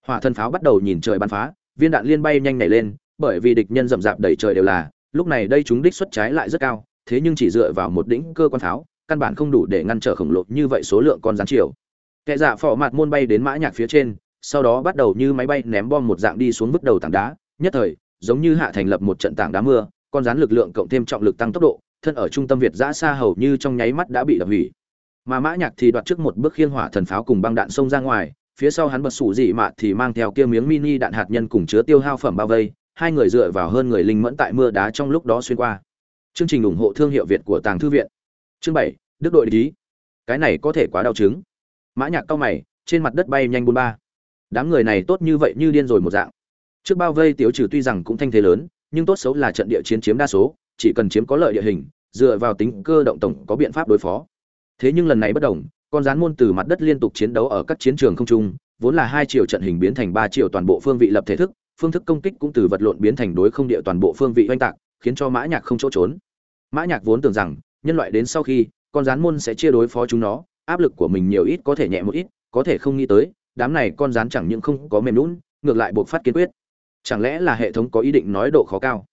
Hỏa thân pháo bắt đầu nhìn trời bắn phá, viên đạn liên bay nhanh nảy lên, bởi vì địch nhân rậm rạp đầy trời đều là, lúc này đây chúng đích xuất trái lại rất cao, thế nhưng chỉ dựa vào một đỉnh cơ quan pháo, căn bản không đủ để ngăn trở khổng lồ như vậy số lượng con rắn chiều kẻ dạ phò mặt môn bay đến mã nhạc phía trên, sau đó bắt đầu như máy bay ném bom một dạng đi xuống vứt đầu tảng đá, nhất thời, giống như hạ thành lập một trận tảng đá mưa con rắn lực lượng cộng thêm trọng lực tăng tốc độ, thân ở trung tâm việt giã xa hầu như trong nháy mắt đã bị đập hủy. Mà mã nhạc thì đoạt trước một bước khiên hỏa thần pháo cùng băng đạn xông ra ngoài, phía sau hắn bật sủ dị mạ thì mang theo kia miếng mini đạn hạt nhân cùng chứa tiêu hao phẩm bao vây, hai người dựa vào hơn người linh mẫn tại mưa đá trong lúc đó xuyên qua. Chương trình ủng hộ thương hiệu việt của tàng thư viện. Chương bảy, đức đội lý cái này có thể quá đau chứng. Mã nhạc cao mày, trên mặt đất bay nhanh bốn ba. Đám người này tốt như vậy như điên rồi một dạng. Trước bao vây tiểu trừ tuy rằng cũng thanh thế lớn nhưng tốt xấu là trận địa chiến chiếm đa số, chỉ cần chiếm có lợi địa hình, dựa vào tính cơ động tổng có biện pháp đối phó. Thế nhưng lần này bất đồng, con rắn môn từ mặt đất liên tục chiến đấu ở các chiến trường không trung, vốn là hai chiều trận hình biến thành ba chiều toàn bộ phương vị lập thể thức, phương thức công kích cũng từ vật lộn biến thành đối không địa toàn bộ phương vị oanh tạc, khiến cho mã nhạc không chỗ trốn. Mã nhạc vốn tưởng rằng, nhân loại đến sau khi, con rắn môn sẽ chia đối phó chúng nó, áp lực của mình nhiều ít có thể nhẹ một ít, có thể không nghĩ tới, đám này con rắn chẳng những không có mềm lún ngược lại buộc phát kiên quyết chẳng lẽ là hệ thống có ý định nói độ khó cao?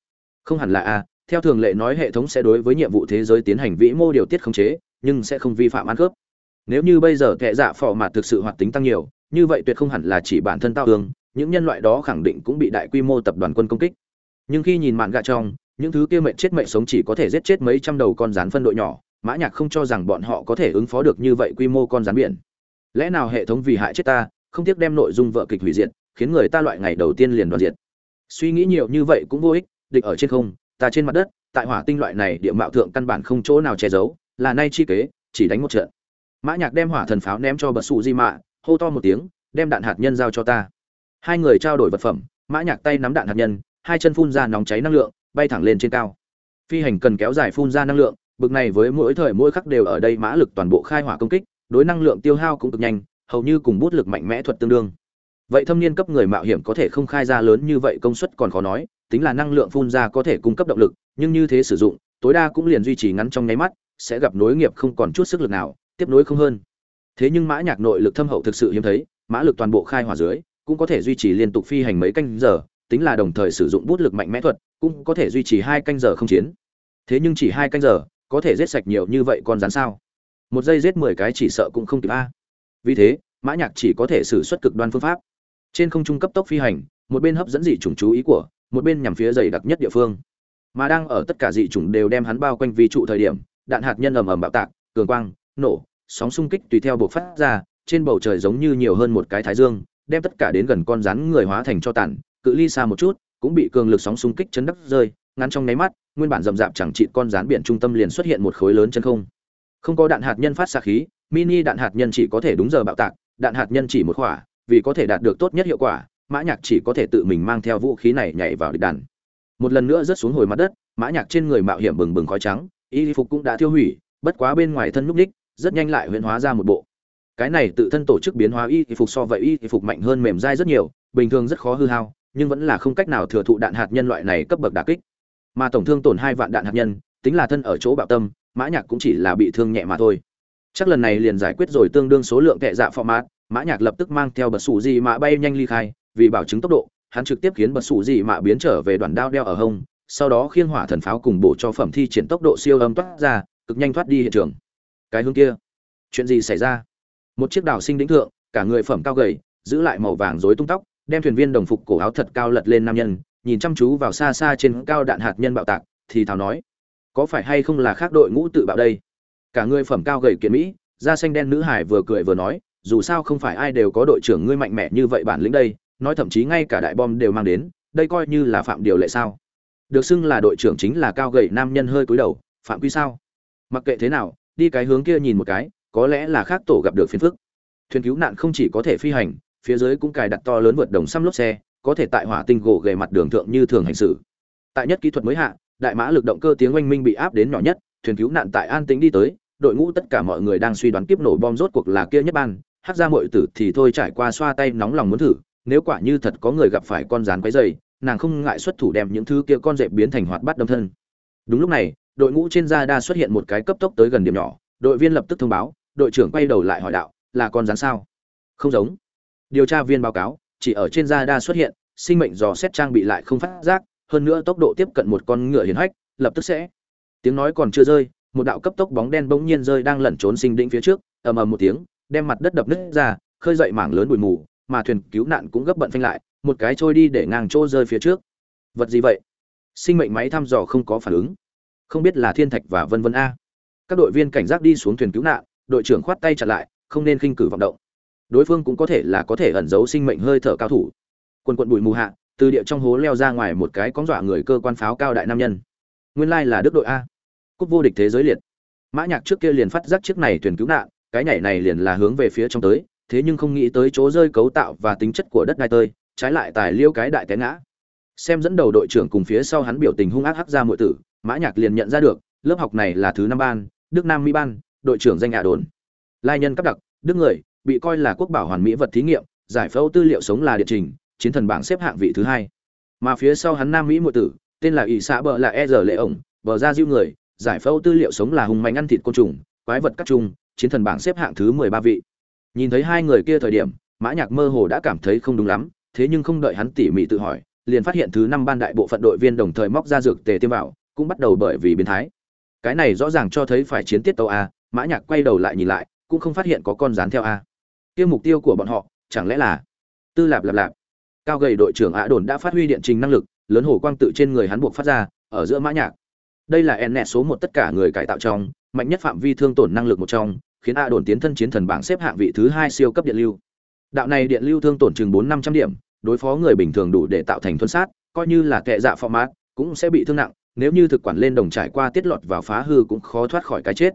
Không hẳn là a, theo thường lệ nói hệ thống sẽ đối với nhiệm vụ thế giới tiến hành vĩ mô điều tiết khống chế, nhưng sẽ không vi phạm ăn cướp nếu như bây giờ kệ dạ phò mặt thực sự hoạt tính tăng nhiều, như vậy tuyệt không hẳn là chỉ bản thân tao tường những nhân loại đó khẳng định cũng bị đại quy mô tập đoàn quân công kích. Nhưng khi nhìn mạn gạ trong, những thứ kia mệnh chết mệnh sống chỉ có thể giết chết mấy trăm đầu con rắn phân đội nhỏ, mã nhạc không cho rằng bọn họ có thể ứng phó được như vậy quy mô con rắn biển. Lẽ nào hệ thống vì hại chết ta, không tiếc đem nội dung vợ kịch hủy diệt, khiến người ta loại ngày đầu tiên liền đoàn diệt? Suy nghĩ nhiều như vậy cũng vô ích, địch ở trên không, ta trên mặt đất, tại hỏa tinh loại này địa mạo thượng căn bản không chỗ nào che giấu, là nay chi kế, chỉ đánh một trận. Mã nhạc đem hỏa thần pháo ném cho bật sụ di mạ, hô to một tiếng, đem đạn hạt nhân giao cho ta. Hai người trao đổi vật phẩm, mã nhạc tay nắm đạn hạt nhân, hai chân phun ra nóng cháy năng lượng, bay thẳng lên trên cao. Phi hành cần kéo dài phun ra năng lượng, bực này với mỗi thời mỗi khắc đều ở đây mã lực toàn bộ khai hỏa công kích, đối năng lượng tiêu hao cũng cực nhanh, hầu như cùng bút lực mạnh mẽ thuật tương đương vậy thâm niên cấp người mạo hiểm có thể không khai ra lớn như vậy công suất còn khó nói, tính là năng lượng phun ra có thể cung cấp động lực, nhưng như thế sử dụng, tối đa cũng liền duy trì ngắn trong nháy mắt, sẽ gặp nối nghiệp không còn chút sức lực nào, tiếp nối không hơn. Thế nhưng mã nhạc nội lực thâm hậu thực sự hiếm thấy, mã lực toàn bộ khai hỏa dưới, cũng có thể duy trì liên tục phi hành mấy canh giờ, tính là đồng thời sử dụng bút lực mạnh mẽ thuật, cũng có thể duy trì hai canh giờ không chiến. Thế nhưng chỉ hai canh giờ, có thể giết sạch nhiều như vậy còn rắn sao? Một giây giết mười cái chỉ sợ cũng không kịp a. Vì thế, mã nhạc chỉ có thể sử xuất cực đoan phương pháp trên không trung cấp tốc phi hành, một bên hấp dẫn dị chủng chú ý của, một bên nhằm phía dày đặc nhất địa phương. Mà đang ở tất cả dị chủng đều đem hắn bao quanh vi trụ thời điểm, đạn hạt nhân ầm ầm bạo tạc, cường quang, nổ, sóng xung kích tùy theo buộc phát ra, trên bầu trời giống như nhiều hơn một cái thái dương, đem tất cả đến gần con rắn người hóa thành cho tàn, cự ly xa một chút, cũng bị cường lực sóng xung kích chấn đắc rơi, ngắn trong nháy mắt, nguyên bản rậm rạp chẳng trị con rắn biển trung tâm liền xuất hiện một khối lớn chân không. Không có đạn hạt nhân phát xạ khí, mini đạn hạt nhân chỉ có thể đúng giờ bạo tạc, đạn hạt nhân chỉ một khỏa vì có thể đạt được tốt nhất hiệu quả, mã nhạc chỉ có thể tự mình mang theo vũ khí này nhảy vào địch đàn. Một lần nữa rớt xuống hồi mặt đất, mã nhạc trên người mạo hiểm bừng bừng khói trắng, y phục cũng đã tiêu hủy, bất quá bên ngoài thân núc ních rất nhanh lại huyễn hóa ra một bộ. Cái này tự thân tổ chức biến hóa y phục so vậy y phục mạnh hơn mềm dai rất nhiều, bình thường rất khó hư hao, nhưng vẫn là không cách nào thừa thụ đạn hạt nhân loại này cấp bậc đả kích. Mà tổng thương tổn hai vạn đạn hạt nhân, tính là thân ở chỗ bạo tâm, mã nhạc cũng chỉ là bị thương nhẹ mà thôi. Chắc lần này liền giải quyết rồi tương đương số lượng kệ dạ format mã nhạc lập tức mang theo bật sủ gì mạ bay nhanh ly khai, vì bảo chứng tốc độ, hắn trực tiếp khiến bật sủ gì mạ biến trở về đoạn đao đeo ở hông, sau đó khiên hỏa thần pháo cùng bổ cho phẩm thi triển tốc độ siêu âm toát ra, cực nhanh thoát đi hiện trường. Cái hướng kia, chuyện gì xảy ra? Một chiếc đảo sinh đỉnh thượng, cả người phẩm cao gầy, giữ lại màu vàng rối tung tóc, đem thuyền viên đồng phục cổ áo thật cao lật lên nam nhân, nhìn chăm chú vào xa xa trên cao đạn hạt nhân bạo tạc, thì thào nói, có phải hay không là khác đội ngũ tự bạo đây? Cả người phẩm cao gầy kiện mỹ, da xanh đen nữ hải vừa cười vừa nói dù sao không phải ai đều có đội trưởng ngươi mạnh mẽ như vậy bản lĩnh đây, nói thậm chí ngay cả đại bom đều mang đến, đây coi như là phạm điều lệ sao? Được xưng là đội trưởng chính là cao gầy nam nhân hơi cúi đầu, phạm quy sao? Mặc kệ thế nào, đi cái hướng kia nhìn một cái, có lẽ là khác tổ gặp được phiền phức. Thuyền cứu nạn không chỉ có thể phi hành, phía dưới cũng cài đặt to lớn vượt đồng xăm lốp xe, có thể tại hỏa tinh gỗ ghề mặt đường thượng như thường hành xử. Tại nhất kỹ thuật mới hạ, đại mã lực động cơ tiếng oanh minh bị áp đến nhỏ nhất, thuyền cứu nạn tại an tính đi tới, đội ngũ tất cả mọi người đang suy đoán kiếp nổ bom rốt cuộc là kia nhất ban hát ra mọi tử thì thôi trải qua xoa tay nóng lòng muốn thử, nếu quả như thật có người gặp phải con rán quấy dày nàng không ngại xuất thủ đem những thứ kia con dẹp biến thành hoạt bát đâm thân. Đúng lúc này, đội ngũ trên da đa xuất hiện một cái cấp tốc tới gần điểm nhỏ, đội viên lập tức thông báo, đội trưởng quay đầu lại hỏi đạo, là con rắn sao? Không giống. Điều tra viên báo cáo, chỉ ở trên da đa xuất hiện, sinh mệnh dò xét trang bị lại không phát giác, hơn nữa tốc độ tiếp cận một con ngựa hiền hách, lập tức sẽ. Tiếng nói còn chưa rơi, một đạo cấp tốc bóng đen bỗng nhiên rơi đang lẩn trốn sinh đĩnh phía trước, ầm ầm một tiếng đem mặt đất đập nứt ra, khơi dậy mảng lớn bụi mù, mà thuyền cứu nạn cũng gấp bận phanh lại, một cái trôi đi để ngang chỗ rơi phía trước. Vật gì vậy? Sinh mệnh máy thăm dò không có phản ứng. Không biết là thiên thạch và vân vân a. Các đội viên cảnh giác đi xuống thuyền cứu nạn, đội trưởng khoát tay chặn lại, không nên khinh cử vọng động. Đối phương cũng có thể là có thể ẩn giấu sinh mệnh hơi thở cao thủ. Quần quận bụi mù hạ, từ địa trong hố leo ra ngoài một cái cóng dọa người cơ quan pháo cao đại nam nhân. Nguyên lai là đức đội a. Cúp vô địch thế giới liệt. Mã nhạc trước kia liền phát giác chiếc này thuyền cứu nạn cái nhảy này liền là hướng về phía trong tới, thế nhưng không nghĩ tới chỗ rơi cấu tạo và tính chất của đất ngai tơi, trái lại tài liêu cái đại té ngã. Xem dẫn đầu đội trưởng cùng phía sau hắn biểu tình hung ác hắc ra muội tử, mã nhạc liền nhận ra được, lớp học này là thứ năm ban, đức nam mỹ ban, đội trưởng danh ạ đồn. Lai nhân cấp đặc, đức người, bị coi là quốc bảo hoàn mỹ vật thí nghiệm, giải phẫu tư liệu sống là địa trình, chiến thần bảng xếp hạng vị thứ hai. Mà phía sau hắn nam mỹ muội tử, tên là ỷ xã bờ là e giờ lệ ổng, bờ ra diêu người, giải phẫu tư liệu sống là hùng mạnh ăn thịt côn trùng, quái vật cắt trùng chiến thần bảng xếp hạng thứ mười ba vị. Nhìn thấy hai người kia thời điểm, mã nhạc mơ hồ đã cảm thấy không đúng lắm, thế nhưng không đợi hắn tỉ mỉ tự hỏi, liền phát hiện thứ năm ban đại bộ phận đội viên đồng thời móc ra dược tề tiêm vào, cũng bắt đầu bởi vì biến thái. Cái này rõ ràng cho thấy phải chiến tiết tàu a, mã nhạc quay đầu lại nhìn lại, cũng không phát hiện có con rán theo a. Kia mục tiêu của bọn họ, chẳng lẽ là tư lạp lạp lạp? Cao gầy đội trưởng ạ đồn đã phát huy điện trình năng lực, lớn hổ quang tự trên người hắn buộc phát ra, ở giữa mã nhạc. Đây là nẹt số một tất cả người cải tạo trong, mạnh nhất phạm vi thương tổn năng lực một trong khiến a đồn tiến thân chiến thần bảng xếp hạng vị thứ hai siêu cấp điện lưu. Đạo này điện lưu thương tổn chừng bốn năm trăm điểm, đối phó người bình thường đủ để tạo thành thuần sát, coi như là kệ dạ format cũng sẽ bị thương nặng, nếu như thực quản lên đồng trải qua tiết lọt vào phá hư cũng khó thoát khỏi cái chết.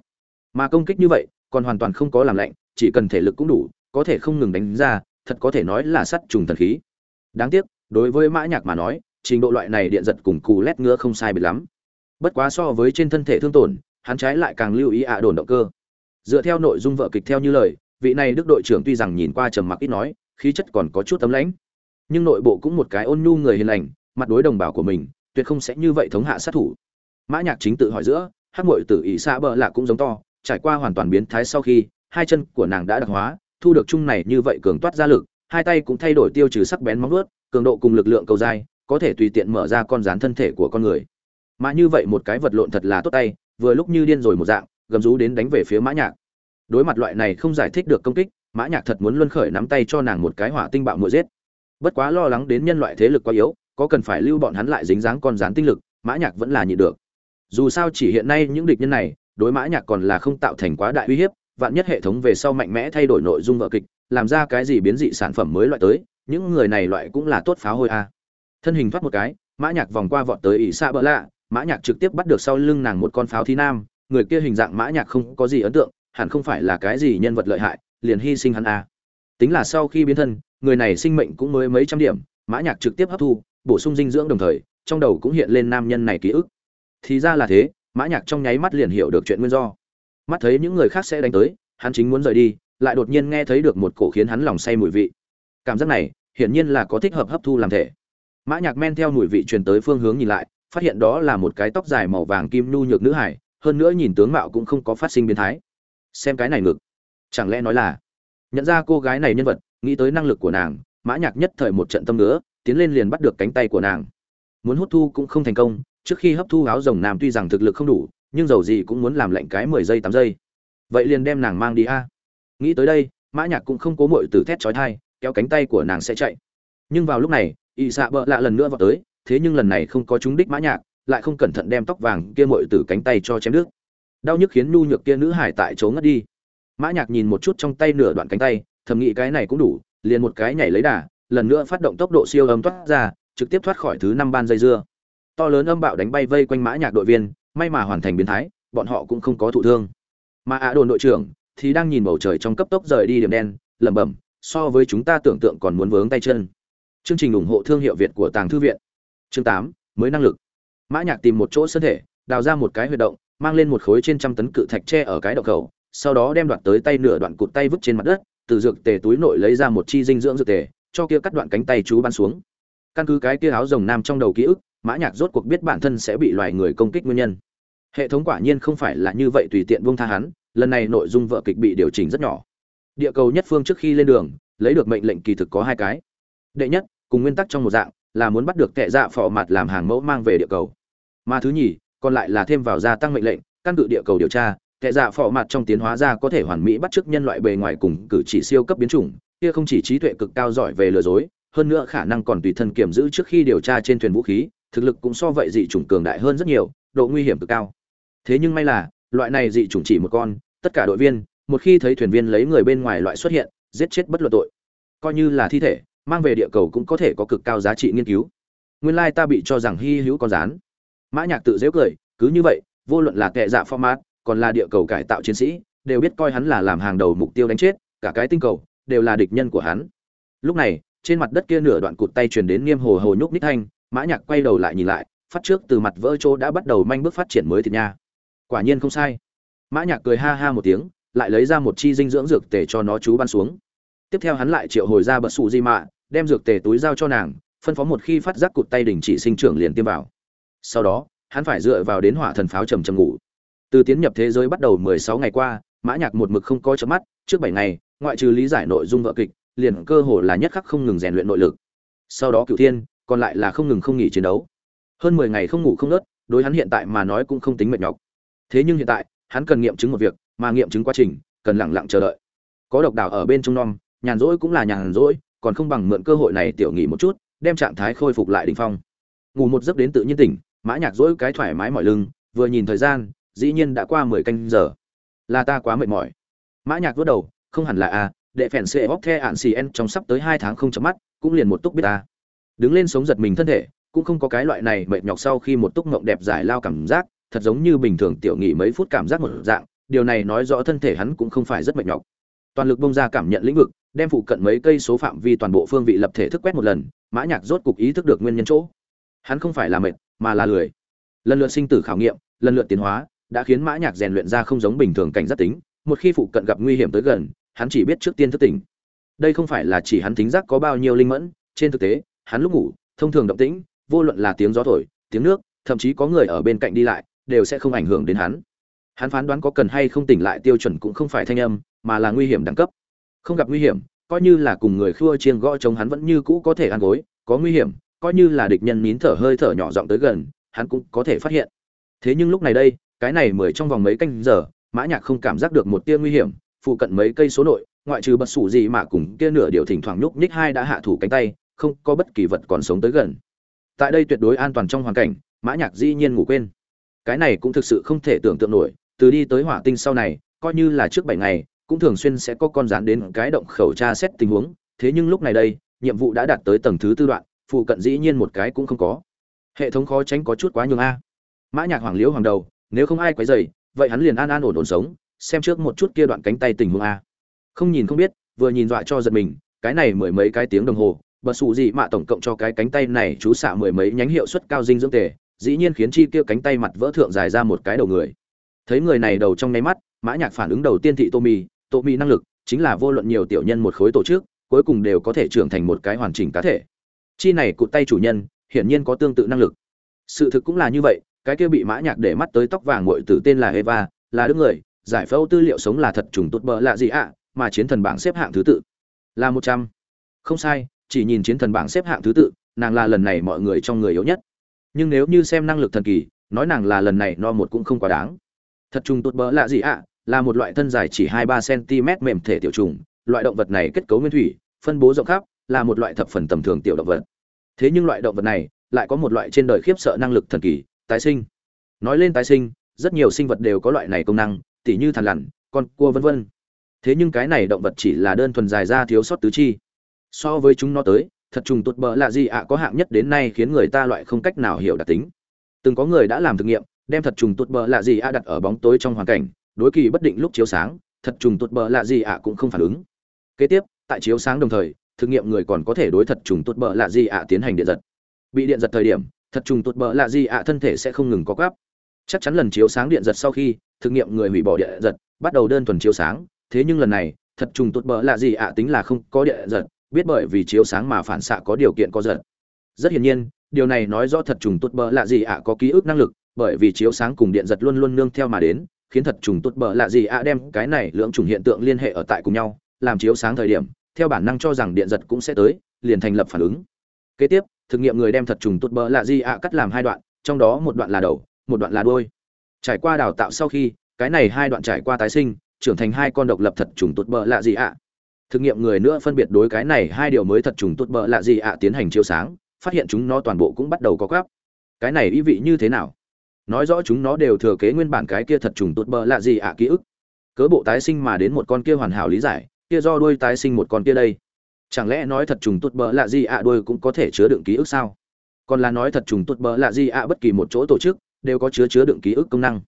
Mà công kích như vậy, còn hoàn toàn không có làm lạnh, chỉ cần thể lực cũng đủ, có thể không ngừng đánh ra, thật có thể nói là sắt trùng thần khí. Đáng tiếc, đối với mã nhạc mà nói, trình độ loại này điện giật cùng cù lét ngứa không sai biệt lắm. Bất quá so với trên thân thể thương tổn, hắn trái lại càng lưu ý ạ đồn động cơ dựa theo nội dung vợ kịch theo như lời, vị này đức đội trưởng tuy rằng nhìn qua trầm mặc ít nói, khí chất còn có chút tấm lãnh, nhưng nội bộ cũng một cái ôn nhu người hiền lành, mặt đối đồng bào của mình, tuyệt không sẽ như vậy thống hạ sát thủ. Mã nhạc chính tự hỏi giữa, hắc muội tử ỷ xa bờ lạ cũng giống to, trải qua hoàn toàn biến thái sau khi, hai chân của nàng đã đặc hóa, thu được chung này như vậy cường toát ra lực, hai tay cũng thay đổi tiêu trừ sắc bén móng vuốt, cường độ cùng lực lượng cầu dai, có thể tùy tiện mở ra con rán thân thể của con người. Mà như vậy một cái vật lộn thật là tốt tay, vừa lúc như điên rồi một dạng gầm rú đến đánh về phía mã nhạc. Đối mặt loại này không giải thích được công kích, mã nhạc thật muốn luân khởi nắm tay cho nàng một cái hỏa tinh bạo mũi giết. Bất quá lo lắng đến nhân loại thế lực quá yếu, có cần phải lưu bọn hắn lại dính dáng con rán tinh lực, mã nhạc vẫn là nhịn được. Dù sao chỉ hiện nay những địch nhân này, đối mã nhạc còn là không tạo thành quá đại uy hiếp, vạn nhất hệ thống về sau mạnh mẽ thay đổi nội dung vở kịch, làm ra cái gì biến dị sản phẩm mới loại tới, những người này loại cũng là tốt pháo hôi a. Thân hình thoát một cái, mã nhạc vòng qua vọt tới ỷ xa bỡ lạ, mã nhạc trực tiếp bắt được sau lưng nàng một con pháo thi nam người kia hình dạng mã nhạc không có gì ấn tượng, hẳn không phải là cái gì nhân vật lợi hại, liền hy sinh hắn a tính là sau khi biến thân, người này sinh mệnh cũng mới mấy trăm điểm, mã nhạc trực tiếp hấp thu, bổ sung dinh dưỡng đồng thời, trong đầu cũng hiện lên nam nhân này ký ức. Thì ra là thế, mã nhạc trong nháy mắt liền hiểu được chuyện nguyên do. Mắt thấy những người khác sẽ đánh tới, hắn chính muốn rời đi, lại đột nhiên nghe thấy được một cổ khiến hắn lòng say mùi vị. Cảm giác này, hiển nhiên là có thích hợp hấp thu làm thể. Mã nhạc men theo mùi vị truyền tới phương hướng nhìn lại, phát hiện đó là một cái tóc dài màu vàng kim nhu nhược nữ hải hơn nữa nhìn tướng mạo cũng không có phát sinh biến thái. Xem cái này ngực. Chẳng lẽ nói là, nhận ra cô gái này nhân vật, nghĩ tới năng lực của nàng, mã nhạc nhất thời một trận tâm nữa tiến lên liền bắt được cánh tay của nàng. Muốn hút thu cũng không thành công, trước khi hấp thu áo rồng nam tuy rằng thực lực không đủ, nhưng dầu gì cũng muốn làm lạnh cái mười giây, tám giây. Vậy liền đem nàng mang đi a. Nghĩ tới đây, mã nhạc cũng không cố muội từ thét chói tai, kéo cánh tay của nàng sẽ chạy. Nhưng vào lúc này, y xạ bợ lạ lần nữa vào tới, thế nhưng lần này không có trúng đích mã nhạc lại không cẩn thận đem tóc vàng kia muội từ cánh tay cho chém đứt. Đau nhức khiến nu nhược kia nữ hải tại chỗ ngất đi. Mã nhạc nhìn một chút trong tay nửa đoạn cánh tay, thầm nghĩ cái này cũng đủ, liền một cái nhảy lấy đà, lần nữa phát động tốc độ siêu âm thoát ra, trực tiếp thoát khỏi thứ năm ban dây dưa. To lớn âm bạo đánh bay vây quanh mã nhạc đội viên, may mà hoàn thành biến thái, bọn họ cũng không có thụ thương. Mà ạ đồn đội trưởng thì đang nhìn bầu trời trong cấp tốc rời đi điểm đen, lẩm bẩm, so với chúng ta tưởng tượng còn muốn vướng tay chân. Chương trình ủng hộ thương hiệu việt của tàng thư viện. Chương tám, mới năng lực mã nhạc tìm một chỗ sơn thể, đào ra một cái huyệt động, mang lên một khối trên trăm tấn cự thạch tre ở cái động khẩu, sau đó đem đoạt tới tay nửa đoạn cụt tay vứt trên mặt đất, từ dược tề túi nội lấy ra một chi dinh dưỡng dược tề, cho kia cắt đoạn cánh tay chú bắn xuống. Căn cứ cái kia áo rồng nam trong đầu ký ức, mã nhạc rốt cuộc biết bản thân sẽ bị loài người công kích nguyên nhân. Hệ thống quả nhiên không phải là như vậy tùy tiện buông tha hắn, lần này nội dung vợ kịch bị điều chỉnh rất nhỏ. Địa cầu nhất phương trước khi lên đường, lấy được mệnh lệnh kỳ thực có hai cái. Đệ nhất, cùng nguyên tắc trong một dạng, là muốn bắt được kẻ dạ phò mặt làm hàng mẫu mang về địa cầu mà thứ nhì, còn lại là thêm vào gia tăng mệnh lệnh, căn cự địa cầu điều tra, kẻ dạ phò mặt trong tiến hóa ra có thể hoàn mỹ bắt chước nhân loại bề ngoài cùng cử chỉ siêu cấp biến chủng, kia không chỉ trí tuệ cực cao giỏi về lừa dối, hơn nữa khả năng còn tùy thân kiểm giữ trước khi điều tra trên thuyền vũ khí, thực lực cũng so vậy dị chủng cường đại hơn rất nhiều, độ nguy hiểm cực cao. Thế nhưng may là, loại này dị chủng chỉ một con, tất cả đội viên, một khi thấy thuyền viên lấy người bên ngoài loại xuất hiện, giết chết bất luận tội. Coi như là thi thể, mang về địa cầu cũng có thể có cực cao giá trị nghiên cứu. Nguyên lai ta bị cho rằng hy hữu con rán mã nhạc tự dễ cười, cứ như vậy, vô luận là kẻ dạ format, còn là địa cầu cải tạo chiến sĩ, đều biết coi hắn là làm hàng đầu mục tiêu đánh chết, cả cái tinh cầu đều là địch nhân của hắn. Lúc này, trên mặt đất kia nửa đoạn cụt tay truyền đến niêm hồ hồ nhúc nít thanh, mã nhạc quay đầu lại nhìn lại, phát trước từ mặt vỡ chỗ đã bắt đầu manh bước phát triển mới thịt nha. Quả nhiên không sai. Mã nhạc cười ha ha một tiếng, lại lấy ra một chi dinh dưỡng dược tề cho nó chú ban xuống. Tiếp theo hắn lại triệu hồi ra bật sụ di mạ, đem dược tề túi giao cho nàng, phân phó một khi phát giác cụt tay đình chỉ sinh trưởng liền tiêm vào sau đó, hắn phải dựa vào đến hỏa thần pháo trầm trầm ngủ. Từ tiến nhập thế giới bắt đầu 16 ngày qua, mã nhạc một mực không có chớp mắt, trước 7 ngày, ngoại trừ lý giải nội dung vở kịch, liền cơ hồ là nhất khắc không ngừng rèn luyện nội lực. Sau đó cửu thiên, còn lại là không ngừng không nghỉ chiến đấu. Hơn 10 ngày không ngủ không nớt đối hắn hiện tại mà nói cũng không tính mệt nhọc. Thế nhưng hiện tại, hắn cần nghiệm chứng một việc, mà nghiệm chứng quá trình, cần lặng lặng chờ đợi. Có độc đảo ở bên trong non, nhàn rỗi cũng là nhàn rỗi, còn không bằng mượn cơ hội này tiểu nghỉ một chút, đem trạng thái khôi phục lại đỉnh phong. Ngủ một giấc đến tự nhiên tỉnh mã nhạc dỗi cái thoải mái mỏi lưng, vừa nhìn thời gian, dĩ nhiên đã qua mười canh giờ. Là ta quá mệt mỏi. Mã nhạc vuốt đầu, không hẳn là à, a đệ phèn xệ bóc the ạn xì en trong sắp tới hai tháng không chấm mắt, cũng liền một túc biết ta. Đứng lên sống giật mình thân thể, cũng không có cái loại này mệt nhọc sau khi một túc ngộng đẹp giải lao cảm giác, thật giống như bình thường tiểu nghỉ mấy phút cảm giác một dạng, điều này nói rõ thân thể hắn cũng không phải rất mệt nhọc. Toàn lực bông ra cảm nhận lĩnh vực, đem phụ cận mấy cây số phạm vi toàn bộ phương vị lập thể thức quét một lần, mã nhạc rốt cục ý thức được nguyên nhân chỗ. Hắn không phải là mệt mà là lười. Lần lượt sinh tử khảo nghiệm, lần lượt tiến hóa, đã khiến mã nhạc rèn luyện ra không giống bình thường cảnh giác tính, một khi phụ cận gặp nguy hiểm tới gần, hắn chỉ biết trước tiên thức tỉnh. Đây không phải là chỉ hắn tính giác có bao nhiêu linh mẫn, trên thực tế, hắn lúc ngủ, thông thường động tĩnh, vô luận là tiếng gió thổi, tiếng nước, thậm chí có người ở bên cạnh đi lại, đều sẽ không ảnh hưởng đến hắn. Hắn phán đoán có cần hay không tỉnh lại tiêu chuẩn cũng không phải thanh âm, mà là nguy hiểm đẳng cấp. Không gặp nguy hiểm, coi như là cùng người khua chiêng gõ chống hắn vẫn như cũ có thể ăn gối, có nguy hiểm coi như là địch nhân nín thở hơi thở nhỏ giọng tới gần, hắn cũng có thể phát hiện. Thế nhưng lúc này đây, cái này mười trong vòng mấy canh giờ, mã nhạc không cảm giác được một tia nguy hiểm, phụ cận mấy cây số nội, ngoại trừ bật sủ gì mà cùng kia nửa điều thỉnh thoảng nhúc nhích hai đã hạ thủ cánh tay, không có bất kỳ vật còn sống tới gần. Tại đây tuyệt đối an toàn trong hoàn cảnh, mã nhạc dĩ nhiên ngủ quên. Cái này cũng thực sự không thể tưởng tượng nổi, từ đi tới hỏa tinh sau này, coi như là trước bảy ngày, cũng thường xuyên sẽ có con rắn đến cái động khẩu tra xét tình huống. Thế nhưng lúc này đây, nhiệm vụ đã đạt tới tầng thứ tư đoạn phụ cận dĩ nhiên một cái cũng không có. Hệ thống khó tránh có chút quá nhường a. Mã nhạc hoàng liễu hoàng đầu, nếu không ai quấy rầy, vậy hắn liền an an ổn ổn sống, xem trước một chút kia đoạn cánh tay tình huống a. Không nhìn không biết, vừa nhìn dọa cho giật mình, cái này mười mấy cái tiếng đồng hồ, bật sụ gì mà tổng cộng cho cái cánh tay này chú xạ mười mấy nhánh hiệu suất cao dinh dưỡng tề, dĩ nhiên khiến chi kia cánh tay mặt vỡ thượng dài ra một cái đầu người. Thấy người này đầu trong nháy mắt, mã nhạc phản ứng đầu tiên thị tô mì tô mì năng lực, chính là vô luận nhiều tiểu nhân một khối tổ chức, cuối cùng đều có thể trưởng thành một cái hoàn chỉnh cá thể chi này cụt tay chủ nhân, hiển nhiên có tương tự năng lực. Sự thực cũng là như vậy, cái kia bị mã nhạc để mắt tới tóc vàng muội tử tên là Eva, là đứa người, giải phẫu tư liệu sống là thật trùng tốt bỡ lạ gì ạ, mà chiến thần bảng xếp hạng thứ tự. Là một trăm. Không sai, chỉ nhìn chiến thần bảng xếp hạng thứ tự, nàng là lần này mọi người trong người yếu nhất. Nhưng nếu như xem năng lực thần kỳ, nói nàng là lần này no một cũng không quá đáng. Thật trùng tốt bỡ lạ gì ạ, là một loại thân dài chỉ hai ba cm mềm thể tiểu trùng, loại động vật này kết cấu nguyên thủy, phân bố rộng khắp là một loại thập phần tầm thường tiểu động vật. Thế nhưng loại động vật này lại có một loại trên đời khiếp sợ năng lực thần kỳ, tái sinh. Nói lên tái sinh, rất nhiều sinh vật đều có loại này công năng, tỉ như thằn lằn, con cua vân vân. Thế nhưng cái này động vật chỉ là đơn thuần dài ra thiếu sót tứ chi. So với chúng nó tới, thật trùng tụt bờ là gì ạ, có hạng nhất đến nay khiến người ta loại không cách nào hiểu đặc tính. Từng có người đã làm thực nghiệm, đem thật trùng tụt bờ là gì ạ đặt ở bóng tối trong hoàn cảnh, đối kỳ bất định lúc chiếu sáng, thật trùng tụt bờ là gì ạ cũng không phản ứng. Kế tiếp, tại chiếu sáng đồng thời thực nghiệm người còn có thể đối thật trùng tụt bợ lạ gì ạ tiến hành điện giật. Bị điện giật thời điểm, thật trùng tụt bợ lạ gì ạ thân thể sẽ không ngừng có gáp chắc chắn lần chiếu sáng điện giật sau khi thực nghiệm người hủy bỏ điện giật, bắt đầu đơn thuần chiếu sáng. Thế nhưng lần này, thật trùng tụt bợ lạ gì ạ tính là không có điện giật, biết bởi vì chiếu sáng mà phản xạ có điều kiện có giật. Rất hiển nhiên, điều này nói rõ thật trùng tụt bợ lạ gì ạ có ký ức năng lực, bởi vì chiếu sáng cùng điện giật luôn luôn nương theo mà đến, khiến thật trùng tụt bợ lạ gì ạ đem cái này lượng trùng hiện tượng liên hệ ở tại cùng nhau, làm chiếu sáng thời điểm theo bản năng cho rằng điện giật cũng sẽ tới, liền thành lập phản ứng. Kế tiếp, thực nghiệm người đem thật trùng tụt bỡ lạ gì ạ cắt làm hai đoạn, trong đó một đoạn là đầu, một đoạn là đuôi. Trải qua đào tạo sau khi, cái này hai đoạn trải qua tái sinh, trưởng thành hai con độc lập thật trùng tụt bỡ lạ gì ạ. Thực nghiệm người nữa phân biệt đối cái này hai điều mới thật trùng tụt bỡ lạ gì ạ tiến hành chiếu sáng, phát hiện chúng nó toàn bộ cũng bắt đầu có gáp cái này ý vị như thế nào? Nói rõ chúng nó đều thừa kế nguyên bản cái kia thật trùng tụt bỡ lạ gì ạ ký ức. Cớ bộ tái sinh mà đến một con kia hoàn hảo lý giải kia do đuôi tái sinh một con kia đây. Chẳng lẽ nói thật trùng tụt bỡ lạ gì ạ, đuôi cũng có thể chứa đựng ký ức sao? Còn là nói thật trùng tụt bỡ lạ gì ạ, bất kỳ một chỗ tổ chức đều có chứa chứa đựng ký ức công năng.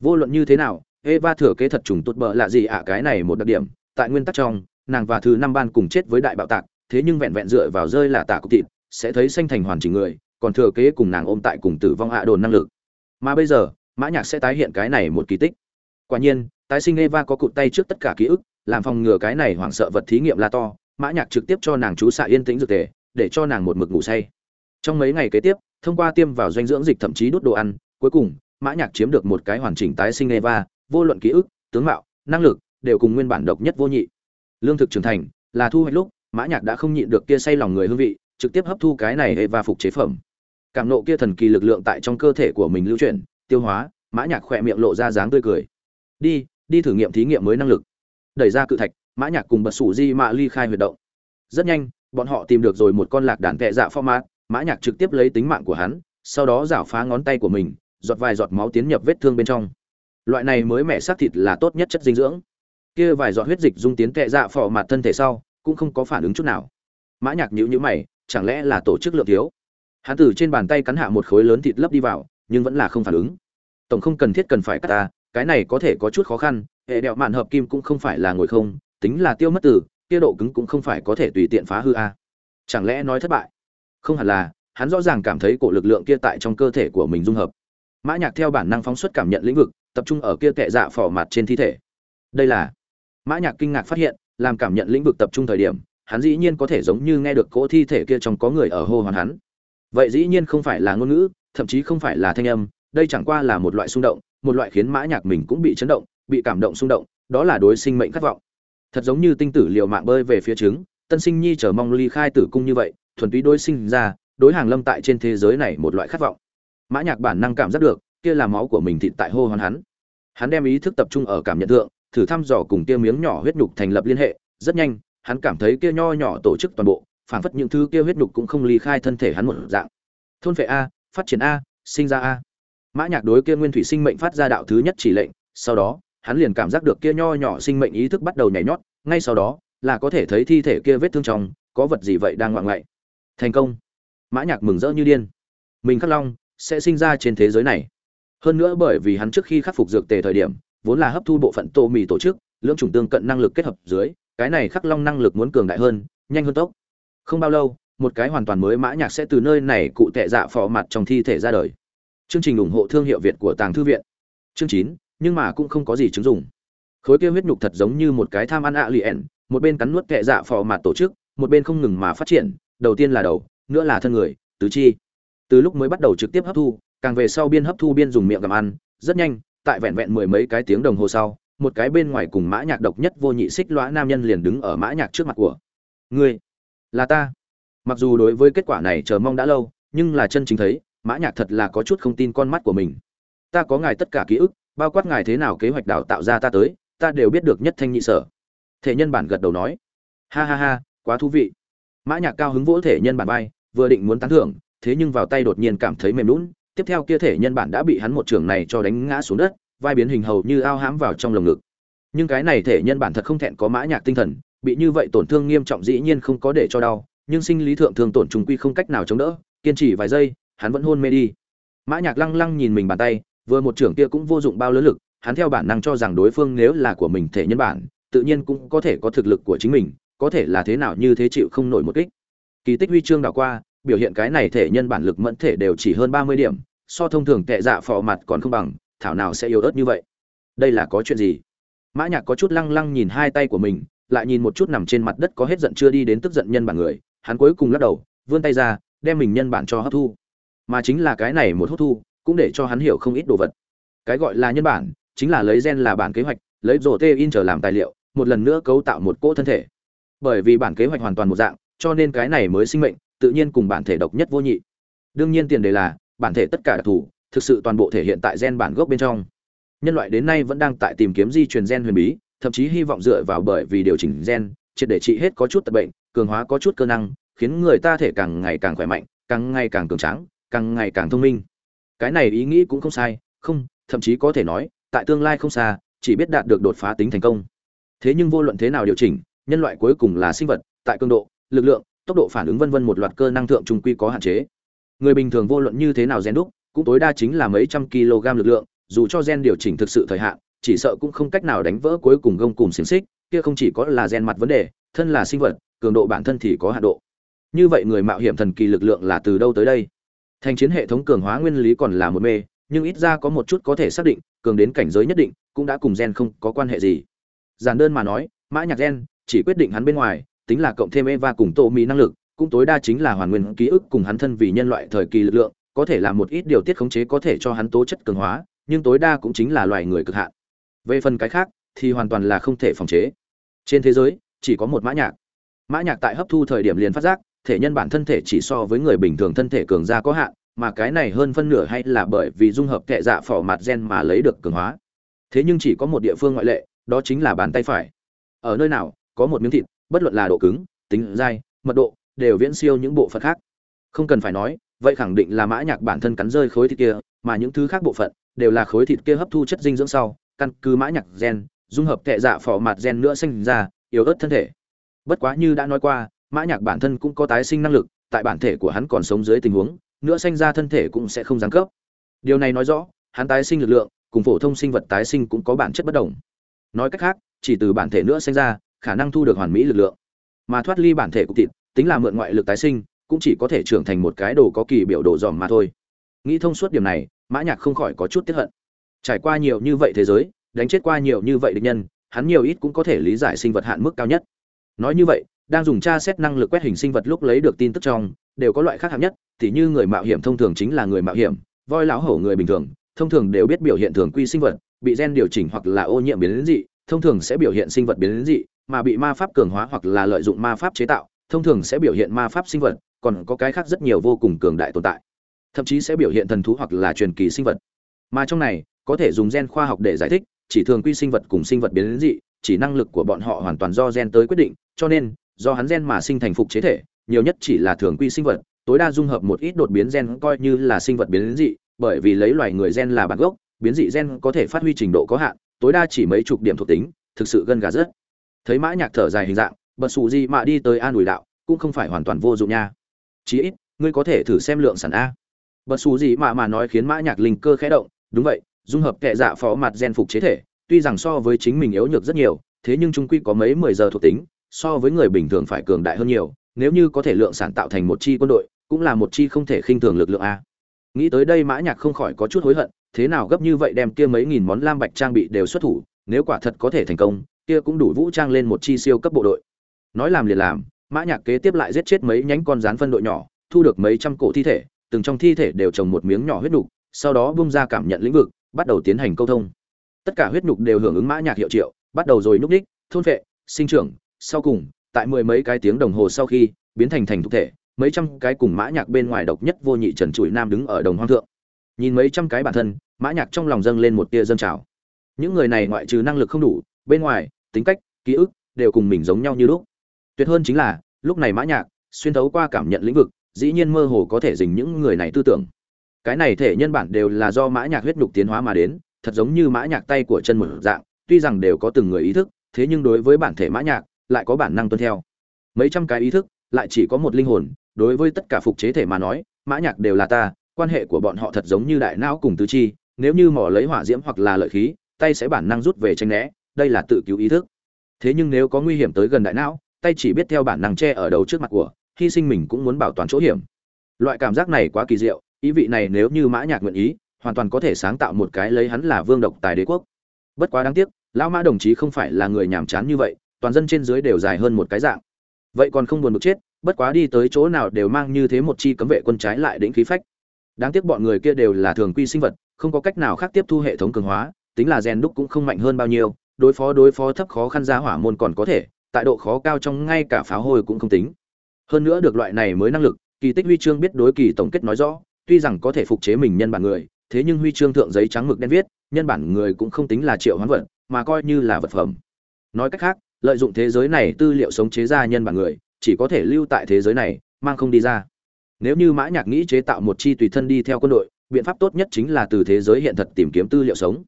Vô luận như thế nào, eva thừa kế thật trùng tốt bợ lạ gì ạ, cái này một đặc điểm, tại nguyên tắc trong, nàng và thứ năm ban cùng chết với đại bạo tạc, thế nhưng vẹn vẹn dựa vào rơi là tả cục thịt, sẽ thấy xanh thành hoàn chỉnh người, còn thừa kế cùng nàng ôm tại cùng tử vong ạ đồn năng lực. Mà bây giờ, mã nhạc sẽ tái hiện cái này một kỳ tích. Quả nhiên, tái sinh eva có cụt tay trước tất cả ký ức làm phòng ngừa cái này hoảng sợ vật thí nghiệm la to, mã nhạc trực tiếp cho nàng chú xạ yên tĩnh dược tề, để cho nàng một mực ngủ say. Trong mấy ngày kế tiếp, thông qua tiêm vào doanh dưỡng dịch thậm chí đốt đồ ăn, cuối cùng, mã nhạc chiếm được một cái hoàn chỉnh tái sinh eva, vô luận ký ức, tướng mạo, năng lực, đều cùng nguyên bản độc nhất vô nhị. Lương thực trưởng thành, là thu hoạch lúc, mã nhạc đã không nhịn được kia say lòng người hương vị, trực tiếp hấp thu cái này eva phục chế phẩm. Cảm nộ kia thần kỳ lực lượng tại trong cơ thể của mình lưu chuyển, tiêu hóa, mã nhạc khoe miệng lộ ra dáng tươi cười. Đi đi thử nghiệm thí nghiệm mới năng lực đẩy ra cự thạch, mã nhạc cùng bật sủ di mạ ly khai huyệt động. Rất nhanh, bọn họ tìm được rồi một con lạc đàn tệ dạ format, mã nhạc trực tiếp lấy tính mạng của hắn, sau đó rảo phá ngón tay của mình, giọt vài giọt máu tiến nhập vết thương bên trong. Loại này mới mẻ xác thịt là tốt nhất chất dinh dưỡng. Kia vài giọt huyết dịch dung tiến tệ dạ phò mặt thân thể sau, cũng không có phản ứng chút nào. Mã nhạc nhíu nhíu mày, chẳng lẽ là tổ chức lượng thiếu? Hắn từ trên bàn tay cắn hạ một khối lớn thịt lấp đi vào, nhưng vẫn là không phản ứng. Tổng không cần thiết cần phải cắt ta cái này có thể có chút khó khăn, hệ đẹo mạn hợp kim cũng không phải là ngồi không, tính là tiêu mất tử kia độ cứng cũng không phải có thể tùy tiện phá hư a. Chẳng lẽ nói thất bại? Không hẳn là, hắn rõ ràng cảm thấy cổ lực lượng kia tại trong cơ thể của mình dung hợp. Mã nhạc theo bản năng phóng xuất cảm nhận lĩnh vực, tập trung ở kia kệ dạ phò mặt trên thi thể. Đây là, mã nhạc kinh ngạc phát hiện, làm cảm nhận lĩnh vực tập trung thời điểm, hắn dĩ nhiên có thể giống như nghe được cỗ thi thể kia trong có người ở hô hoán hắn. Vậy dĩ nhiên không phải là ngôn ngữ, thậm chí không phải là thanh âm đây chẳng qua là một loại xung động, một loại khiến mã nhạc mình cũng bị chấn động, bị cảm động xung động, đó là đối sinh mệnh khát vọng. Thật giống như tinh tử liều mạng bơi về phía trứng, tân sinh nhi chờ mong ly khai tử cung như vậy, thuần túy đối sinh ra, đối hàng lâm tại trên thế giới này một loại khát vọng. Mã nhạc bản năng cảm giác được, kia là máu của mình thịt tại hô hoán hắn. Hắn đem ý thức tập trung ở cảm nhận thượng, thử thăm dò cùng kia miếng nhỏ huyết nhục thành lập liên hệ, rất nhanh, hắn cảm thấy kia nho nhỏ tổ chức toàn bộ, phảng phất những thứ kia huyết nhục cũng không ly khai thân thể hắn một dạng. Thôn phệ a, phát triển a, sinh ra a mã nhạc đối kia nguyên thủy sinh mệnh phát ra đạo thứ nhất chỉ lệnh, sau đó, hắn liền cảm giác được kia nho nhỏ sinh mệnh ý thức bắt đầu nhảy nhót, ngay sau đó, là có thể thấy thi thể kia vết thương trong, có vật gì vậy đang ngoạn ngậy thành công. Mã nhạc mừng rỡ như điên. Mình khắc long, sẽ sinh ra trên thế giới này. Hơn nữa bởi vì hắn trước khi khắc phục dược tề thời điểm, vốn là hấp thu bộ phận tô mì tổ chức, lưỡng chủng tương cận năng lực kết hợp dưới, cái này khắc long năng lực muốn cường đại hơn, nhanh hơn tốc. Không bao lâu, một cái hoàn toàn mới mã nhạc sẽ từ nơi này cụ tệ dạ phò mặt trong thi thể ra đời chương trình ủng hộ thương hiệu việt của tàng thư viện. Chương chín, nhưng mà cũng không có gì chứng dụng. Khối kia huyết nhục thật giống như một cái tham ăn ạ liền một bên cắn nuốt kệ dạ phò mặt tổ chức, một bên không ngừng mà phát triển, đầu tiên là đầu, nữa là thân người, tứ chi. Từ lúc mới bắt đầu trực tiếp hấp thu, càng về sau biên hấp thu biên dùng miệng gặm ăn, rất nhanh, tại vẹn vẹn mười mấy cái tiếng đồng hồ sau, một cái bên ngoài cùng mã nhạc độc nhất vô nhị xích lõa nam nhân liền đứng ở mã nhạc trước mặt của. Ngươi, là ta. Mặc dù đối với kết quả này chờ mong đã lâu, nhưng là chân chính thấy mã nhạc thật là có chút không tin con mắt của mình. Ta có ngài tất cả ký ức, bao quát ngài thế nào kế hoạch đào tạo ra ta tới, ta đều biết được nhất thanh nhị sở. Thể nhân bản gật đầu nói. Ha ha ha, quá thú vị. Mã nhạc cao hứng vỗ thể nhân bản bay vừa định muốn tán thưởng, thế nhưng vào tay đột nhiên cảm thấy mềm lún tiếp theo kia thể nhân bản đã bị hắn một trường này cho đánh ngã xuống đất, vai biến hình hầu như ao hãm vào trong lồng ngực. Nhưng cái này thể nhân bản thật không thẹn có mã nhạc tinh thần, bị như vậy tổn thương nghiêm trọng dĩ nhiên không có để cho đau, nhưng sinh lý thượng thường tổn trùng quy không cách nào chống đỡ, kiên trì vài giây hắn vẫn hôn mê đi. Mã nhạc lăng lăng nhìn mình bàn tay, vừa một trưởng kia cũng vô dụng bao lớn lực, hắn theo bản năng cho rằng đối phương nếu là của mình thể nhân bản, tự nhiên cũng có thể có thực lực của chính mình, có thể là thế nào như thế chịu không nổi một kích. Kỳ tích huy chương đảo qua, biểu hiện cái này thể nhân bản lực mẫn thể đều chỉ hơn ba mươi điểm, so thông thường tệ dạ phò mặt còn không bằng, thảo nào sẽ yếu ớt như vậy. Đây là có chuyện gì? Mã nhạc có chút lăng lăng nhìn hai tay của mình, lại nhìn một chút nằm trên mặt đất có hết giận chưa đi đến tức giận nhân bản người, hắn cuối cùng lắc đầu, vươn tay ra, đem mình nhân bản cho hấp thu mà chính là cái này một hút thu, cũng để cho hắn hiểu không ít đồ vật. Cái gọi là nhân bản, chính là lấy gen là bản kế hoạch, lấy rổ tê in trở làm tài liệu, một lần nữa cấu tạo một cỗ thân thể. Bởi vì bản kế hoạch hoàn toàn một dạng, cho nên cái này mới sinh mệnh, tự nhiên cùng bản thể độc nhất vô nhị. Đương nhiên tiền đề là, bản thể tất cả đặc thù, thực sự toàn bộ thể hiện tại gen bản gốc bên trong. Nhân loại đến nay vẫn đang tại tìm kiếm di truyền gen huyền bí, thậm chí hy vọng dựa vào bởi vì điều chỉnh gen, triệt để trị hết có chút tật bệnh, cường hóa có chút cơ năng, khiến người ta thể càng ngày càng khỏe mạnh, càng ngày càng cường tráng càng ngày càng thông minh. Cái này ý nghĩ cũng không sai, không, thậm chí có thể nói, tại tương lai không xa, chỉ biết đạt được đột phá tính thành công. Thế nhưng vô luận thế nào điều chỉnh, nhân loại cuối cùng là sinh vật, tại cường độ, lực lượng, tốc độ phản ứng vân vân một loạt cơ năng thượng trung quy có hạn chế. Người bình thường vô luận như thế nào gen đúc, cũng tối đa chính là mấy trăm kg lực lượng, dù cho gen điều chỉnh thực sự thời hạn, chỉ sợ cũng không cách nào đánh vỡ cuối cùng gông cùng xiềng xích, kia không chỉ có là gen mặt vấn đề, thân là sinh vật, cường độ bản thân thì có hạn độ. Như vậy người mạo hiểm thần kỳ lực lượng là từ đâu tới đây? Thành chiến hệ thống cường hóa nguyên lý còn là một mê, nhưng ít ra có một chút có thể xác định, cường đến cảnh giới nhất định, cũng đã cùng gen không có quan hệ gì. Giản đơn mà nói, mã nhạc gen, chỉ quyết định hắn bên ngoài, tính là cộng thêm eva cùng tô mỹ năng lực, cũng tối đa chính là hoàn nguyên ký ức cùng hắn thân vì nhân loại thời kỳ lực lượng, có thể làm một ít điều tiết khống chế có thể cho hắn tố chất cường hóa, nhưng tối đa cũng chính là loài người cực hạn. Về phần cái khác, thì hoàn toàn là không thể phòng chế. Trên thế giới, chỉ có một mã nhạc. Mã nhạc tại hấp thu thời điểm liền phát giác thể nhân bản thân thể chỉ so với người bình thường thân thể cường gia có hạn, mà cái này hơn phân nửa hay là bởi vì dung hợp kệ dạ phỏ mặt gen mà lấy được cường hóa. Thế nhưng chỉ có một địa phương ngoại lệ, đó chính là bàn tay phải. Ở nơi nào, có một miếng thịt, bất luận là độ cứng, tính dai, mật độ, đều viễn siêu những bộ phận khác. Không cần phải nói, vậy khẳng định là mã nhạc bản thân cắn rơi khối thịt kia, mà những thứ khác bộ phận, đều là khối thịt kia hấp thu chất dinh dưỡng sau, căn cứ mã nhạc gen, dung hợp kệ dạ phỏ mặt gen nữa sinh ra, yếu ớt thân thể. Bất quá như đã nói qua mã nhạc bản thân cũng có tái sinh năng lực, tại bản thể của hắn còn sống dưới tình huống, nữa sinh ra thân thể cũng sẽ không giáng cấp. Điều này nói rõ, hắn tái sinh lực lượng cùng phổ thông sinh vật tái sinh cũng có bản chất bất đồng. Nói cách khác, chỉ từ bản thể nữa sinh ra, khả năng thu được hoàn mỹ lực lượng. Mà thoát ly bản thể cục thịt, tính là mượn ngoại lực tái sinh, cũng chỉ có thể trưởng thành một cái đồ có kỳ biểu đồ dòm mà thôi. Nghĩ thông suốt điểm này, mã nhạc không khỏi có chút tiếc hận. Trải qua nhiều như vậy thế giới, đánh chết qua nhiều như vậy địch nhân, hắn nhiều ít cũng có thể lý giải sinh vật hạn mức cao nhất. Nói như vậy đang dùng tra xét năng lực quét hình sinh vật lúc lấy được tin tức trong, đều có loại khác hạng nhất, tỉ như người mạo hiểm thông thường chính là người mạo hiểm, voi lão hổ người bình thường, thông thường đều biết biểu hiện thường quy sinh vật, bị gen điều chỉnh hoặc là ô nhiễm biến đến dị, thông thường sẽ biểu hiện sinh vật biến đến dị, mà bị ma pháp cường hóa hoặc là lợi dụng ma pháp chế tạo, thông thường sẽ biểu hiện ma pháp sinh vật, còn có cái khác rất nhiều vô cùng cường đại tồn tại, thậm chí sẽ biểu hiện thần thú hoặc là truyền kỳ sinh vật. Mà trong này, có thể dùng gen khoa học để giải thích, chỉ thường quy sinh vật cùng sinh vật biến đến dị, chỉ năng lực của bọn họ hoàn toàn do gen tới quyết định, cho nên do hắn gen mà sinh thành phục chế thể, nhiều nhất chỉ là thường quy sinh vật, tối đa dung hợp một ít đột biến gen coi như là sinh vật biến dị, bởi vì lấy loài người gen là bản gốc, biến dị gen có thể phát huy trình độ có hạn, tối đa chỉ mấy chục điểm thuộc tính, thực sự gần gà rất thấy mã nhạc thở dài hình dạng, bật xù gì mà đi tới an ủi đạo, cũng không phải hoàn toàn vô dụng nha. Chí ít, ngươi có thể thử xem lượng sản a. Bật xù gì mà mà nói khiến mã nhạc linh cơ khẽ động, đúng vậy, dung hợp kệ dạ phó mặt gen phục chế thể, tuy rằng so với chính mình yếu nhược rất nhiều, thế nhưng trung quy có mấy mười giờ thuộc tính so với người bình thường phải cường đại hơn nhiều nếu như có thể lượng sản tạo thành một chi quân đội cũng là một chi không thể khinh thường lực lượng a. Nghĩ tới đây mã nhạc không khỏi có chút hối hận thế nào gấp như vậy đem kia mấy nghìn món lam bạch trang bị đều xuất thủ nếu quả thật có thể thành công kia cũng đủ vũ trang lên một chi siêu cấp bộ đội. Nói làm liền làm mã nhạc kế tiếp lại giết chết mấy nhánh con rắn phân đội nhỏ thu được mấy trăm cổ thi thể từng trong thi thể đều trồng một miếng nhỏ huyết nục sau đó bung ra cảm nhận lĩnh vực bắt đầu tiến hành câu thông. Tất cả huyết nục đều hưởng ứng mã nhạc hiệu triệu bắt đầu rồi núc đích thôn phệ, sinh trưởng sau cùng, tại mười mấy cái tiếng đồng hồ sau khi, biến thành thành thực thể, mấy trăm cái cùng mã nhạc bên ngoài độc nhất vô nhị trần trụi nam đứng ở đồng hoang thượng. Nhìn mấy trăm cái bản thân, mã nhạc trong lòng dâng lên một tia dâng trào. Những người này ngoại trừ năng lực không đủ, bên ngoài, tính cách, ký ức đều cùng mình giống nhau như lúc. Tuyệt hơn chính là, lúc này mã nhạc, xuyên thấu qua cảm nhận lĩnh vực, dĩ nhiên mơ hồ có thể dình những người này tư tưởng. Cái này thể nhân bản đều là do mã nhạc huyết nhục tiến hóa mà đến, thật giống như mã nhạc tay của chân một dạng, tuy rằng đều có từng người ý thức, thế nhưng đối với bản thể mã nhạc lại có bản năng tuân theo. Mấy trăm cái ý thức, lại chỉ có một linh hồn, đối với tất cả phục chế thể mà nói, mã nhạc đều là ta, quan hệ của bọn họ thật giống như đại não cùng tứ chi, nếu như mò lấy hỏa diễm hoặc là lợi khí, tay sẽ bản năng rút về tranh né, đây là tự cứu ý thức. Thế nhưng nếu có nguy hiểm tới gần đại não, tay chỉ biết theo bản năng che ở đầu trước mặt của, hy sinh mình cũng muốn bảo toàn chỗ hiểm. Loại cảm giác này quá kỳ diệu, ý vị này nếu như mã nhạc nguyện ý, hoàn toàn có thể sáng tạo một cái lấy hắn là vương độc tài đế quốc. Bất quá đáng tiếc, lão mã đồng chí không phải là người nhàm chán như vậy toàn dân trên dưới đều dài hơn một cái dạng. Vậy còn không buồn bực chết, bất quá đi tới chỗ nào đều mang như thế một chi cấm vệ quân trái lại đỉnh khí phách. Đáng tiếc bọn người kia đều là thường quy sinh vật, không có cách nào khác tiếp thu hệ thống cường hóa, tính là rèn đúc cũng không mạnh hơn bao nhiêu, đối phó đối phó thấp khó khăn ra hỏa môn còn có thể, tại độ khó cao trong ngay cả pháo hôi cũng không tính. Hơn nữa được loại này mới năng lực, kỳ tích huy chương biết đối kỳ tổng kết nói rõ, tuy rằng có thể phục chế mình nhân bản người, thế nhưng huy chương thượng giấy trắng mực đen viết, nhân bản người cũng không tính là triệu hoán vật, mà coi như là vật phẩm. Nói cách khác lợi dụng thế giới này tư liệu sống chế ra nhân bản người, chỉ có thể lưu tại thế giới này, mang không đi ra. Nếu như mã nhạc nghĩ chế tạo một chi tùy thân đi theo quân đội, biện pháp tốt nhất chính là từ thế giới hiện thật tìm kiếm tư liệu sống.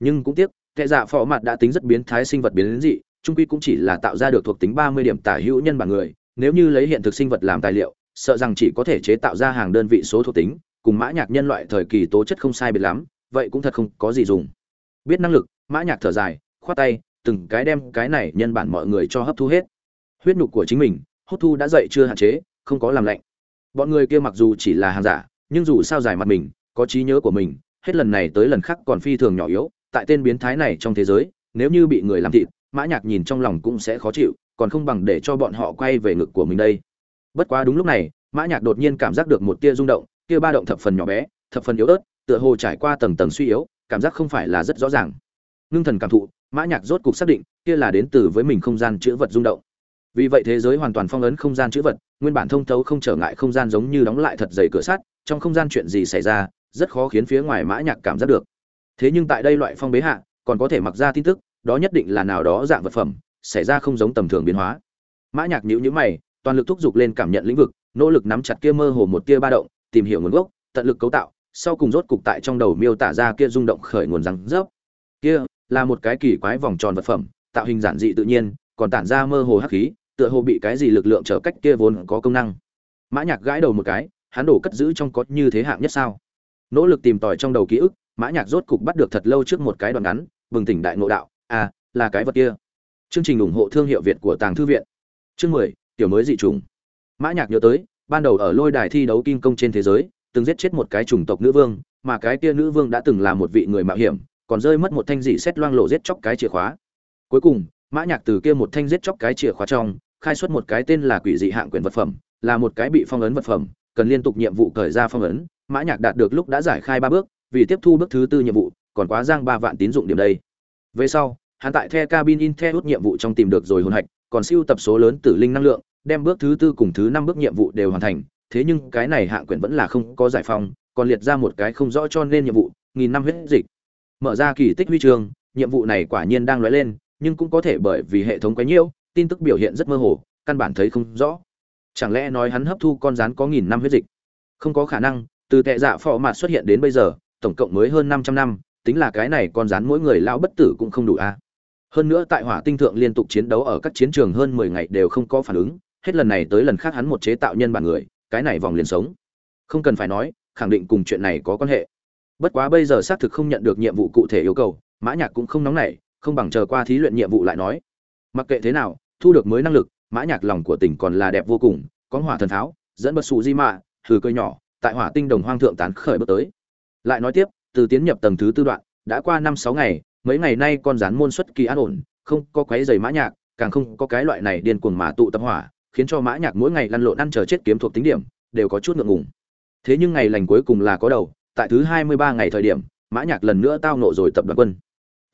Nhưng cũng tiếc, kẻ dạ phò mặt đã tính rất biến thái sinh vật biến đến dị, trung quy cũng chỉ là tạo ra được thuộc tính ba mươi điểm tả hữu nhân bản người. Nếu như lấy hiện thực sinh vật làm tài liệu, sợ rằng chỉ có thể chế tạo ra hàng đơn vị số thuộc tính, cùng mã nhạc nhân loại thời kỳ tố chất không sai biệt lắm, vậy cũng thật không có gì dùng. Biết năng lực, mã nhạc thở dài, khoát tay từng cái đem cái này nhân bản mọi người cho hấp thu hết. Huyết nhục của chính mình, hút thu đã dậy chưa hạn chế, không có làm lạnh. Bọn người kia mặc dù chỉ là hàng giả, nhưng dù sao dài mặt mình, có trí nhớ của mình, hết lần này tới lần khác còn phi thường nhỏ yếu, tại tên biến thái này trong thế giới, nếu như bị người làm thịt, mã nhạc nhìn trong lòng cũng sẽ khó chịu, còn không bằng để cho bọn họ quay về ngực của mình đây. Bất quá đúng lúc này, mã nhạc đột nhiên cảm giác được một tia rung động, kia ba động thập phần nhỏ bé, thập phần yếu ớt, tựa hồ trải qua tầng tầng suy yếu, cảm giác không phải là rất rõ ràng. Ngưng thần cảm thụ mã nhạc rốt cục xác định, kia là đến từ với mình không gian chứa vật rung động. Vì vậy thế giới hoàn toàn phong ấn không gian chữ vật, nguyên bản thông thấu không trở ngại không gian giống như đóng lại thật dày cửa sắt, trong không gian chuyện gì xảy ra, rất khó khiến phía ngoài mã nhạc cảm giác được. Thế nhưng tại đây loại phong bế hạ, còn có thể mặc ra tin tức, đó nhất định là nào đó dạng vật phẩm, xảy ra không giống tầm thường biến hóa. Mã nhạc nhíu nhíu mày, toàn lực thúc giục lên cảm nhận lĩnh vực, nỗ lực nắm chặt kia mơ hồ một tia ba động, tìm hiểu nguồn gốc, tận lực cấu tạo, sau cùng rốt cục tại trong đầu miêu tả ra kia rung động khởi nguồn răng rớp. Kia là một cái kỳ quái vòng tròn vật phẩm, tạo hình giản dị tự nhiên, còn tản ra mơ hồ hắc khí, tựa hồ bị cái gì lực lượng trở cách kia vốn có công năng. Mã nhạc gãi đầu một cái, hắn đổ cất giữ trong có như thế hạng nhất sao? Nỗ lực tìm tòi trong đầu ký ức, mã nhạc rốt cục bắt được thật lâu trước một cái đoạn ngắn, bừng tỉnh đại ngộ đạo à là cái vật kia. Chương trình ủng hộ thương hiệu việt của tàng thư viện. Chương mười, tiểu mới dị trùng mã nhạc nhớ tới, ban đầu ở lôi đài thi đấu kinh công trên thế giới, từng giết chết một cái chủng tộc nữ vương, mà cái kia nữ vương đã từng là một vị người mạo hiểm còn rơi mất một thanh dị xét loang lộ giết chóc cái chìa khóa. Cuối cùng, mã nhạc từ kia một thanh giết chóc cái chìa khóa trong, khai xuất một cái tên là quỷ dị hạng quyền vật phẩm, là một cái bị phong ấn vật phẩm, cần liên tục nhiệm vụ cởi ra phong ấn, mã nhạc đạt được lúc đã giải khai ba bước, vì tiếp thu bước thứ tư nhiệm vụ, còn quá giang ba vạn tín dụng điểm đây. Về sau, hắn tại the cabin in the nhiệm vụ trong tìm được rồi hồn hạch, còn siêu tập số lớn tử linh năng lượng, đem bước thứ tư cùng thứ năm bước nhiệm vụ đều hoàn thành, thế nhưng cái này hạng quyền vẫn là không có giải phong còn liệt ra một cái không rõ cho nên nhiệm vụ, nghìn năm huyết dịch mở ra kỳ tích huy chương, nhiệm vụ này quả nhiên đang lóe lên, nhưng cũng có thể bởi vì hệ thống quá nhiễu, tin tức biểu hiện rất mơ hồ, căn bản thấy không rõ. Chẳng lẽ nói hắn hấp thu con rắn có nghìn năm huyết dịch? Không có khả năng, từ tệ dạ phò mạt xuất hiện đến bây giờ, tổng cộng mới hơn 500 năm, tính là cái này con rắn mỗi người lão bất tử cũng không đủ a. Hơn nữa tại hỏa tinh thượng liên tục chiến đấu ở các chiến trường hơn 10 ngày đều không có phản ứng, hết lần này tới lần khác hắn một chế tạo nhân bản người, cái này vòng liền sống. Không cần phải nói, khẳng định cùng chuyện này có quan hệ bất quá bây giờ xác thực không nhận được nhiệm vụ cụ thể yêu cầu, mã nhạc cũng không nóng nảy, không bằng chờ qua thí luyện nhiệm vụ lại nói. Mặc kệ thế nào, thu được mới năng lực, mã nhạc lòng của tỉnh còn là đẹp vô cùng, có hỏa thần tháo dẫn bật sụ di mạ, thử cơ nhỏ, tại hỏa tinh đồng hoang thượng tán khởi bước tới. Lại nói tiếp, từ tiến nhập tầng thứ tư đoạn, đã qua năm sáu ngày, mấy ngày nay con rắn môn xuất kỳ an ổn, không có quấy giày mã nhạc, càng không có cái loại này điên cuồng mà tụ tập hỏa, khiến cho mã nhạc mỗi ngày lăn lộn ăn chờ chết kiếm thuộc tính điểm, đều có chút ngượng ngùng. Thế nhưng ngày lành cuối cùng là có đầu tại thứ hai mươi ba ngày thời điểm, mã nhạc lần nữa tao ngộ rồi tập đoàn quân.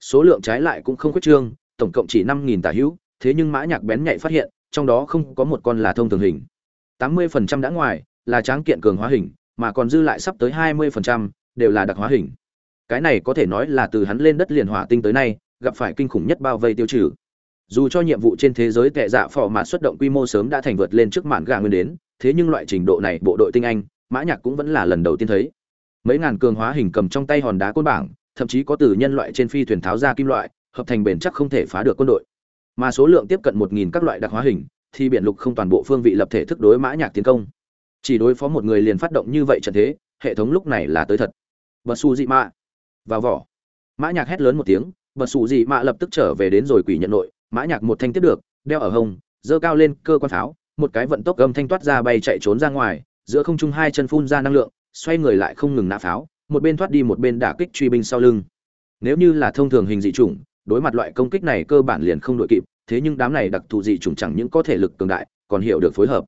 Số lượng trái lại cũng không khuyết trương, tổng cộng chỉ năm nghìn tả hữu, thế nhưng mã nhạc bén nhạy phát hiện, trong đó không có một con là thông thường hình. tám mươi phần trăm đã ngoài, là tráng kiện cường hóa hình, mà còn dư lại sắp tới hai mươi phần trăm, đều là đặc hóa hình. Cái này có thể nói là từ hắn lên đất liền hỏa tinh tới nay, gặp phải kinh khủng nhất bao vây tiêu trừ. Dù cho nhiệm vụ trên thế giới tệ dạ phò mạn xuất động quy mô sớm đã thành vượt lên trước mạn gà nguyên đến, thế nhưng loại trình độ này bộ đội tinh anh, mã nhạc cũng vẫn là lần đầu tiên thấy mấy ngàn cường hóa hình cầm trong tay hòn đá côn bảng, thậm chí có từ nhân loại trên phi thuyền tháo ra kim loại, hợp thành bền chắc không thể phá được quân đội. Mà số lượng tiếp cận một nghìn các loại đặc hóa hình, thì biển lục không toàn bộ phương vị lập thể thức đối mã nhạc tiến công. Chỉ đối phó một người liền phát động như vậy trận thế, hệ thống lúc này là tới thật. Bật su dị mạ. Vào vỏ. Mã nhạc hét lớn một tiếng, bật su dị mạ lập tức trở về đến rồi quỷ nhận nội, mã nhạc một thanh tiếp được, đeo ở hông dơ cao lên, cơ quan pháo, một cái vận tốc gầm thanh toát ra bay chạy trốn ra ngoài, giữa không trung hai chân phun ra năng lượng xoay người lại không ngừng nã pháo, một bên thoát đi một bên đả kích truy binh sau lưng. Nếu như là thông thường hình dị chủng, đối mặt loại công kích này cơ bản liền không đội kịp, thế nhưng đám này đặc thù dị chủng chẳng những có thể lực cường đại, còn hiểu được phối hợp.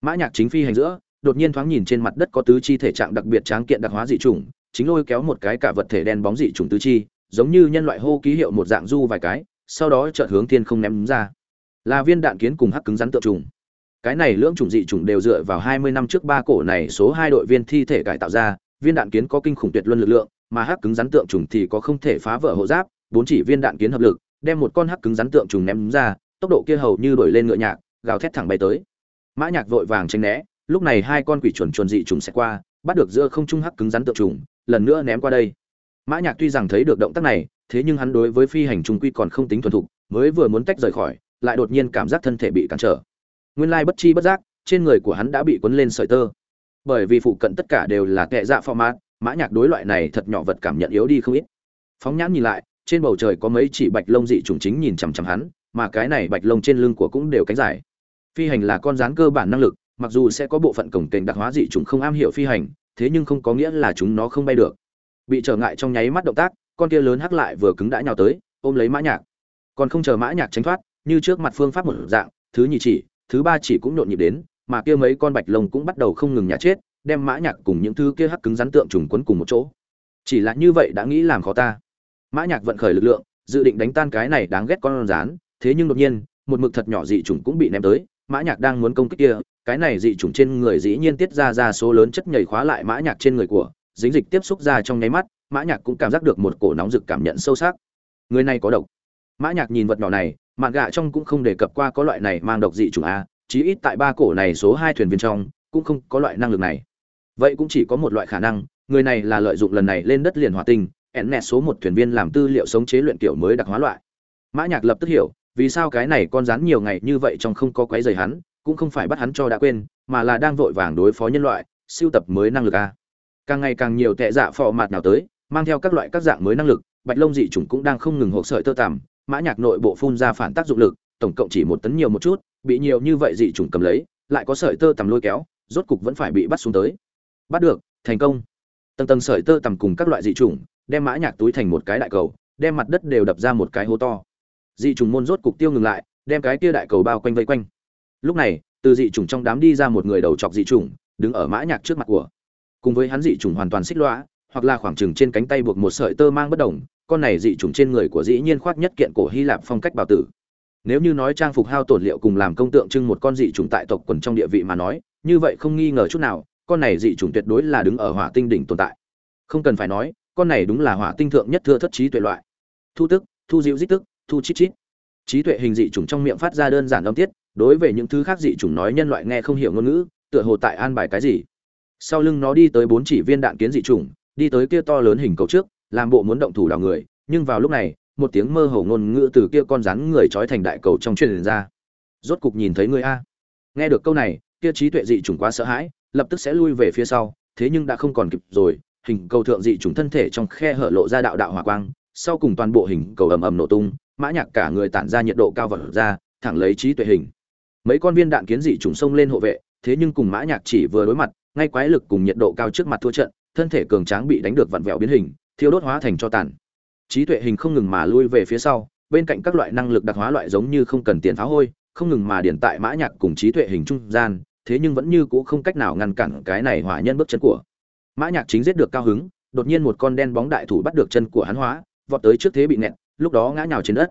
Mã nhạc chính phi hành giữa, đột nhiên thoáng nhìn trên mặt đất có tứ chi thể trạng đặc biệt tráng kiện đặc hóa dị chủng, chính lôi kéo một cái cả vật thể đen bóng dị chủng tứ chi, giống như nhân loại hô ký hiệu một dạng du vài cái, sau đó chợt hướng thiên không ném ra. Là viên đạn kiến cùng hắc cứng rắn tượng trùng cái này lưỡng chủng dị chủng đều dựa vào 20 năm trước ba cổ này số hai đội viên thi thể cải tạo ra, viên đạn kiến có kinh khủng tuyệt luân lực lượng, mà hắc cứng rắn tượng trùng thì có không thể phá vỡ hộ giáp, bốn chỉ viên đạn kiến hợp lực, đem một con hắc cứng rắn tượng trùng ném ra, tốc độ kia hầu như đổi lên ngựa nhạc, gào thét thẳng bay tới. Mã nhạc vội vàng tránh né, lúc này hai con quỷ chuẩn chuẩn dị trùng sẽ qua, bắt được giữa không trung hắc cứng rắn tượng trùng, lần nữa ném qua đây. Mã nhạc tuy rằng thấy được động tác này, thế nhưng hắn đối với phi hành trùng quy còn không tính thuần thục, mới vừa muốn tách rời khỏi, lại đột nhiên cảm giác thân thể bị cản trở nguyên lai bất chi bất giác, trên người của hắn đã bị cuốn lên sợi tơ. Bởi vì phụ cận tất cả đều là kệ dạ format, mã nhạc đối loại này thật nhỏ vật cảm nhận yếu đi không ít. Phóng nhãn nhìn lại, trên bầu trời có mấy chỉ bạch lông dị trùng chính nhìn chằm chằm hắn, mà cái này bạch lông trên lưng của cũng đều cánh dài. Phi hành là con rắn cơ bản năng lực, mặc dù sẽ có bộ phận cổng kềnh đặc hóa dị trùng không am hiểu phi hành, thế nhưng không có nghĩa là chúng nó không bay được. Bị trở ngại trong nháy mắt động tác, con kia lớn hắc lại vừa cứng đã nhào tới, ôm lấy mã nhạc. Còn không chờ mã nhạc tránh thoát, như trước mặt phương pháp một dạng, thứ nhị chỉ thứ ba chỉ cũng nhộn nhịp đến, mà kia mấy con bạch lông cũng bắt đầu không ngừng nhả chết, đem mã nhạc cùng những thứ kia hắc cứng rắn tượng trùng quấn cùng một chỗ. Chỉ là như vậy đã nghĩ làm khó ta. Mã nhạc vận khởi lực lượng, dự định đánh tan cái này đáng ghét con rắn thế nhưng đột nhiên, một mực thật nhỏ dị trùng cũng bị ném tới, mã nhạc đang muốn công kích kia, cái này dị trùng trên người dĩ nhiên tiết ra ra số lớn chất nhầy khóa lại mã nhạc trên người của, dính dịch tiếp xúc ra trong nháy mắt, mã nhạc cũng cảm giác được một cổ nóng rực cảm nhận sâu sắc. Người này có độc. Mã nhạc nhìn vật nhỏ này mạn gạ trong cũng không đề cập qua có loại này mang độc dị chủng a, chí ít tại ba cổ này số hai thuyền viên trong, cũng không có loại năng lực này. Vậy cũng chỉ có một loại khả năng, người này là lợi dụng lần này lên đất liền hòa tinh, ẹn nẹt số một thuyền viên làm tư liệu sống chế luyện kiểu mới đặc hóa loại. Mã nhạc lập tức hiểu, vì sao cái này con rắn nhiều ngày như vậy trong không có quấy rầy hắn, cũng không phải bắt hắn cho đã quên, mà là đang vội vàng đối phó nhân loại, siêu tập mới năng lực a. Càng ngày càng nhiều tệ dạ phò mặt nào tới, mang theo các loại các dạng mới năng lực, bạch lông dị chủng cũng đang không ngừng hộp sợi tơ tằm mã nhạc nội bộ phun ra phản tác dụng lực, tổng cộng chỉ một tấn nhiều một chút, bị nhiều như vậy dị trùng cầm lấy, lại có sợi tơ tầm lôi kéo, rốt cục vẫn phải bị bắt xuống tới. Bắt được, thành công. Tầng tầng sợi tơ tầm cùng các loại dị trùng đem mã nhạc túi thành một cái đại cầu, đem mặt đất đều đập ra một cái hố to. Dị trùng môn rốt cục tiêu ngừng lại, đem cái kia đại cầu bao quanh vây quanh. Lúc này, từ dị trùng trong đám đi ra một người đầu chọc dị trùng đứng ở mã nhạc trước mặt của. Cùng với hắn dị trùng hoàn toàn xích lõa hoặc là khoảng chừng trên cánh tay buộc một sợi tơ mang bất động con này dị trùng trên người của dĩ nhiên khoác nhất kiện cổ hy lạp phong cách bảo tử. Nếu như nói trang phục hao tổn liệu cùng làm công tượng trưng một con dị trùng tại tộc quần trong địa vị mà nói, như vậy không nghi ngờ chút nào, con này dị trùng tuyệt đối là đứng ở hỏa tinh đỉnh tồn tại. Không cần phải nói, con này đúng là hỏa tinh thượng nhất thưa thất trí tuệ loại. Thu tức, thu dịu dích tức, thu chít chít. Trí tuệ hình dị chủng trong miệng phát ra đơn giản âm tiết, đối với những thứ khác dị chủng nói nhân loại nghe không hiểu ngôn ngữ, tựa hồ tại an bài cái gì. Sau lưng nó đi tới bốn chỉ viên đạn kiến dị chủng, đi tới kia to lớn hình cầu trước làm bộ muốn động thủ đào người, nhưng vào lúc này, một tiếng mơ hồ ngôn ngữ từ kia con rắn người trói thành đại cầu trong truyền ra. Rốt cục nhìn thấy người a. Nghe được câu này, kia trí tuệ dị chủng quá sợ hãi, lập tức sẽ lui về phía sau, thế nhưng đã không còn kịp rồi, hình cầu thượng dị chủng thân thể trong khe hở lộ ra đạo đạo hỏa quang, sau cùng toàn bộ hình cầu ầm ầm nổ tung, mã nhạc cả người tản ra nhiệt độ cao vật ra, thẳng lấy trí tuệ hình. Mấy con viên đạn kiến dị trùng xông lên hộ vệ, thế nhưng cùng mã nhạc chỉ vừa đối mặt, ngay quái lực cùng nhiệt độ cao trước mặt thua trận, thân thể cường tráng bị đánh được vặn vẹo biến hình thiêu đốt hóa thành cho tàn. Trí tuệ hình không ngừng mà lui về phía sau, bên cạnh các loại năng lực đặc hóa loại giống như không cần tiền phá hôi, không ngừng mà điển tại mã nhạc cùng trí tuệ hình trung gian, thế nhưng vẫn như cũ không cách nào ngăn cản cái này hỏa nhân bước chân của. Mã nhạc chính giết được cao hứng, đột nhiên một con đen bóng đại thủ bắt được chân của hắn hóa, vọt tới trước thế bị nẹt, lúc đó ngã nhào trên đất.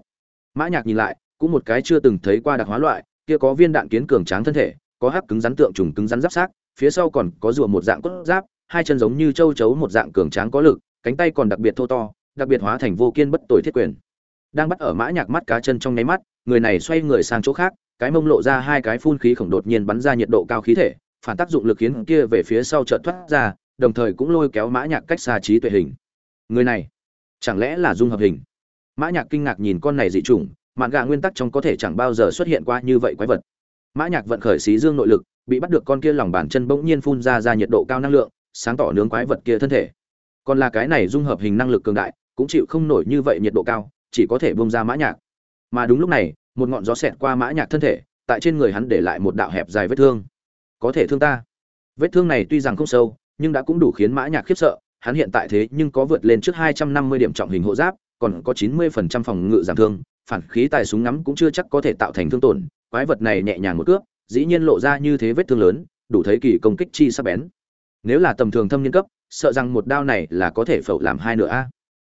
Mã nhạc nhìn lại, cũng một cái chưa từng thấy qua đặc hóa loại, kia có viên đạn kiến cường tráng thân thể, có hắc cứng rắn tượng trùng cứng rắn giáp sát, phía sau còn có rùa một dạng cốt giáp, hai chân giống như châu chấu một dạng cường tráng có lực cánh tay còn đặc biệt thô to, đặc biệt hóa thành vô kiên bất tội thiết quyền. Đang bắt ở mã nhạc mắt cá chân trong nháy mắt, người này xoay người sang chỗ khác, cái mông lộ ra hai cái phun khí khổng đột nhiên bắn ra nhiệt độ cao khí thể, phản tác dụng lực khiến kia về phía sau chợt thoát ra, đồng thời cũng lôi kéo mã nhạc cách xa trí tuệ hình. Người này, chẳng lẽ là dung hợp hình? Mã nhạc kinh ngạc nhìn con này dị trùng mạn gà nguyên tắc trong có thể chẳng bao giờ xuất hiện qua như vậy quái vật. Mã nhạc vận khởi xí dương nội lực, bị bắt được con kia lòng bàn chân bỗng nhiên phun ra ra nhiệt độ cao năng lượng, sáng tỏ nướng quái vật kia thân thể còn là cái này dung hợp hình năng lực cường đại, cũng chịu không nổi như vậy nhiệt độ cao, chỉ có thể bông ra mã nhạc. Mà đúng lúc này, một ngọn gió xẹt qua mã nhạc thân thể, tại trên người hắn để lại một đạo hẹp dài vết thương. Có thể thương ta? Vết thương này tuy rằng không sâu, nhưng đã cũng đủ khiến mã nhạc khiếp sợ, hắn hiện tại thế nhưng có vượt lên trước 250 điểm trọng hình hộ giáp, còn có 90% phòng ngự giảm thương, phản khí tài súng ngắm cũng chưa chắc có thể tạo thành thương tổn, quái vật này nhẹ nhàng một cước, dĩ nhiên lộ ra như thế vết thương lớn, đủ thấy kỳ công kích chi sắc bén. Nếu là tầm thường thâm niên cấp sợ rằng một đao này là có thể phẩu làm hai nửa a.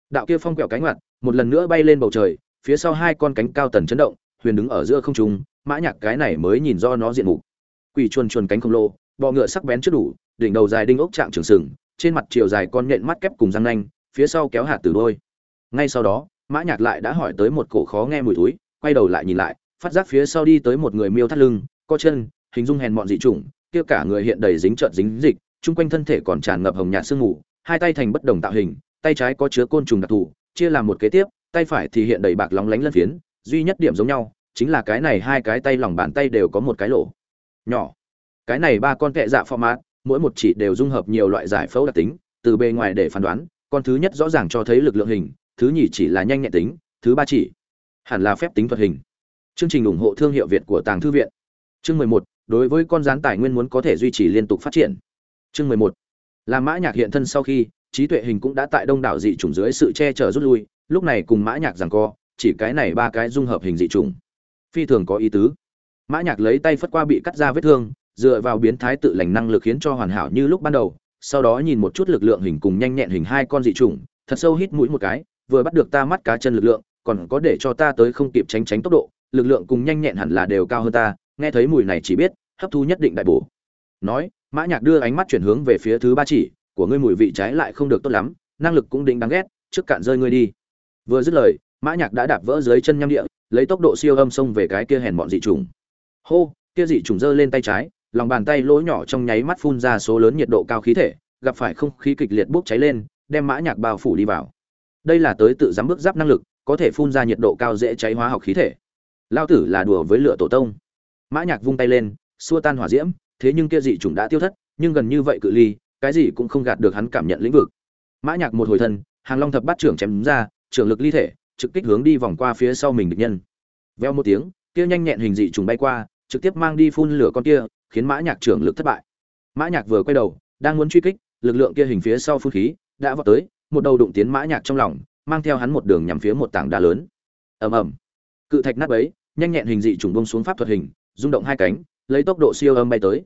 Đạo kia phong quẹo cánh ngoặt một lần nữa bay lên bầu trời phía sau hai con cánh cao tần chấn động huyền đứng ở giữa không trung mã nhạc cái này mới nhìn do nó diện mục. Quỷ chuồn chuồn cánh khổng lồ bọ ngựa sắc bén trước đủ đỉnh đầu dài đinh ốc trạng trường sừng trên mặt chiều dài con nhện mắt kép cùng răng nanh phía sau kéo hạt từ đôi. Ngay sau đó mã nhạc lại đã hỏi tới một cổ khó nghe mùi thối, quay đầu lại nhìn lại phát giác phía sau đi tới một người miêu thắt lưng co chân hình dung hèn mọn dị trùng kia cả người hiện đầy dính trợn dính dịch chung quanh thân thể còn tràn ngập hồng nhạt sương mù, hai tay thành bất đồng tạo hình, tay trái có chứa côn trùng đặc thù, chia làm một kế tiếp, tay phải thì hiện đầy bạc lóng lánh lân phiến, duy nhất điểm giống nhau, chính là cái này hai cái tay lòng bàn tay đều có một cái lỗ nhỏ. Cái này ba con kệ dạ format, mỗi một chỉ đều dung hợp nhiều loại giải phẫu đặc tính, từ bề ngoài để phán đoán, con thứ nhất rõ ràng cho thấy lực lượng hình, thứ nhì chỉ là nhanh nhẹn tính, thứ ba chỉ hẳn là phép tính thuật hình. Chương trình ủng hộ thương hiệu việt của tàng thư viện. Chương mười một, đối với con rắn tài nguyên muốn có thể duy trì liên tục phát triển chương mười một. Là mã nhạc hiện thân sau khi, trí tuệ hình cũng đã tại đông đảo dị chủng dưới sự che chở rút lui, lúc này cùng mã nhạc giằng co, chỉ cái này ba cái dung hợp hình dị chủng. Phi thường có ý tứ. Mã nhạc lấy tay phất qua bị cắt ra vết thương, dựa vào biến thái tự lành năng lực khiến cho hoàn hảo như lúc ban đầu, sau đó nhìn một chút lực lượng hình cùng nhanh nhẹn hình hai con dị chủng, thật sâu hít mũi một cái, vừa bắt được ta mắt cá chân lực lượng, còn có để cho ta tới không kịp tránh tránh tốc độ, lực lượng cùng nhanh nhẹn hẳn là đều cao hơn ta, nghe thấy mùi này chỉ biết, hấp thu nhất định đại bổ. Nói mã nhạc đưa ánh mắt chuyển hướng về phía thứ ba chỉ, của ngươi mùi vị trái lại không được tốt lắm, năng lực cũng đỉnh đáng ghét, trước cạn rơi ngươi đi. Vừa dứt lời, mã nhạc đã đạp vỡ dưới chân nham địa, lấy tốc độ siêu âm xông về cái kia hèn bọn dị trùng. Hô, kia dị trùng giơ lên tay trái, lòng bàn tay lỗ nhỏ trong nháy mắt phun ra số lớn nhiệt độ cao khí thể, gặp phải không khí kịch liệt bốc cháy lên, đem mã nhạc bao phủ đi vào. Đây là tới tự dám bước giáp năng lực, có thể phun ra nhiệt độ cao dễ cháy hóa học khí thể. Lao tử là đùa với lửa tổ tông. Mã nhạc vung tay lên, xua tan hỏa diễm thế nhưng kia dị trùng đã tiêu thất, nhưng gần như vậy cự ly, cái gì cũng không gạt được hắn cảm nhận lĩnh vực. Mã nhạc một hồi thân, hàng long thập bát trưởng chém ra, trưởng lực ly thể, trực kích hướng đi vòng qua phía sau mình địch nhân. Veo một tiếng, kia nhanh nhẹn hình dị trùng bay qua, trực tiếp mang đi phun lửa con kia, khiến mã nhạc trưởng lực thất bại. Mã nhạc vừa quay đầu, đang muốn truy kích, lực lượng kia hình phía sau phun khí, đã vọt tới, một đầu đụng tiến mã nhạc trong lòng, mang theo hắn một đường nhằm phía một tảng đá lớn. Ầm ầm. Cự thạch nát bấy, nhanh nhẹn hình dị trùng buông xuống pháp thuật hình, rung động hai cánh, lấy tốc độ siêu âm bay tới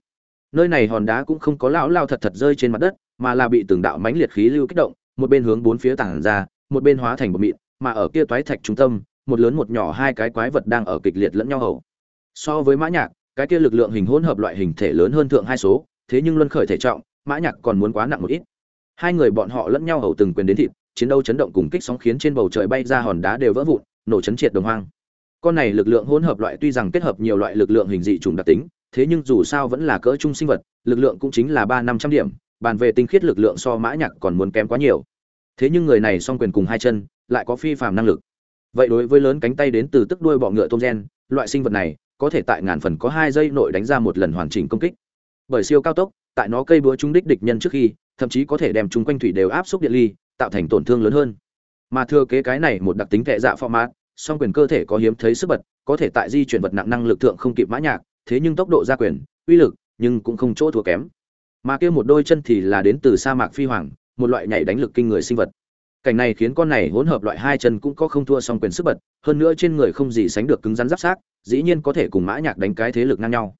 nơi này hòn đá cũng không có lão lao thật thật rơi trên mặt đất, mà là bị từng đạo mãnh liệt khí lưu kích động, một bên hướng bốn phía tảng ra, một bên hóa thành bột mịn, mà ở kia toái thạch trung tâm, một lớn một nhỏ hai cái quái vật đang ở kịch liệt lẫn nhau hầu. So với mã nhạc, cái kia lực lượng hình hỗn hợp loại hình thể lớn hơn thượng hai số, thế nhưng luân khởi thể trọng, mã nhạc còn muốn quá nặng một ít. Hai người bọn họ lẫn nhau hầu từng quyền đến thịt, chiến đấu chấn động cùng kích sóng khiến trên bầu trời bay ra hòn đá đều vỡ vụn, nổ chấn triệt đồng hoang. Con này lực lượng hỗn hợp loại tuy rằng kết hợp nhiều loại lực lượng hình dị trùng đặc tính thế nhưng dù sao vẫn là cỡ trung sinh vật, lực lượng cũng chính là ba năm trăm điểm, bàn về tinh khiết lực lượng so mã nhạc còn muốn kém quá nhiều. Thế nhưng người này song quyền cùng hai chân, lại có phi phàm năng lực. Vậy đối với lớn cánh tay đến từ tức đuôi bọ ngựa tôm gen, loại sinh vật này, có thể tại ngàn phần có hai giây nội đánh ra một lần hoàn chỉnh công kích. Bởi siêu cao tốc, tại nó cây búa trúng đích địch nhân trước khi, thậm chí có thể đem chúng quanh thủy đều áp xúc điện ly, tạo thành tổn thương lớn hơn. Mà thừa kế cái này một đặc tính tệ dạ format, song quyền cơ thể có hiếm thấy sức bật, có thể tại di chuyển vật nặng năng lực thượng không kịp mã nhạc thế nhưng tốc độ gia quyền, uy lực, nhưng cũng không chỗ thua kém. Mà kia một đôi chân thì là đến từ sa mạc phi hoàng, một loại nhảy đánh lực kinh người sinh vật. Cảnh này khiến con này hỗn hợp loại hai chân cũng có không thua song quyền sức bật, hơn nữa trên người không gì sánh được cứng rắn giáp sát, dĩ nhiên có thể cùng mã nhạc đánh cái thế lực ngang nhau.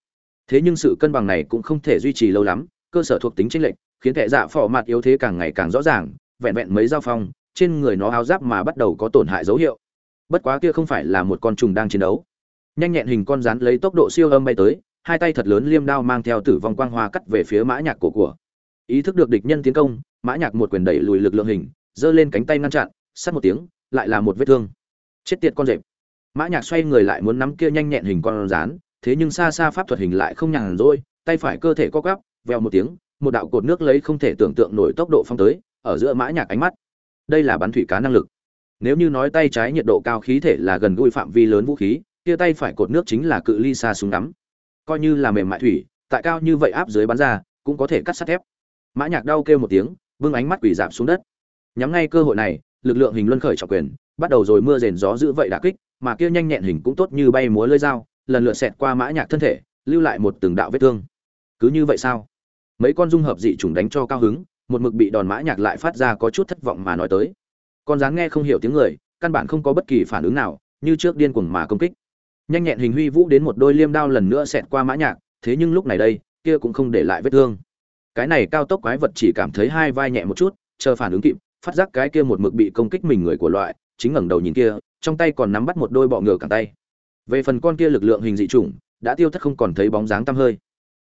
Thế nhưng sự cân bằng này cũng không thể duy trì lâu lắm, cơ sở thuộc tính chênh lệch, khiến kẻ dạ phò mặt yếu thế càng ngày càng rõ ràng, vẹn vẹn mấy giao phong, trên người nó áo giáp mà bắt đầu có tổn hại dấu hiệu. Bất quá kia không phải là một con trùng đang chiến đấu nhanh nhẹn hình con rắn lấy tốc độ siêu âm bay tới, hai tay thật lớn liêm đao mang theo tử vong quang hoa cắt về phía mã nhạc cổ của. Ý thức được địch nhân tiến công, mã nhạc một quyền đẩy lùi lực lượng hình, giơ lên cánh tay ngăn chặn sát một tiếng, lại là một vết thương. Chết tiệt con rệp. Mã nhạc xoay người lại muốn nắm kia nhanh nhẹn hình con rắn, thế nhưng xa xa pháp thuật hình lại không nhàn rỗi, tay phải cơ thể co quắp, vèo một tiếng, một đạo cột nước lấy không thể tưởng tượng nổi tốc độ phong tới, ở giữa mã nhạc ánh mắt. Đây là bắn thủy cá năng lực. Nếu như nói tay trái nhiệt độ cao khí thể là gần gũi phạm vi lớn vũ khí kia tay phải cột nước chính là cự ly xa súng ngắm. Coi như là mềm mại thủy, tại cao như vậy áp dưới bắn ra, cũng có thể cắt sắt thép. Mã nhạc đau kêu một tiếng vương ánh mắt quỷ giảm xuống đất. Nhắm ngay cơ hội này, lực lượng hình luân khởi trọng quyền, bắt đầu rồi mưa rền gió dữ vậy đả kích, mà kia nhanh nhẹn hình cũng tốt như bay múa lưỡi dao, lần lượt xẹt qua mã nhạc thân thể, lưu lại một từng đạo vết thương. Cứ như vậy sao? Mấy con dung hợp dị trùng đánh cho cao hứng, một mực bị đòn mã nhạc lại phát ra có chút thất vọng mà nói tới. Con rắn nghe không hiểu tiếng người, căn bản không có bất kỳ phản ứng nào, như trước điên cuồng mà công kích nhanh nhẹn hình huy vũ đến một đôi liêm đao lần nữa xẹt qua mã nhạc, thế nhưng lúc này đây, kia cũng không để lại vết thương. Cái này cao tốc quái vật chỉ cảm thấy hai vai nhẹ một chút, chờ phản ứng kịp, phát giác cái kia một mực bị công kích mình người của loại, chính ngẩng đầu nhìn kia, trong tay còn nắm bắt một đôi bọ ngựa cẳng tay. Về phần con kia lực lượng hình dị chủng, đã tiêu thất không còn thấy bóng dáng tăm hơi.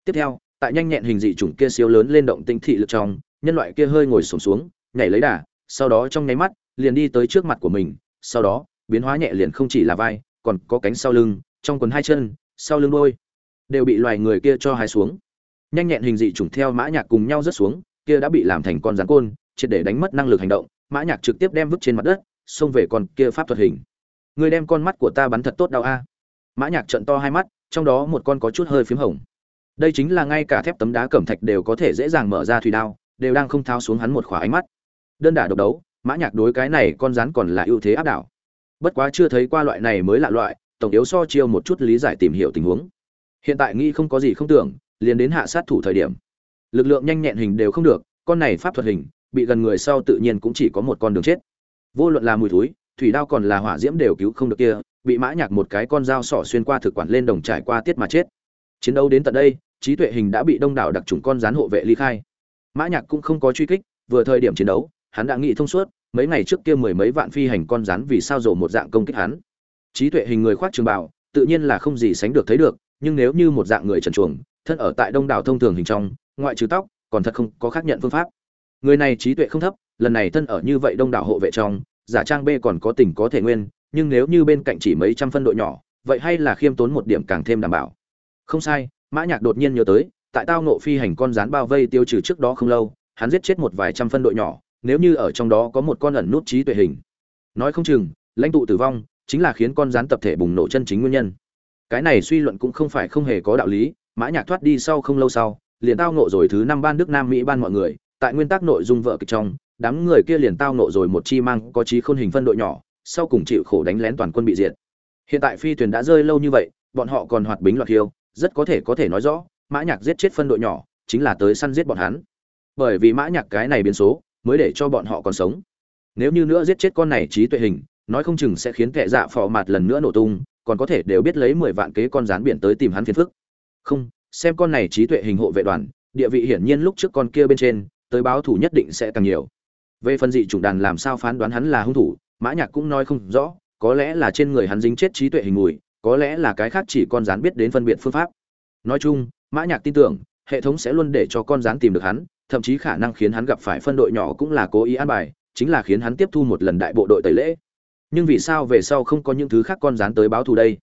Tiếp theo, tại nhanh nhẹn hình dị chủng kia siêu lớn lên động tinh thị lực trong, nhân loại kia hơi ngồi xổm xuống, nhảy lấy đà, sau đó trong nháy mắt, liền đi tới trước mặt của mình, sau đó, biến hóa nhẹ liền không chỉ là vai còn có cánh sau lưng, trong quần hai chân, sau lưng đôi đều bị loài người kia cho hai xuống. Nhanh nhẹn hình dị chủng theo mã nhạc cùng nhau rớt xuống, kia đã bị làm thành con rắn côn, triệt để đánh mất năng lực hành động, mã nhạc trực tiếp đem vứt trên mặt đất, xông về con kia pháp thuật hình. Người đem con mắt của ta bắn thật tốt đau a. Mã nhạc trợn to hai mắt, trong đó một con có chút hơi phím hồng. Đây chính là ngay cả thép tấm đá cẩm thạch đều có thể dễ dàng mở ra thủy đao, đều đang không tháo xuống hắn một khỏa ánh mắt. Đơn đả độc đấu, mã nhạc đối cái này con rắn còn là ưu thế áp đảo bất quá chưa thấy qua loại này mới lạ loại, tổng yếu so chiêu một chút lý giải tìm hiểu tình huống. Hiện tại nghĩ không có gì không tưởng, liền đến hạ sát thủ thời điểm. Lực lượng nhanh nhẹn hình đều không được, con này pháp thuật hình, bị gần người sau tự nhiên cũng chỉ có một con đường chết. Vô luận là mùi thúi, thủy đao còn là hỏa diễm đều cứu không được kia, bị mã nhạc một cái con dao sỏ xuyên qua thực quản lên đồng trải qua tiết mà chết. Chiến đấu đến tận đây, trí tuệ hình đã bị đông đảo đặc trùng con rắn hộ vệ ly khai. Mã nhạc cũng không có truy kích, vừa thời điểm chiến đấu, hắn đã nghĩ thông suốt mấy ngày trước kia mười mấy vạn phi hành con rắn vì sao rồ một dạng công kích hắn. Trí tuệ hình người khoác trường bào, tự nhiên là không gì sánh được thấy được, nhưng nếu như một dạng người trần truồng thân ở tại đông đảo thông thường hình trong, ngoại trừ tóc, còn thật không có khác nhận phương pháp. Người này trí tuệ không thấp, lần này thân ở như vậy đông đảo hộ vệ trong, giả trang b còn có tình có thể nguyên, nhưng nếu như bên cạnh chỉ mấy trăm phân đội nhỏ, vậy hay là khiêm tốn một điểm càng thêm đảm bảo. Không sai, mã nhạc đột nhiên nhớ tới, tại tao nộ phi hành con rắn bao vây tiêu trừ trước đó không lâu, hắn giết chết một vài trăm phân đội nhỏ nếu như ở trong đó có một con ẩn nút trí tuệ hình. Nói không chừng, lãnh tụ tử vong chính là khiến con rắn tập thể bùng nổ chân chính nguyên nhân. Cái này suy luận cũng không phải không hề có đạo lý, mã nhạc thoát đi sau không lâu sau, liền tao nộ rồi thứ năm ban đức nam mỹ ban mọi người, tại nguyên tắc nội dung vợ kịch trong, đám người kia liền tao nộ rồi một chi mang có trí khôn hình phân đội nhỏ, sau cùng chịu khổ đánh lén toàn quân bị diệt. Hiện tại phi thuyền đã rơi lâu như vậy, bọn họ còn hoạt bính loạt hiêu rất có thể có thể nói rõ, mã nhạc giết chết phân đội nhỏ, chính là tới săn giết bọn hắn. Bởi vì mã nhạc cái này biến số mới để cho bọn họ còn sống. Nếu như nữa giết chết con này trí tuệ hình, nói không chừng sẽ khiến kẻ dạ phò mặt lần nữa nổ tung, còn có thể đều biết lấy mười vạn kế con rán biển tới tìm hắn phiền phức. Không, xem con này trí tuệ hình hộ vệ đoàn, địa vị hiển nhiên lúc trước con kia bên trên, tới báo thủ nhất định sẽ càng nhiều. Về phần dị chủng đàn làm sao phán đoán hắn là hung thủ, mã nhạc cũng nói không rõ, có lẽ là trên người hắn dính chết trí tuệ hình mùi, có lẽ là cái khác chỉ con rán biết đến phân biệt phương pháp. Nói chung, mã nhạc tin tưởng hệ thống sẽ luôn để cho con rán tìm được hắn, thậm chí khả năng khiến hắn gặp phải phân đội nhỏ cũng là cố ý an bài, chính là khiến hắn tiếp thu một lần đại bộ đội tẩy lễ. Nhưng vì sao về sau không có những thứ khác con rán tới báo thù đây?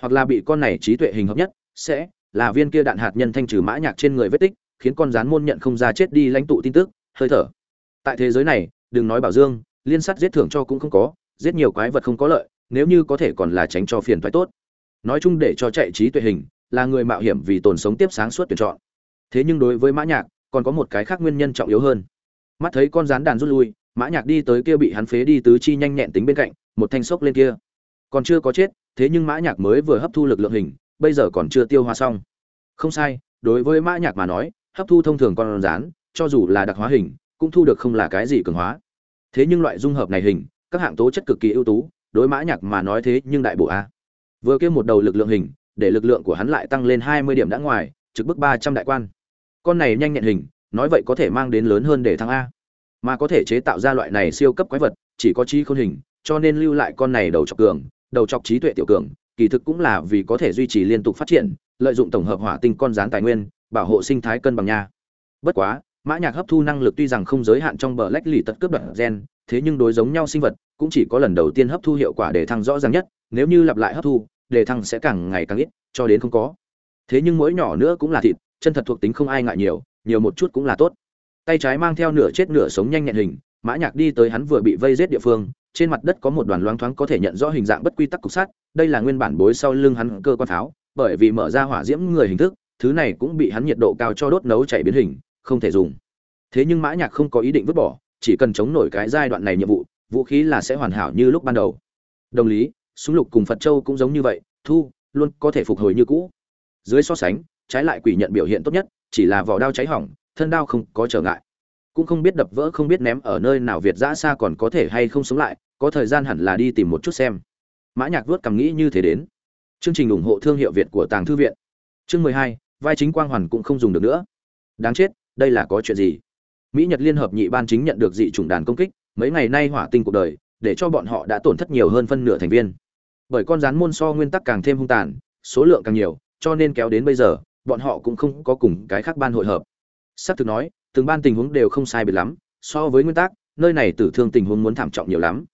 Hoặc là bị con này trí tuệ hình hợp nhất, sẽ là viên kia đạn hạt nhân thanh trừ mã nhạc trên người vết tích, khiến con rán môn nhận không ra chết đi lãnh tụ tin tức, hơi thở. Tại thế giới này, đừng nói bảo dương, liên sát giết thưởng cho cũng không có, giết nhiều quái vật không có lợi, nếu như có thể còn là tránh cho phiền toái tốt. Nói chung để cho chạy trí tuệ hình, là người mạo hiểm vì tồn sống tiếp sáng suốt tuyển chọn thế nhưng đối với mã nhạc, còn có một cái khác nguyên nhân trọng yếu hơn. Mắt thấy con rán đàn rút lui, mã nhạc đi tới kia bị hắn phế đi tứ chi nhanh nhẹn tính bên cạnh, một thanh sốc lên kia. Còn chưa có chết, thế nhưng mã nhạc mới vừa hấp thu lực lượng hình, bây giờ còn chưa tiêu hóa xong. Không sai, đối với mã nhạc mà nói, hấp thu thông thường con rán, cho dù là đặc hóa hình, cũng thu được không là cái gì cường hóa. Thế nhưng loại dung hợp này hình, các hạng tố chất cực kỳ ưu tú, đối mã nhạc mà nói thế nhưng đại bộ a. Vừa kia một đầu lực lượng hình, để lực lượng của hắn lại tăng lên 20 điểm đã ngoài, trực bức 300 đại quan con này nhanh nhẹn hình, nói vậy có thể mang đến lớn hơn để thăng a. Mà có thể chế tạo ra loại này siêu cấp quái vật, chỉ có trí khôn hình, cho nên lưu lại con này đầu chọc cường, đầu chọc trí tuệ tiểu cường, kỳ thực cũng là vì có thể duy trì liên tục phát triển, lợi dụng tổng hợp hỏa tinh con rán tài nguyên, bảo hộ sinh thái cân bằng nha. Bất quá, mã nhạc hấp thu năng lực tuy rằng không giới hạn trong bờ lách lì tật cướp đoạn gen, thế nhưng đối giống nhau sinh vật, cũng chỉ có lần đầu tiên hấp thu hiệu quả để thăng rõ ràng nhất, nếu như lặp lại hấp thu đề thăng sẽ càng ngày càng ít, cho đến không có. Thế nhưng mỗi nhỏ nữa cũng là thịt chân thật thuộc tính không ai ngại nhiều nhiều một chút cũng là tốt. Tay trái mang theo nửa chết nửa sống nhanh nhẹn hình, mã nhạc đi tới hắn vừa bị vây giết địa phương, trên mặt đất có một đoàn loáng thoáng có thể nhận rõ hình dạng bất quy tắc cục sắt, đây là nguyên bản bối sau lưng hắn cơ quan pháo, bởi vì mở ra hỏa diễm người hình thức, thứ này cũng bị hắn nhiệt độ cao cho đốt nấu chảy biến hình, không thể dùng. Thế nhưng mã nhạc không có ý định vứt bỏ, chỉ cần chống nổi cái giai đoạn này nhiệm vụ, vũ khí là sẽ hoàn hảo như lúc ban đầu. Đồng lý, súng lục cùng phật châu cũng giống như vậy, thu, luôn có thể phục hồi như cũ. Dưới so sánh trái lại quỷ nhận biểu hiện tốt nhất, chỉ là vỏ đao cháy hỏng, thân đao không có trở ngại. Cũng không biết đập vỡ không biết ném ở nơi nào việt giã xa còn có thể hay không sống lại, có thời gian hẳn là đi tìm một chút xem. Mã nhạc vớt cầm nghĩ như thế đến. Chương trình ủng hộ thương hiệu việt của tàng thư viện. Chương mười hai, vai chính quang hoàn cũng không dùng được nữa. Đáng chết, đây là có chuyện gì? Mỹ nhật liên hợp nhị ban chính nhận được dị chủng đàn công kích, mấy ngày nay hỏa tinh cuộc đời, để cho bọn họ đã tổn thất nhiều hơn phân nửa thành viên. Bởi con rắn môn so nguyên tắc càng thêm hung tàn, số lượng càng nhiều, cho nên kéo đến bây giờ bọn họ cũng không có cùng cái khác ban hội hợp Sắp thực nói, từng ban tình huống đều không sai biệt lắm, so với nguyên tắc, nơi này tử thương tình huống muốn thảm trọng nhiều lắm.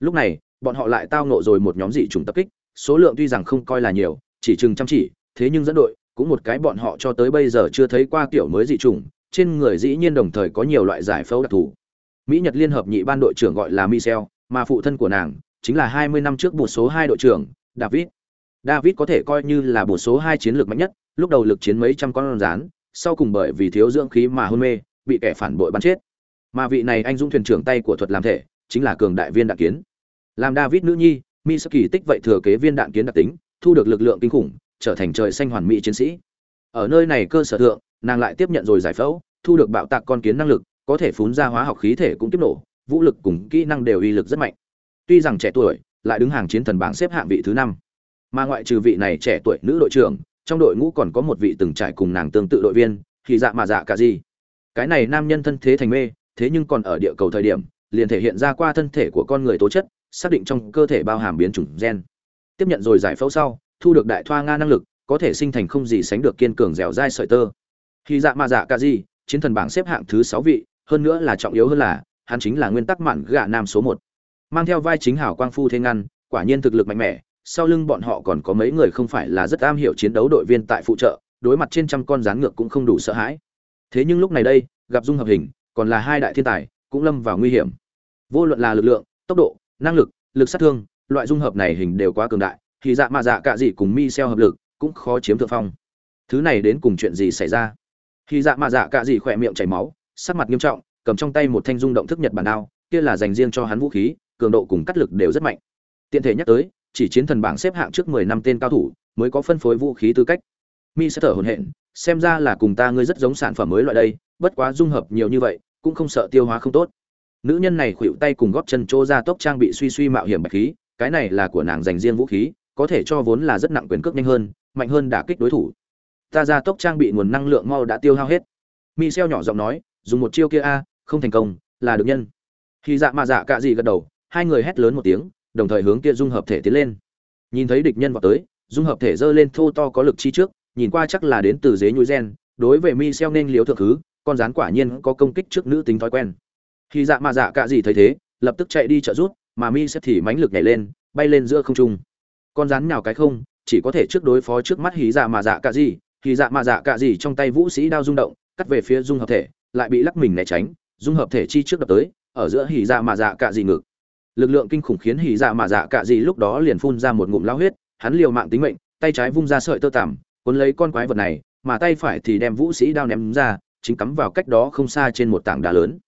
Lúc này, bọn họ lại tao ngộ rồi một nhóm dị trùng tập kích, số lượng tuy rằng không coi là nhiều, chỉ chừng chăm chỉ, thế nhưng dẫn đội, cũng một cái bọn họ cho tới bây giờ chưa thấy qua kiểu mới dị trùng, trên người dĩ nhiên đồng thời có nhiều loại giải phẫu đặc thù. Mỹ Nhật Liên hợp nhị ban đội trưởng gọi là Michel, mà phụ thân của nàng chính là 20 năm trước bổ số 2 đội trưởng, David. David có thể coi như là bổ số 2 chiến lược mạnh nhất, lúc đầu lực chiến mấy trăm con rắn, sau cùng bởi vì thiếu dưỡng khí mà hôn mê bị kẻ phản bội bắn chết. Mà vị này anh dũng thuyền trưởng tay của thuật làm thể chính là cường đại viên đạn kiến. Làm david nữ nhi mi sub kỳ tích vậy thừa kế viên đạn kiến đặc tính thu được lực lượng kinh khủng trở thành trời xanh hoàn mỹ chiến sĩ. Ở nơi này cơ sở thượng nàng lại tiếp nhận rồi giải phẫu thu được bạo tạc con kiến năng lực có thể phun ra hóa học khí thể cũng tiếp nổ vũ lực cùng kỹ năng đều uy lực rất mạnh. Tuy rằng trẻ tuổi lại đứng hàng chiến thần bảng xếp hạng vị thứ năm. Mà ngoại trừ vị này trẻ tuổi nữ đội trưởng trong đội ngũ còn có một vị từng trải cùng nàng tương tự đội viên thì dạ mà dạ cả gì. Cái này nam nhân thân thế thành mê, thế nhưng còn ở địa cầu thời điểm, liền thể hiện ra qua thân thể của con người tố chất, xác định trong cơ thể bao hàm biến chủng gen. Tiếp nhận rồi giải phẫu sau, thu được đại thoa nga năng lực, có thể sinh thành không gì sánh được kiên cường dẻo dai sợi tơ. Khi dạ mà dạ cả gì, chiến thần bảng xếp hạng thứ sáu vị, hơn nữa là trọng yếu hơn là, hắn chính là nguyên tắc mạn gạ nam số một. Mang theo vai chính hảo quang phu thế ngăn, quả nhiên thực lực mạnh mẽ sau lưng bọn họ còn có mấy người không phải là rất am hiểu chiến đấu đội viên tại phụ trợ, đối mặt trên trăm con rán ngược cũng không đủ sợ hãi. Thế nhưng lúc này đây, gặp dung hợp hình, còn là hai đại thiên tài, cũng lâm vào nguy hiểm. Vô luận là lực lượng, tốc độ, năng lực lực sát thương, loại dung hợp này hình đều quá cường đại, thì dạ mạ dạ cả gì cùng mi xeo hợp lực, cũng khó chiếm thượng phong. Thứ này đến cùng chuyện gì xảy ra? Khi dạ mạ dạ cả gì khỏe miệng chảy máu, sắc mặt nghiêm trọng, cầm trong tay một thanh dung động thức nhật bản đao, kia là dành riêng cho hắn vũ khí, cường độ cùng cắt lực đều rất mạnh. Tiện thể nhắc tới chỉ chiến thần bảng xếp hạng trước 10 năm tên cao thủ, mới có phân phối vũ khí tư cách. mi sẽ thở hổn hển, xem ra là cùng ta ngươi rất giống sản phẩm mới loại đây, bất quá dung hợp nhiều như vậy, cũng không sợ tiêu hóa không tốt. Nữ nhân này khuỵu tay cùng góp chân chỗ ra tốc trang bị suy suy mạo hiểm bạch khí, cái này là của nàng dành riêng vũ khí, có thể cho vốn là rất nặng quyền cước nhanh hơn, mạnh hơn đả kích đối thủ. Ta ra tốc trang bị nguồn năng lượng mau đã tiêu hao hết. Michel nhỏ giọng nói, dùng một chiêu kia a, không thành công, là được nhân. Khi dạ mà dạ cạ gì gật đầu, hai người hét lớn một tiếng đồng thời hướng kia dung hợp thể tiến lên. Nhìn thấy địch nhân vào tới, dung hợp thể dơ lên thô to có lực chi trước, nhìn qua chắc là đến từ dế nhúi gen, đối với michel nên liếu thượng thứ, con rắn quả nhiên có công kích trước nữ tính thói quen. Khi dạ mà dạ cả gì thấy thế, lập tức chạy đi trợ rút mà mi sẽ thì mãnh lực nhảy lên, bay lên giữa không trung. Con rắn nào cái không, chỉ có thể trước đối phó trước mắt hí dạ mà dạ cả gì. Hí dạ mà dạ cả gì trong tay vũ sĩ đao rung động, cắt về phía dung hợp thể, lại bị lắc mình né tránh, dung hợp thể chi trước đập tới, ở giữa hỉ dạ mà dạ cả gì ngực lực lượng kinh khủng khiến hỉ dạ mà dạ cạ gì lúc đó liền phun ra một ngụm lao huyết, hắn liều mạng tính mệnh, tay trái vung ra sợi tơ tằm, cuốn lấy con quái vật này, mà tay phải thì đem vũ sĩ đao ném ra, chính cắm vào cách đó không xa trên một tảng đá lớn.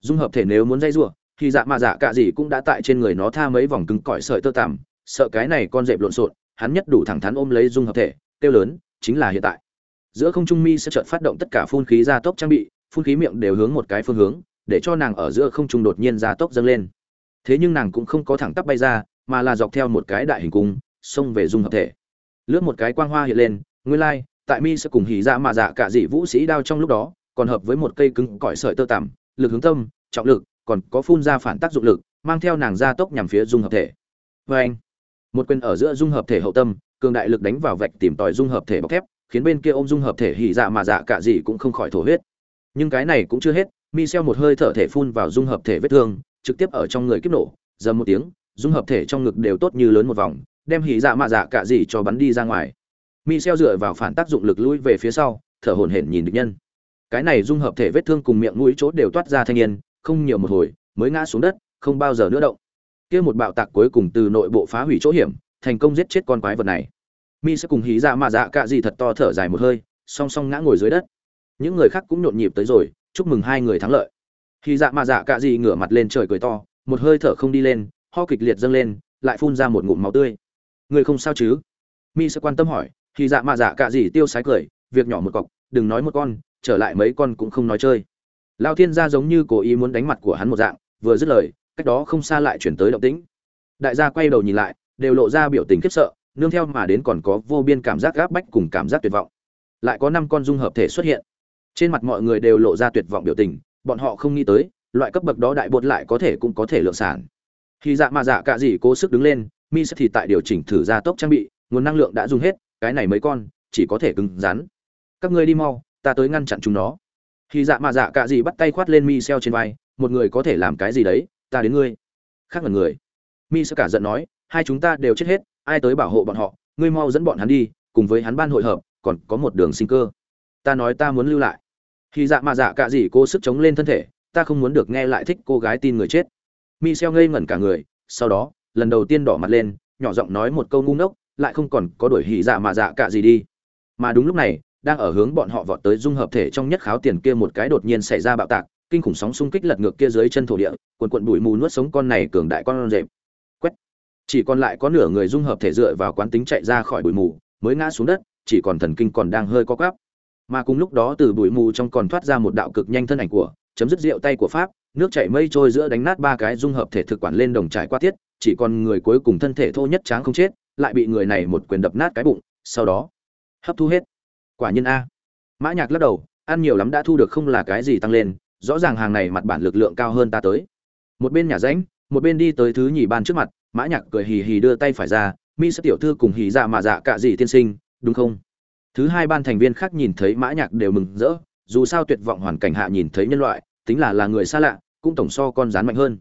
Dung hợp thể nếu muốn dây giụa thì dạ mà dạ cạ gì cũng đã tại trên người nó tha mấy vòng cứng cỏi sợi tơ tằm, sợ cái này con dẹp lộn xộn, hắn nhất đủ thẳng thắn ôm lấy dung hợp thể tiêu lớn, chính là hiện tại. Giữa không trung mi sẽ chợt phát động tất cả phun khí gia tốc trang bị, phun khí miệng đều hướng một cái phương hướng, để cho nàng ở giữa không trung đột nhiên gia tốc dâng lên thế nhưng nàng cũng không có thẳng tắp bay ra mà là dọc theo một cái đại hình cung xông về dung hợp thể. Lướt một cái quang hoa hiện lên nguyên lai、like, tại mi sẽ cùng hỉ ra mà dạ cả dị vũ sĩ đao trong lúc đó còn hợp với một cây cứng cỏi sợi tơ tằm lực hướng tâm trọng lực còn có phun ra phản tác dụng lực mang theo nàng gia tốc nhằm phía dung hợp thể. Vê anh một quyền ở giữa dung hợp thể hậu tâm cường đại lực đánh vào vạch tìm tòi dung hợp thể bọc thép khiến bên kia ôm dung hợp thể hỉ dạ mà dạ cả gì cũng không khỏi thổ huyết. Nhưng cái này cũng chưa hết mi xeo một hơi thở thể phun vào dung hợp thể vết thương trực tiếp ở trong người kiếp nổ, dầm một tiếng, dung hợp thể trong ngực đều tốt như lớn một vòng, đem hỉ dạ mạ dạ cả gì cho bắn đi ra ngoài. Michel dựa vào phản tác dụng lực lũi về phía sau, thở hổn hển nhìn địch nhân. Cái này dung hợp thể vết thương cùng miệng mũi chỗ đều toát ra thanh niên, không nhiều một hồi, mới ngã xuống đất, không bao giờ nữa động. Kia một bạo tạc cuối cùng từ nội bộ phá hủy chỗ hiểm, thành công giết chết con quái vật này. Mi sẽ cùng hí dạ mạ dạ cạ gì thật to thở dài một hơi, song song ngã ngồi dưới đất. Những người khác cũng nhộn nhịp tới rồi, chúc mừng hai người thắng lợi hí dạ mà dạ cạ gì ngửa mặt lên trời cười to, một hơi thở không đi lên, ho kịch liệt dâng lên, lại phun ra một ngụm máu tươi. Người không sao chứ? Mi sẽ quan tâm hỏi hí dạ mà dạ cạ gì tiêu sái cười, việc nhỏ một cọc, đừng nói một con, trở lại mấy con cũng không nói chơi. Lao thiên gia giống như cố ý muốn đánh mặt của hắn một dạng, vừa dứt lời, cách đó không xa lại chuyển tới động tĩnh. Đại gia quay đầu nhìn lại, đều lộ ra biểu tình khiếp sợ, nương theo mà đến còn có vô biên cảm giác gáp bách cùng cảm giác tuyệt vọng. Lại có năm con dung hợp thể xuất hiện. Trên mặt mọi người đều lộ ra tuyệt vọng biểu tình bọn họ không nghĩ tới, loại cấp bậc đó đại bột lại có thể cũng có thể lượng sản. Khi dạ mà dạ cả gì cố sức đứng lên, mi sẽ thì tại điều chỉnh thử gia tốc trang bị, nguồn năng lượng đã dùng hết, cái này mấy con, chỉ có thể cứng rắn. Các ngươi đi mau, ta tới ngăn chặn chúng nó. Khi dạ mà dạ cả gì bắt tay khoát lên mi xeo trên vai, một người có thể làm cái gì đấy, ta đến ngươi. Khác là người. Mi sẽ cả giận nói, hai chúng ta đều chết hết, ai tới bảo hộ bọn họ, ngươi mau dẫn bọn hắn đi, cùng với hắn ban hội hợp, còn có một đường sinh cơ. Ta nói ta muốn lưu lại khi dạ mà dạ cả gì cô sức chống lên thân thể, ta không muốn được nghe lại thích cô gái tin người chết. Mi xeo ngây ngẩn cả người, sau đó, lần đầu tiên đỏ mặt lên, nhỏ giọng nói một câu ngu ngốc, lại không còn có đuổi hỉ dạ mà dạ cả gì đi. Mà đúng lúc này, đang ở hướng bọn họ vọt tới dung hợp thể trong nhất kháo tiền kia một cái đột nhiên xảy ra bạo tạc, kinh khủng sóng xung kích lật ngược kia dưới chân thổ địa quần quận bụi mù nuốt sống con này cường đại con rệp. Quét! Chỉ còn lại có nửa người dung hợp thể dựa vào quán tính chạy ra khỏi bụi mù, mới ngã xuống đất, chỉ còn thần kinh còn đang hơi co quắp mà cùng lúc đó từ bụi mù trong còn thoát ra một đạo cực nhanh thân ảnh của, chấm dứt rượu tay của pháp, nước chảy mây trôi giữa đánh nát ba cái dung hợp thể thực quản lên đồng trải qua tiết, chỉ còn người cuối cùng thân thể thô nhất tráng không chết, lại bị người này một quyền đập nát cái bụng, sau đó, hấp thu hết. Quả nhiên a. Mã nhạc lắc đầu, ăn nhiều lắm đã thu được không là cái gì tăng lên, rõ ràng hàng này mặt bản lực lượng cao hơn ta tới. Một bên nhà ránh một bên đi tới thứ nhì ban trước mặt, mã nhạc cười hì hì đưa tay phải ra, mi sẽ tiểu thư cùng hì dạ mà dạ cả gì tiên sinh, đúng không? Thứ hai ban thành viên khác nhìn thấy mã nhạc đều mừng rỡ, dù sao tuyệt vọng hoàn cảnh hạ nhìn thấy nhân loại, tính là là người xa lạ, cũng tổng so con rắn mạnh hơn.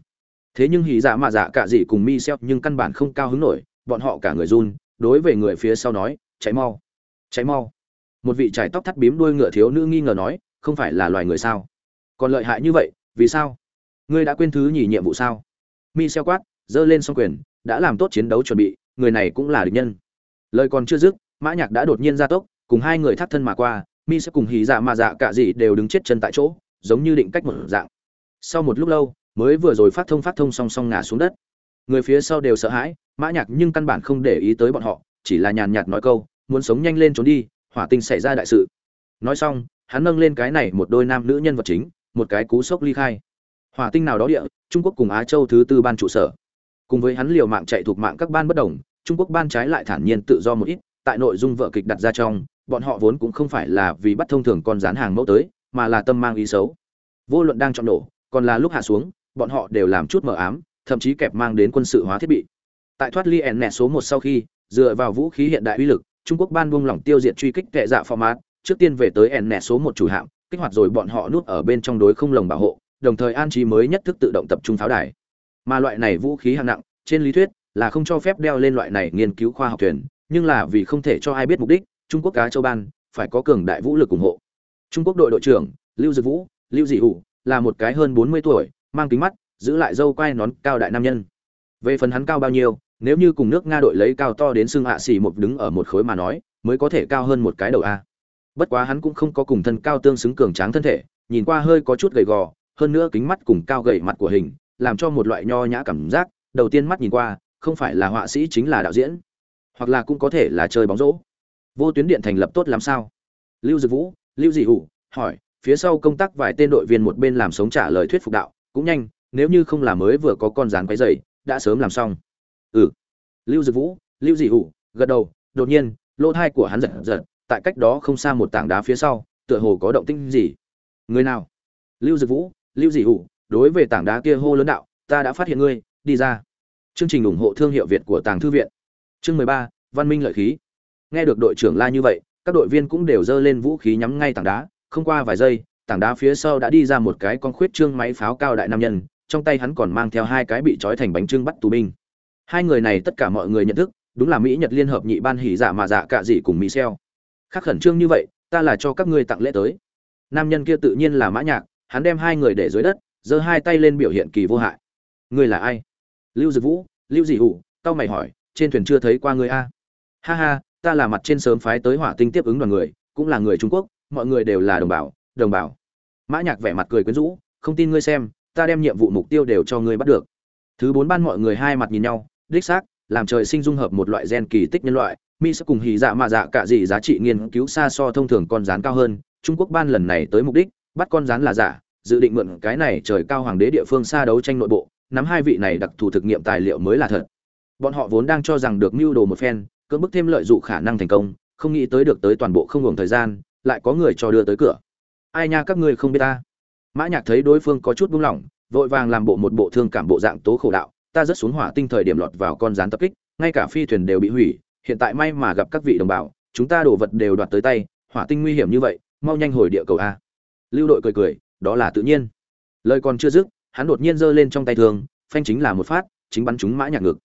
Thế nhưng hì dạ mà dạ cả gì cùng mi xeo nhưng căn bản không cao hứng nổi, bọn họ cả người run, đối với người phía sau nói cháy mau cháy mau. Một vị trải tóc thắt bím đuôi ngựa thiếu nữ nghi ngờ nói, không phải là loài người sao? Còn lợi hại như vậy, vì sao? Ngươi đã quên thứ nhì nhiệm vụ sao? Mi xeo quát dơ lên song quyền, đã làm tốt chiến đấu chuẩn bị, người này cũng là địch nhân. Lời còn chưa dứt, mã nhạc đã đột nhiên ra tốc cùng hai người thắt thân mà qua, mi sẽ cùng hì dạ mà dạ cả gì đều đứng chết chân tại chỗ, giống như định cách một dạng. Sau một lúc lâu, mới vừa rồi phát thông phát thông song song ngã xuống đất. Người phía sau đều sợ hãi, mã nhạc nhưng căn bản không để ý tới bọn họ, chỉ là nhàn nhạt nói câu, muốn sống nhanh lên trốn đi, hỏa tinh xảy ra đại sự. Nói xong, hắn nâng lên cái này một đôi nam nữ nhân vật chính, một cái cú sốc ly khai. Hỏa tinh nào đó địa, trung quốc cùng á châu thứ tư ban trụ sở. Cùng với hắn liều mạng chạy thuộc mạng các ban bất đồng, trung quốc ban trái lại thản nhiên tự do một ít, tại nội dung vở kịch đặt ra trong bọn họ vốn cũng không phải là vì bắt thông thường con dán hàng mẫu tới, mà là tâm mang ý xấu. Vô luận đang chọn nổ, còn là lúc hạ xuống, bọn họ đều làm chút mờ ám, thậm chí kẹp mang đến quân sự hóa thiết bị. Tại thoát ly ẻn nẹ số một sau khi, dựa vào vũ khí hiện đại uy lực, trung quốc ban buông lỏng tiêu diệt truy kích tệ dạ format, trước tiên về tới ẻn nẹ số một chủ hạm, kích hoạt rồi bọn họ núp ở bên trong đối không lồng bảo hộ, đồng thời an trí mới nhất thức tự động tập trung pháo đài. Mà loại này vũ khí hạng nặng, trên lý thuyết, là không cho phép đeo lên loại này nghiên cứu khoa học thuyền, nhưng là vì không thể cho ai biết mục đích trung quốc cá châu ban, phải có cường đại vũ lực ủng hộ. Trung quốc đội đội trưởng, lưu dực vũ, lưu dị hủ, là một cái hơn bốn mươi tuổi, mang kính mắt, giữ lại râu quai nón cao đại nam nhân. Về phần hắn cao bao nhiêu, nếu như cùng nước nga đội lấy cao to đến xương hạ xỉ một đứng ở một khối mà nói, mới có thể cao hơn một cái đầu a. Bất quá hắn cũng không có cùng thân cao tương xứng cường tráng thân thể, nhìn qua hơi có chút gầy gò, hơn nữa kính mắt cùng cao gầy mặt của hình, làm cho một loại nho nhã cảm giác, đầu tiên mắt nhìn qua, không phải là họa sĩ chính là đạo diễn, hoặc là cũng có thể là chơi bóng rổ vô tuyến điện thành lập tốt làm sao? Lưu dực vũ, lưu dị hủ, hỏi, phía sau công tác vài tên đội viên một bên làm sống trả lời thuyết phục đạo, cũng nhanh, nếu như không là mới vừa có con rán quấy dày đã sớm làm xong. Ừ. Lưu dực vũ, lưu dị hủ, gật đầu, đột nhiên, lỗ thai của hắn giật giật, tại cách đó không xa một tảng đá phía sau, tựa hồ có động tĩnh gì. Người nào? Lưu dực vũ, lưu dị hủ, đối về tảng đá kia hô lớn đạo, ta đã phát hiện ngươi, đi ra. Chương trình ủng hộ thương hiệu việt của tàng thư viện. Chương mười ba, văn minh lợi khí nghe được đội trưởng la như vậy, các đội viên cũng đều giơ lên vũ khí nhắm ngay tảng đá. Không qua vài giây, tảng đá phía sau đã đi ra một cái con khuyết trương máy pháo cao đại nam nhân. Trong tay hắn còn mang theo hai cái bị trói thành bánh trưng bắt tù binh. Hai người này tất cả mọi người nhận thức, đúng là mỹ nhật liên hợp nhị ban hỉ dạ mà dạ cạ dị cùng mỹ xeo khác khẩn trương như vậy, ta là cho các ngươi tặng lễ tới. Nam nhân kia tự nhiên là mã nhạc, hắn đem hai người để dưới đất, giơ hai tay lên biểu hiện kỳ vô hại. Ngươi là ai? Lưu dực vũ, lưu dị hủ, tao mày hỏi, trên thuyền chưa thấy qua ngươi a? Ha ha ta là mặt trên sớm phái tới hỏa tinh tiếp ứng đoàn người, cũng là người trung quốc, mọi người đều là đồng bào đồng bào. Mã nhạc vẻ mặt cười quyến rũ, không tin ngươi xem, ta đem nhiệm vụ mục tiêu đều cho ngươi bắt được. Thứ bốn ban mọi người hai mặt nhìn nhau, đích xác, làm trời sinh dung hợp một loại gen kỳ tích nhân loại, mi sẽ cùng hì dạ mà dạ cả gì giá trị nghiên cứu xa so thông thường con rán cao hơn, trung quốc ban lần này tới mục đích, bắt con rán là giả, dự định mượn cái này trời cao hoàng đế địa phương xa đấu tranh nội bộ, nắm hai vị này đặc thù thực nghiệm tài liệu mới là thật. Bọn họ vốn đang cho rằng được mưu đồ một phen cưỡng bức thêm lợi dụng khả năng thành công, không nghĩ tới được tới toàn bộ không ngừng thời gian, lại có người cho đưa tới cửa. Ai nha, các ngươi không biết ta. Mã nhạc thấy đối phương có chút buông lỏng, vội vàng làm bộ một bộ thương cảm bộ dạng tố khổ đạo, ta rất xuống hỏa tinh thời điểm lọt vào con rắn tập kích, ngay cả phi thuyền đều bị hủy, hiện tại may mà gặp các vị đồng bào, chúng ta đổ vật đều đoạt tới tay, hỏa tinh nguy hiểm như vậy, mau nhanh hồi địa cầu a. Lưu đội cười cười, đó là tự nhiên. Lời còn chưa dứt, hắn đột nhiên giơ lên trong tay thương, phanh chính là một phát, chính bắn trúng mã nhạc ngực.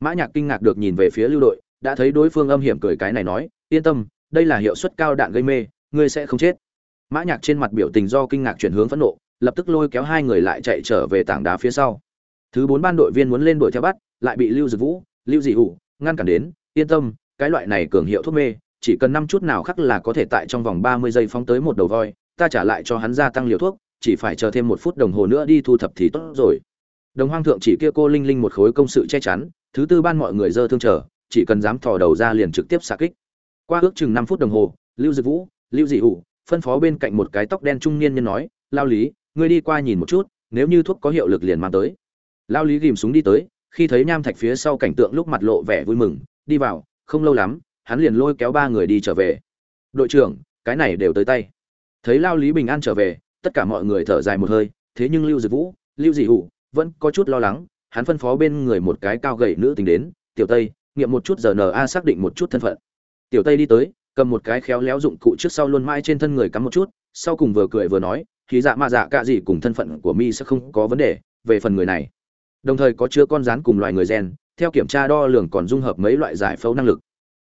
Mã nhạc kinh ngạc được nhìn về phía lưu đội đã thấy đối phương âm hiểm cười cái này nói, yên tâm, đây là hiệu suất cao đạn gây mê, ngươi sẽ không chết. Mã nhạc trên mặt biểu tình do kinh ngạc chuyển hướng phẫn nộ, lập tức lôi kéo hai người lại chạy trở về tảng đá phía sau. Thứ bốn ban đội viên muốn lên đuổi theo bắt, lại bị lưu dực vũ, lưu dị hủ ngăn cản đến, yên tâm, cái loại này cường hiệu thuốc mê, chỉ cần năm chút nào khắc là có thể tại trong vòng ba mươi giây phóng tới một đầu voi, ta trả lại cho hắn gia tăng liều thuốc, chỉ phải chờ thêm một phút đồng hồ nữa đi thu thập thì tốt rồi. Đồng hoang thượng chỉ kia cô linh linh một khối công sự che chắn, thứ tư ban mọi người dơ thương chờ chỉ cần dám thò đầu ra liền trực tiếp xạ kích. Qua ước chừng năm phút đồng hồ, lưu dực vũ, lưu dị hủ, phân phó bên cạnh một cái tóc đen trung niên nhân nói, lao lý, ngươi đi qua nhìn một chút, nếu như thuốc có hiệu lực liền mang tới. Lao lý rìm súng đi tới, khi thấy nham thạch phía sau cảnh tượng lúc mặt lộ vẻ vui mừng, đi vào, không lâu lắm, hắn liền lôi kéo ba người đi trở về. Đội trưởng, cái này đều tới tay. Thấy lao lý bình an trở về, tất cả mọi người thở dài một hơi, thế nhưng lưu dực vũ, lưu dị hủ vẫn có chút lo lắng, hắn phân phó bên người một cái cao gầy nữ tính đến, tiểu tây nghiệm một chút giờ na xác định một chút thân phận. Tiểu tây đi tới, cầm một cái khéo léo dụng cụ trước sau luôn mãi trên thân người cắm một chút, sau cùng vừa cười vừa nói khí dạ mạ dạ cả gì cùng thân phận của mi sẽ không có vấn đề, về phần người này. Đồng thời có chứa con rán cùng loài người gen, theo kiểm tra đo lường còn dung hợp mấy loại giải phẫu năng lực.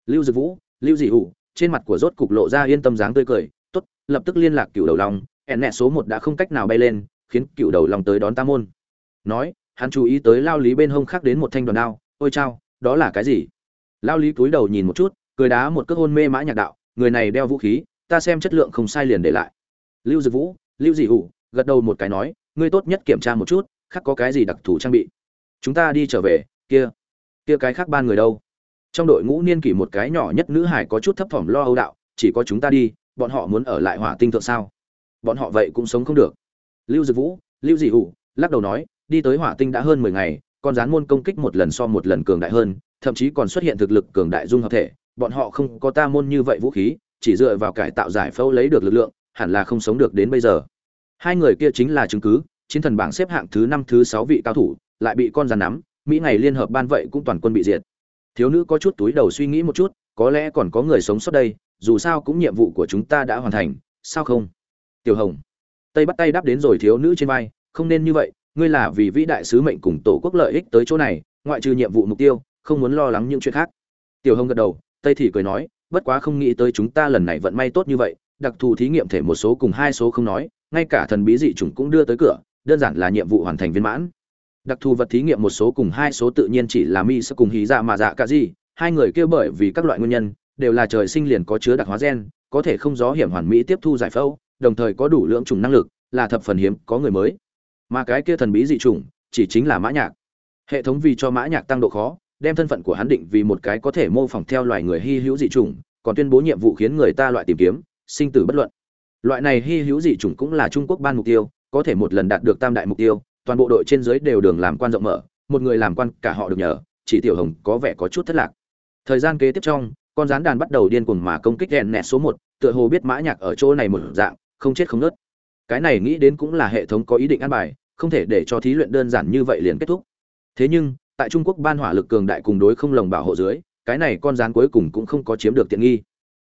Lưu dực vũ, lưu dị hủ, trên mặt của rốt cục lộ ra yên tâm dáng tươi cười, tốt, lập tức liên lạc cựu đầu long ẹn nẹ số một đã không cách nào bay lên, khiến cựu đầu long tới đón ta môn. Nói, hắn chú ý tới lao lý bên hông khác đến một thanh đoàn đao, ôi chao đó là cái gì? Lao lý cúi đầu nhìn một chút, cười đá một cước hôn mê mã nhạc đạo, người này đeo vũ khí, ta xem chất lượng không sai liền để lại. Lưu dực vũ, lưu dị hủ, gật đầu một cái nói, ngươi tốt nhất kiểm tra một chút, khác có cái gì đặc thù trang bị? Chúng ta đi trở về, kia kia cái khác ban người đâu? Trong đội ngũ niên kỷ một cái nhỏ nhất nữ hải có chút thấp thỏm lo âu đạo, chỉ có chúng ta đi, bọn họ muốn ở lại hỏa tinh thượng sao? Bọn họ vậy cũng sống không được. Lưu dực vũ, lưu dị hủ, lắc đầu nói, đi tới hỏa tinh đã hơn mười ngày con rán môn công kích một lần so một lần cường đại hơn, thậm chí còn xuất hiện thực lực cường đại dung hợp thể, bọn họ không có ta môn như vậy vũ khí, chỉ dựa vào cải tạo giải phẫu lấy được lực lượng, hẳn là không sống được đến bây giờ. Hai người kia chính là chứng cứ, chiến thần bảng xếp hạng thứ năm, thứ sáu vị cao thủ, lại bị con rắn nắm, mỹ ngày liên hợp ban vậy cũng toàn quân bị diệt. Thiếu nữ có chút túi đầu suy nghĩ một chút, có lẽ còn có người sống sót đây, dù sao cũng nhiệm vụ của chúng ta đã hoàn thành, sao không? Tiểu hồng, tây bắt tay đáp đến rồi thiếu nữ trên vai, không nên như vậy ngươi là vì vĩ đại sứ mệnh cùng tổ quốc lợi ích tới chỗ này, ngoại trừ nhiệm vụ mục tiêu, không muốn lo lắng những chuyện khác. Tiểu hồng gật đầu, tây thì cười nói, bất quá không nghĩ tới chúng ta lần này vận may tốt như vậy, đặc thù thí nghiệm thể một số cùng hai số không nói, ngay cả thần bí dị chủng cũng đưa tới cửa, đơn giản là nhiệm vụ hoàn thành viên mãn. Đặc thù vật thí nghiệm một số cùng hai số tự nhiên chỉ là mi sẽ cùng hí dạ mà dạ cả gì, hai người kia bởi vì các loại nguyên nhân, đều là trời sinh liền có chứa đặc hóa gen, có thể không gió hiểm hoàn mỹ tiếp thu giải phẫu, đồng thời có đủ lượng trùng năng lực, là thập phần hiếm, có người mới mà cái kia thần bí dị chủng chỉ chính là mã nhạc. Hệ thống vì cho mã nhạc tăng độ khó, đem thân phận của hắn định vì một cái có thể mô phỏng theo loài người hy hữu dị chủng, còn tuyên bố nhiệm vụ khiến người ta loại tìm kiếm, sinh tử bất luận. Loại này hy hữu dị chủng cũng là trung quốc ban mục tiêu, có thể một lần đạt được tam đại mục tiêu, toàn bộ đội trên dưới đều đường làm quan rộng mở, một người làm quan cả họ được nhờ, chỉ tiểu hồng có vẻ có chút thất lạc. Thời gian kế tiếp trong, con rắn đàn bắt đầu điên cuồng mà công kích đèn nẹt số một, tựa hồ biết mã nhạc ở chỗ này một dạng, không chết không nứt. Cái này nghĩ đến cũng là hệ thống có ý định ăn bài không thể để cho thí luyện đơn giản như vậy liền kết thúc. Thế nhưng, tại trung quốc ban hỏa lực cường đại cùng đối không lồng bảo hộ dưới, cái này con rắn cuối cùng cũng không có chiếm được tiện nghi.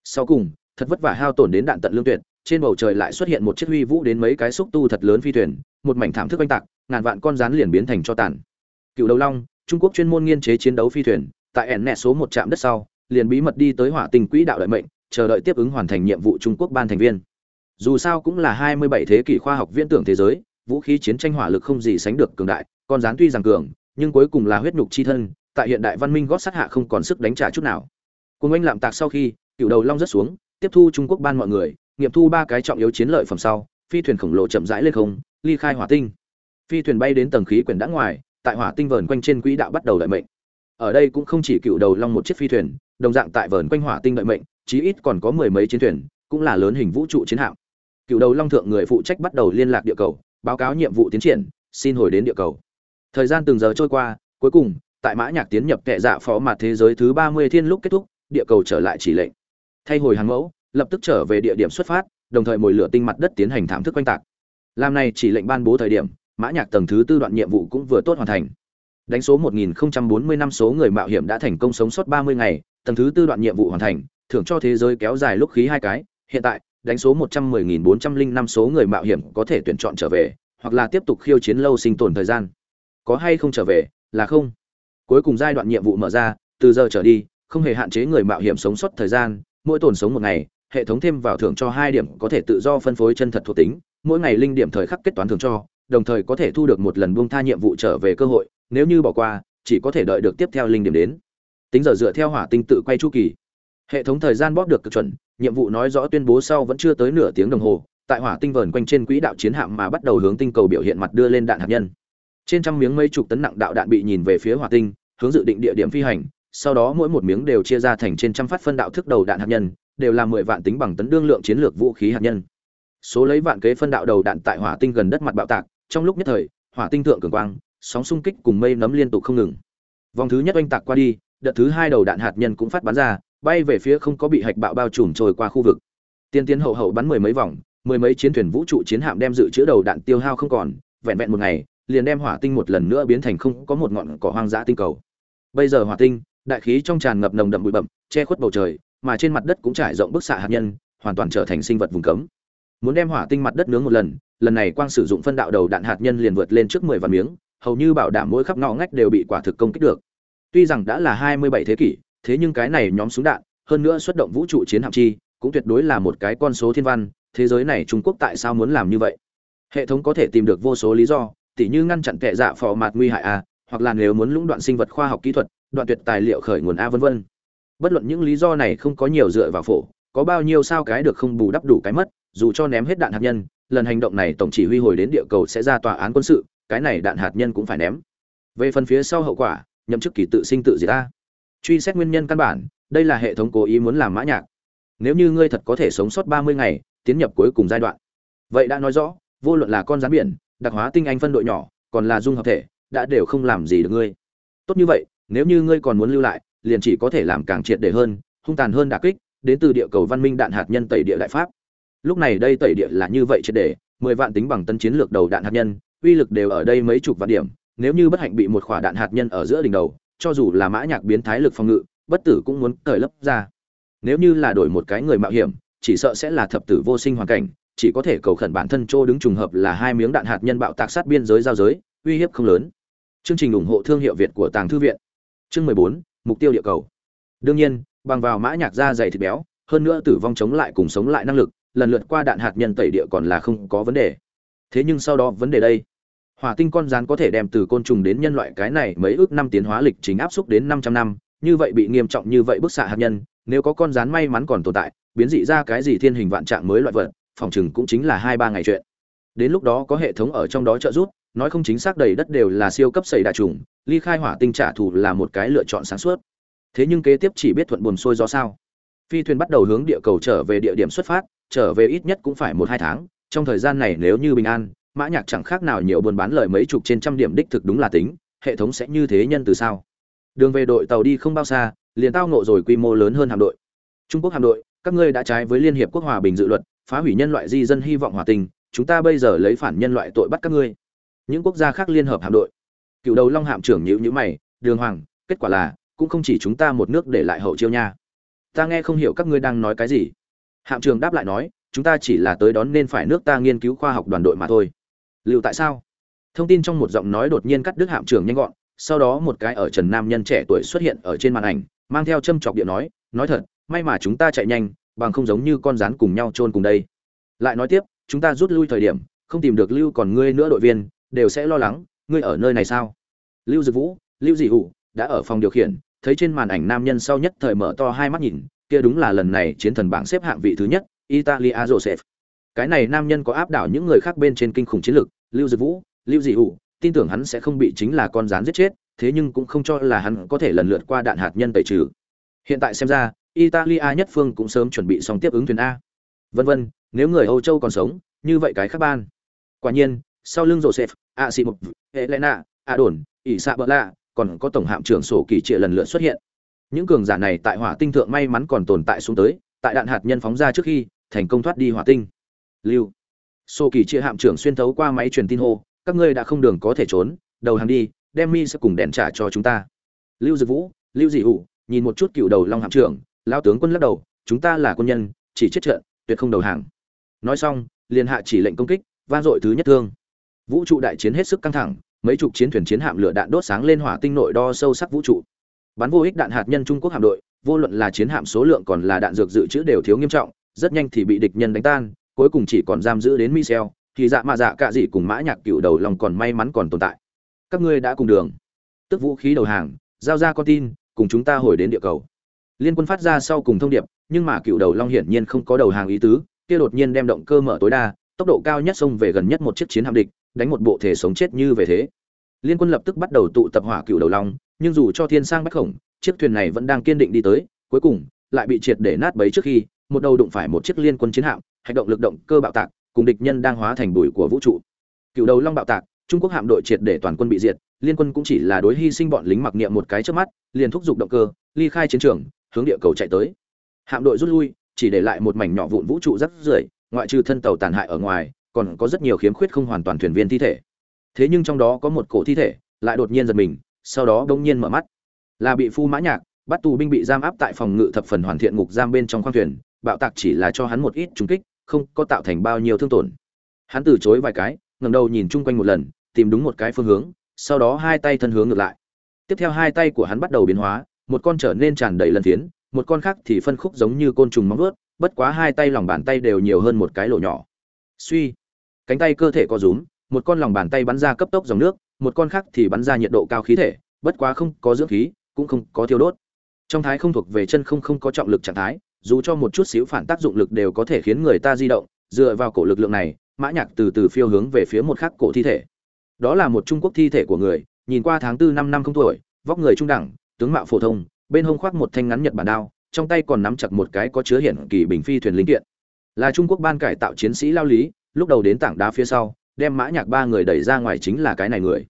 Sau cùng, thật vất vả hao tổn đến đạn tận lương tuyệt, trên bầu trời lại xuất hiện một chiếc huy vũ đến mấy cái xúc tu thật lớn phi thuyền, một mảnh thảm thức oanh tạc, ngàn vạn con rắn liền biến thành cho tàn. Cựu đầu long, trung quốc chuyên môn nghiên chế chiến đấu phi thuyền, tại ẻn nẹ số một trạm đất sau, liền bí mật đi tới hỏa tình quỹ đạo đợi mệnh, chờ đợi tiếp ứng hoàn thành nhiệm vụ trung quốc ban thành viên. Dù sao cũng là hai mươi bảy thế kỷ khoa học viễn tưởng thế giới vũ khí chiến tranh hỏa lực không gì sánh được cường đại, con rán tuy rằng cường, nhưng cuối cùng là huyết nhục chi thân, tại hiện đại văn minh gót sát hạ không còn sức đánh trả chút nào. Cùng anh lạm tạc sau khi cựu đầu long rất xuống, tiếp thu trung quốc ban mọi người, nghiệm thu ba cái trọng yếu chiến lợi phẩm sau, phi thuyền khổng lồ chậm rãi lên không, ly khai hỏa tinh. Phi thuyền bay đến tầng khí quyển đã ngoài, tại hỏa tinh vờn quanh trên quỹ đạo bắt đầu đợi mệnh. Ở đây cũng không chỉ cựu đầu long một chiếc phi thuyền, đồng dạng tại vờn quanh hỏa tinh đợi mệnh, chí ít còn có mười mấy chiến thuyền, cũng là lớn hình vũ trụ chiến hạm. Cựu đầu long thượng người phụ trách bắt đầu liên lạc địa cầu báo cáo nhiệm vụ tiến triển, xin hồi đến địa cầu. Thời gian từng giờ trôi qua, cuối cùng, tại mã nhạc tiến nhập kệ dạ phó mặt thế giới thứ ba mươi thiên lúc kết thúc, địa cầu trở lại chỉ lệnh. Thay hồi hàng mẫu, lập tức trở về địa điểm xuất phát, đồng thời mồi lửa tinh mặt đất tiến hành thảm thức quanh tạc. Làm này chỉ lệnh ban bố thời điểm, mã nhạc tầng thứ tư đoạn nhiệm vụ cũng vừa tốt hoàn thành. Đánh số 1040 năm số người mạo hiểm đã thành công sống sót 30 ngày, tầng thứ tư đoạn nhiệm vụ hoàn thành, thưởng cho thế giới kéo dài lúc khí hai cái, hiện tại đánh số 110.405 số người mạo hiểm có thể tuyển chọn trở về, hoặc là tiếp tục khiêu chiến lâu sinh tồn thời gian. Có hay không trở về, là không. Cuối cùng giai đoạn nhiệm vụ mở ra, từ giờ trở đi, không hề hạn chế người mạo hiểm sống sót thời gian, mỗi tồn sống một ngày, hệ thống thêm vào thưởng cho hai điểm có thể tự do phân phối chân thật thuộc tính, mỗi ngày linh điểm thời khắc kết toán thưởng cho, đồng thời có thể thu được một lần buông tha nhiệm vụ trở về cơ hội, nếu như bỏ qua, chỉ có thể đợi được tiếp theo linh điểm đến. Tính giờ dựa theo hỏa tinh tự quay chu kỳ. Hệ thống thời gian bóp được cực chuẩn nhiệm vụ nói rõ tuyên bố sau vẫn chưa tới nửa tiếng đồng hồ, tại hỏa tinh vờn quanh trên quỹ đạo chiến hạm mà bắt đầu hướng tinh cầu biểu hiện mặt đưa lên đạn hạt nhân. Trên trăm miếng mấy chục tấn nặng đạo đạn bị nhìn về phía hỏa tinh, hướng dự định địa điểm phi hành, sau đó mỗi một miếng đều chia ra thành trên trăm phát phân đạo thức đầu đạn hạt nhân, đều là mười vạn tính bằng tấn đương lượng chiến lược vũ khí hạt nhân. Số lấy vạn kế phân đạo đầu đạn tại hỏa tinh gần đất mặt bạo tạc, trong lúc nhất thời, hỏa tinh thượng cường quang, sóng xung kích cùng mây nấm liên tục không ngừng. Vòng thứ nhất oanh tạc qua đi, đợt thứ hai đầu đạn hạt nhân cũng phát bắn ra bay về phía không có bị hạch bạo bao trùm trôi qua khu vực. Tiên tiến hậu hậu bắn mười mấy vòng, mười mấy chiến thuyền vũ trụ chiến hạm đem dự trữ đầu đạn tiêu hao không còn, vẹn vẹn một ngày, liền đem hỏa tinh một lần nữa biến thành không có một ngọn cỏ hoang dã tinh cầu. Bây giờ hỏa tinh, đại khí trong tràn ngập nồng đậm bụi bậm che khuất bầu trời, mà trên mặt đất cũng trải rộng bức xạ hạt nhân, hoàn toàn trở thành sinh vật vùng cấm. Muốn đem hỏa tinh mặt đất nướng một lần lần này quang sử dụng phân đạo đầu đạn hạt nhân liền vượt lên trước mười vạn miếng, hầu như bảo đảm mỗi khắp ngõ ngách đều bị quả thực công kích được. Tuy rằng đã là hai mươi bảy thế kỷ thế nhưng cái này nhóm súng đạn, hơn nữa xuất động vũ trụ chiến hạm chi, cũng tuyệt đối là một cái con số thiên văn, thế giới này trung quốc tại sao muốn làm như vậy? Hệ thống có thể tìm được vô số lý do, tỉ như ngăn chặn kẻ dạ phò mạt nguy hại a hoặc là nếu muốn lũng đoạn sinh vật khoa học kỹ thuật, đoạn tuyệt tài liệu khởi nguồn a vân vân. Bất luận những lý do này không có nhiều dựa vào phổ, có bao nhiêu sao cái được không bù đắp đủ cái mất, dù cho ném hết đạn hạt nhân, lần hành động này tổng chỉ huy hồi đến địa cầu sẽ ra tòa án quân sự, cái này đạn hạt nhân cũng phải ném. Về phần phía sau hậu quả, nhậm chức kỳ tự sinh tự diệt ta truy xét nguyên nhân căn bản, đây là hệ thống cố ý muốn làm mã nhạc. Nếu như ngươi thật có thể sống sót ba mươi ngày, tiến nhập cuối cùng giai đoạn. Vậy đã nói rõ, vô luận là con rắn biển, đặc hóa tinh anh phân đội nhỏ, còn là dung hợp thể, đã đều không làm gì được ngươi. Tốt như vậy, nếu như ngươi còn muốn lưu lại, liền chỉ có thể làm càng triệt để hơn, hung tàn hơn đả kích, đến từ địa cầu văn minh đạn hạt nhân tẩy địa đại pháp. Lúc này đây tẩy địa là như vậy triệt để, mười vạn tính bằng tân chiến lược đầu đạn hạt nhân, uy lực đều ở đây mấy chục vạn điểm, nếu như bất hạnh bị một quả đạn hạt nhân ở giữa đỉnh đầu cho dù là mã nhạc biến thái lực phòng ngự, bất tử cũng muốn cởi lấp ra. Nếu như là đổi một cái người mạo hiểm, chỉ sợ sẽ là thập tử vô sinh hoàn cảnh, chỉ có thể cầu khẩn bản thân trô đứng trùng hợp là hai miếng đạn hạt nhân bạo tạc sát biên giới giao giới, uy hiếp không lớn. Chương trình ủng hộ thương hiệu việt của tàng thư viện. Chương mười bốn, mục tiêu địa cầu. Đương nhiên, bằng vào mã nhạc da dày thịt béo, hơn nữa tử vong chống lại cùng sống lại năng lực, lần lượt qua đạn hạt nhân tẩy địa còn là không có vấn đề. Thế nhưng sau đó vấn đề đây hỏa tinh con rán có thể đem từ côn trùng đến nhân loại cái này mấy ước năm tiến hóa lịch chính áp xúc đến 500 năm, như vậy bị nghiêm trọng như vậy bức xạ hạt nhân, nếu có con rán may mắn còn tồn tại, biến dị ra cái gì thiên hình vạn trạng mới loại vật, phòng chừng cũng chính là hai ba ngày chuyện. Đến lúc đó có hệ thống ở trong đó trợ giúp, nói không chính xác đầy đất đều là siêu cấp xảy đại trùng, ly khai hỏa tinh trả thù là một cái lựa chọn sáng suốt. Thế nhưng kế tiếp chỉ biết thuận buồm xuôi gió sao? Phi thuyền bắt đầu hướng địa cầu trở về địa điểm xuất phát, trở về ít nhất cũng phải một hai tháng, trong thời gian này nếu như bình an mã nhạc chẳng khác nào nhiều buôn bán lời mấy chục trên trăm điểm đích thực đúng là tính, hệ thống sẽ như thế nhân từ sao? Đường về đội tàu đi không bao xa, liền tao nộ rồi quy mô lớn hơn hạm đội. Trung quốc hạm đội, các ngươi đã trái với liên hiệp quốc hòa bình dự luật, phá hủy nhân loại di dân hy vọng hòa tình, chúng ta bây giờ lấy phản nhân loại tội bắt các ngươi. Những quốc gia khác liên hợp hạm đội. Cựu đầu long hạm trưởng nhíu nhíu mày, đường hoàng, kết quả là, cũng không chỉ chúng ta một nước để lại hậu chiêu nha. Ta nghe không hiểu các ngươi đang nói cái gì. Hạm trưởng đáp lại nói, chúng ta chỉ là tới đón nên phải nước ta nghiên cứu khoa học đoàn đội mà thôi lưu tại sao? Thông tin trong một giọng nói đột nhiên cắt đứt hạm trưởng nhanh gọn, sau đó một cái ở trần nam nhân trẻ tuổi xuất hiện ở trên màn ảnh, mang theo châm chọc điện nói nói thật, may mà chúng ta chạy nhanh, bằng không giống như con rắn cùng nhau chôn cùng đây. Lại nói tiếp, chúng ta rút lui thời điểm, không tìm được lưu còn ngươi nữa đội viên, đều sẽ lo lắng, ngươi ở nơi này sao? Lưu dực vũ, lưu dị hủ đã ở phòng điều khiển, thấy trên màn ảnh nam nhân sau nhất thời mở to hai mắt nhìn, kia đúng là lần này chiến thần bảng xếp hạng vị thứ nhất, italia joseph cái này nam nhân có áp đảo những người khác bên trên kinh khủng chiến lược, lưu dực vũ, lưu dị hủ, tin tưởng hắn sẽ không bị chính là con rắn giết chết, thế nhưng cũng không cho là hắn có thể lần lượt qua đạn hạt nhân tẩy trừ. Hiện tại xem ra, italia nhất phương cũng sớm chuẩn bị xong tiếp ứng thuyền a. Vân vân, nếu người âu châu còn sống, như vậy cái khác ban. Quả nhiên, sau lưng joseph, a sĩ helena a đồn, ỷ xạ bợ lạ, còn có tổng hạm trưởng sổ kỳ trịa lần lượt xuất hiện. Những cường giả này tại hỏa tinh thượng may mắn còn tồn tại xuống tới, tại đạn hạt nhân phóng ra trước khi, thành công thoát đi hỏa tinh lưu. Sô kỳ chia hạm trưởng xuyên thấu qua máy truyền tin hô, các ngươi đã không đường có thể trốn, đầu hàng đi, đem mi sẽ cùng đèn trả cho chúng ta. Lưu dực vũ, lưu dị hủ nhìn một chút cựu đầu long hạm trưởng lao tướng quân lắc đầu, chúng ta là quân nhân, chỉ chết trận, tuyệt không đầu hàng. Nói xong, liền hạ chỉ lệnh công kích van dội thứ nhất thương. Vũ trụ đại chiến hết sức căng thẳng, mấy chục chiến thuyền chiến hạm lửa đạn đốt sáng lên hỏa tinh nội đo sâu sắc vũ trụ. Bắn vô ích đạn hạt nhân trung quốc hạm đội, vô luận là chiến hạm số lượng còn là đạn dược dự trữ đều thiếu nghiêm trọng, rất nhanh thì bị địch nhân đánh tan cuối cùng chỉ còn giam giữ đến michel, thì dạ mà dạ cả gì cùng mã nhạc cựu đầu lòng còn may mắn còn tồn tại. Các ngươi đã cùng đường. Tức vũ khí đầu hàng, giao ra con tin, cùng chúng ta hồi đến địa cầu. Liên quân phát ra sau cùng thông điệp, nhưng mà cựu đầu long hiển nhiên không có đầu hàng ý tứ, kia đột nhiên đem động cơ mở tối đa, tốc độ cao nhất xông về gần nhất một chiếc chiến hạm địch, đánh một bộ thể sống chết như về thế. Liên quân lập tức bắt đầu tụ tập hỏa cựu đầu long, nhưng dù cho thiên sang bách khổng, chiếc thuyền này vẫn đang kiên định đi tới, cuối cùng, lại bị triệt để nát bấy trước khi, một đầu đụng phải một chiếc liên quân chiến hạm hành động lực động cơ bạo tạc, cùng địch nhân đang hóa thành bụi của vũ trụ. Cựu đầu long bạo tạc, trung quốc hạm đội triệt để toàn quân bị diệt, liên quân cũng chỉ là đối hy sinh bọn lính mặc niệm một cái trước mắt, liền thúc giục động cơ, ly khai chiến trường, hướng địa cầu chạy tới. Hạm đội rút lui, chỉ để lại một mảnh nhỏ vụn vũ trụ rất rưởi, ngoại trừ thân tàu tàn hại ở ngoài, còn có rất nhiều khiếm khuyết không hoàn toàn thuyền viên thi thể. Thế nhưng trong đó có một cổ thi thể, lại đột nhiên giật mình, sau đó bỗng nhiên mở mắt. Là bị phu mã nhạc, bắt tù binh bị giam áp tại phòng ngự thập phần hoàn thiện ngục giam bên trong khoang thuyền, bạo tạc chỉ là cho hắn một ít trùng kích không có tạo thành bao nhiêu thương tổn. Hắn từ chối vài cái, ngẩng đầu nhìn chung quanh một lần, tìm đúng một cái phương hướng, sau đó hai tay thân hướng ngược lại. Tiếp theo hai tay của hắn bắt đầu biến hóa, một con trở nên tràn đầy lần phiến, một con khác thì phân khúc giống như côn trùng móng vuốt, bất quá hai tay lòng bàn tay đều nhiều hơn một cái lỗ nhỏ. Suy, cánh tay cơ thể có rúm, một con lòng bàn tay bắn ra cấp tốc dòng nước, một con khác thì bắn ra nhiệt độ cao khí thể, bất quá không có dưỡng khí, cũng không có thiêu đốt. Trong thái không thuộc về chân không không có trọng lực trạng thái dù cho một chút xíu phản tác dụng lực đều có thể khiến người ta di động, dựa vào cổ lực lượng này, mã nhạc từ từ phiêu hướng về phía một khắc cổ thi thể. Đó là một trung quốc thi thể của người, nhìn qua tháng tư năm năm không tuổi, vóc người trung đẳng, tướng mạo phổ thông, bên hông khoác một thanh ngắn nhật bản đao, trong tay còn nắm chặt một cái có chứa hiển kỳ bình phi thuyền linh kiện. Là trung quốc ban cải tạo chiến sĩ lao lý, lúc đầu đến tảng đá phía sau, đem mã nhạc ba người đẩy ra ngoài chính là cái này người.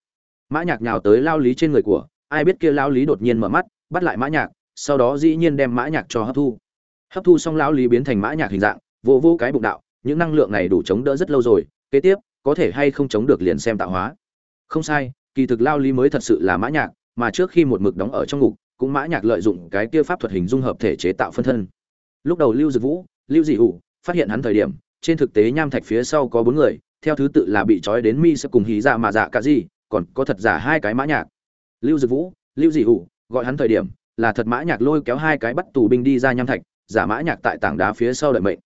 Mã nhạc nhào tới lao lý trên người của, ai biết kia lao lý đột nhiên mở mắt, bắt lại mã nhạc, sau đó dĩ nhiên đem mã nhạc cho hấp thu hấp thu xong lão lý biến thành mã nhạc hình dạng, vô vô cái bụng đạo, những năng lượng này đủ chống đỡ rất lâu rồi, kế tiếp, có thể hay không chống được liền xem tạo hóa. Không sai, kỳ thực lao lý mới thật sự là mã nhạc, mà trước khi một mực đóng ở trong ngục, cũng mã nhạc lợi dụng cái kia pháp thuật hình dung hợp thể chế tạo phân thân. Lúc đầu lưu dực vũ, lưu dị hủ phát hiện hắn thời điểm, trên thực tế nham thạch phía sau có bốn người, theo thứ tự là bị trói đến mi sẽ cùng hí dạ mà dạ cả gì còn có thật giả hai cái mã nhạc. Lưu dực vũ, lưu dị hủ gọi hắn thời điểm, là thật mã nhạc lôi kéo hai cái bắt tù binh đi ra nham thạch giả mã nhạc tại tảng đá phía sau đợi mệnh.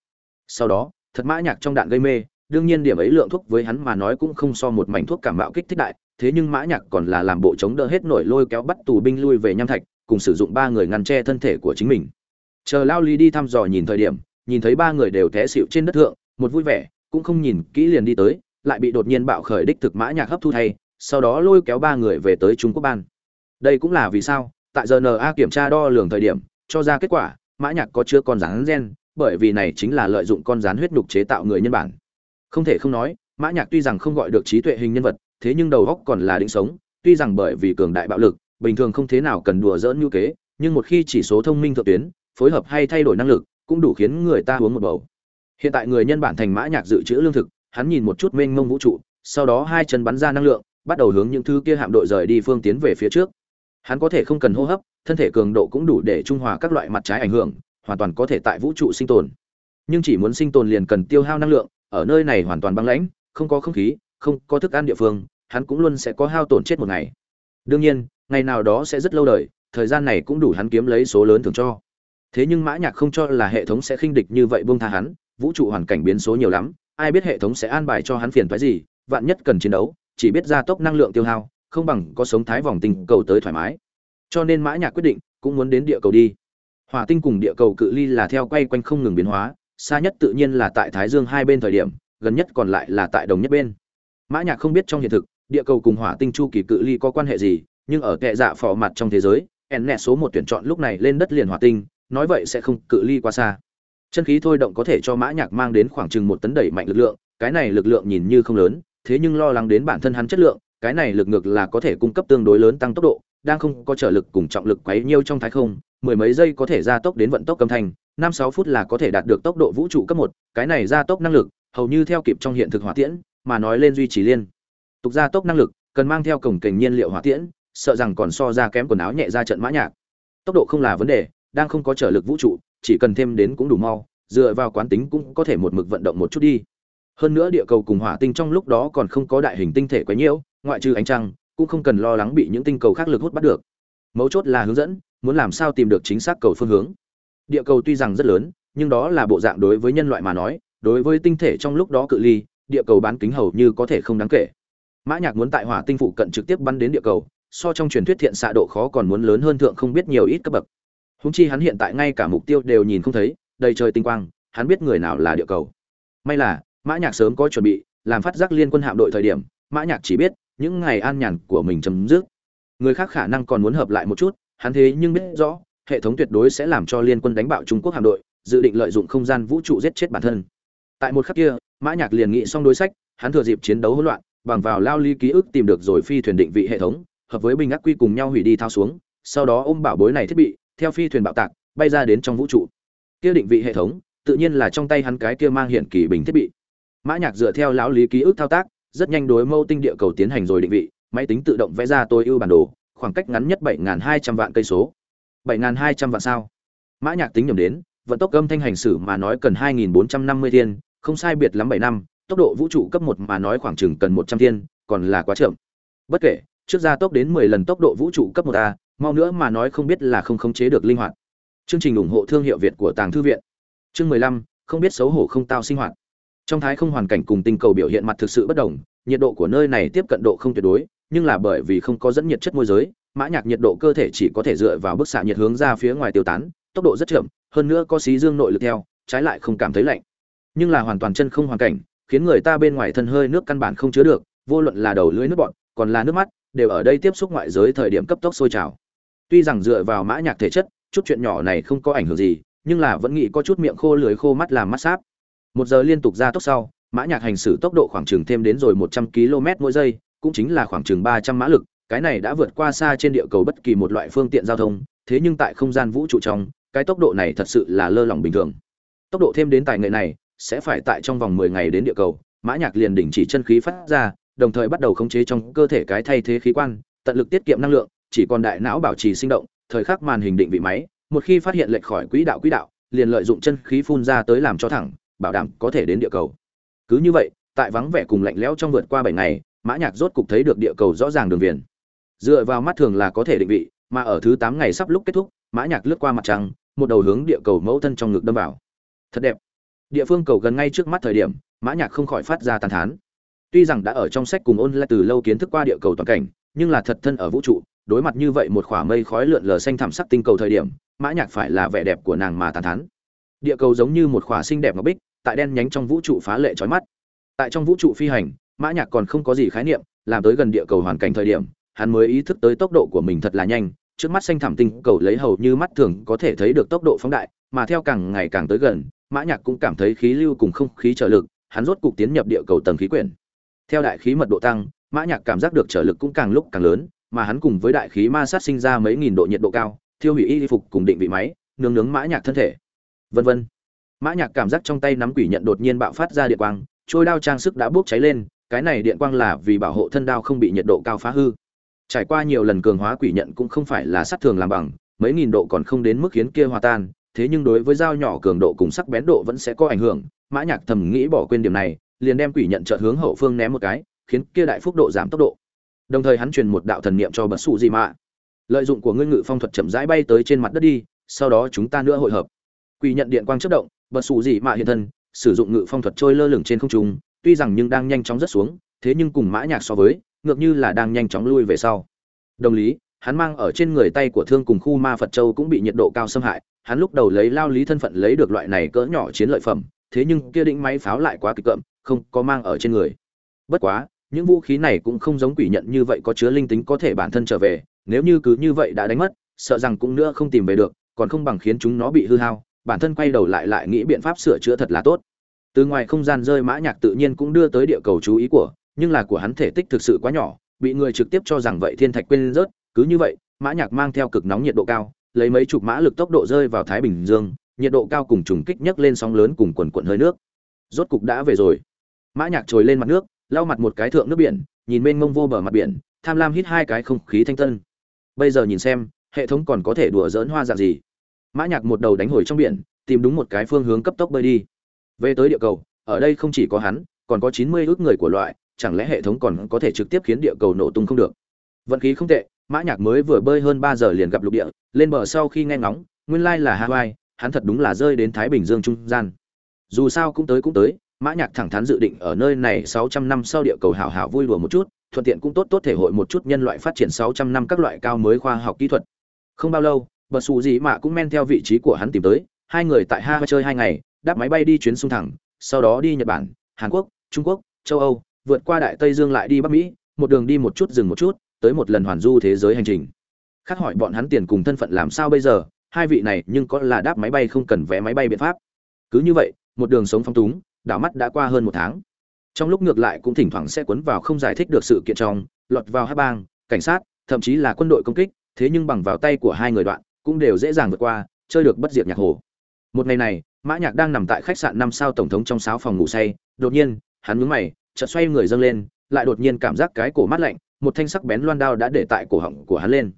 Sau đó, thật mã nhạc trong đạn gây mê, đương nhiên điểm ấy lượng thuốc với hắn mà nói cũng không so một mảnh thuốc cảm mạo kích thích đại, thế nhưng mã nhạc còn là làm bộ chống đỡ hết nổi lôi kéo bắt tù binh lui về nham thạch, cùng sử dụng ba người ngăn che thân thể của chính mình. Chờ lao lý đi thăm dò nhìn thời điểm, nhìn thấy ba người đều té xỉu trên đất thượng, một vui vẻ, cũng không nhìn kỹ liền đi tới, lại bị đột nhiên bạo khởi đích thực mã nhạc hấp thu thay, sau đó lôi kéo ba người về tới trung quốc ban. Đây cũng là vì sao, tại giờ na kiểm tra đo lường thời điểm, cho ra kết quả mã nhạc có chứa con rắn gen, bởi vì này chính là lợi dụng con rắn huyết nhục chế tạo người nhân bản. Không thể không nói, mã nhạc tuy rằng không gọi được trí tuệ hình nhân vật, thế nhưng đầu óc còn là đỉnh sống, tuy rằng bởi vì cường đại bạo lực, bình thường không thế nào cần đùa dỡn như kế, nhưng một khi chỉ số thông minh thượng tuyến, phối hợp hay thay đổi năng lực, cũng đủ khiến người ta uống một bầu. Hiện tại người nhân bản thành mã nhạc dự trữ lương thực, hắn nhìn một chút mênh mông vũ trụ, sau đó hai chân bắn ra năng lượng, bắt đầu hướng những thứ kia hạm đội rời đi phương tiến về phía trước hắn có thể không cần hô hấp, thân thể cường độ cũng đủ để trung hòa các loại mặt trái ảnh hưởng, hoàn toàn có thể tại vũ trụ sinh tồn. Nhưng chỉ muốn sinh tồn liền cần tiêu hao năng lượng, ở nơi này hoàn toàn băng lãnh, không có không khí, không có thức ăn địa phương, hắn cũng luôn sẽ có hao tổn chết một ngày. Đương nhiên, ngày nào đó sẽ rất lâu đời, thời gian này cũng đủ hắn kiếm lấy số lớn thường cho. Thế nhưng mã nhạc không cho là hệ thống sẽ khinh địch như vậy buông tha hắn, vũ trụ hoàn cảnh biến số nhiều lắm, ai biết hệ thống sẽ an bài cho hắn phiền toái gì, vạn nhất cần chiến đấu, chỉ biết gia tốc năng lượng tiêu hao không bằng có sống thái vòng tinh cầu tới thoải mái. Cho nên mã nhạc quyết định cũng muốn đến địa cầu đi. Hỏa tinh cùng địa cầu cự ly là theo quay quanh không ngừng biến hóa, xa nhất tự nhiên là tại thái dương hai bên thời điểm, gần nhất còn lại là tại đồng nhất bên. Mã nhạc không biết trong hiện thực, địa cầu cùng hỏa tinh chu kỳ cự ly có quan hệ gì, nhưng ở kệ dạ phò mặt trong thế giới, ẻn nẹ số một tuyển chọn lúc này lên đất liền hỏa tinh, nói vậy sẽ không cự ly quá xa. Chân khí thôi động có thể cho mã nhạc mang đến khoảng chừng một tấn đẩy mạnh lực lượng, cái này lực lượng nhìn như không lớn, thế nhưng lo lắng đến bản thân hắn chất lượng cái này lực ngược là có thể cung cấp tương đối lớn tăng tốc độ, đang không có trở lực cùng trọng lực quấy nhiêu trong thái không, mười mấy giây có thể gia tốc đến vận tốc âm thanh, năm sáu phút là có thể đạt được tốc độ vũ trụ cấp một, cái này gia tốc năng lực, hầu như theo kịp trong hiện thực hỏa tiễn, mà nói lên duy trì liên. Tục gia tốc năng lực, cần mang theo cổng kềnh nhiên liệu hỏa tiễn, sợ rằng còn so ra kém quần áo nhẹ ra trận mã nhạc. Tốc độ không là vấn đề, đang không có trở lực vũ trụ, chỉ cần thêm đến cũng đủ mau, dựa vào quán tính cũng có thể một mực vận động một chút đi. Hơn nữa địa cầu cùng hỏa tinh trong lúc đó còn không có đại hình tinh thể quá nhiễu ngoại trừ ánh trăng, cũng không cần lo lắng bị những tinh cầu khác lực hút bắt được. Mấu chốt là hướng dẫn, muốn làm sao tìm được chính xác cầu phương hướng. Địa cầu tuy rằng rất lớn, nhưng đó là bộ dạng đối với nhân loại mà nói, đối với tinh thể trong lúc đó cự ly, địa cầu bán kính hầu như có thể không đáng kể. Mã nhạc muốn tại hỏa tinh phụ cận trực tiếp bắn đến địa cầu, so trong truyền thuyết thiện xạ độ khó còn muốn lớn hơn thượng không biết nhiều ít cấp bậc. Húng chi hắn hiện tại ngay cả mục tiêu đều nhìn không thấy, đầy trời tinh quang, hắn biết người nào là địa cầu. May là, mã nhạc sớm có chuẩn bị, làm phát giác liên quân hạm đội thời điểm, mã nhạc chỉ biết những ngày an nhàn của mình chấm dứt. Người khác khả năng còn muốn hợp lại một chút, hắn thế nhưng biết rõ, hệ thống tuyệt đối sẽ làm cho liên quân đánh bạo trung quốc hạm đội, dự định lợi dụng không gian vũ trụ giết chết bản thân. Tại một khắc kia, mã nhạc liền nghĩ xong đối sách, hắn thừa dịp chiến đấu hỗn loạn, bằng vào lao ly ký ức tìm được rồi phi thuyền định vị hệ thống, hợp với bình ác quy cùng nhau hủy đi thao xuống, sau đó ôm bảo bối này thiết bị, theo phi thuyền bạo tạc, bay ra đến trong vũ trụ. Kia định vị hệ thống, tự nhiên là trong tay hắn cái kia mang hiện kỳ bình thiết bị. Mã nhạc dựa theo lão lý ký ức thao tác rất nhanh đối mâu tinh địa cầu tiến hành rồi định vị máy tính tự động vẽ ra tối ưu bản đồ khoảng cách ngắn nhất 7.200 vạn cây số 7.200 vạn sao mã nhạc tính nhầm đến vận tốc âm thanh hành xử mà nói cần 2.450 thiên không sai biệt lắm 7 năm tốc độ vũ trụ cấp 1 mà nói khoảng chừng cần 100 thiên còn là quá chậm bất kể trước gia tốc đến 10 lần tốc độ vũ trụ cấp 1A, mau nữa mà nói không biết là không khống chế được linh hoạt. Chương trình ủng hộ thương hiệu Việt của Tàng thư viện. Chương 15, không biết xấu hổ không tao sinh hoạt. Trong thái không hoàn cảnh cùng tinh cầu biểu hiện mặt thực sự bất đồng, nhiệt độ của nơi này tiếp cận độ không tuyệt đối, nhưng là bởi vì không có dẫn nhiệt chất môi giới, mã nhạc nhiệt độ cơ thể chỉ có thể dựa vào bức xạ nhiệt hướng ra phía ngoài tiêu tán, tốc độ rất chậm, hơn nữa có xí dương nội lực theo, trái lại không cảm thấy lạnh. Nhưng là hoàn toàn chân không hoàn cảnh, khiến người ta bên ngoài thân hơi nước căn bản không chứa được, vô luận là đầu lưỡi nước bọt, còn là nước mắt, đều ở đây tiếp xúc ngoại giới thời điểm cấp tốc sôi trào. Tuy rằng dựa vào mã nhạc thể chất, chút chuyện nhỏ này không có ảnh hưởng gì nhưng là vẫn nghĩ có chút miệng khô lưỡi khô mắt làm mắt sáp một giờ liên tục ra tốc sau, mã nhạc hành xử tốc độ khoảng chừng thêm đến rồi một trăm km mỗi giây, cũng chính là khoảng chừng ba trăm mã lực, cái này đã vượt qua xa trên địa cầu bất kỳ một loại phương tiện giao thông, thế nhưng tại không gian vũ trụ trong, cái tốc độ này thật sự là lơ lỏng bình thường. Tốc độ thêm đến tài nghệ này, sẽ phải tại trong vòng mười ngày đến địa cầu, mã nhạc liền đình chỉ chân khí phát ra, đồng thời bắt đầu khống chế trong cơ thể cái thay thế khí quan, tận lực tiết kiệm năng lượng, chỉ còn đại não bảo trì sinh động, thời khắc màn hình định vị máy, một khi phát hiện lệch khỏi quỹ đạo quỹ đạo, liền lợi dụng chân khí phun ra tới làm cho thẳng bảo đảm có thể đến địa cầu. Cứ như vậy, tại vắng vẻ cùng lạnh lẽo trong vượt qua bảy ngày, mã nhạc rốt cục thấy được địa cầu rõ ràng đường viền. Dựa vào mắt thường là có thể định vị, mà ở thứ tám ngày sắp lúc kết thúc, mã nhạc lướt qua mặt trăng, một đầu hướng địa cầu mẫu thân trong ngực đâm vào. Thật đẹp. Địa phương cầu gần ngay trước mắt thời điểm, mã nhạc không khỏi phát ra tàn thán. Tuy rằng đã ở trong sách cùng ôn lại từ lâu kiến thức qua địa cầu toàn cảnh, nhưng là thật thân ở vũ trụ, đối mặt như vậy một khỏa mây khói lượn lờ xanh thẳm sắc tinh cầu thời điểm, mã nhạc phải là vẻ đẹp của nàng mà tàn thán địa cầu giống như một khỏa xinh đẹp ngọc bích, tại đen nhánh trong vũ trụ phá lệ trói mắt. Tại trong vũ trụ phi hành, mã nhạc còn không có gì khái niệm, làm tới gần địa cầu hoàn cảnh thời điểm, hắn mới ý thức tới tốc độ của mình thật là nhanh, trước mắt xanh thẳm tinh cầu lấy hầu như mắt thường có thể thấy được tốc độ phóng đại, mà theo càng ngày càng tới gần, mã nhạc cũng cảm thấy khí lưu cùng không khí trở lực, hắn rốt cục tiến nhập địa cầu tầng khí quyển. Theo đại khí mật độ tăng, mã nhạc cảm giác được trở lực cũng càng lúc càng lớn, mà hắn cùng với đại khí ma sát sinh ra mấy nghìn độ nhiệt độ cao, thiêu hủy y phục cùng định vị máy, nướng nướng mã nhạc thân thể vân vân. Mã nhạc cảm giác trong tay nắm quỷ nhận đột nhiên bạo phát ra điện quang, trôi đao trang sức đã bốc cháy lên, cái này điện quang là vì bảo hộ thân đao không bị nhiệt độ cao phá hư. Trải qua nhiều lần cường hóa quỷ nhận cũng không phải là sắt thường làm bằng, mấy nghìn độ còn không đến mức khiến kia hòa tan, thế nhưng đối với dao nhỏ cường độ cùng sắc bén độ vẫn sẽ có ảnh hưởng. Mã nhạc thầm nghĩ bỏ quên điểm này, liền đem quỷ nhận chợt hướng hậu phương ném một cái, khiến kia đại phúc độ giảm tốc độ. Đồng thời hắn truyền một đạo thần niệm cho Bất sụ gì mạ. Lợi dụng của ngươi ngự phong thuật chậm rãi bay tới trên mặt đất đi, sau đó chúng ta nữa hội hợp quỷ nhận điện quang chớp động, bật sụ gì mạ hiện thân, sử dụng ngự phong thuật trôi lơ lửng trên không trung, tuy rằng nhưng đang nhanh chóng rất xuống, thế nhưng cùng mã nhạc so với, ngược như là đang nhanh chóng lui về sau. Đồng lý, hắn mang ở trên người tay của thương cùng khu ma phật châu cũng bị nhiệt độ cao xâm hại, hắn lúc đầu lấy lao lý thân phận lấy được loại này cỡ nhỏ chiến lợi phẩm, thế nhưng kia định máy pháo lại quá kịch cậm không có mang ở trên người. Bất quá, những vũ khí này cũng không giống quỷ nhận như vậy có chứa linh tính có thể bản thân trở về, nếu như cứ như vậy đã đánh mất, sợ rằng cũng nữa không tìm về được, còn không bằng khiến chúng nó bị hư hao bản thân quay đầu lại lại nghĩ biện pháp sửa chữa thật là tốt. Từ ngoài không gian rơi mã nhạc tự nhiên cũng đưa tới địa cầu chú ý của, nhưng là của hắn thể tích thực sự quá nhỏ, bị người trực tiếp cho rằng vậy thiên thạch quên rớt, cứ như vậy, mã nhạc mang theo cực nóng nhiệt độ cao, lấy mấy chục mã lực tốc độ rơi vào thái bình dương, nhiệt độ cao cùng trùng kích nhấc lên sóng lớn cùng quần quần hơi nước. Rốt cục đã về rồi. Mã nhạc trồi lên mặt nước, lau mặt một cái thượng nước biển, nhìn bên mông vô bờ mặt biển, tham lam hít hai cái không khí thanh tân. Bây giờ nhìn xem, hệ thống còn có thể đùa dỡn hoa dạng gì? Mã nhạc một đầu đánh hồi trong biển, tìm đúng một cái phương hướng cấp tốc bơi đi. Về tới địa cầu, ở đây không chỉ có hắn, còn có chín mươi ước người của loại, chẳng lẽ hệ thống còn có thể trực tiếp khiến địa cầu nổ tung không được? Vận khí không tệ, mã nhạc mới vừa bơi hơn ba giờ liền gặp lục địa, lên bờ sau khi nghe ngóng, nguyên lai là hawaii, hắn thật đúng là rơi đến thái bình dương trung gian. Dù sao cũng tới cũng tới, mã nhạc thẳng thắn dự định ở nơi này sáu trăm năm sau địa cầu hảo hảo vui đùa một chút, thuận tiện cũng tốt tốt thể hội một chút nhân loại phát triển sáu trăm năm các loại cao mới khoa học kỹ thuật. Không bao lâu bật xù gì mà cũng men theo vị trí của hắn tìm tới, hai người tại ha chơi hai ngày, đáp máy bay đi chuyến xung thẳng, sau đó đi nhật bản, hàn quốc, trung quốc, châu âu, vượt qua đại tây dương lại đi bắc mỹ, một đường đi một chút dừng một chút, tới một lần hoàn du thế giới hành trình. Khác hỏi bọn hắn tiền cùng thân phận làm sao bây giờ, hai vị này nhưng có là đáp máy bay không cần vé máy bay biện pháp. Cứ như vậy, một đường sống phong túng, đảo mắt đã qua hơn một tháng. Trong lúc ngược lại cũng thỉnh thoảng sẽ cuốn vào không giải thích được sự kiện trong, lọt vào hai bang, cảnh sát, thậm chí là quân đội công kích, thế nhưng bằng vào tay của hai người đoạn cũng đều dễ dàng vượt qua, chơi được bất diệt nhạc hồ. Một ngày này, mã nhạc đang nằm tại khách sạn năm sao tổng thống trong sáu phòng ngủ say, đột nhiên, hắn nhướng mày, chợt xoay người dâng lên, lại đột nhiên cảm giác cái cổ mát lạnh, một thanh sắc bén loan đao đã để tại cổ họng của hắn lên.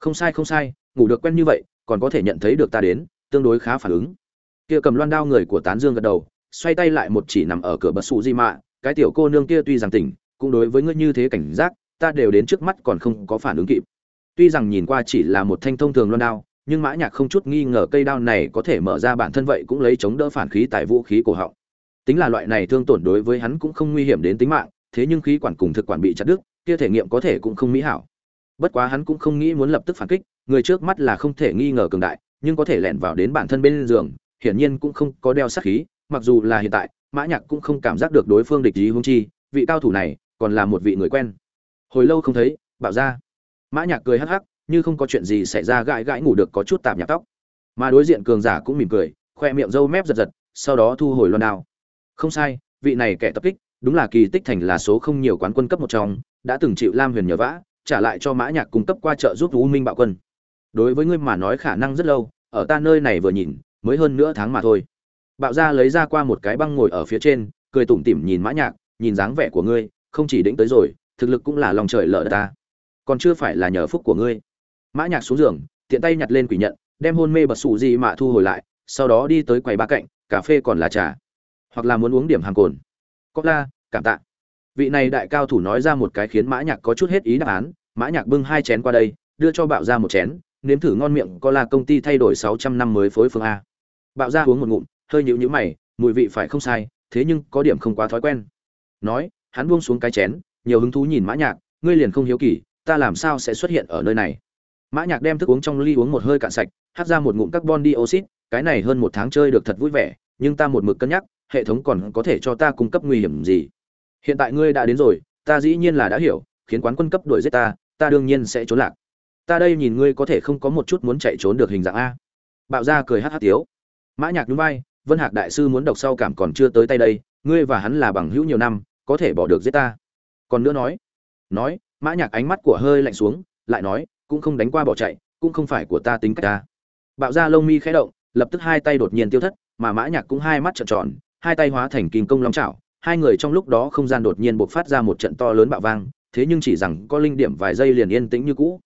Không sai không sai, ngủ được quen như vậy, còn có thể nhận thấy được ta đến, tương đối khá phản ứng. Kia cầm loan đao người của tán dương gật đầu, xoay tay lại một chỉ nằm ở cửa bật sụ di mạ, cái tiểu cô nương kia tuy rằng tỉnh, cũng đối với ngươi như thế cảnh giác, ta đều đến trước mắt còn không có phản ứng kịp tuy rằng nhìn qua chỉ là một thanh thông thường loan đao, nhưng mã nhạc không chút nghi ngờ cây đao này có thể mở ra bản thân vậy cũng lấy chống đỡ phản khí tại vũ khí cổ họng. Tính là loại này thương tổn đối với hắn cũng không nguy hiểm đến tính mạng, thế nhưng khí quản cùng thực quản bị chặt đứt, kia thể nghiệm có thể cũng không mỹ hảo. Bất quá hắn cũng không nghĩ muốn lập tức phản kích, người trước mắt là không thể nghi ngờ cường đại, nhưng có thể lẻn vào đến bản thân bên giường, hiển nhiên cũng không có đeo sát khí, mặc dù là hiện tại, mã nhạc cũng không cảm giác được đối phương địch ý hung chi, vị cao thủ này còn là một vị người quen. Hồi lâu không thấy, bảo ra mã nhạc cười hắc hắc, như không có chuyện gì xảy ra gãi gãi ngủ được có chút tạm nhạt tóc. Mà đối diện cường giả cũng mỉm cười, khoe miệng râu mép giật giật, sau đó thu hồi loan đao. Không sai, vị này kẻ tập kích, đúng là kỳ tích thành là số không nhiều quán quân cấp một trong, đã từng chịu lam huyền nhờ vã, trả lại cho mã nhạc cung cấp qua trợ giúp u minh bạo quân. Đối với ngươi mà nói khả năng rất lâu, ở ta nơi này vừa nhìn, mới hơn nửa tháng mà thôi. Bạo gia lấy ra qua một cái băng ngồi ở phía trên, cười tủm tỉm nhìn mã nhạc, nhìn dáng vẻ của ngươi, không chỉ đỉnh tới rồi, thực lực cũng là lòng trời lỡ ta còn chưa phải là nhờ phúc của ngươi. Mã nhạc xuống giường, tiện tay nhặt lên quỷ nhận, đem hôn mê bật sụ gì mà thu hồi lại, sau đó đi tới quầy ba cạnh, cà phê còn là trà, hoặc là muốn uống điểm hàng cồn. Có la, cảm tạ. Vị này đại cao thủ nói ra một cái khiến mã nhạc có chút hết ý đáp án, mã nhạc bưng hai chén qua đây, đưa cho bạo ra một chén, nếm thử ngon miệng có là công ty thay đổi 600 năm mới phối phương a. Bạo ra uống một ngụm, hơi nhũ nhũ mày, mùi vị phải không sai, thế nhưng có điểm không quá thói quen. Nói, hắn buông xuống cái chén, nhiều hứng thú nhìn mã nhạc, ngươi liền không hiếu kỳ ta làm sao sẽ xuất hiện ở nơi này? Mã nhạc đem thức uống trong ly uống một hơi cạn sạch, hắt ra một ngụm carbon dioxide, cái này hơn một tháng chơi được thật vui vẻ, nhưng ta một mực cân nhắc, hệ thống còn có thể cho ta cung cấp nguy hiểm gì? Hiện tại ngươi đã đến rồi, ta dĩ nhiên là đã hiểu, khiến quán quân cấp đuổi giết ta ta đương nhiên sẽ trốn lạc. Ta đây nhìn ngươi có thể không có một chút muốn chạy trốn được hình dạng a. Bạo ra cười hắt hắt tiếu. Mã nhạc nhún vai, vân hạc đại sư muốn độc sau cảm còn chưa tới tay đây, ngươi và hắn là bằng hữu nhiều năm, có thể bỏ được giết ta. Còn nữa nói nói mã nhạc ánh mắt của hơi lạnh xuống, lại nói, cũng không đánh qua bỏ chạy, cũng không phải của ta tính cách ta. Bạo ra lông mi khẽ động, lập tức hai tay đột nhiên tiêu thất, mà mã nhạc cũng hai mắt trợn tròn, hai tay hóa thành kim công long chảo, hai người trong lúc đó không gian đột nhiên bộc phát ra một trận to lớn bạo vang, thế nhưng chỉ rằng có linh điểm vài giây liền yên tĩnh như cũ.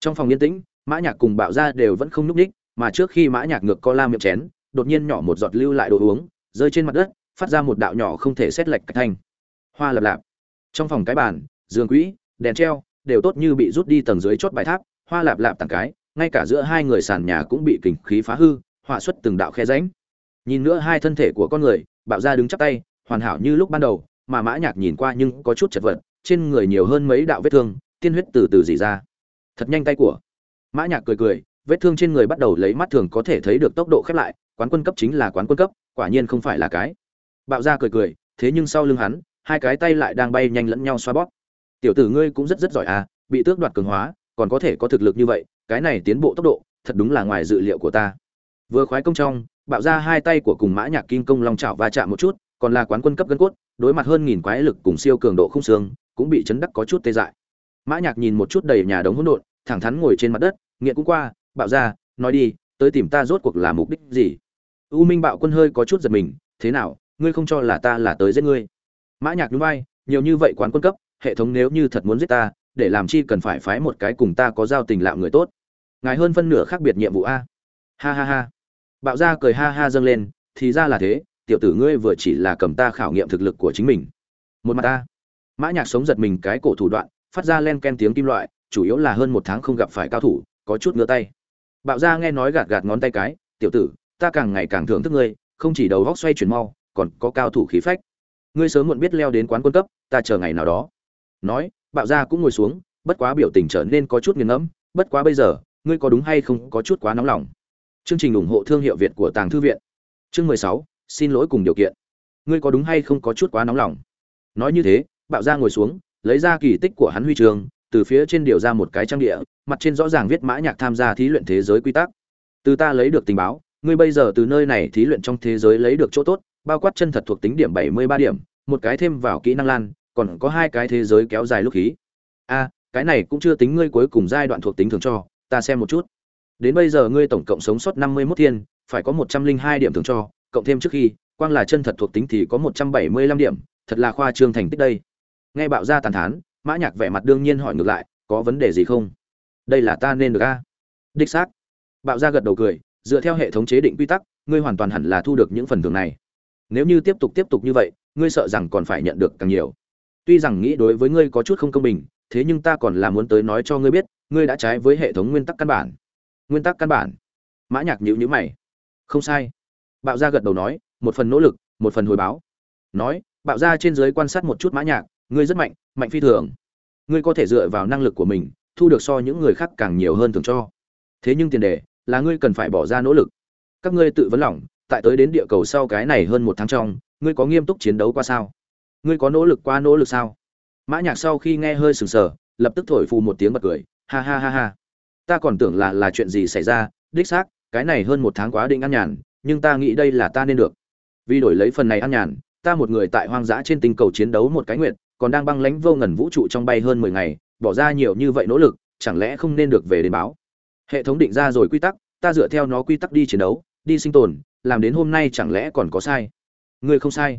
Trong phòng yên tĩnh, mã nhạc cùng bạo ra đều vẫn không núp đích mà trước khi mã nhạc ngược co la miệng chén, đột nhiên nhỏ một giọt lưu lại đồ uống, rơi trên mặt đất, phát ra một đạo nhỏ không thể xét lệch cách thanh. Hoa lập lạp. Trong phòng cái bàn, giường quỹ đèn treo, đều tốt như bị rút đi tầng dưới chốt bài tháp, hoa lạp lạp tảng cái, ngay cả giữa hai người sàn nhà cũng bị kình khí phá hư, họa xuất từng đạo khe ránh. nhìn nữa hai thân thể của con người, bạo ra đứng chắp tay, hoàn hảo như lúc ban đầu, mà mã nhạc nhìn qua nhưng có chút chật vật, trên người nhiều hơn mấy đạo vết thương, tiên huyết từ từ dỉ ra. Thật nhanh tay của. Mã nhạc cười cười, vết thương trên người bắt đầu lấy mắt thường có thể thấy được tốc độ khép lại, quán quân cấp chính là quán quân cấp, quả nhiên không phải là cái. Bạo ra cười cười, thế nhưng sau lưng hắn, hai cái tay lại đang bay nhanh lẫn nhau xoa bóp tiểu tử ngươi cũng rất rất giỏi à bị tước đoạt cường hóa, còn có thể có thực lực như vậy, cái này tiến bộ tốc độ, thật đúng là ngoài dự liệu của ta. Vừa khoái công trong, bạo ra hai tay của cùng mã nhạc kim công long chảo va chạm một chút, còn là quán quân cấp gân cốt, đối mặt hơn nghìn quái lực cùng siêu cường độ không xương, cũng bị chấn đắc có chút tê dại. Mã nhạc nhìn một chút đầy nhà đống hỗn độn, thẳng thắn ngồi trên mặt đất, nghiện cũng qua, bạo ra, nói đi, tới tìm ta rốt cuộc là mục đích gì? U minh bạo quân hơi có chút giật mình, thế nào, ngươi không cho là ta là tới giết ngươi? Mã nhạc nhún vai, nhiều như vậy quán quân cấp hệ thống nếu như thật muốn giết ta, để làm chi cần phải phái một cái cùng ta có giao tình lạo người tốt. Ngài hơn phân nửa khác biệt nhiệm vụ a. Ha ha ha. Bạo gia cười ha ha dâng lên, thì ra là thế, tiểu tử ngươi vừa chỉ là cầm ta khảo nghiệm thực lực của chính mình. Một mặt ta mã nhạc sống giật mình cái cổ thủ đoạn, phát ra len ken tiếng kim loại, chủ yếu là hơn một tháng không gặp phải cao thủ, có chút ngứa tay. Bạo gia nghe nói gạt gạt ngón tay cái, tiểu tử, ta càng ngày càng thưởng thức ngươi, không chỉ đầu góc xoay chuyển mau, còn có cao thủ khí phách. Ngươi sớm muộn biết leo đến quán quân cấp, ta chờ ngày nào đó nói, bạo gia cũng ngồi xuống, bất quá biểu tình trở nên có chút nghiền ngẫm, bất quá bây giờ, ngươi có đúng hay không có chút quá nóng lòng. Chương trình ủng hộ thương hiệu việt của tàng thư viện. Chương mười sáu, xin lỗi cùng điều kiện. Ngươi có đúng hay không có chút quá nóng lòng? Nói như thế, bạo gia ngồi xuống, lấy ra kỳ tích của hắn huy trường từ phía trên điều ra một cái trang địa, mặt trên rõ ràng viết mã nhạc tham gia thí luyện thế giới quy tắc. Từ ta lấy được tình báo, ngươi bây giờ từ nơi này thí luyện trong thế giới lấy được chỗ tốt, bao quát chân thật thuộc tính điểm bảy mươi ba điểm, một cái thêm vào kỹ năng lan còn có hai cái thế giới kéo dài lúc khí. A, cái này cũng chưa tính ngươi cuối cùng giai đoạn thuộc tính thường cho, ta xem một chút. Đến bây giờ ngươi tổng cộng sống sót năm mươi mốt thiên, phải có một trăm linh hai điểm thường cho, cộng thêm trước khi, quang là chân thật thuộc tính thì có một trăm bảy mươi lăm điểm, thật là khoa trương thành tích đây. Nghe bạo ra tàn thán, mã nhạc vẻ mặt đương nhiên hỏi ngược lại, có vấn đề gì không? Đây là ta nên được a? Đích xác. Bạo ra gật đầu cười, dựa theo hệ thống chế định quy tắc, ngươi hoàn toàn hẳn là thu được những phần thưởng này. Nếu như tiếp tục tiếp tục như vậy, ngươi sợ rằng còn phải nhận được càng nhiều tuy rằng nghĩ đối với ngươi có chút không công bình, thế nhưng ta còn là muốn tới nói cho ngươi biết, ngươi đã trái với hệ thống nguyên tắc căn bản. Nguyên tắc căn bản. Mã nhạc nhíu nhíu mày. Không sai. Bạo gia gật đầu nói, một phần nỗ lực, một phần hồi báo. Nói, bạo gia trên dưới quan sát một chút mã nhạc, ngươi rất mạnh mạnh phi thường. Ngươi có thể dựa vào năng lực của mình, thu được so những người khác càng nhiều hơn thường cho. Thế nhưng tiền đề, là ngươi cần phải bỏ ra nỗ lực. Các ngươi tự vấn lòng, tại tới đến địa cầu sau cái này hơn một tháng trong, ngươi có nghiêm túc chiến đấu qua sao? Ngươi có nỗ lực qua nỗ lực sao? Mã nhạc sau khi nghe hơi sừng sờ, lập tức thổi phù một tiếng bật cười, ha ha ha ha. Ta còn tưởng là là chuyện gì xảy ra, đích xác, cái này hơn một tháng quá định ăn nhàn, nhưng ta nghĩ đây là ta nên được. Vì đổi lấy phần này ăn nhàn, ta một người tại hoang dã trên tinh cầu chiến đấu một cái nguyện còn đang băng lãnh vô ngần vũ trụ trong bay hơn mười ngày, bỏ ra nhiều như vậy nỗ lực, chẳng lẽ không nên được về đến báo? Hệ thống định ra rồi quy tắc, ta dựa theo nó quy tắc đi chiến đấu, đi sinh tồn, làm đến hôm nay chẳng lẽ còn có sai? Ngươi không sai.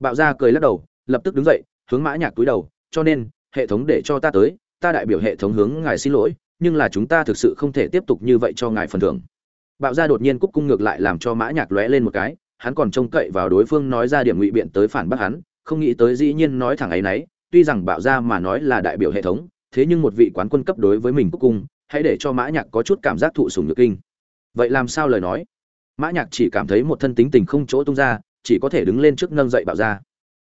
Bạo gia cười lắc đầu lập tức đứng dậy, hướng mã nhạc túi đầu, cho nên, hệ thống để cho ta tới, ta đại biểu hệ thống hướng ngài xin lỗi, nhưng là chúng ta thực sự không thể tiếp tục như vậy cho ngài phần thưởng. Bạo gia đột nhiên cúc cung ngược lại làm cho mã nhạc lóe lên một cái, hắn còn trông cậy vào đối phương nói ra điểm ngụy biện tới phản bác hắn, không nghĩ tới dĩ nhiên nói thẳng ấy nấy, tuy rằng bạo gia mà nói là đại biểu hệ thống, thế nhưng một vị quán quân cấp đối với mình cúc cung, hãy để cho mã nhạc có chút cảm giác thụ sủng nhược kinh. Vậy làm sao lời nói? Mã nhạc chỉ cảm thấy một thân tính tình không chỗ tung ra, chỉ có thể đứng lên trước nâng dậy bạo gia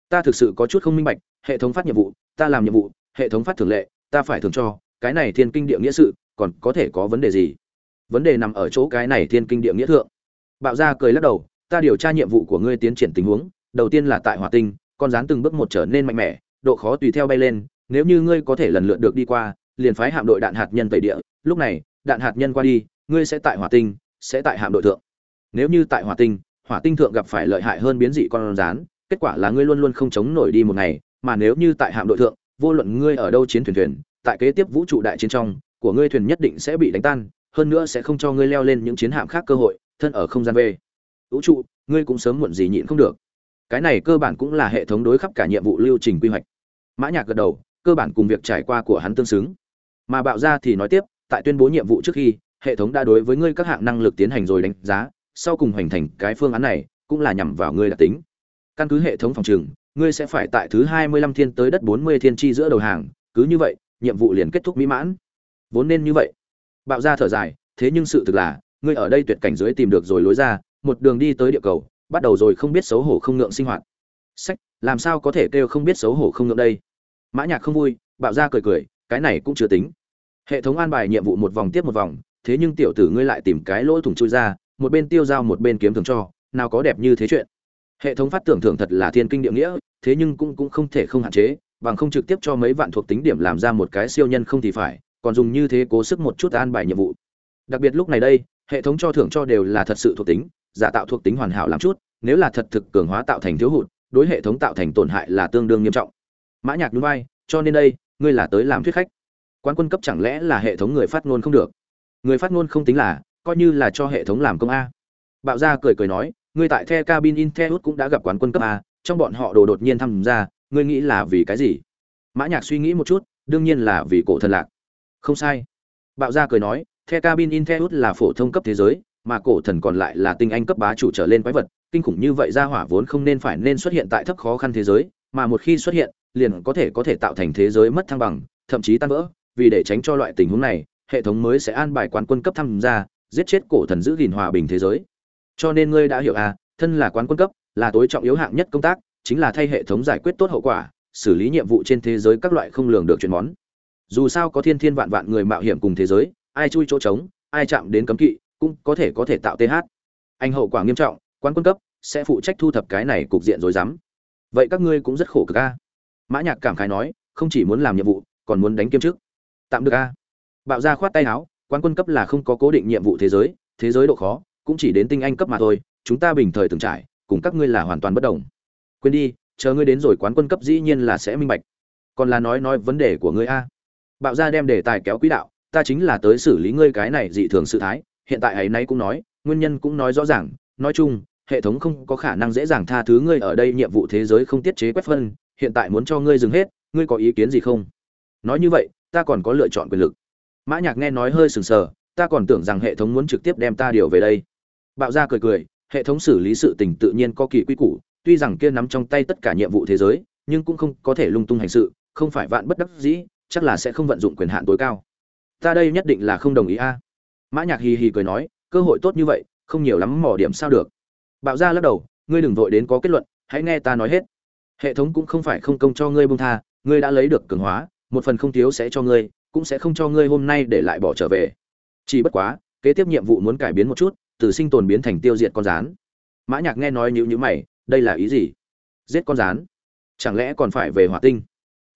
ta thực sự có chút không minh bạch, hệ thống phát nhiệm vụ, ta làm nhiệm vụ, hệ thống phát thường lệ, ta phải thường cho, cái này thiên kinh địa nghĩa sự, còn có thể có vấn đề gì? Vấn đề nằm ở chỗ cái này thiên kinh địa nghĩa thượng. Bạo gia cười lắc đầu, ta điều tra nhiệm vụ của ngươi tiến triển tình huống, đầu tiên là tại hỏa tinh, con rán từng bước một trở nên mạnh mẽ, độ khó tùy theo bay lên, nếu như ngươi có thể lần lượt được đi qua, liền phái hạm đội đạn hạt nhân tẩy địa, lúc này, đạn hạt nhân qua đi, ngươi sẽ tại hỏa tinh, sẽ tại hạm đội thượng. Nếu như tại hỏa tinh hỏa tinh thượng gặp phải lợi hại hơn biến dị con rán kết quả là ngươi luôn luôn không chống nổi đi một ngày, mà nếu như tại hạm đội thượng, vô luận ngươi ở đâu chiến thuyền thuyền, tại kế tiếp vũ trụ đại chiến trong, của ngươi thuyền nhất định sẽ bị đánh tan, hơn nữa sẽ không cho ngươi leo lên những chiến hạm khác cơ hội, thân ở không gian về. Vũ trụ, ngươi cũng sớm muộn gì nhịn không được. Cái này cơ bản cũng là hệ thống đối khắp cả nhiệm vụ lưu trình quy hoạch. Mã nhạc gật đầu, cơ bản cùng việc trải qua của hắn tương xứng. Mà bạo ra thì nói tiếp, tại tuyên bố nhiệm vụ trước khi, hệ thống đã đối với ngươi các hạng năng lực tiến hành rồi đánh giá, sau cùng hoàn thành cái phương án này, cũng là nhằm vào ngươi đặc tính căn cứ hệ thống phòng trường ngươi sẽ phải tại thứ hai mươi lăm thiên tới đất bốn mươi thiên chi giữa đầu hàng, cứ như vậy, nhiệm vụ liền kết thúc mỹ mãn. Vốn nên như vậy. Bạo ra thở dài, thế nhưng sự thực là, ngươi ở đây tuyệt cảnh dưới tìm được rồi lối ra, một đường đi tới địa cầu, bắt đầu rồi không biết xấu hổ không ngượng sinh hoạt. Sách, làm sao có thể kêu không biết xấu hổ không ngượng đây? Mã nhạc không vui, bạo ra cười cười, cái này cũng chưa tính. Hệ thống an bài nhiệm vụ một vòng tiếp một vòng, thế nhưng tiểu tử ngươi lại tìm cái lỗ thủng chui ra, một bên tiêu dao một bên kiếm thường cho, nào có đẹp như thế chuyện hệ thống phát tưởng thưởng thật là thiên kinh địa nghĩa, thế nhưng cũng cũng không thể không hạn chế, bằng không trực tiếp cho mấy vạn thuộc tính điểm làm ra một cái siêu nhân không thì phải, còn dùng như thế cố sức một chút an bài nhiệm vụ. Đặc biệt lúc này đây, hệ thống cho thưởng cho đều là thật sự thuộc tính, giả tạo thuộc tính hoàn hảo làm chút, nếu là thật thực cường hóa tạo thành thiếu hụt, đối hệ thống tạo thành tổn hại là tương đương nghiêm trọng. Mã nhạc núi vai, cho nên đây, ngươi là tới làm thuyết khách. Quan quân cấp chẳng lẽ là hệ thống người phát ngôn không được? Người phát ngôn không tính là, coi như là cho hệ thống làm công a. Bạo gia cười cười nói ngươi tại the cabin intel cũng đã gặp quán quân cấp a, trong bọn họ đồ đột nhiên tham gia ngươi nghĩ là vì cái gì? Mã nhạc suy nghĩ một chút, đương nhiên là vì cổ thần lạc. Không sai. Bạo gia cười nói, the cabin intel là phổ thông cấp thế giới, mà cổ thần còn lại là tinh anh cấp bá chủ trở lên quái vật, kinh khủng như vậy gia hỏa vốn không nên phải nên xuất hiện tại thấp khó khăn thế giới, mà một khi xuất hiện, liền có thể có thể tạo thành thế giới mất thăng bằng, thậm chí tan vỡ. Vì để tránh cho loại tình huống này, hệ thống mới sẽ an bài quán quân cấp tham gia giết chết cổ thần giữ gìn hòa bình thế giới cho nên ngươi đã hiểu à thân là quán quân cấp, là tối trọng yếu hạng nhất công tác, chính là thay hệ thống giải quyết tốt hậu quả, xử lý nhiệm vụ trên thế giới các loại không lường được chuyện món. Dù sao có thiên thiên vạn vạn người mạo hiểm cùng thế giới, ai chui chỗ trống, ai chạm đến cấm kỵ, cũng có thể có thể tạo th anh hậu quả nghiêm trọng, quán quân cấp sẽ phụ trách thu thập cái này cục diện rồi dám. Vậy các ngươi cũng rất khổ cực a mã nhạc cảm khái nói, không chỉ muốn làm nhiệm vụ, còn muốn đánh kiêm chức tạm được a bạo ra khoát tay áo, quán quân cấp là không có cố định nhiệm vụ thế giới thế giới độ khó cũng chỉ đến tinh anh cấp mà thôi, chúng ta bình thời từng trải, cùng các ngươi là hoàn toàn bất đồng. Quên đi, chờ ngươi đến rồi quán quân cấp dĩ nhiên là sẽ minh bạch. Còn là nói nói vấn đề của ngươi a. Bạo ra đem đề tài kéo quỹ đạo, ta chính là tới xử lý ngươi cái này dị thường sự thái, hiện tại ấy nay cũng nói, nguyên nhân cũng nói rõ ràng, nói chung, hệ thống không có khả năng dễ dàng tha thứ ngươi ở đây nhiệm vụ thế giới không tiết chế quét phân, hiện tại muốn cho ngươi dừng hết, ngươi có ý kiến gì không? Nói như vậy, ta còn có lựa chọn quyền lực. Mã nhạc nghe nói hơi sừng sờ, ta còn tưởng rằng hệ thống muốn trực tiếp đem ta điều về đây bạo gia cười cười, hệ thống xử lý sự tình tự nhiên có kỳ quy củ, tuy rằng kia nắm trong tay tất cả nhiệm vụ thế giới, nhưng cũng không có thể lung tung hành sự, không phải vạn bất đắc dĩ, chắc là sẽ không vận dụng quyền hạn tối cao. Ta đây nhất định là không đồng ý a. Mã nhạc hì hì cười nói, cơ hội tốt như vậy, không nhiều lắm mỏ điểm sao được. Bạo gia lắc đầu, ngươi đừng vội đến có kết luận, hãy nghe ta nói hết. Hệ thống cũng không phải không công cho ngươi buông tha, ngươi đã lấy được cường hóa, một phần không thiếu sẽ cho ngươi, cũng sẽ không cho ngươi hôm nay để lại bỏ trở về. Chỉ bất quá, kế tiếp nhiệm vụ muốn cải biến một chút từ sinh tồn biến thành tiêu diệt con rán. Mã nhạc nghe nói nhũ nhữ mày, đây là ý gì? Giết con rán? Chẳng lẽ còn phải về hỏa tinh?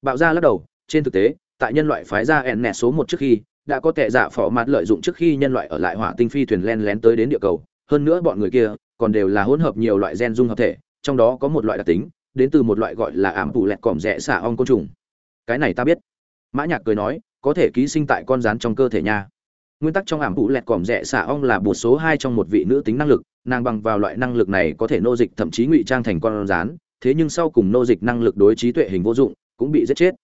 Bạo ra lắc đầu, trên thực tế, tại nhân loại phái ra ẹn nẹt số một trước khi, đã có tệ giả phỏ mặt lợi dụng trước khi nhân loại ở lại hỏa tinh phi thuyền len lén tới đến địa cầu. Hơn nữa bọn người kia, còn đều là hỗn hợp nhiều loại gen dung hợp thể, trong đó có một loại đặc tính, đến từ một loại gọi là ảm phụ lẹt còm rẽ xả ong côn trùng. Cái này ta biết. Mã nhạc cười nói, có thể ký sinh tại con rán trong cơ thể nha nguyên tắc trong ảm phụ lẹt còm rẽ xạ ong là một số hai trong một vị nữ tính năng lực, nàng bằng vào loại năng lực này có thể nô dịch thậm chí ngụy trang thành con rắn, thế nhưng sau cùng nô dịch năng lực đối trí tuệ hình vô dụng, cũng bị giết chết.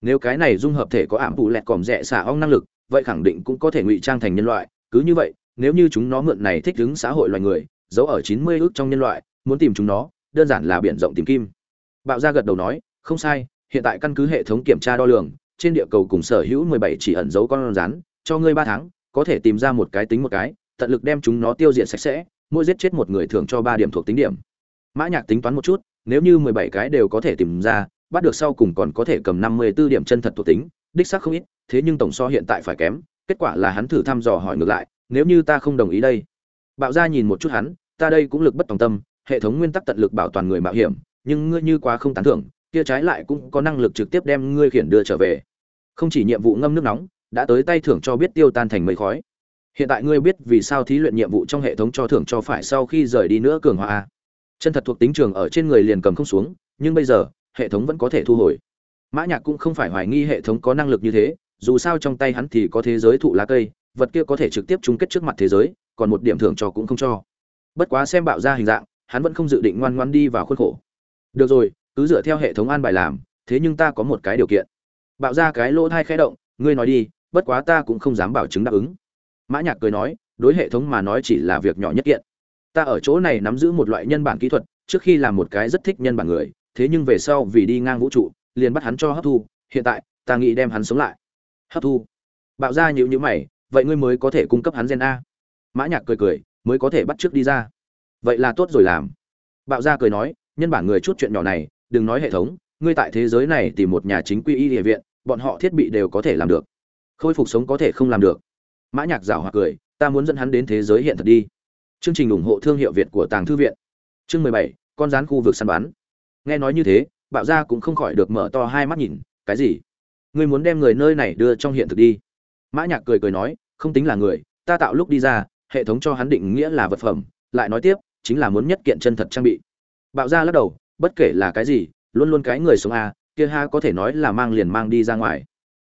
Nếu cái này dung hợp thể có ảm phụ lẹt còm rẽ xạ ong năng lực, vậy khẳng định cũng có thể ngụy trang thành nhân loại. Cứ như vậy, nếu như chúng nó mượn này thích ứng xã hội loài người, giấu ở chín mươi ước trong nhân loại, muốn tìm chúng nó, đơn giản là biển rộng tìm kim. Bạo gia gật đầu nói, không sai, hiện tại căn cứ hệ thống kiểm tra đo lường, trên địa cầu cùng sở hữu mười bảy chỉ ẩn giấu con rắn, cho ngươi ba tháng có thể tìm ra một cái tính một cái, tận lực đem chúng nó tiêu diệt sạch sẽ, mỗi giết chết một người thường cho ba điểm thuộc tính điểm. Mã nhạc tính toán một chút, nếu như mười bảy cái đều có thể tìm ra, bắt được sau cùng còn có thể cầm năm mươi 54 điểm chân thật thuộc tính, đích xác không ít, thế nhưng tổng so hiện tại phải kém, kết quả là hắn thử thăm dò hỏi ngược lại, nếu như ta không đồng ý đây. Bạo gia nhìn một chút hắn, ta đây cũng lực bất tòng tâm, hệ thống nguyên tắc tận lực bảo toàn người mạo hiểm, nhưng ngươi như quá không tán thưởng, kia trái lại cũng có năng lực trực tiếp đem ngươi khiển đưa trở về. Không chỉ nhiệm vụ ngâm nước nóng đã tới tay thưởng cho biết tiêu tan thành mây khói. Hiện tại ngươi biết vì sao thí luyện nhiệm vụ trong hệ thống cho thưởng cho phải sau khi rời đi nữa cường hóa chân thật thuộc tính trường ở trên người liền cầm không xuống, nhưng bây giờ, hệ thống vẫn có thể thu hồi. Mã nhạc cũng không phải hoài nghi hệ thống có năng lực như thế, dù sao trong tay hắn thì có thế giới thụ lá cây, vật kia có thể trực tiếp chung kết trước mặt thế giới, còn một điểm thưởng cho cũng không cho. Bất quá xem bạo ra hình dạng, hắn vẫn không dự định ngoan ngoan đi vào khuôn khổ. Được rồi, cứ dựa theo hệ thống an bài làm, thế nhưng ta có một cái điều kiện. Bạo ra cái lỗ thai khẽ động, ngươi nói đi bất quá ta cũng không dám bảo chứng đáp ứng. Mã nhạc cười nói, đối hệ thống mà nói chỉ là việc nhỏ nhất kiện. Ta ở chỗ này nắm giữ một loại nhân bản kỹ thuật, trước khi làm một cái rất thích nhân bản người, thế nhưng về sau vì đi ngang vũ trụ, liền bắt hắn cho hấp thu, hiện tại, ta nghĩ đem hắn sống lại. Hấp thu. Bạo ra nhữ nhữ mày, vậy ngươi mới có thể cung cấp hắn gen a. Mã nhạc cười cười, mới có thể bắt trước đi ra. Vậy là tốt rồi làm. Bạo gia cười nói, nhân bản người chút chuyện nhỏ này, đừng nói hệ thống, ngươi tại thế giới này tìm một nhà chính quy y địa viện, bọn họ thiết bị đều có thể làm được khôi phục sống có thể không làm được. Mã nhạc rảo hoặc cười, ta muốn dẫn hắn đến thế giới hiện thật đi. Chương trình ủng hộ thương hiệu việt của tàng thư viện. Chương mười bảy, con rán khu vực săn bắn. Nghe nói như thế, bạo gia cũng không khỏi được mở to hai mắt nhìn, cái gì? Ngươi muốn đem người nơi này đưa trong hiện thực đi? Mã nhạc cười cười nói, không tính là người, ta tạo lúc đi ra, hệ thống cho hắn định nghĩa là vật phẩm, lại nói tiếp, chính là muốn nhất kiện chân thật trang bị. Bạo gia lắc đầu, bất kể là cái gì, luôn luôn cái người sống a kia ha có thể nói là mang liền mang đi ra ngoài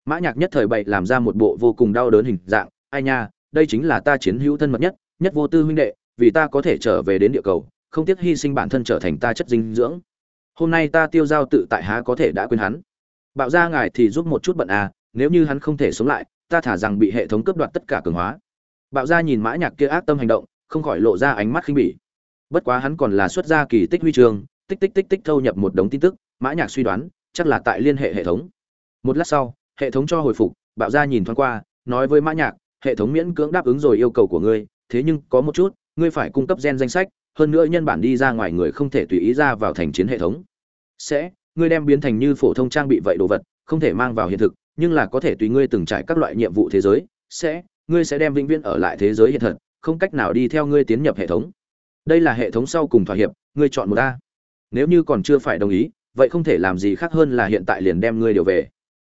mã nhạc nhất thời bậy làm ra một bộ vô cùng đau đớn hình dạng, ai nha, đây chính là ta chiến hữu thân mật nhất nhất vô tư huynh đệ, vì ta có thể trở về đến địa cầu, không tiếc hy sinh bản thân trở thành ta chất dinh dưỡng. Hôm nay ta tiêu giao tự tại há có thể đã quên hắn. Bạo ra ngài thì giúp một chút bận à nếu như hắn không thể sống lại, ta thả rằng bị hệ thống cướp đoạt tất cả cường hóa. Bạo ra nhìn mã nhạc kia ác tâm hành động, không khỏi lộ ra ánh mắt khinh bỉ. Bất quá hắn còn là xuất gia kỳ tích huy chương, tích tích tích tích thâu nhập một đống tin tức, mã nhạc suy đoán, chắc là tại liên hệ hệ thống. Một lát sau hệ thống cho hồi phục, bạo ra nhìn thoáng qua, nói với mã nhạc, hệ thống miễn cưỡng đáp ứng rồi yêu cầu của ngươi, thế nhưng có một chút, ngươi phải cung cấp gen danh sách, hơn nữa nhân bản đi ra ngoài người không thể tùy ý ra vào thành chiến hệ thống. Sẽ, ngươi đem biến thành như phổ thông trang bị vậy đồ vật, không thể mang vào hiện thực, nhưng là có thể tùy ngươi từng trải các loại nhiệm vụ thế giới. Sẽ, ngươi sẽ đem vĩnh viễn ở lại thế giới hiện thật, không cách nào đi theo ngươi tiến nhập hệ thống. Đây là hệ thống sau cùng thỏa hiệp, ngươi chọn một a. Nếu như còn chưa phải đồng ý, vậy không thể làm gì khác hơn là hiện tại liền đem ngươi điều về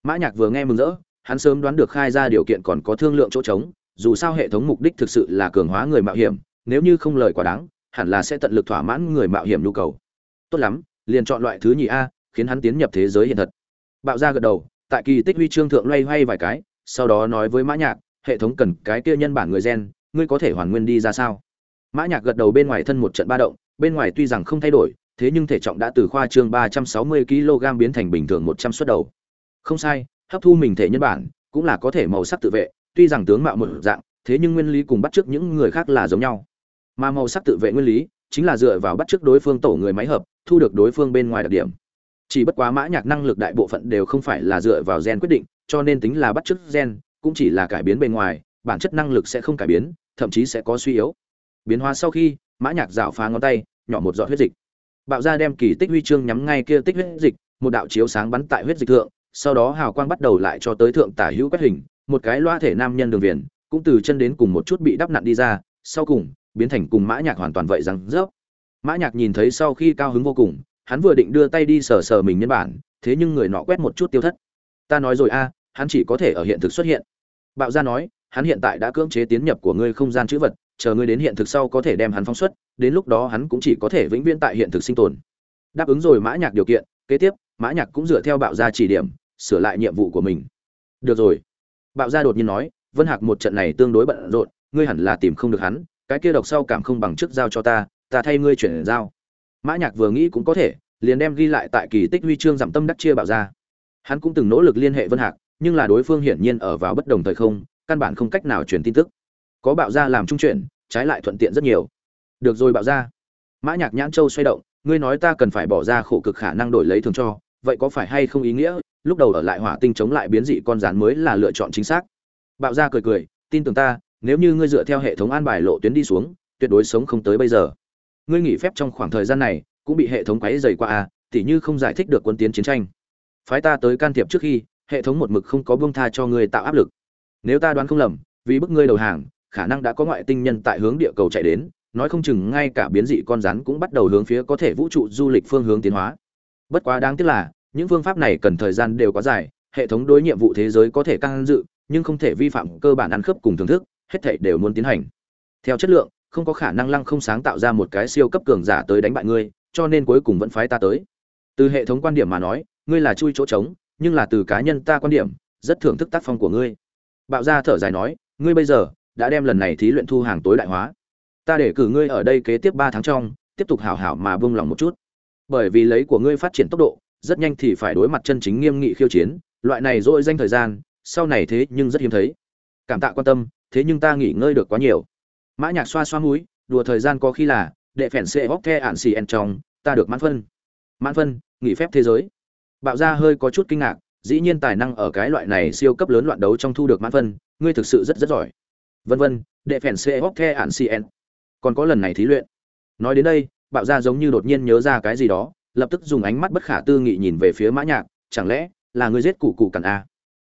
mã nhạc vừa nghe mừng rỡ, hắn sớm đoán được khai ra điều kiện còn có thương lượng chỗ trống, dù sao hệ thống mục đích thực sự là cường hóa người mạo hiểm, nếu như không lời quá đáng, hẳn là sẽ tận lực thỏa mãn người mạo hiểm nhu cầu. Tốt lắm, liền chọn loại thứ nhì a, khiến hắn tiến nhập thế giới hiện thật. Bạo ra gật đầu, tại kỳ tích huy chương thượng loay hoay vài cái, sau đó nói với mã nhạc, hệ thống cần cái kia nhân bản người gen, ngươi có thể hoàn nguyên đi ra sao? Mã nhạc gật đầu bên ngoài thân một trận ba động, bên ngoài tuy rằng không thay đổi, thế nhưng thể trọng đã từ khoa trương ba trăm sáu mươi kg biến thành bình thường một trăm suất đầu không sai, hấp thu mình thể nhân bản, cũng là có thể màu sắc tự vệ, tuy rằng tướng mạo một dạng, thế nhưng nguyên lý cùng bắt chước những người khác là giống nhau. Mà màu sắc tự vệ nguyên lý, chính là dựa vào bắt chước đối phương tổ người máy hợp, thu được đối phương bên ngoài đặc điểm. Chỉ bất quá mã nhạc năng lực đại bộ phận đều không phải là dựa vào gen quyết định, cho nên tính là bắt chước gen, cũng chỉ là cải biến bề ngoài, bản chất năng lực sẽ không cải biến, thậm chí sẽ có suy yếu. Biến hóa sau khi, mã nhạc rảo phá ngón tay, nhỏ một giọt huyết dịch. Bạo ra đem kỳ tích huy chương nhắm ngay kia tích huyết dịch, một đạo chiếu sáng bắn tại huyết dịch thượng sau đó hào quang bắt đầu lại cho tới thượng tả hữu quét hình, một cái loa thể nam nhân đường viền, cũng từ chân đến cùng một chút bị đắp nặn đi ra, sau cùng, biến thành cùng mã nhạc hoàn toàn vậy rằng rớp. Mã nhạc nhìn thấy sau khi cao hứng vô cùng, hắn vừa định đưa tay đi sờ sờ mình nhân bản, thế nhưng người nọ quét một chút tiêu thất. Ta nói rồi a, hắn chỉ có thể ở hiện thực xuất hiện. Bạo gia nói, hắn hiện tại đã cưỡng chế tiến nhập của ngươi không gian chữ vật, chờ ngươi đến hiện thực sau có thể đem hắn phóng xuất, đến lúc đó hắn cũng chỉ có thể vĩnh viễn tại hiện thực sinh tồn. Đáp ứng rồi mã nhạc điều kiện, kế tiếp, mã nhạc cũng dựa theo bạo gia chỉ điểm sửa lại nhiệm vụ của mình. Được rồi. Bạo gia đột nhiên nói, vân hạc một trận này tương đối bận rộn, ngươi hẳn là tìm không được hắn, cái kia độc sau cảm không bằng trước giao cho ta ta thay ngươi chuyển giao. Mã nhạc vừa nghĩ cũng có thể, liền đem ghi lại tại kỳ tích huy chương giảm tâm đắc chia bạo gia. Hắn cũng từng nỗ lực liên hệ vân hạc, nhưng là đối phương hiển nhiên ở vào bất đồng thời không, căn bản không cách nào truyền tin tức. Có bạo gia làm trung chuyển, trái lại thuận tiện rất nhiều. Được rồi bạo gia. Mã nhạc nhãn châu xoay động, ngươi nói ta cần phải bỏ ra khổ cực khả năng đổi lấy thường cho, vậy có phải hay không ý nghĩa lúc đầu ở lại hỏa tinh chống lại biến dị con rắn mới là lựa chọn chính xác. Bạo gia cười cười, tin tưởng ta, nếu như ngươi dựa theo hệ thống an bài lộ tuyến đi xuống, tuyệt đối sống không tới bây giờ. Ngươi nghỉ phép trong khoảng thời gian này, cũng bị hệ thống quấy dày qua à tỉ như không giải thích được quân tiến chiến tranh. Phái ta tới can thiệp trước khi, hệ thống một mực không có buông tha cho ngươi tạo áp lực. Nếu ta đoán không lầm, vì bức ngươi đầu hàng, khả năng đã có ngoại tinh nhân tại hướng địa cầu chạy đến, nói không chừng ngay cả biến dị con rắn cũng bắt đầu hướng phía có thể vũ trụ du lịch phương hướng tiến hóa. Bất quá đáng tiếc là những phương pháp này cần thời gian đều quá dài, hệ thống đối nhiệm vụ thế giới có thể căng dự, nhưng không thể vi phạm cơ bản ăn khớp cùng thưởng thức, hết thảy đều muốn tiến hành. Theo chất lượng, không có khả năng lăng không sáng tạo ra một cái siêu cấp cường giả tới đánh bại ngươi, cho nên cuối cùng vẫn phái ta tới. Từ hệ thống quan điểm mà nói, ngươi là chui chỗ trống, nhưng là từ cá nhân ta quan điểm, rất thưởng thức tác phong của ngươi. Bạo gia thở dài nói, ngươi bây giờ đã đem lần này thí luyện thu hàng tối đại hóa. Ta để cử ngươi ở đây kế tiếp ba tháng trong, tiếp tục hảo hảo mà buông lòng một chút. Bởi vì lấy của ngươi phát triển tốc độ rất nhanh thì phải đối mặt chân chính nghiêm nghị khiêu chiến, loại này dội danh thời gian, sau này thế nhưng rất hiếm thấy. Cảm tạ quan tâm, thế nhưng ta nghỉ ngơi được quá nhiều. Mã nhạc xoa xoa mũi, đùa thời gian có khi là, đệ phèn xe hóc the ản xì en trong, ta được mãn phân. Mãn phân, nghỉ phép thế giới. Bạo gia hơi có chút kinh ngạc, dĩ nhiên tài năng ở cái loại này siêu cấp lớn loạn đấu trong thu được mãn phân, ngươi thực sự rất rất giỏi. Vân vân, đệ phèn xe hóc the ản xì en. Còn có lần này thí luyện. Nói đến đây, bạo gia giống như đột nhiên nhớ ra cái gì đó lập tức dùng ánh mắt bất khả tư nghị nhìn về phía mã nhạc, chẳng lẽ là ngươi giết cụ cụ cằn a à?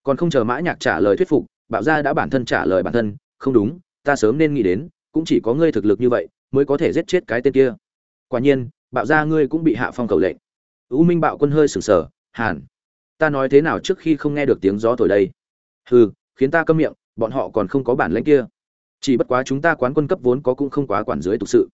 còn không chờ mã nhạc trả lời thuyết phục, bạo gia đã bản thân trả lời bản thân, không đúng, ta sớm nên nghĩ đến, cũng chỉ có ngươi thực lực như vậy mới có thể giết chết cái tên kia. Quả nhiên, bạo gia ngươi cũng bị hạ phong cầu lệnh. U minh bạo quân hơi sừng sờ, hàn, ta nói thế nào trước khi không nghe được tiếng gió thổi đây? Hừ, khiến ta câm miệng, bọn họ còn không có bản lĩnh kia. Chỉ bất quá chúng ta quán quân cấp vốn có cũng không quá quản dưới tục sự.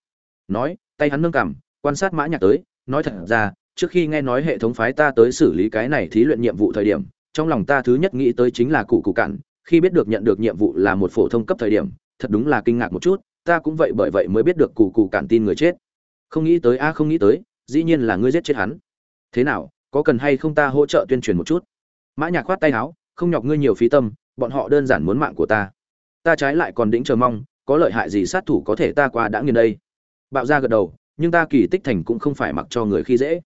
Nói, tay hắn nâng cằm, quan sát mã nhạc tới nói thật ra, trước khi nghe nói hệ thống phái ta tới xử lý cái này thí luyện nhiệm vụ thời điểm, trong lòng ta thứ nhất nghĩ tới chính là cụ cụ cạn. Khi biết được nhận được nhiệm vụ là một phổ thông cấp thời điểm, thật đúng là kinh ngạc một chút, ta cũng vậy bởi vậy mới biết được cụ cụ cạn tin người chết. Không nghĩ tới, a, không nghĩ tới, dĩ nhiên là ngươi giết chết hắn. Thế nào, có cần hay không ta hỗ trợ tuyên truyền một chút? Mã nhạc khoát tay áo, không nhọc ngươi nhiều phí tâm, bọn họ đơn giản muốn mạng của ta. Ta trái lại còn đĩnh chờ mong, có lợi hại gì sát thủ có thể ta qua đã nghiền đây. Bạo ra gật đầu nhưng ta kỳ tích thành cũng không phải mặc cho người khi dễ.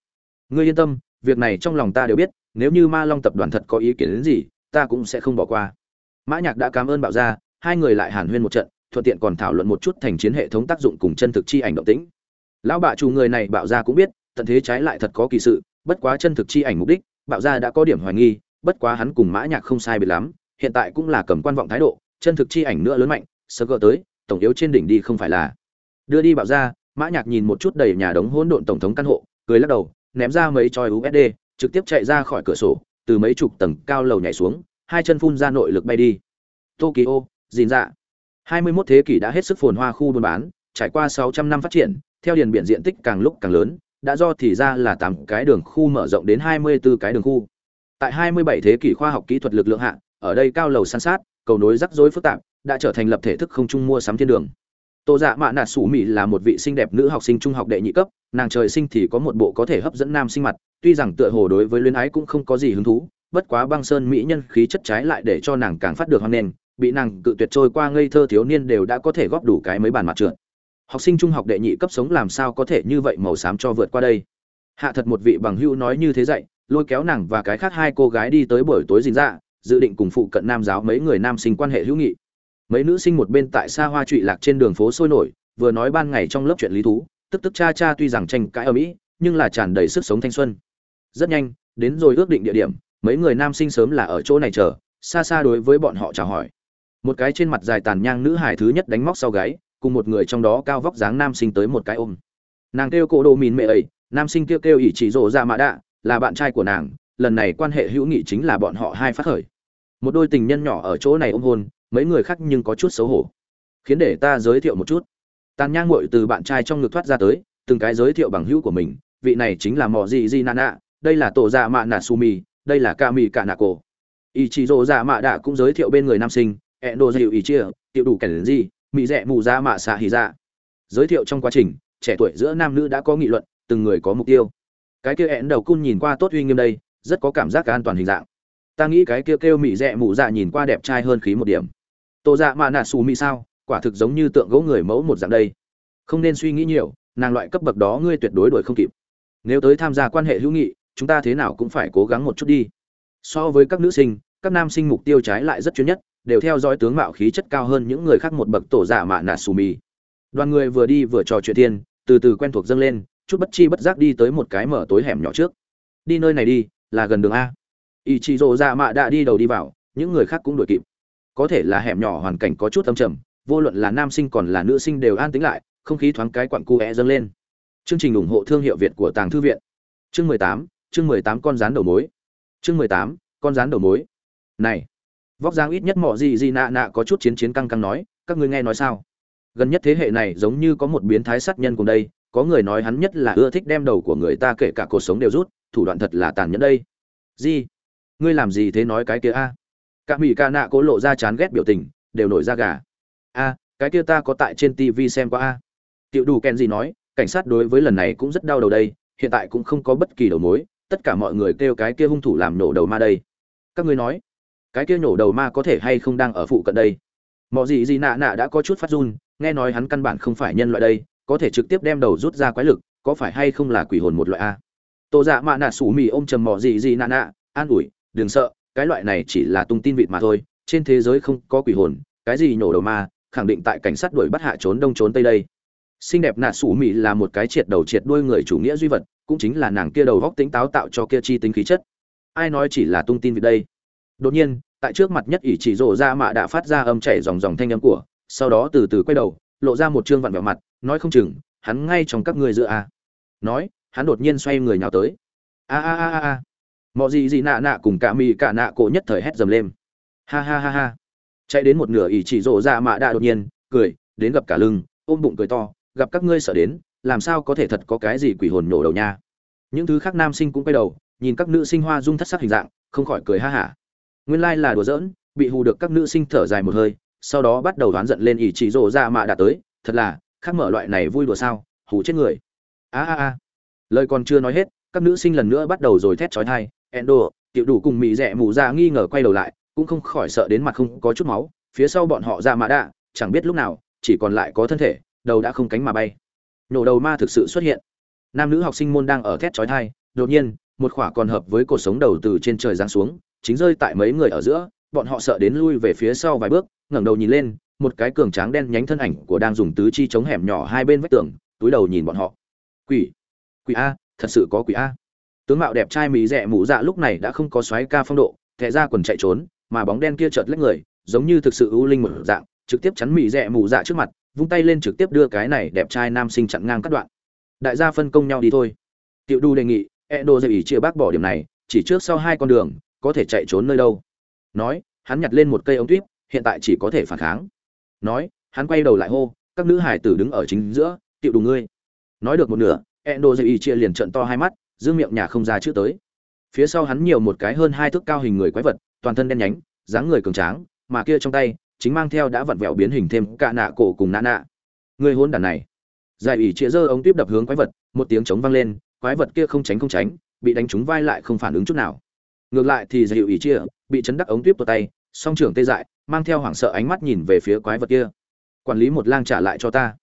Ngươi yên tâm, việc này trong lòng ta đều biết, nếu như ma long tập đoàn thật có ý kiến đến gì, ta cũng sẽ không bỏ qua. Mã nhạc đã cảm ơn bạo gia, hai người lại hàn huyên một trận, thuận tiện còn thảo luận một chút thành chiến hệ thống tác dụng cùng chân thực chi ảnh động tĩnh. Lão bạ chủ người này bạo gia cũng biết, tận thế trái lại thật có kỳ sự, bất quá chân thực chi ảnh mục đích, bạo gia đã có điểm hoài nghi, bất quá hắn cùng mã nhạc không sai biệt lắm, hiện tại cũng là cầm quan vọng thái độ, chân thực chi ảnh nữa lớn mạnh, sơ gỡ tới, tổng yếu trên đỉnh đi không phải là đưa đi bạo gia mã nhạc nhìn một chút đầy nhà đống hỗn độn tổng thống căn hộ, cười lắc đầu, ném ra mấy choi usd trực tiếp chạy ra khỏi cửa sổ, từ mấy chục tầng cao lầu nhảy xuống, hai chân phun ra nội lực bay đi. Tokyo dìn dạ. 21 thế kỷ đã hết sức phồn hoa khu buôn bán, trải qua 600 năm phát triển, theo điền biển diện tích càng lúc càng lớn, đã do thì ra là 8 cái đường khu mở rộng đến 24 cái đường khu. Tại 27 thế kỷ khoa học kỹ thuật lực lượng hạ, ở đây cao lầu san sát, cầu nối rắc rối phức tạp, đã trở thành lập thể thức không trung mua sắm thiên đường. Tô Dạ Mạ nạ Sủ mỹ là một vị xinh đẹp nữ học sinh trung học đệ nhị cấp, nàng trời sinh thì có một bộ có thể hấp dẫn nam sinh mặt, tuy rằng tựa hồ đối với luyến ái cũng không có gì hứng thú, bất quá băng sơn mỹ nhân khí chất trái lại để cho nàng càng phát được hoang nền. bị nàng cự tuyệt trôi qua ngây thơ thiếu niên đều đã có thể góp đủ cái mấy bàn mặt trượt. Học sinh trung học đệ nhị cấp sống làm sao có thể như vậy màu xám cho vượt qua đây. Hạ thật một vị bằng hữu nói như thế dạy, lôi kéo nàng và cái khác hai cô gái đi tới buổi tối rình dạ, dự định cùng phụ cận nam giáo mấy người nam sinh quan hệ hữu nghị mấy nữ sinh một bên tại xa hoa trụy lạc trên đường phố sôi nổi, vừa nói ban ngày trong lớp chuyện lý thú, tức tức cha cha tuy rằng tranh cãi ở mỹ, nhưng là tràn đầy sức sống thanh xuân. Rất nhanh, đến rồi ước định địa điểm, mấy người nam sinh sớm là ở chỗ này chờ, xa xa đối với bọn họ chào hỏi. Một cái trên mặt dài tàn nhang nữ hải thứ nhất đánh móc sau gáy, cùng một người trong đó cao vóc dáng nam sinh tới một cái ôm. Nàng kêu cổ đồ mìn mẹ ấy nam sinh kêu kêu ỷ chỉ rộ ra mã đạ, là bạn trai của nàng, lần này quan hệ hữu nghị chính là bọn họ hai phát khởi. Một đôi tình nhân nhỏ ở chỗ này ôm hôn mấy người khác nhưng có chút xấu hổ. Khiến để ta giới thiệu một chút. Tàn nhang ngội từ bạn trai trong ngực thoát ra tới, từng cái giới thiệu bằng hữu của mình, vị này chính là mò dị di nana đây là tổ dạ mạ nà sumi đây là ca mì cả nà cổ. Ý chị rộ dạ mạ đạ cũng giới thiệu bên người nam sinh ẹn đồ dịu ý chia tiểu đủ kẻ gì, mị rẽ mù ra mạ xạ hì ra dạ. giới thiệu trong quá trình, trẻ tuổi giữa nam nữ đã có nghị luận, từng người có mục tiêu. Cái kia ẹn đầu cun nhìn qua tốt uy nghiêm đây, rất có cảm giác cả an toàn hình dạng. Ta nghĩ cái kia kêu mị rẽ mù dạ nhìn qua đẹp trai hơn khí một điểm tổ dạ mạ nạ xù mị sao? Quả thực giống như tượng gỗ người mẫu một dạng đây. Không nên suy nghĩ nhiều, nàng loại cấp bậc đó ngươi tuyệt đối đuổi không kịp. Nếu tới tham gia quan hệ hữu nghị, chúng ta thế nào cũng phải cố gắng một chút đi. So với các nữ sinh, các nam sinh mục tiêu trái lại rất chuyên nhất, đều theo dõi tướng mạo khí chất cao hơn những người khác một bậc tổ giả dạ mạ nạ xù mì đoàn người vừa đi vừa trò chuyện thiên, từ từ quen thuộc dâng lên, chút bất chi bất giác đi tới một cái mở tối hẻm nhỏ trước. Đi nơi này đi, là gần đường a. Ý chị rộ dạ mạ đã đi đầu đi vào, những người khác cũng đuổi kịp có thể là hẻm nhỏ hoàn cảnh có chút âm trầm, vô luận là nam sinh còn là nữ sinh đều an tĩnh lại, không khí thoáng cái quặn cu é dâng lên. Chương trình ủng hộ thương hiệu việt của tàng thư viện. Chương mười tám, chương mười tám con rán đầu mối. Chương mười tám, con rán đầu mối. Này, vóc dáng ít nhất mọ gì gì nạ nạ có chút chiến chiến căng căng nói, các ngươi nghe nói sao? Gần nhất thế hệ này giống như có một biến thái sát nhân cùng đây, có người nói hắn nhất là ưa thích đem đầu của người ta kể cả cuộc sống đều rút, thủ đoạn thật là tàn nhẫn đây. Gì? Ngươi làm gì thế nói cái kia a? Cả mỹ ca nạ cố lộ ra chán ghét biểu tình, đều nổi ra gà. A, cái kia ta có tại trên tv xem qua a. Tiểu đủ ken gì nói, cảnh sát đối với lần này cũng rất đau đầu đây, hiện tại cũng không có bất kỳ đầu mối, tất cả mọi người kêu cái kia hung thủ làm nổ đầu ma đây. Các ngươi nói, cái kia nổ đầu ma có thể hay không đang ở phụ cận đây? Mọi gì gì nạ nạ đã có chút phát run, nghe nói hắn căn bản không phải nhân loại đây, có thể trực tiếp đem đầu rút ra quái lực, có phải hay không là quỷ hồn một loại a? Tô dạ mạ nạ sủ mì ôm trầm mò gì gì nạ nạ, an ủi, đừng sợ cái loại này chỉ là tung tin vịt mà thôi, trên thế giới không có quỷ hồn, cái gì nổ đầu ma, khẳng định tại cảnh sát đuổi bắt hạ trốn đông trốn tây đây. Xinh đẹp nạ sủ mỹ là một cái triệt đầu triệt đuôi người chủ nghĩa duy vật, cũng chính là nàng kia đầu góc tính táo tạo cho kia chi tính khí chất. Ai nói chỉ là tung tin vịt đây? Đột nhiên, tại trước mặt nhất ỷ chỉ rộ ra mạ đã phát ra âm chảy dòng dòng thanh âm của, sau đó từ từ quay đầu, lộ ra một trương vặn vẹo mặt, nói không chừng, hắn ngay trong các ngươi giữa a. Nói, hắn đột nhiên xoay người nhào tới. A a a a a mọi gì gì nạ nạ cùng cả mì cả nạ cổ nhất thời hét dầm lên. Ha ha ha ha. Chạy đến một nửa ỷ chỉ rộ ra dạ mạ đạ đột nhiên, cười, đến gặp cả lưng, ôm bụng cười to, gặp các ngươi sợ đến, làm sao có thể thật có cái gì quỷ hồn nổ đầu nha. Những thứ khác nam sinh cũng quay đầu, nhìn các nữ sinh hoa dung thất sắc hình dạng, không khỏi cười ha hả. Nguyên lai là đùa giỡn, bị hù được các nữ sinh thở dài một hơi, sau đó bắt đầu đoán giận lên ỷ chỉ rộ ra dạ mạ đạ tới, thật là, khác mở loại này vui đùa sao, hù chết người. A a a. Lời còn chưa nói hết, các nữ sinh lần nữa bắt đầu rồi thét chói thai endo, tiểu đủ cùng mỹ rẻ mù ra nghi ngờ quay đầu lại, cũng không khỏi sợ đến mặt không có chút máu, phía sau bọn họ ra mã đạ, chẳng biết lúc nào, chỉ còn lại có thân thể, đầu đã không cánh mà bay. Nổ đầu ma thực sự xuất hiện. Nam nữ học sinh môn đang ở thét chói thai đột nhiên, một khỏa còn hợp với cột sống đầu từ trên trời giáng xuống, chính rơi tại mấy người ở giữa, bọn họ sợ đến lui về phía sau vài bước, ngẩng đầu nhìn lên, một cái cường tráng đen nhánh thân ảnh của đang dùng tứ chi chống hẻm nhỏ hai bên vách tường, túi đầu nhìn bọn họ. Quỷ quỷ a, thật sự có quỷ a tướng mạo đẹp trai mỹ rẻ mũ dạ lúc này đã không có xoáy ca phong độ thẹ ra quần chạy trốn, mà bóng đen kia chợt lách người, giống như thực sự ưu linh một dạng, trực tiếp chắn mỹ rẻ mũ dạ trước mặt, vung tay lên trực tiếp đưa cái này đẹp trai nam sinh chặn ngang cắt đoạn. Đại gia phân công nhau đi thôi. Tiểu đu đề nghị edo dây ý chia bác bỏ điểm này, chỉ trước sau hai con đường, có thể chạy trốn nơi đâu? Nói, hắn nhặt lên một cây ống tuyếp, hiện tại chỉ có thể phản kháng. Nói, hắn quay đầu lại hô, các nữ hải tử đứng ở chính giữa, tiểu đủ ngươi. Nói được một nửa endo dạy ý chia liền trận to hai mắt dương miệng nhà không ra chữ tới. Phía sau hắn nhiều một cái hơn hai thước cao hình người quái vật, toàn thân đen nhánh, dáng người cường tráng, mà kia trong tay, chính mang theo đã vặn vẹo biến hình thêm cả nạ cổ cùng nã nạ. Người hôn đàn này. Giải ủy chĩa dơ ống tuyếp đập hướng quái vật, một tiếng trống vang lên, quái vật kia không tránh không tránh, bị đánh trúng vai lại không phản ứng chút nào. Ngược lại thì giải ủy chĩa bị chấn đắc ống tuyếp vào tay, song trưởng tê dại, mang theo hoảng sợ ánh mắt nhìn về phía quái vật kia. Quản lý một lang trả lại cho ta.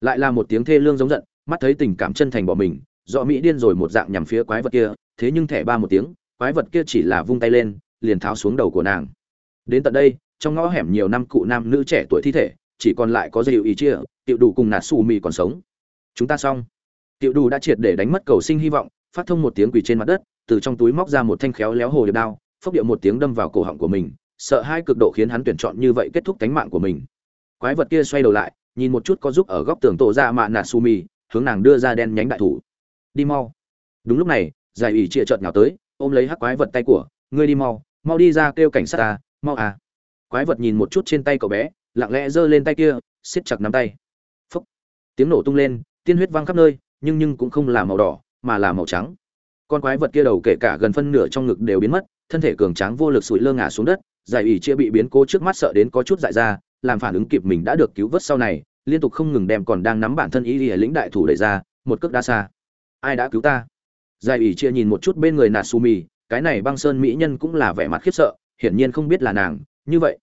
Lại là một tiếng thê lương giống giận, mắt thấy tình cảm chân thành bỏ mình dọ mỹ điên rồi một dạng nhằm phía quái vật kia, thế nhưng thẻ ba một tiếng, quái vật kia chỉ là vung tay lên, liền tháo xuống đầu của nàng. Đến tận đây, trong ngõ hẻm nhiều năm cụ nam nữ trẻ tuổi thi thể, chỉ còn lại có dịu ý chia, tiểu đủ cùng nạt xù mì còn sống. Chúng ta xong. Tiểu đủ đã triệt để đánh mất cầu sinh hy vọng, phát thông một tiếng quỳ trên mặt đất, từ trong túi móc ra một thanh khéo léo hồ điệp đao, phốc điệu một tiếng đâm vào cổ họng của mình, sợ hai cực độ khiến hắn tuyển chọn như vậy kết thúc cánh mạng của mình. Quái vật kia xoay đầu lại, nhìn một chút có giúp ở góc tường tổ ra dạ mạ nạt su mì, hướng nàng đưa ra đen nhánh đại thủ đi mau. Đúng lúc này, giải ủy chia chợt nhào tới, ôm lấy hắc quái vật tay của, ngươi đi mau mau đi ra kêu cảnh sát ta, mau à. Quái vật nhìn một chút trên tay cậu bé, lặng lẽ giơ lên tay kia, siết chặt nắm tay. Phúc. Tiếng nổ tung lên, tiên huyết văng khắp nơi, nhưng nhưng cũng không là màu đỏ, mà là màu trắng. Con quái vật kia đầu kể cả gần phân nửa trong ngực đều biến mất, thân thể cường tráng vô lực sụi lơ ngả xuống đất, giải ủy chia bị biến cố trước mắt sợ đến có chút dại ra, làm phản ứng kịp mình đã được cứu vớt sau này, liên tục không ngừng đem còn đang nắm bản thân ý lìa lĩnh đại thủ đẩy ra, một cước đa xa ai đã cứu ta? Giải ủy chia nhìn một chút bên người natsumi cái này băng sơn mỹ nhân cũng là vẻ mặt khiếp sợ, hiển nhiên không biết là nàng. Như vậy,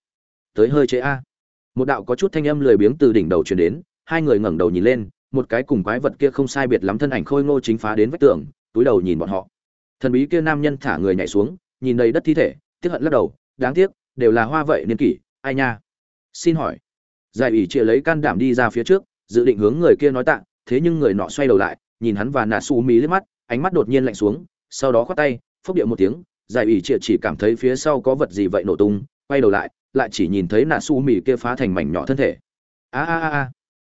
tới hơi chế a. Một đạo có chút thanh âm lười biếng từ đỉnh đầu truyền đến, hai người ngẩng đầu nhìn lên, một cái cùng quái vật kia không sai biệt lắm thân ảnh khôi ngô chính phá đến vách tường, túi đầu nhìn bọn họ. Thần bí kia nam nhân thả người nhảy xuống, nhìn đầy đất thi thể, tiếc hận lắc đầu, đáng tiếc, đều là hoa vậy niên kỷ, ai nha? Xin hỏi. Giải ủy chia lấy can đảm đi ra phía trước, dự định hướng người kia nói tạ, thế nhưng người nọ xoay đầu lại nhìn hắn và nà su mí liếc mắt, ánh mắt đột nhiên lạnh xuống, sau đó khoát tay, phốc điệu một tiếng, giải ủy triệt chỉ cảm thấy phía sau có vật gì vậy nổ tung, quay đầu lại lại chỉ nhìn thấy nà su mì kia phá thành mảnh nhỏ thân thể. A a a a.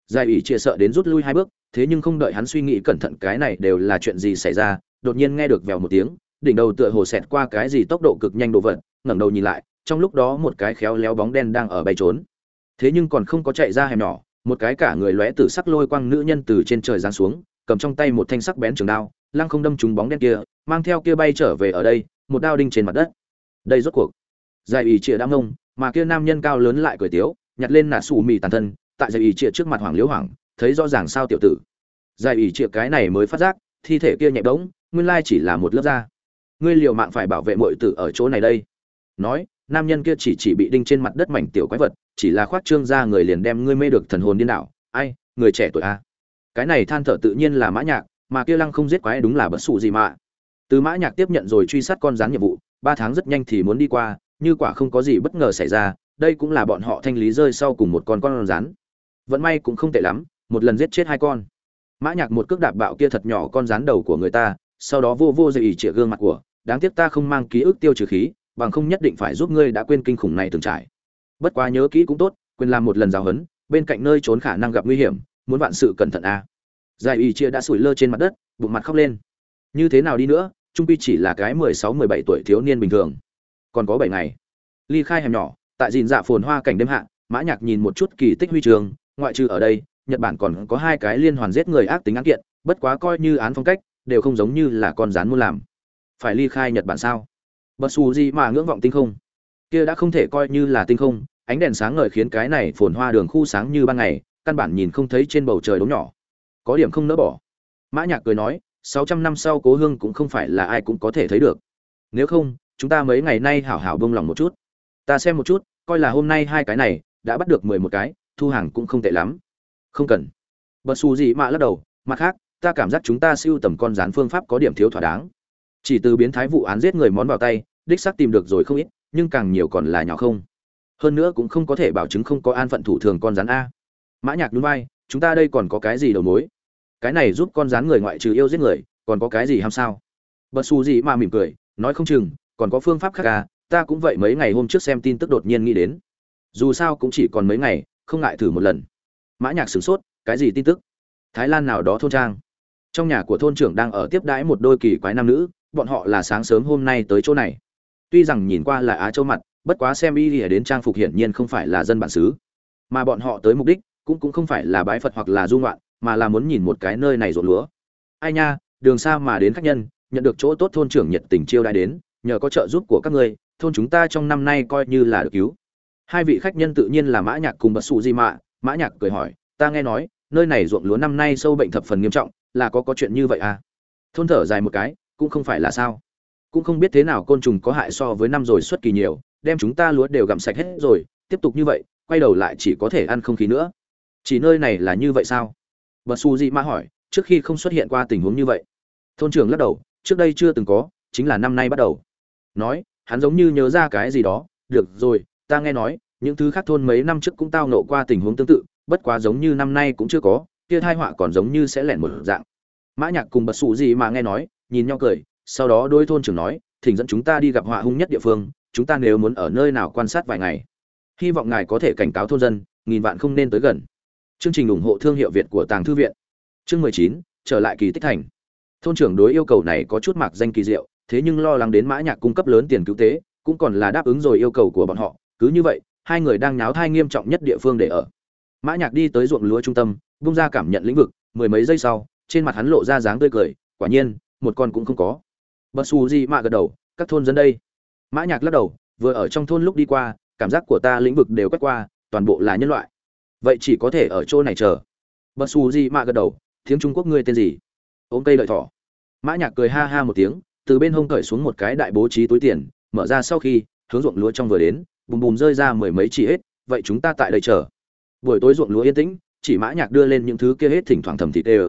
Giải ủy triệt sợ đến rút lui hai bước, thế nhưng không đợi hắn suy nghĩ cẩn thận cái này đều là chuyện gì xảy ra, đột nhiên nghe được vèo một tiếng, đỉnh đầu tựa hồ xẹt qua cái gì tốc độ cực nhanh đồ vật, ngẩng đầu nhìn lại, trong lúc đó một cái khéo léo bóng đen đang ở bay trốn. Thế nhưng còn không có chạy ra hẻm nhỏ, một cái cả người lóe tử sắc lôi quang nữ nhân từ trên trời giáng xuống cầm trong tay một thanh sắc bén trường đao, lăng không đâm trúng bóng đen kia, mang theo kia bay trở về ở đây, một đao đinh trên mặt đất. Đây rốt cuộc, giải ủy trịa đang ngông mà kia nam nhân cao lớn lại cười tiếu, nhặt lên nạ xù mì tàn thân, tại giải ủy trịa trước mặt hoàng liễu hoàng, thấy rõ ràng sao tiểu tử. Giải ủy trịa cái này mới phát giác, thi thể kia nhẹ bỗng, nguyên lai chỉ là một lớp da. Ngươi liều mạng phải bảo vệ mọi tử ở chỗ này đây. Nói, nam nhân kia chỉ chỉ bị đinh trên mặt đất mảnh tiểu quái vật, chỉ là khoác trương ra người liền đem ngươi mê được thần hồn điên đảo. Ai, người trẻ tuổi a? Cái này than thở tự nhiên là mã nhạc, mà kia lăng không giết quái đúng là bất sụ gì mà. Từ mã nhạc tiếp nhận rồi truy sát con rắn nhiệm vụ, ba tháng rất nhanh thì muốn đi qua, như quả không có gì bất ngờ xảy ra, đây cũng là bọn họ thanh lý rơi sau cùng một con con rắn. Vận may cũng không tệ lắm, một lần giết chết hai con. Mã nhạc một cước đạp bạo kia thật nhỏ con rắn đầu của người ta, sau đó vô vô dậy chĩa gương mặt của, đáng tiếc ta không mang ký ức tiêu trừ khí, bằng không nhất định phải giúp ngươi đã quên kinh khủng này từng trải. Bất quá nhớ kỹ cũng tốt quên làm một lần giáo huấn, bên cạnh nơi trốn khả năng gặp nguy hiểm muốn vạn sự cẩn thận a à. giải ủy chia đã sủi lơ trên mặt đất, bụng mặt khóc lên. Như thế nào đi nữa, trung pi chỉ là cái mười sáu mười bảy tuổi thiếu niên bình thường. Còn có bảy ngày. Ly khai hẻm nhỏ, tại dìn dạ phồn hoa cảnh đêm hạ, mã nhạc nhìn một chút kỳ tích huy trường, ngoại trừ ở đây, nhật bản còn có hai cái liên hoàn giết người ác tính án kiện, bất quá coi như án phong cách, đều không giống như là con rán muốn làm. Phải ly khai nhật bản sao? Bật xù gì mà ngưỡng vọng tinh không? Kia đã không thể coi như là tinh không, ánh đèn sáng ngời khiến cái này phồn hoa đường khu sáng như ban ngày căn bản nhìn không thấy trên bầu trời đống nhỏ. Có điểm không nỡ bỏ. Mã nhạc cười nói, sáu trăm năm sau cố hương cũng không phải là ai cũng có thể thấy được. Nếu không, chúng ta mấy ngày nay hảo hảo bông lòng một chút. Ta xem một chút, coi là hôm nay hai cái này, đã bắt được mười một cái, thu hàng cũng không tệ lắm. Không cần. Bật xù gì mà lắc đầu, mặt khác, ta cảm giác chúng ta siêu tầm con rán phương pháp có điểm thiếu thỏa đáng. Chỉ từ biến thái vụ án giết người món vào tay, đích xác tìm được rồi không ít, nhưng càng nhiều còn là nhỏ không. Hơn nữa cũng không có thể bảo chứng không có an phận thủ thường con rắn a mã nhạc nhún vai, chúng ta đây còn có cái gì đầu mối? Cái này giúp con rắn người ngoại trừ yêu giết người, còn có cái gì ham sao? Bật xù gì mà mỉm cười, nói không chừng, còn có phương pháp khác à ta cũng vậy mấy ngày hôm trước xem tin tức đột nhiên nghĩ đến. Dù sao cũng chỉ còn mấy ngày, không ngại thử một lần. Mã nhạc sửng sốt, cái gì tin tức? Thái lan nào đó thôn trang? Trong nhà của thôn trưởng đang ở tiếp đãi một đôi kỳ quái nam nữ, bọn họ là sáng sớm hôm nay tới chỗ này. Tuy rằng nhìn qua là á châu mặt, bất quá xem y lìa đến trang phục hiển nhiên không phải là dân bản xứ, mà bọn họ tới mục đích cũng cũng không phải là bái phật hoặc là du ngoạn, mà là muốn nhìn một cái nơi này ruộng lúa. Ai nha, đường xa mà đến khách nhân, nhận được chỗ tốt thôn trưởng nhiệt tình chiêu đãi đến, nhờ có trợ giúp của các ngươi, thôn chúng ta trong năm nay coi như là được cứu. Hai vị khách nhân tự nhiên là mã nhạc cùng bật sụ di mạ. Mã nhạc cười hỏi, ta nghe nói, nơi này ruộng lúa năm nay sâu bệnh thập phần nghiêm trọng, là có có chuyện như vậy à? Thôn thở dài một cái, cũng không phải là sao. Cũng không biết thế nào côn trùng có hại so với năm rồi xuất kỳ nhiều, đem chúng ta lúa đều gặm sạch hết rồi, tiếp tục như vậy, quay đầu lại chỉ có thể ăn không khí nữa chỉ nơi này là như vậy sao? Bật su di mã hỏi, trước khi không xuất hiện qua tình huống như vậy. Thôn trưởng lắc đầu, trước đây chưa từng có, chính là năm nay bắt đầu. Nói, hắn giống như nhớ ra cái gì đó. Được rồi, ta nghe nói, những thứ khác thôn mấy năm trước cũng tao nộ qua tình huống tương tự, bất quá giống như năm nay cũng chưa có, kia thai họa còn giống như sẽ lẻn một dạng. Mã nhạc cùng bật sụ gì mà nghe nói, nhìn nhau cười, sau đó đôi thôn trưởng nói, thỉnh dẫn chúng ta đi gặp họa hung nhất địa phương, chúng ta nếu muốn ở nơi nào quan sát vài ngày. Hy vọng ngài có thể cảnh cáo thôn dân, nghìn vạn không nên tới gần chương trình ủng hộ thương hiệu việt của tàng thư viện. Chương mười chín, trở lại kỳ tích thành. Thôn trưởng đối yêu cầu này có chút mạc danh kỳ diệu, thế nhưng lo lắng đến mã nhạc cung cấp lớn tiền cứu tế, cũng còn là đáp ứng rồi yêu cầu của bọn họ. Cứ như vậy, hai người đang nháo thai nghiêm trọng nhất địa phương để ở. Mã nhạc đi tới ruộng lúa trung tâm, bung ra cảm nhận lĩnh vực, mười mấy giây sau, trên mặt hắn lộ ra dáng tươi cười, quả nhiên, một con cũng không có. Bất su gì mà gật đầu, các thôn dân đây. Mã nhạc lắc đầu, vừa ở trong thôn lúc đi qua, cảm giác của ta lĩnh vực đều quét qua, toàn bộ là nhân loại vậy chỉ có thể ở chỗ này chờ. Bất xù gì mạ gật đầu, tiếng trung quốc ngươi tên gì? Ôm cây lợi thỏ. Mã nhạc cười ha ha một tiếng, từ bên hông cởi xuống một cái đại bố trí túi tiền, mở ra sau khi, hướng ruộng lúa trong vừa đến, bùm bùm rơi ra mười mấy chỉ hết, vậy chúng ta tại đây chờ. Buổi tối ruộng lúa yên tĩnh, chỉ mã nhạc đưa lên những thứ kia hết thỉnh thoảng thầm thịt đều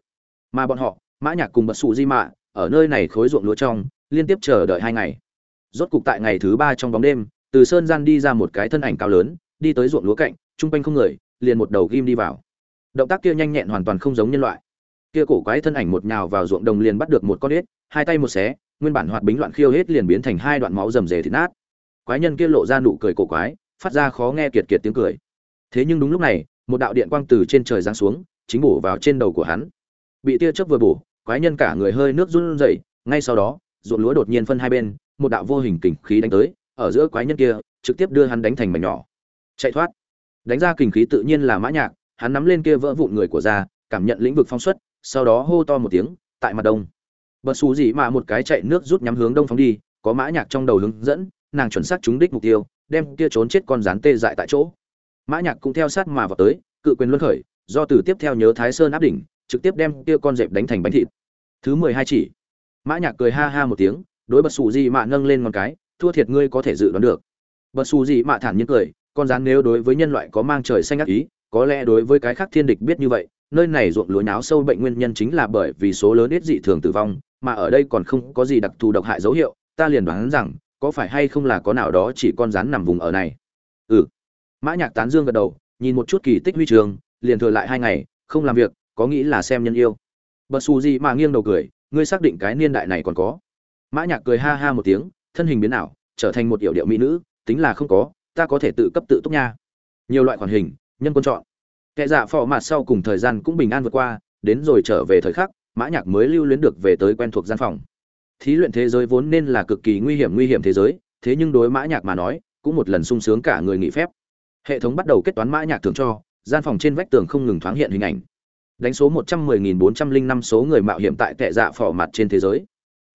mà bọn họ, mã nhạc cùng bật sụ di mạ, ở nơi này khối ruộng lúa trong, liên tiếp chờ đợi hai ngày. Rốt cục tại ngày thứ ba trong bóng đêm, từ sơn gian đi ra một cái thân ảnh cao lớn, đi tới ruộng lúa cạnh trung quanh không người liền một đầu ghim đi vào. Động tác kia nhanh nhẹn hoàn toàn không giống nhân loại. Kia cổ quái thân ảnh một nhào vào ruộng đồng liền bắt được một con ếch, hai tay một xé, nguyên bản hoạt bính loạn khiêu hết liền biến thành hai đoạn máu rầm rề thịt nát. Quái nhân kia lộ ra nụ cười cổ quái, phát ra khó nghe kiệt kiệt tiếng cười. Thế nhưng đúng lúc này, một đạo điện quang từ trên trời giáng xuống, chính bổ vào trên đầu của hắn. Bị tia chớp vừa bổ, quái nhân cả người hơi nước run rẩy, ngay sau đó, ruộng lúa đột nhiên phân hai bên, một đạo vô hình kình khí đánh tới, ở giữa quái nhân kia, trực tiếp đưa hắn đánh thành mảnh nhỏ. Chạy thoát đánh ra kình khí tự nhiên là mã nhạc, hắn nắm lên kia vỡ vụn người của ra cảm nhận lĩnh vực phong suất sau đó hô to một tiếng, tại mặt đông. Bật xù gì mà một cái chạy nước rút nhắm hướng đông phóng đi, có mã nhạc trong đầu hướng dẫn, nàng chuẩn xác trúng đích mục tiêu, đem kia trốn chết con rắn tê dại tại chỗ. Mã nhạc cũng theo sát mà vào tới, cự quyền luân khởi, do từ tiếp theo nhớ thái sơn áp đỉnh, trực tiếp đem kia con dẹp đánh thành bánh thịt. Thứ mười hai chỉ. Mã nhạc cười ha ha một tiếng, đối bật xù gì mà nâng lên ngón cái, thua thiệt ngươi có thể dự đoán được. Bật xù gì mà thản nhiên cười con rắn nếu đối với nhân loại có mang trời xanh ác ý, có lẽ đối với cái khác thiên địch biết như vậy, nơi này ruộng lúa nháo sâu bệnh nguyên nhân chính là bởi vì số lớn ít dị thường tử vong, mà ở đây còn không có gì đặc thù độc hại dấu hiệu, ta liền đoán rằng, có phải hay không là có nào đó chỉ con rắn nằm vùng ở này. Ừ. Mã nhạc tán dương gật đầu, nhìn một chút kỳ tích huy trường, liền thừa lại hai ngày, không làm việc, có nghĩ là xem nhân yêu. Bất su gì mà nghiêng đầu cười, ngươi xác định cái niên đại này còn có. Mã nhạc cười ha ha một tiếng, thân hình biến ảo, trở thành một yểu điệu mỹ nữ, tính là không có ta có thể tự cấp tự túc nha. Nhiều loại khoản hình, nhân quân chọn. Kẻ dạ phò mặt sau cùng thời gian cũng bình an vượt qua, đến rồi trở về thời khắc, mã nhạc mới lưu luyến được về tới quen thuộc gian phòng. Thí luyện thế giới vốn nên là cực kỳ nguy hiểm nguy hiểm thế giới, thế nhưng đối mã nhạc mà nói, cũng một lần sung sướng cả người nghỉ phép. Hệ thống bắt đầu kết toán mã nhạc thưởng cho, gian phòng trên vách tường không ngừng thoáng hiện hình ảnh. Đánh số một trăm mười nghìn bốn trăm linh năm số người mạo hiểm tại tệ dạ phò mặt trên thế giới.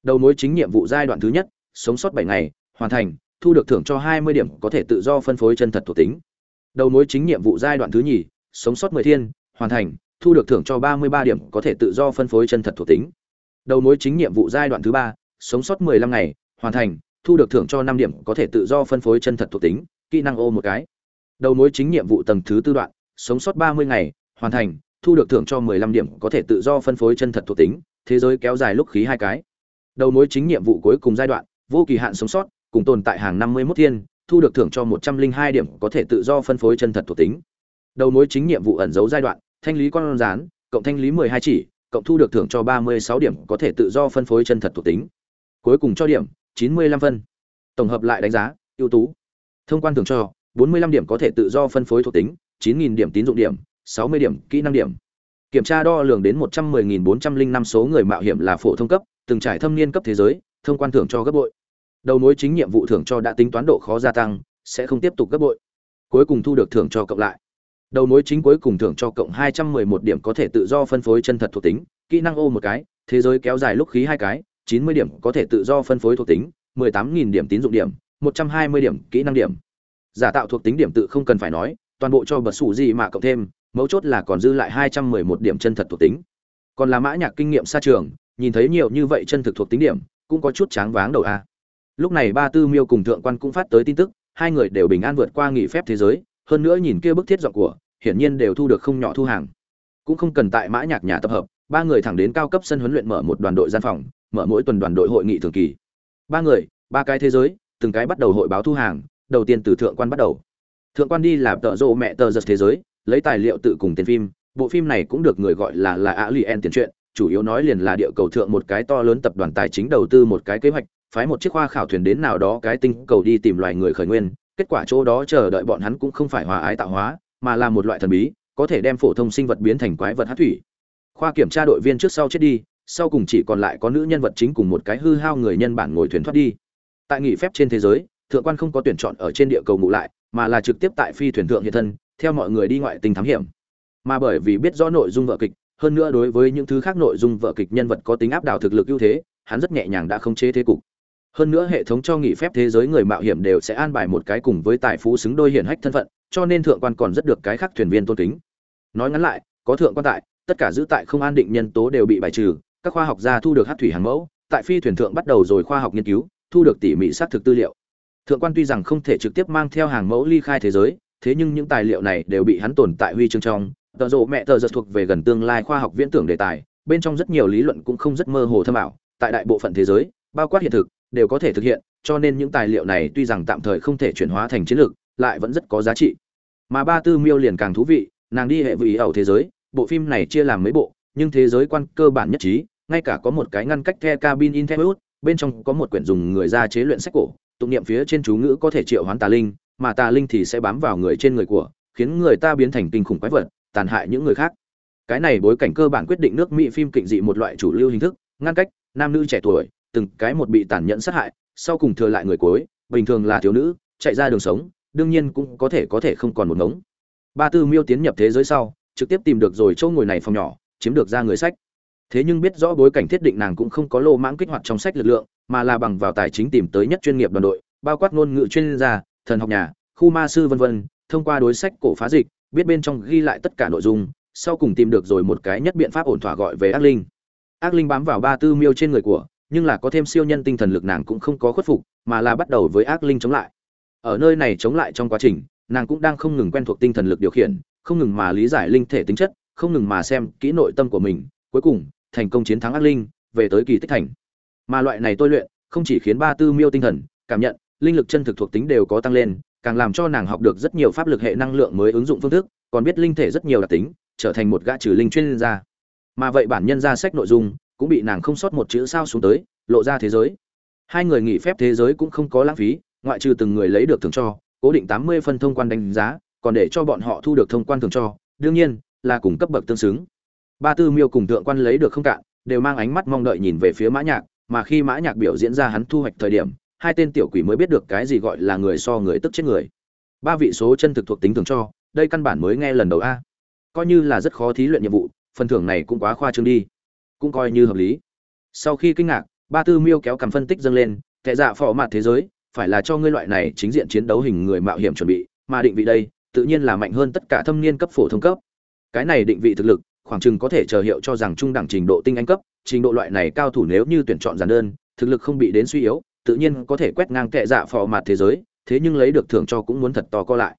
Đầu mối chính nhiệm vụ giai đoạn thứ nhất, sống sót bảy ngày, hoàn thành thu được thưởng cho hai mươi điểm có thể tự do phân phối chân thật thuộc tính. Đầu mối chính nhiệm vụ giai đoạn thứ nhì, sống sót mười thiên, hoàn thành, thu được thưởng cho ba mươi ba điểm có thể tự do phân phối chân thật thuộc tính. Đầu mối chính nhiệm vụ giai đoạn thứ ba, sống sót mười lăm ngày, hoàn thành, thu được thưởng cho năm điểm có thể tự do phân phối chân thật thuộc tính, kỹ năng ô một cái. Đầu mối chính nhiệm vụ tầng thứ tư đoạn, sống sót ba mươi ngày, hoàn thành, thu được thưởng cho mười lăm điểm có thể tự do phân phối chân thật thuộc tính, thế giới kéo dài lúc khí hai cái. Đầu mối chính nhiệm vụ cuối cùng giai đoạn, vô kỳ hạn sống sót cùng tồn tại hàng năm mươi 51 thiên, thu được thưởng cho một trăm linh hai điểm có thể tự do phân phối chân thật thuộc tính. Đầu mối chính nhiệm vụ ẩn dấu giai đoạn, thanh lý con rán, cộng thanh lý mười hai chỉ, cộng thu được thưởng cho ba mươi sáu điểm có thể tự do phân phối chân thật thuộc tính. Cuối cùng cho điểm, chín mươi lăm phân. Tổng hợp lại đánh giá, ưu tú. Thông quan thưởng cho, bốn mươi lăm điểm có thể tự do phân phối thuộc tính, chín nghìn điểm tín dụng điểm, sáu mươi điểm kỹ năng điểm. Kiểm tra đo lường đến một trăm mười nghìn bốn trăm linh năm số người mạo hiểm là phổ thông cấp, từng trải thâm niên cấp thế giới, thông quan thưởng cho gấp bội đầu mối chính nhiệm vụ thưởng cho đã tính toán độ khó gia tăng, sẽ không tiếp tục gấp bội. Cuối cùng thu được thưởng cho cộng lại. Đầu mối chính cuối cùng thưởng cho cộng 211 điểm có thể tự do phân phối chân thật thuộc tính, kỹ năng ô một cái, thế giới kéo dài lúc khí hai cái 90 điểm có thể tự do phân phối thuộc tính 18.000 điểm tín dụng điểm 120 điểm kỹ năng điểm. Giả tạo thuộc tính điểm tự không cần phải nói, toàn bộ cho bật sủ gì mà cộng thêm, mấu chốt là còn dư lại 211 điểm chân thật thuộc tính. Còn là mã nhạc kinh nghiệm xa trường, nhìn thấy nhiều như vậy chân thực thuộc tính điểm, cũng có chút tráng váng đầu a lúc này ba tư miêu cùng thượng quan cũng phát tới tin tức, hai người đều bình an vượt qua nghỉ phép thế giới, hơn nữa nhìn kia bức thiết giọng của, hiển nhiên đều thu được không nhỏ thu hàng. Cũng không cần tại mã nhạc nhà tập hợp, ba người thẳng đến cao cấp sân huấn luyện mở một đoàn đội gian phòng, mở mỗi tuần đoàn đội hội nghị thường kỳ. Ba người, ba cái thế giới, từng cái bắt đầu hội báo thu hàng, đầu tiên từ thượng quan bắt đầu. Thượng quan đi làm tợ rộ mẹ tờ giật thế giới, lấy tài liệu tự cùng tiền phim, bộ phim này cũng được người gọi là là alien tiền truyện, chủ yếu nói liền là địa cầu thượng một cái to lớn tập đoàn tài chính đầu tư một cái kế hoạch phái một chiếc khoa khảo thuyền đến nào đó cái tinh cầu đi tìm loài người khởi nguyên, kết quả chỗ đó chờ đợi bọn hắn cũng không phải hòa ái tạo hóa, mà là một loại thần bí, có thể đem phổ thông sinh vật biến thành quái vật hát thủy. Khoa kiểm tra đội viên trước sau chết đi, sau cùng chỉ còn lại có nữ nhân vật chính cùng một cái hư hao người nhân bản ngồi thuyền thoát đi. Tại nghỉ phép trên thế giới, thượng quan không có tuyển chọn ở trên địa cầu ngủ lại, mà là trực tiếp tại phi thuyền thượng hiện thân, theo mọi người đi ngoại tình thám hiểm. Mà bởi vì biết rõ nội dung vở kịch, hơn nữa đối với những thứ khác nội dung vở kịch nhân vật có tính áp đảo thực lực ưu thế, hắn rất nhẹ nhàng đã không chế thế cục hơn nữa hệ thống cho nghỉ phép thế giới người mạo hiểm đều sẽ an bài một cái cùng với tài phú xứng đôi hiển hách thân phận, cho nên thượng quan còn rất được cái khác thuyền viên tôn kính. Nói ngắn lại, có thượng quan tại, tất cả giữ tại không an định nhân tố đều bị bài trừ, các khoa học gia thu được hát thủy hàng mẫu, tại phi thuyền thượng bắt đầu rồi khoa học nghiên cứu, thu được tỉ mỉ xác thực tư liệu. Thượng quan tuy rằng không thể trực tiếp mang theo hàng mẫu ly khai thế giới, thế nhưng những tài liệu này đều bị hắn tồn tại huy chương trong. Tờ rộ mẹ tờ giật thuộc về gần tương lai khoa học viễn tưởng đề tài, bên trong rất nhiều lý luận cũng không rất mơ hồ thâm ảo, tại đại bộ phận thế giới, bao quát hiện thực đều có thể thực hiện, cho nên những tài liệu này tuy rằng tạm thời không thể chuyển hóa thành chiến lược, lại vẫn rất có giá trị. Mà ba tư miêu liền càng thú vị, nàng đi hệ vị ảo thế giới, bộ phim này chia làm mấy bộ, nhưng thế giới quan cơ bản nhất trí, ngay cả có một cái ngăn cách the cabin in bên trong có một quyển dùng người ra chế luyện sách cổ, tụng niệm phía trên chú ngữ có thể triệu hoán tà linh, mà tà linh thì sẽ bám vào người trên người của, khiến người ta biến thành kinh khủng quái vật, tàn hại những người khác. Cái này bối cảnh cơ bản quyết định nước mỹ phim kịch dị một loại chủ lưu hình thức, ngăn cách nam nữ trẻ tuổi từng cái một bị tàn nhẫn sát hại, sau cùng thừa lại người cuối, bình thường là thiếu nữ, chạy ra đường sống, đương nhiên cũng có thể có thể không còn một ngống. Ba tư miêu tiến nhập thế giới sau, trực tiếp tìm được rồi chỗ ngồi này phòng nhỏ, chiếm được ra người sách. Thế nhưng biết rõ bối cảnh thiết định nàng cũng không có lô mãng kích hoạt trong sách lực lượng, mà là bằng vào tài chính tìm tới nhất chuyên nghiệp đoàn đội, bao quát ngôn ngữ chuyên gia, thần học nhà, khu ma sư vân vân, thông qua đối sách cổ phá dịch, biết bên trong ghi lại tất cả nội dung, sau cùng tìm được rồi một cái nhất biện pháp ổn thỏa gọi về ác linh. Ác linh bám vào ba tư miêu trên người của nhưng là có thêm siêu nhân tinh thần lực nàng cũng không có khuất phục, mà là bắt đầu với ác linh chống lại. Ở nơi này chống lại trong quá trình, nàng cũng đang không ngừng quen thuộc tinh thần lực điều khiển, không ngừng mà lý giải linh thể tính chất, không ngừng mà xem kỹ nội tâm của mình, cuối cùng, thành công chiến thắng ác linh, về tới kỳ tích thành. Mà loại này tôi luyện, không chỉ khiến ba tư miêu tinh thần, cảm nhận, linh lực chân thực thuộc tính đều có tăng lên, càng làm cho nàng học được rất nhiều pháp lực hệ năng lượng mới ứng dụng phương thức, còn biết linh thể rất nhiều đặc tính, trở thành một gã trừ linh chuyên gia. Mà vậy bản nhân ra sách nội dung cũng bị nàng không sót một chữ sao xuống tới, lộ ra thế giới. Hai người nghỉ phép thế giới cũng không có lãng phí, ngoại trừ từng người lấy được thưởng cho, cố định tám mươi phân thông quan đánh giá, còn để cho bọn họ thu được thông quan thưởng cho, đương nhiên, là cùng cấp bậc tương xứng. Ba tư miêu cùng thượng quan lấy được không cạn, đều mang ánh mắt mong đợi nhìn về phía mã nhạc, mà khi mã nhạc biểu diễn ra hắn thu hoạch thời điểm, hai tên tiểu quỷ mới biết được cái gì gọi là người so người tức chết người. Ba vị số chân thực thuộc tính thưởng cho, đây căn bản mới nghe lần đầu a. Coi như là rất khó thí luyện nhiệm vụ, phần thưởng này cũng quá khoa trương đi cũng coi như hợp lý. Sau khi kinh ngạc, ba tư miêu kéo cầm phân tích dâng lên, kẻ dạ phò mặt thế giới, phải là cho ngươi loại này chính diện chiến đấu hình người mạo hiểm chuẩn bị, mà định vị đây, tự nhiên là mạnh hơn tất cả thâm niên cấp phổ thông cấp. Cái này định vị thực lực, khoảng chừng có thể chờ hiệu cho rằng trung đẳng trình độ tinh anh cấp, trình độ loại này cao thủ nếu như tuyển chọn giản đơn, thực lực không bị đến suy yếu, tự nhiên có thể quét ngang kệ dạ phò mặt thế giới, thế nhưng lấy được thưởng cho cũng muốn thật to co lại.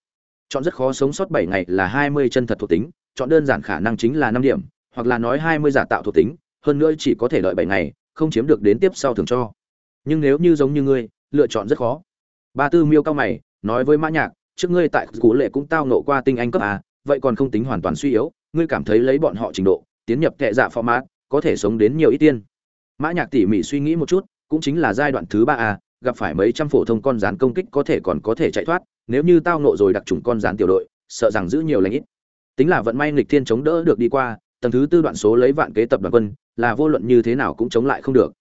Chọn rất khó sống sót bảy ngày là hai mươi chân thật thuộc tính, chọn đơn giản khả năng chính là năm điểm, hoặc là nói hai mươi giả tạo thuộc tính hơn nữa chỉ có thể đợi bảy ngày, không chiếm được đến tiếp sau thưởng cho. Nhưng nếu như giống như ngươi, lựa chọn rất khó. Ba tư miêu cao mày, nói với mã nhạc, trước ngươi tại cú lệ cũng tao nộ qua tinh anh cấp a, vậy còn không tính hoàn toàn suy yếu, ngươi cảm thấy lấy bọn họ trình độ, tiến nhập kệ dạ format, có thể sống đến nhiều ít tiên mã nhạc tỉ mỉ suy nghĩ một chút, cũng chính là giai đoạn thứ ba a, gặp phải mấy trăm phổ thông con rắn công kích có thể còn có thể chạy thoát, nếu như tao nộ rồi đặc trùng con rắn tiểu đội, sợ rằng giữ nhiều lãnh ít. Tính là vận may nghịch thiên chống đỡ được đi qua tầng thứ tư đoạn số lấy vạn kế tập đoàn quân, là vô luận như thế nào cũng chống lại không được.